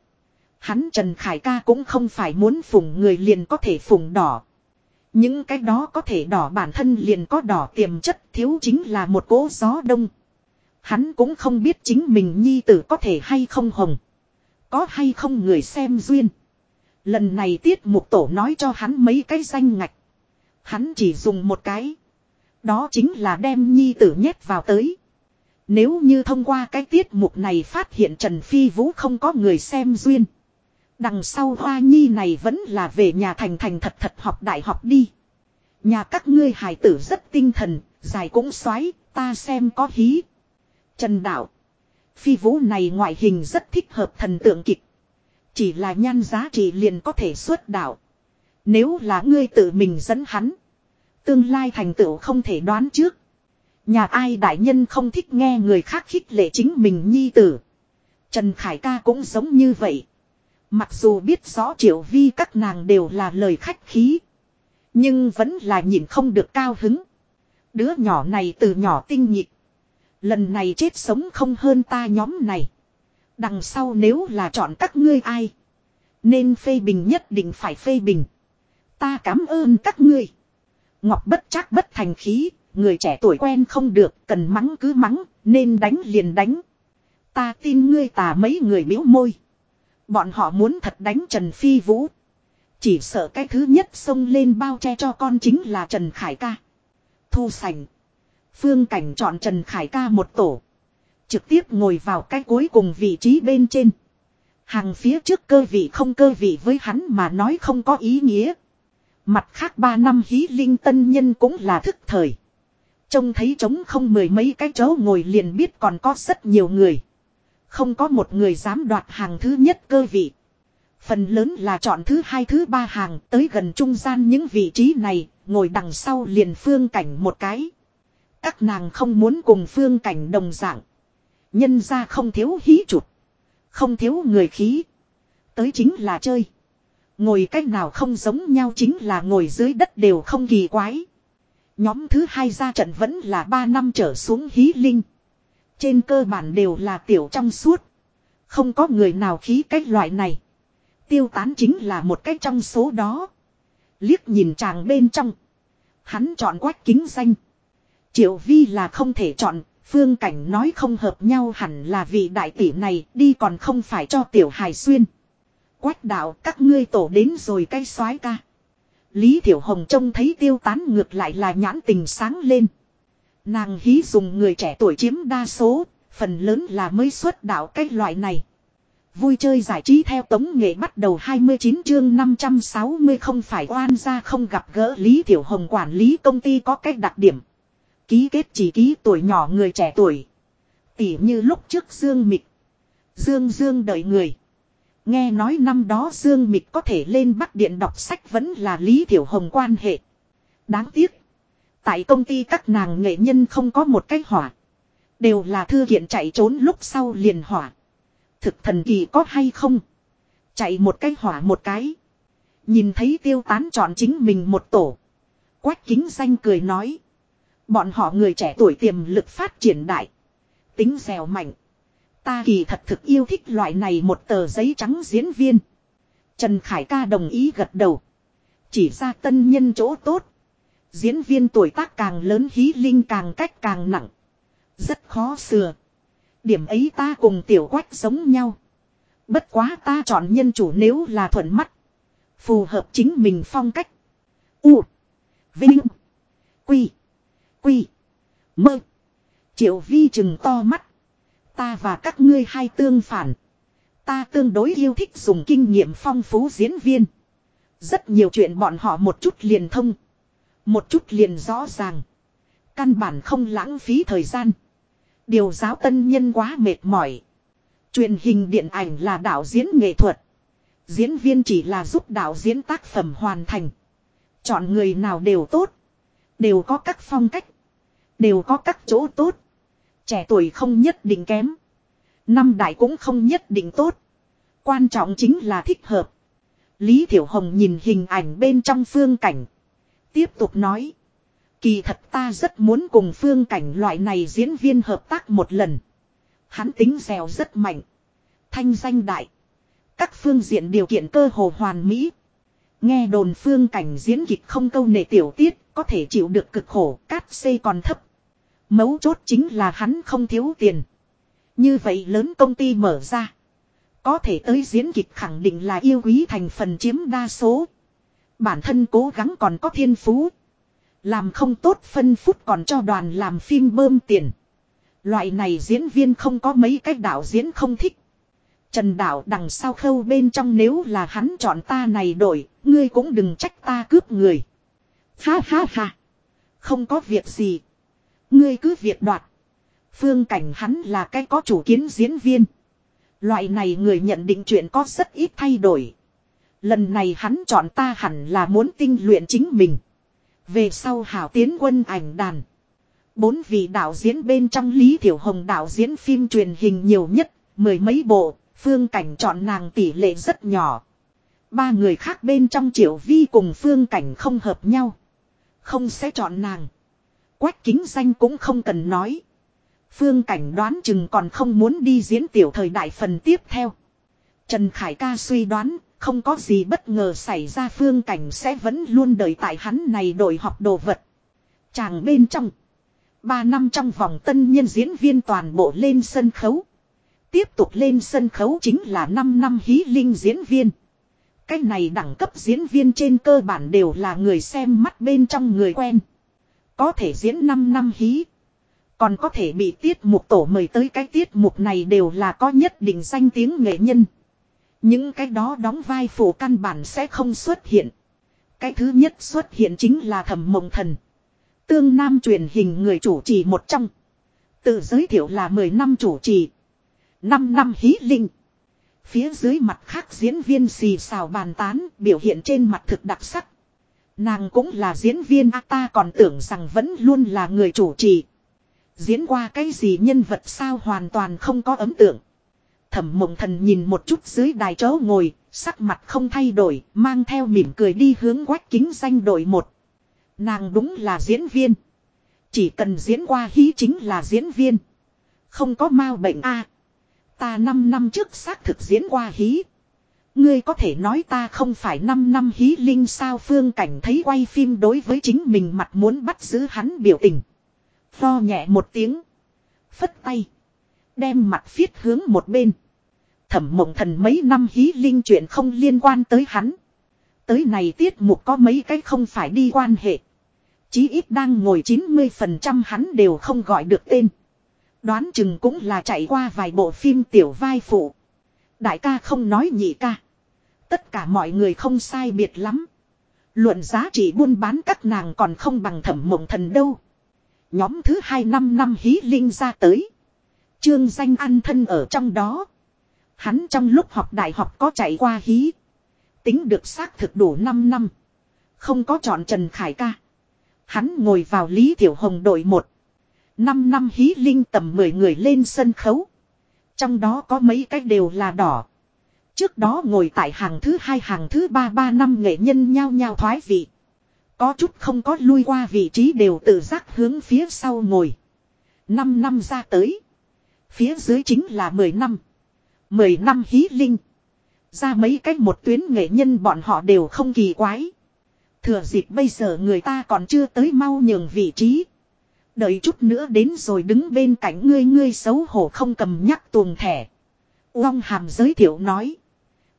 Hắn Trần Khải ca cũng không phải muốn phùng người liền có thể phùng đỏ. Những cái đó có thể đỏ bản thân liền có đỏ tiềm chất, thiếu chính là một cỗ gió đông. Hắn cũng không biết chính mình nhi tử có thể hay không hồng. Có hay không người xem duyên. Lần này tiết mục tổ nói cho hắn mấy cái danh ngạch. Hắn chỉ dùng một cái. Đó chính là đem nhi tử nhét vào tới. Nếu như thông qua cái tiết mục này phát hiện Trần Phi Vũ không có người xem duyên. Đằng sau hoa nhi này vẫn là về nhà thành thành thật thật học đại học đi. Nhà các ngươi hài tử rất tinh thần, dài cũng xoáy, ta xem có hí. Trần Đạo. Phi Vũ này ngoại hình rất thích hợp thần tượng kịch. Chỉ là nhan giá trị liền có thể xuất đạo. Nếu là ngươi tự mình dẫn hắn. Tương lai thành tựu không thể đoán trước. Nhà ai đại nhân không thích nghe người khác khích lệ chính mình nhi tử. Trần Khải ca cũng giống như vậy. Mặc dù biết rõ triệu vi các nàng đều là lời khách khí. Nhưng vẫn là nhìn không được cao hứng. Đứa nhỏ này từ nhỏ tinh nhịp. Lần này chết sống không hơn ta nhóm này. Đằng sau nếu là chọn các ngươi ai. Nên phê bình nhất định phải phê bình. Ta cảm ơn các ngươi. Ngọc bất chắc bất thành khí, người trẻ tuổi quen không được, cần mắng cứ mắng, nên đánh liền đánh. Ta tin ngươi tà mấy người miễu môi. Bọn họ muốn thật đánh Trần Phi Vũ. Chỉ sợ cái thứ nhất xông lên bao che cho con chính là Trần Khải ca. Thu sành. Phương cảnh chọn Trần Khải ca một tổ. Trực tiếp ngồi vào cái cuối cùng vị trí bên trên. Hàng phía trước cơ vị không cơ vị với hắn mà nói không có ý nghĩa. Mặt khác ba năm hí linh tân nhân cũng là thức thời. Trông thấy trống không mười mấy cái chỗ ngồi liền biết còn có rất nhiều người. Không có một người dám đoạt hàng thứ nhất cơ vị. Phần lớn là chọn thứ hai thứ ba hàng tới gần trung gian những vị trí này, ngồi đằng sau liền phương cảnh một cái. Các nàng không muốn cùng phương cảnh đồng dạng. Nhân ra không thiếu hí chụt. Không thiếu người khí. Tới chính là chơi. Ngồi cách nào không giống nhau chính là ngồi dưới đất đều không kỳ quái. Nhóm thứ hai ra trận vẫn là ba năm trở xuống hí linh. Trên cơ bản đều là tiểu trong suốt. Không có người nào khí cách loại này. Tiêu tán chính là một cách trong số đó. Liếc nhìn chàng bên trong. Hắn chọn quách kính danh. Triệu vi là không thể chọn. Phương cảnh nói không hợp nhau hẳn là vị đại tỷ này đi còn không phải cho tiểu hài xuyên. Quách đạo, các ngươi tổ đến rồi cây soái ca. Lý Thiểu Hồng trông thấy tiêu tán ngược lại là nhãn tình sáng lên. Nàng hí dùng người trẻ tuổi chiếm đa số, phần lớn là mới xuất đạo cách loại này. Vui chơi giải trí theo tống nghệ bắt đầu 29 chương 560 không phải oan ra không gặp gỡ Lý tiểu Hồng quản lý công ty có cách đặc điểm. Ký kết chỉ ký tuổi nhỏ người trẻ tuổi. Tỉ như lúc trước Dương Mịch. Dương Dương đợi người. Nghe nói năm đó Dương Mịch có thể lên Bắc Điện đọc sách vẫn là Lý tiểu Hồng quan hệ. Đáng tiếc. Tại công ty các nàng nghệ nhân không có một cái hỏa. Đều là thư kiện chạy trốn lúc sau liền hỏa. Thực thần kỳ có hay không? Chạy một cái hỏa một cái. Nhìn thấy tiêu tán chọn chính mình một tổ. Quách kính danh cười nói. Bọn họ người trẻ tuổi tiềm lực phát triển đại. Tính dẻo mạnh. Ta kỳ thật thực yêu thích loại này một tờ giấy trắng diễn viên. Trần Khải ca đồng ý gật đầu. Chỉ ra tân nhân chỗ tốt. Diễn viên tuổi tác càng lớn, hí linh càng cách càng nặng. Rất khó sửa. Điểm ấy ta cùng tiểu quách giống nhau. Bất quá ta chọn nhân chủ nếu là thuận mắt. Phù hợp chính mình phong cách. U. Vinh. Quy. Quy. Mơ. Triệu vi chừng to mắt. Ta và các ngươi hai tương phản. Ta tương đối yêu thích dùng kinh nghiệm phong phú diễn viên. Rất nhiều chuyện bọn họ một chút liền thông. Một chút liền rõ ràng. Căn bản không lãng phí thời gian. Điều giáo tân nhân quá mệt mỏi. Truyền hình điện ảnh là đạo diễn nghệ thuật. Diễn viên chỉ là giúp đạo diễn tác phẩm hoàn thành. Chọn người nào đều tốt. Đều có các phong cách. Đều có các chỗ tốt. Trẻ tuổi không nhất định kém. Năm đại cũng không nhất định tốt. Quan trọng chính là thích hợp. Lý Thiểu Hồng nhìn hình ảnh bên trong phương cảnh. Tiếp tục nói. Kỳ thật ta rất muốn cùng phương cảnh loại này diễn viên hợp tác một lần. Hắn tính dẻo rất mạnh. Thanh danh đại. Các phương diện điều kiện cơ hồ hoàn mỹ. Nghe đồn phương cảnh diễn kịch không câu nệ tiểu tiết, có thể chịu được cực khổ, cát xây còn thấp. Mấu chốt chính là hắn không thiếu tiền. Như vậy lớn công ty mở ra. Có thể tới diễn kịch khẳng định là yêu quý thành phần chiếm đa số. Bản thân cố gắng còn có thiên phú. Làm không tốt phân phút còn cho đoàn làm phim bơm tiền. Loại này diễn viên không có mấy cách đạo diễn không thích. Trần Đạo đằng sau khâu bên trong nếu là hắn chọn ta này đổi, ngươi cũng đừng trách ta cướp người. Ha ha ha. Không có việc gì. Ngươi cứ việc đoạt. Phương cảnh hắn là cái có chủ kiến diễn viên. Loại này người nhận định chuyện có rất ít thay đổi. Lần này hắn chọn ta hẳn là muốn tinh luyện chính mình. Về sau hảo tiến quân ảnh đàn. Bốn vị đạo diễn bên trong Lý Thiểu Hồng đạo diễn phim truyền hình nhiều nhất, mười mấy bộ, phương cảnh chọn nàng tỷ lệ rất nhỏ. Ba người khác bên trong triệu vi cùng phương cảnh không hợp nhau. Không sẽ chọn nàng. Quách kính danh cũng không cần nói. Phương cảnh đoán chừng còn không muốn đi diễn tiểu thời đại phần tiếp theo. Trần Khải ca suy đoán, không có gì bất ngờ xảy ra, phương cảnh sẽ vẫn luôn đợi tại hắn này đổi học đồ vật. Chàng bên trong. Ba năm trong vòng tân nhân diễn viên toàn bộ lên sân khấu. Tiếp tục lên sân khấu chính là 5 năm hí linh diễn viên. Cái này đẳng cấp diễn viên trên cơ bản đều là người xem mắt bên trong người quen. Có thể diễn 5 năm hí. Còn có thể bị tiết mục tổ mời tới cái tiết mục này đều là có nhất định danh tiếng nghệ nhân. Những cái đó đóng vai phụ căn bản sẽ không xuất hiện. Cái thứ nhất xuất hiện chính là thẩm mộng thần. Tương Nam truyền hình người chủ trì một trong. Tự giới thiệu là 10 năm chủ trì. 5 năm hí linh. Phía dưới mặt khác diễn viên xì xào bàn tán, biểu hiện trên mặt thực đặc sắc. Nàng cũng là diễn viên, A ta còn tưởng rằng vẫn luôn là người chủ trì. Diễn qua cái gì nhân vật sao hoàn toàn không có ấn tượng. Thẩm mộng thần nhìn một chút dưới đài chỗ ngồi, sắc mặt không thay đổi, mang theo mỉm cười đi hướng quách kính danh đội một. Nàng đúng là diễn viên. Chỉ cần diễn qua hí chính là diễn viên. Không có mau bệnh a Ta 5 năm trước xác thực diễn qua hí. Ngươi có thể nói ta không phải 5 năm hí linh sao phương cảnh thấy quay phim đối với chính mình mặt muốn bắt giữ hắn biểu tình. Pho nhẹ một tiếng. Phất tay. Đem mặt phiết hướng một bên. Thẩm mộng thần mấy năm hí linh chuyện không liên quan tới hắn. Tới này tiết mục có mấy cái không phải đi quan hệ. Chí ít đang ngồi 90% hắn đều không gọi được tên. Đoán chừng cũng là chạy qua vài bộ phim tiểu vai phụ. Đại ca không nói nhị ca. Tất cả mọi người không sai biệt lắm. Luận giá trị buôn bán các nàng còn không bằng thẩm mộng thần đâu. Nhóm thứ hai năm năm hí linh ra tới. Trương danh ăn thân ở trong đó. Hắn trong lúc học đại học có chạy qua hí. Tính được xác thực đủ 5 năm. Không có chọn Trần Khải ca. Hắn ngồi vào Lý Tiểu Hồng đội một. Năm năm hí linh tầm 10 người lên sân khấu. Trong đó có mấy cái đều là đỏ. Trước đó ngồi tại hàng thứ hai, hàng thứ ba ba năm nghệ nhân nhao nhao thoái vị. Có chút không có lui qua vị trí đều tự giác hướng phía sau ngồi. Năm năm ra tới. Phía dưới chính là 10 năm. 10 năm hí linh. Ra mấy cách một tuyến nghệ nhân bọn họ đều không kỳ quái. Thừa dịp bây giờ người ta còn chưa tới mau nhường vị trí. Đợi chút nữa đến rồi đứng bên cạnh ngươi ngươi xấu hổ không cầm nhắc tuồng thẻ. Uông hàm giới thiệu nói.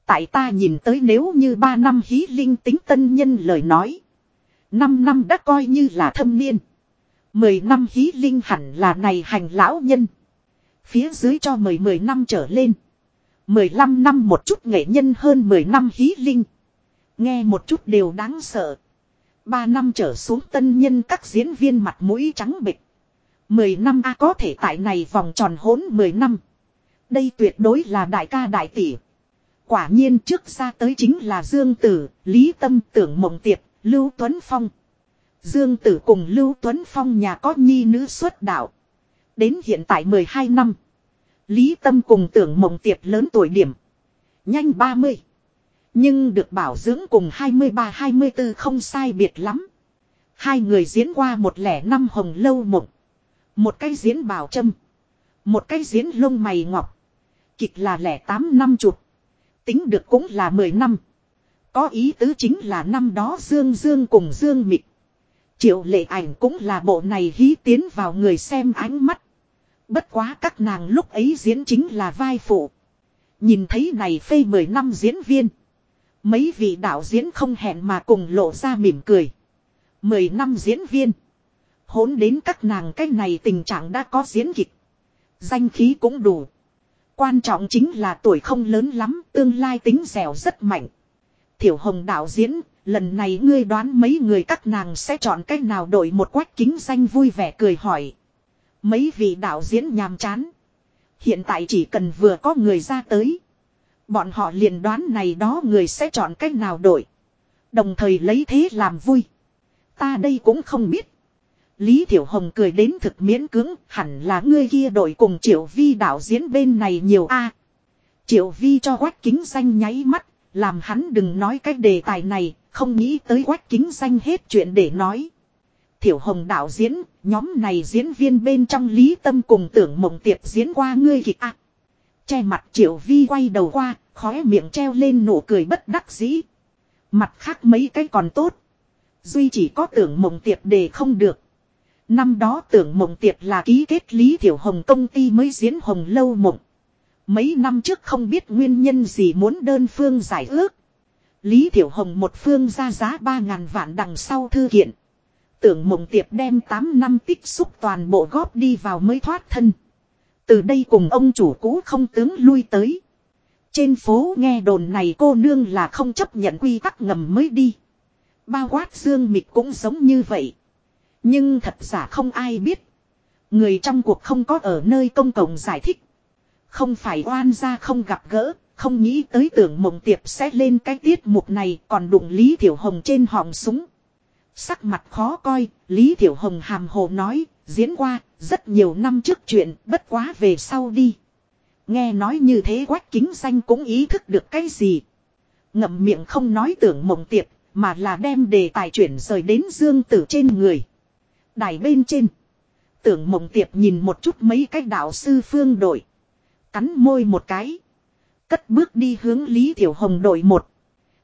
Tại ta nhìn tới nếu như ba năm hí linh tính tân nhân lời nói. năm năm đã coi như là thâm niên. mười năm hí linh hẳn là này hành lão nhân. Phía dưới cho mười mười năm trở lên mười lăm năm một chút nghệ nhân hơn mười năm hí linh. Nghe một chút đều đáng sợ. Ba năm trở xuống tân nhân các diễn viên mặt mũi trắng bịch. Mười năm A có thể tại này vòng tròn hỗn mười năm. Đây tuyệt đối là đại ca đại tỷ. Quả nhiên trước ra tới chính là Dương Tử, Lý Tâm Tưởng Mộng Tiệp, Lưu Tuấn Phong. Dương Tử cùng Lưu Tuấn Phong nhà có nhi nữ xuất đạo. Đến hiện tại 12 năm. Lý Tâm cùng Tưởng Mộng Tiệp lớn tuổi điểm. Nhanh 30. Nhưng được bảo dưỡng cùng 23-24 không sai biệt lắm. Hai người diễn qua một lẻ năm hồng lâu mộng. Một cái diễn bảo châm Một cái diễn lông mày ngọc. Kịch là lẻ tám năm chụp. Tính được cũng là 10 năm. Có ý tứ chính là năm đó Dương Dương cùng Dương Mịch. Triệu lệ ảnh cũng là bộ này hí tiến vào người xem ánh mắt. Bất quá các nàng lúc ấy diễn chính là vai phụ. Nhìn thấy này phê 10 năm diễn viên. Mấy vị đạo diễn không hẹn mà cùng lộ ra mỉm cười. Mười năm diễn viên. Hốn đến các nàng cái này tình trạng đã có diễn kịch. Danh khí cũng đủ. Quan trọng chính là tuổi không lớn lắm, tương lai tính dẻo rất mạnh. Thiểu Hồng đạo diễn, lần này ngươi đoán mấy người các nàng sẽ chọn cách nào đổi một quách kính danh vui vẻ cười hỏi. Mấy vị đạo diễn nhàm chán. Hiện tại chỉ cần vừa có người ra tới. Bọn họ liền đoán này đó người sẽ chọn cách nào đổi. Đồng thời lấy thế làm vui. Ta đây cũng không biết. Lý Thiểu Hồng cười đến thực miễn cưỡng, hẳn là ngươi kia đổi cùng Triệu Vi đạo diễn bên này nhiều a. Triệu Vi cho quách kính xanh nháy mắt, làm hắn đừng nói cái đề tài này, không nghĩ tới quách kính xanh hết chuyện để nói. Thiểu Hồng đạo diễn, nhóm này diễn viên bên trong Lý Tâm cùng tưởng mộng tiệp diễn qua ngươi kịch à? Che mặt Triệu Vi quay đầu qua, khóe miệng treo lên nụ cười bất đắc dĩ. Mặt khác mấy cái còn tốt. Duy chỉ có tưởng mộng tiệp đề không được. Năm đó tưởng mộng tiệp là ký kết Lý Thiểu Hồng công ty mới diễn Hồng Lâu Mộng. Mấy năm trước không biết nguyên nhân gì muốn đơn phương giải ước. Lý Thiểu Hồng một phương ra giá 3.000 vạn đằng sau thư kiện. Tưởng mộng tiệp đem 8 năm tích xúc toàn bộ góp đi vào mới thoát thân. Từ đây cùng ông chủ cũ không tướng lui tới. Trên phố nghe đồn này cô nương là không chấp nhận quy tắc ngầm mới đi. Bao quát dương mịch cũng giống như vậy. Nhưng thật giả không ai biết. Người trong cuộc không có ở nơi công cộng giải thích. Không phải oan ra không gặp gỡ, không nghĩ tới tưởng mộng tiệp sẽ lên cái tiết mục này còn đụng Lý Thiểu Hồng trên họng súng. Sắc mặt khó coi, Lý Thiểu Hồng hàm hồ nói, diễn qua, rất nhiều năm trước chuyện, bất quá về sau đi. Nghe nói như thế quách kính danh cũng ý thức được cái gì. Ngậm miệng không nói tưởng mộng tiệp, mà là đem đề tài chuyển rời đến dương tử trên người. Đài bên trên. Tưởng mộng tiệp nhìn một chút mấy cái đạo sư phương đội. Cắn môi một cái. Cất bước đi hướng Lý Tiểu Hồng đội một.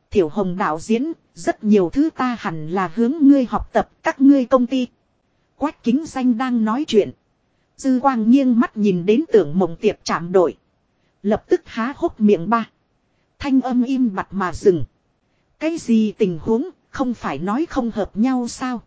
Tiểu Hồng đạo diễn, rất nhiều thứ ta hẳn là hướng ngươi học tập các ngươi công ty. Quách kính danh đang nói chuyện. Dư quang nghiêng mắt nhìn đến tưởng mộng tiệp chạm đội. Lập tức há hốc miệng ba. Thanh âm im mặt mà dừng. Cái gì tình huống, không phải nói không hợp nhau sao?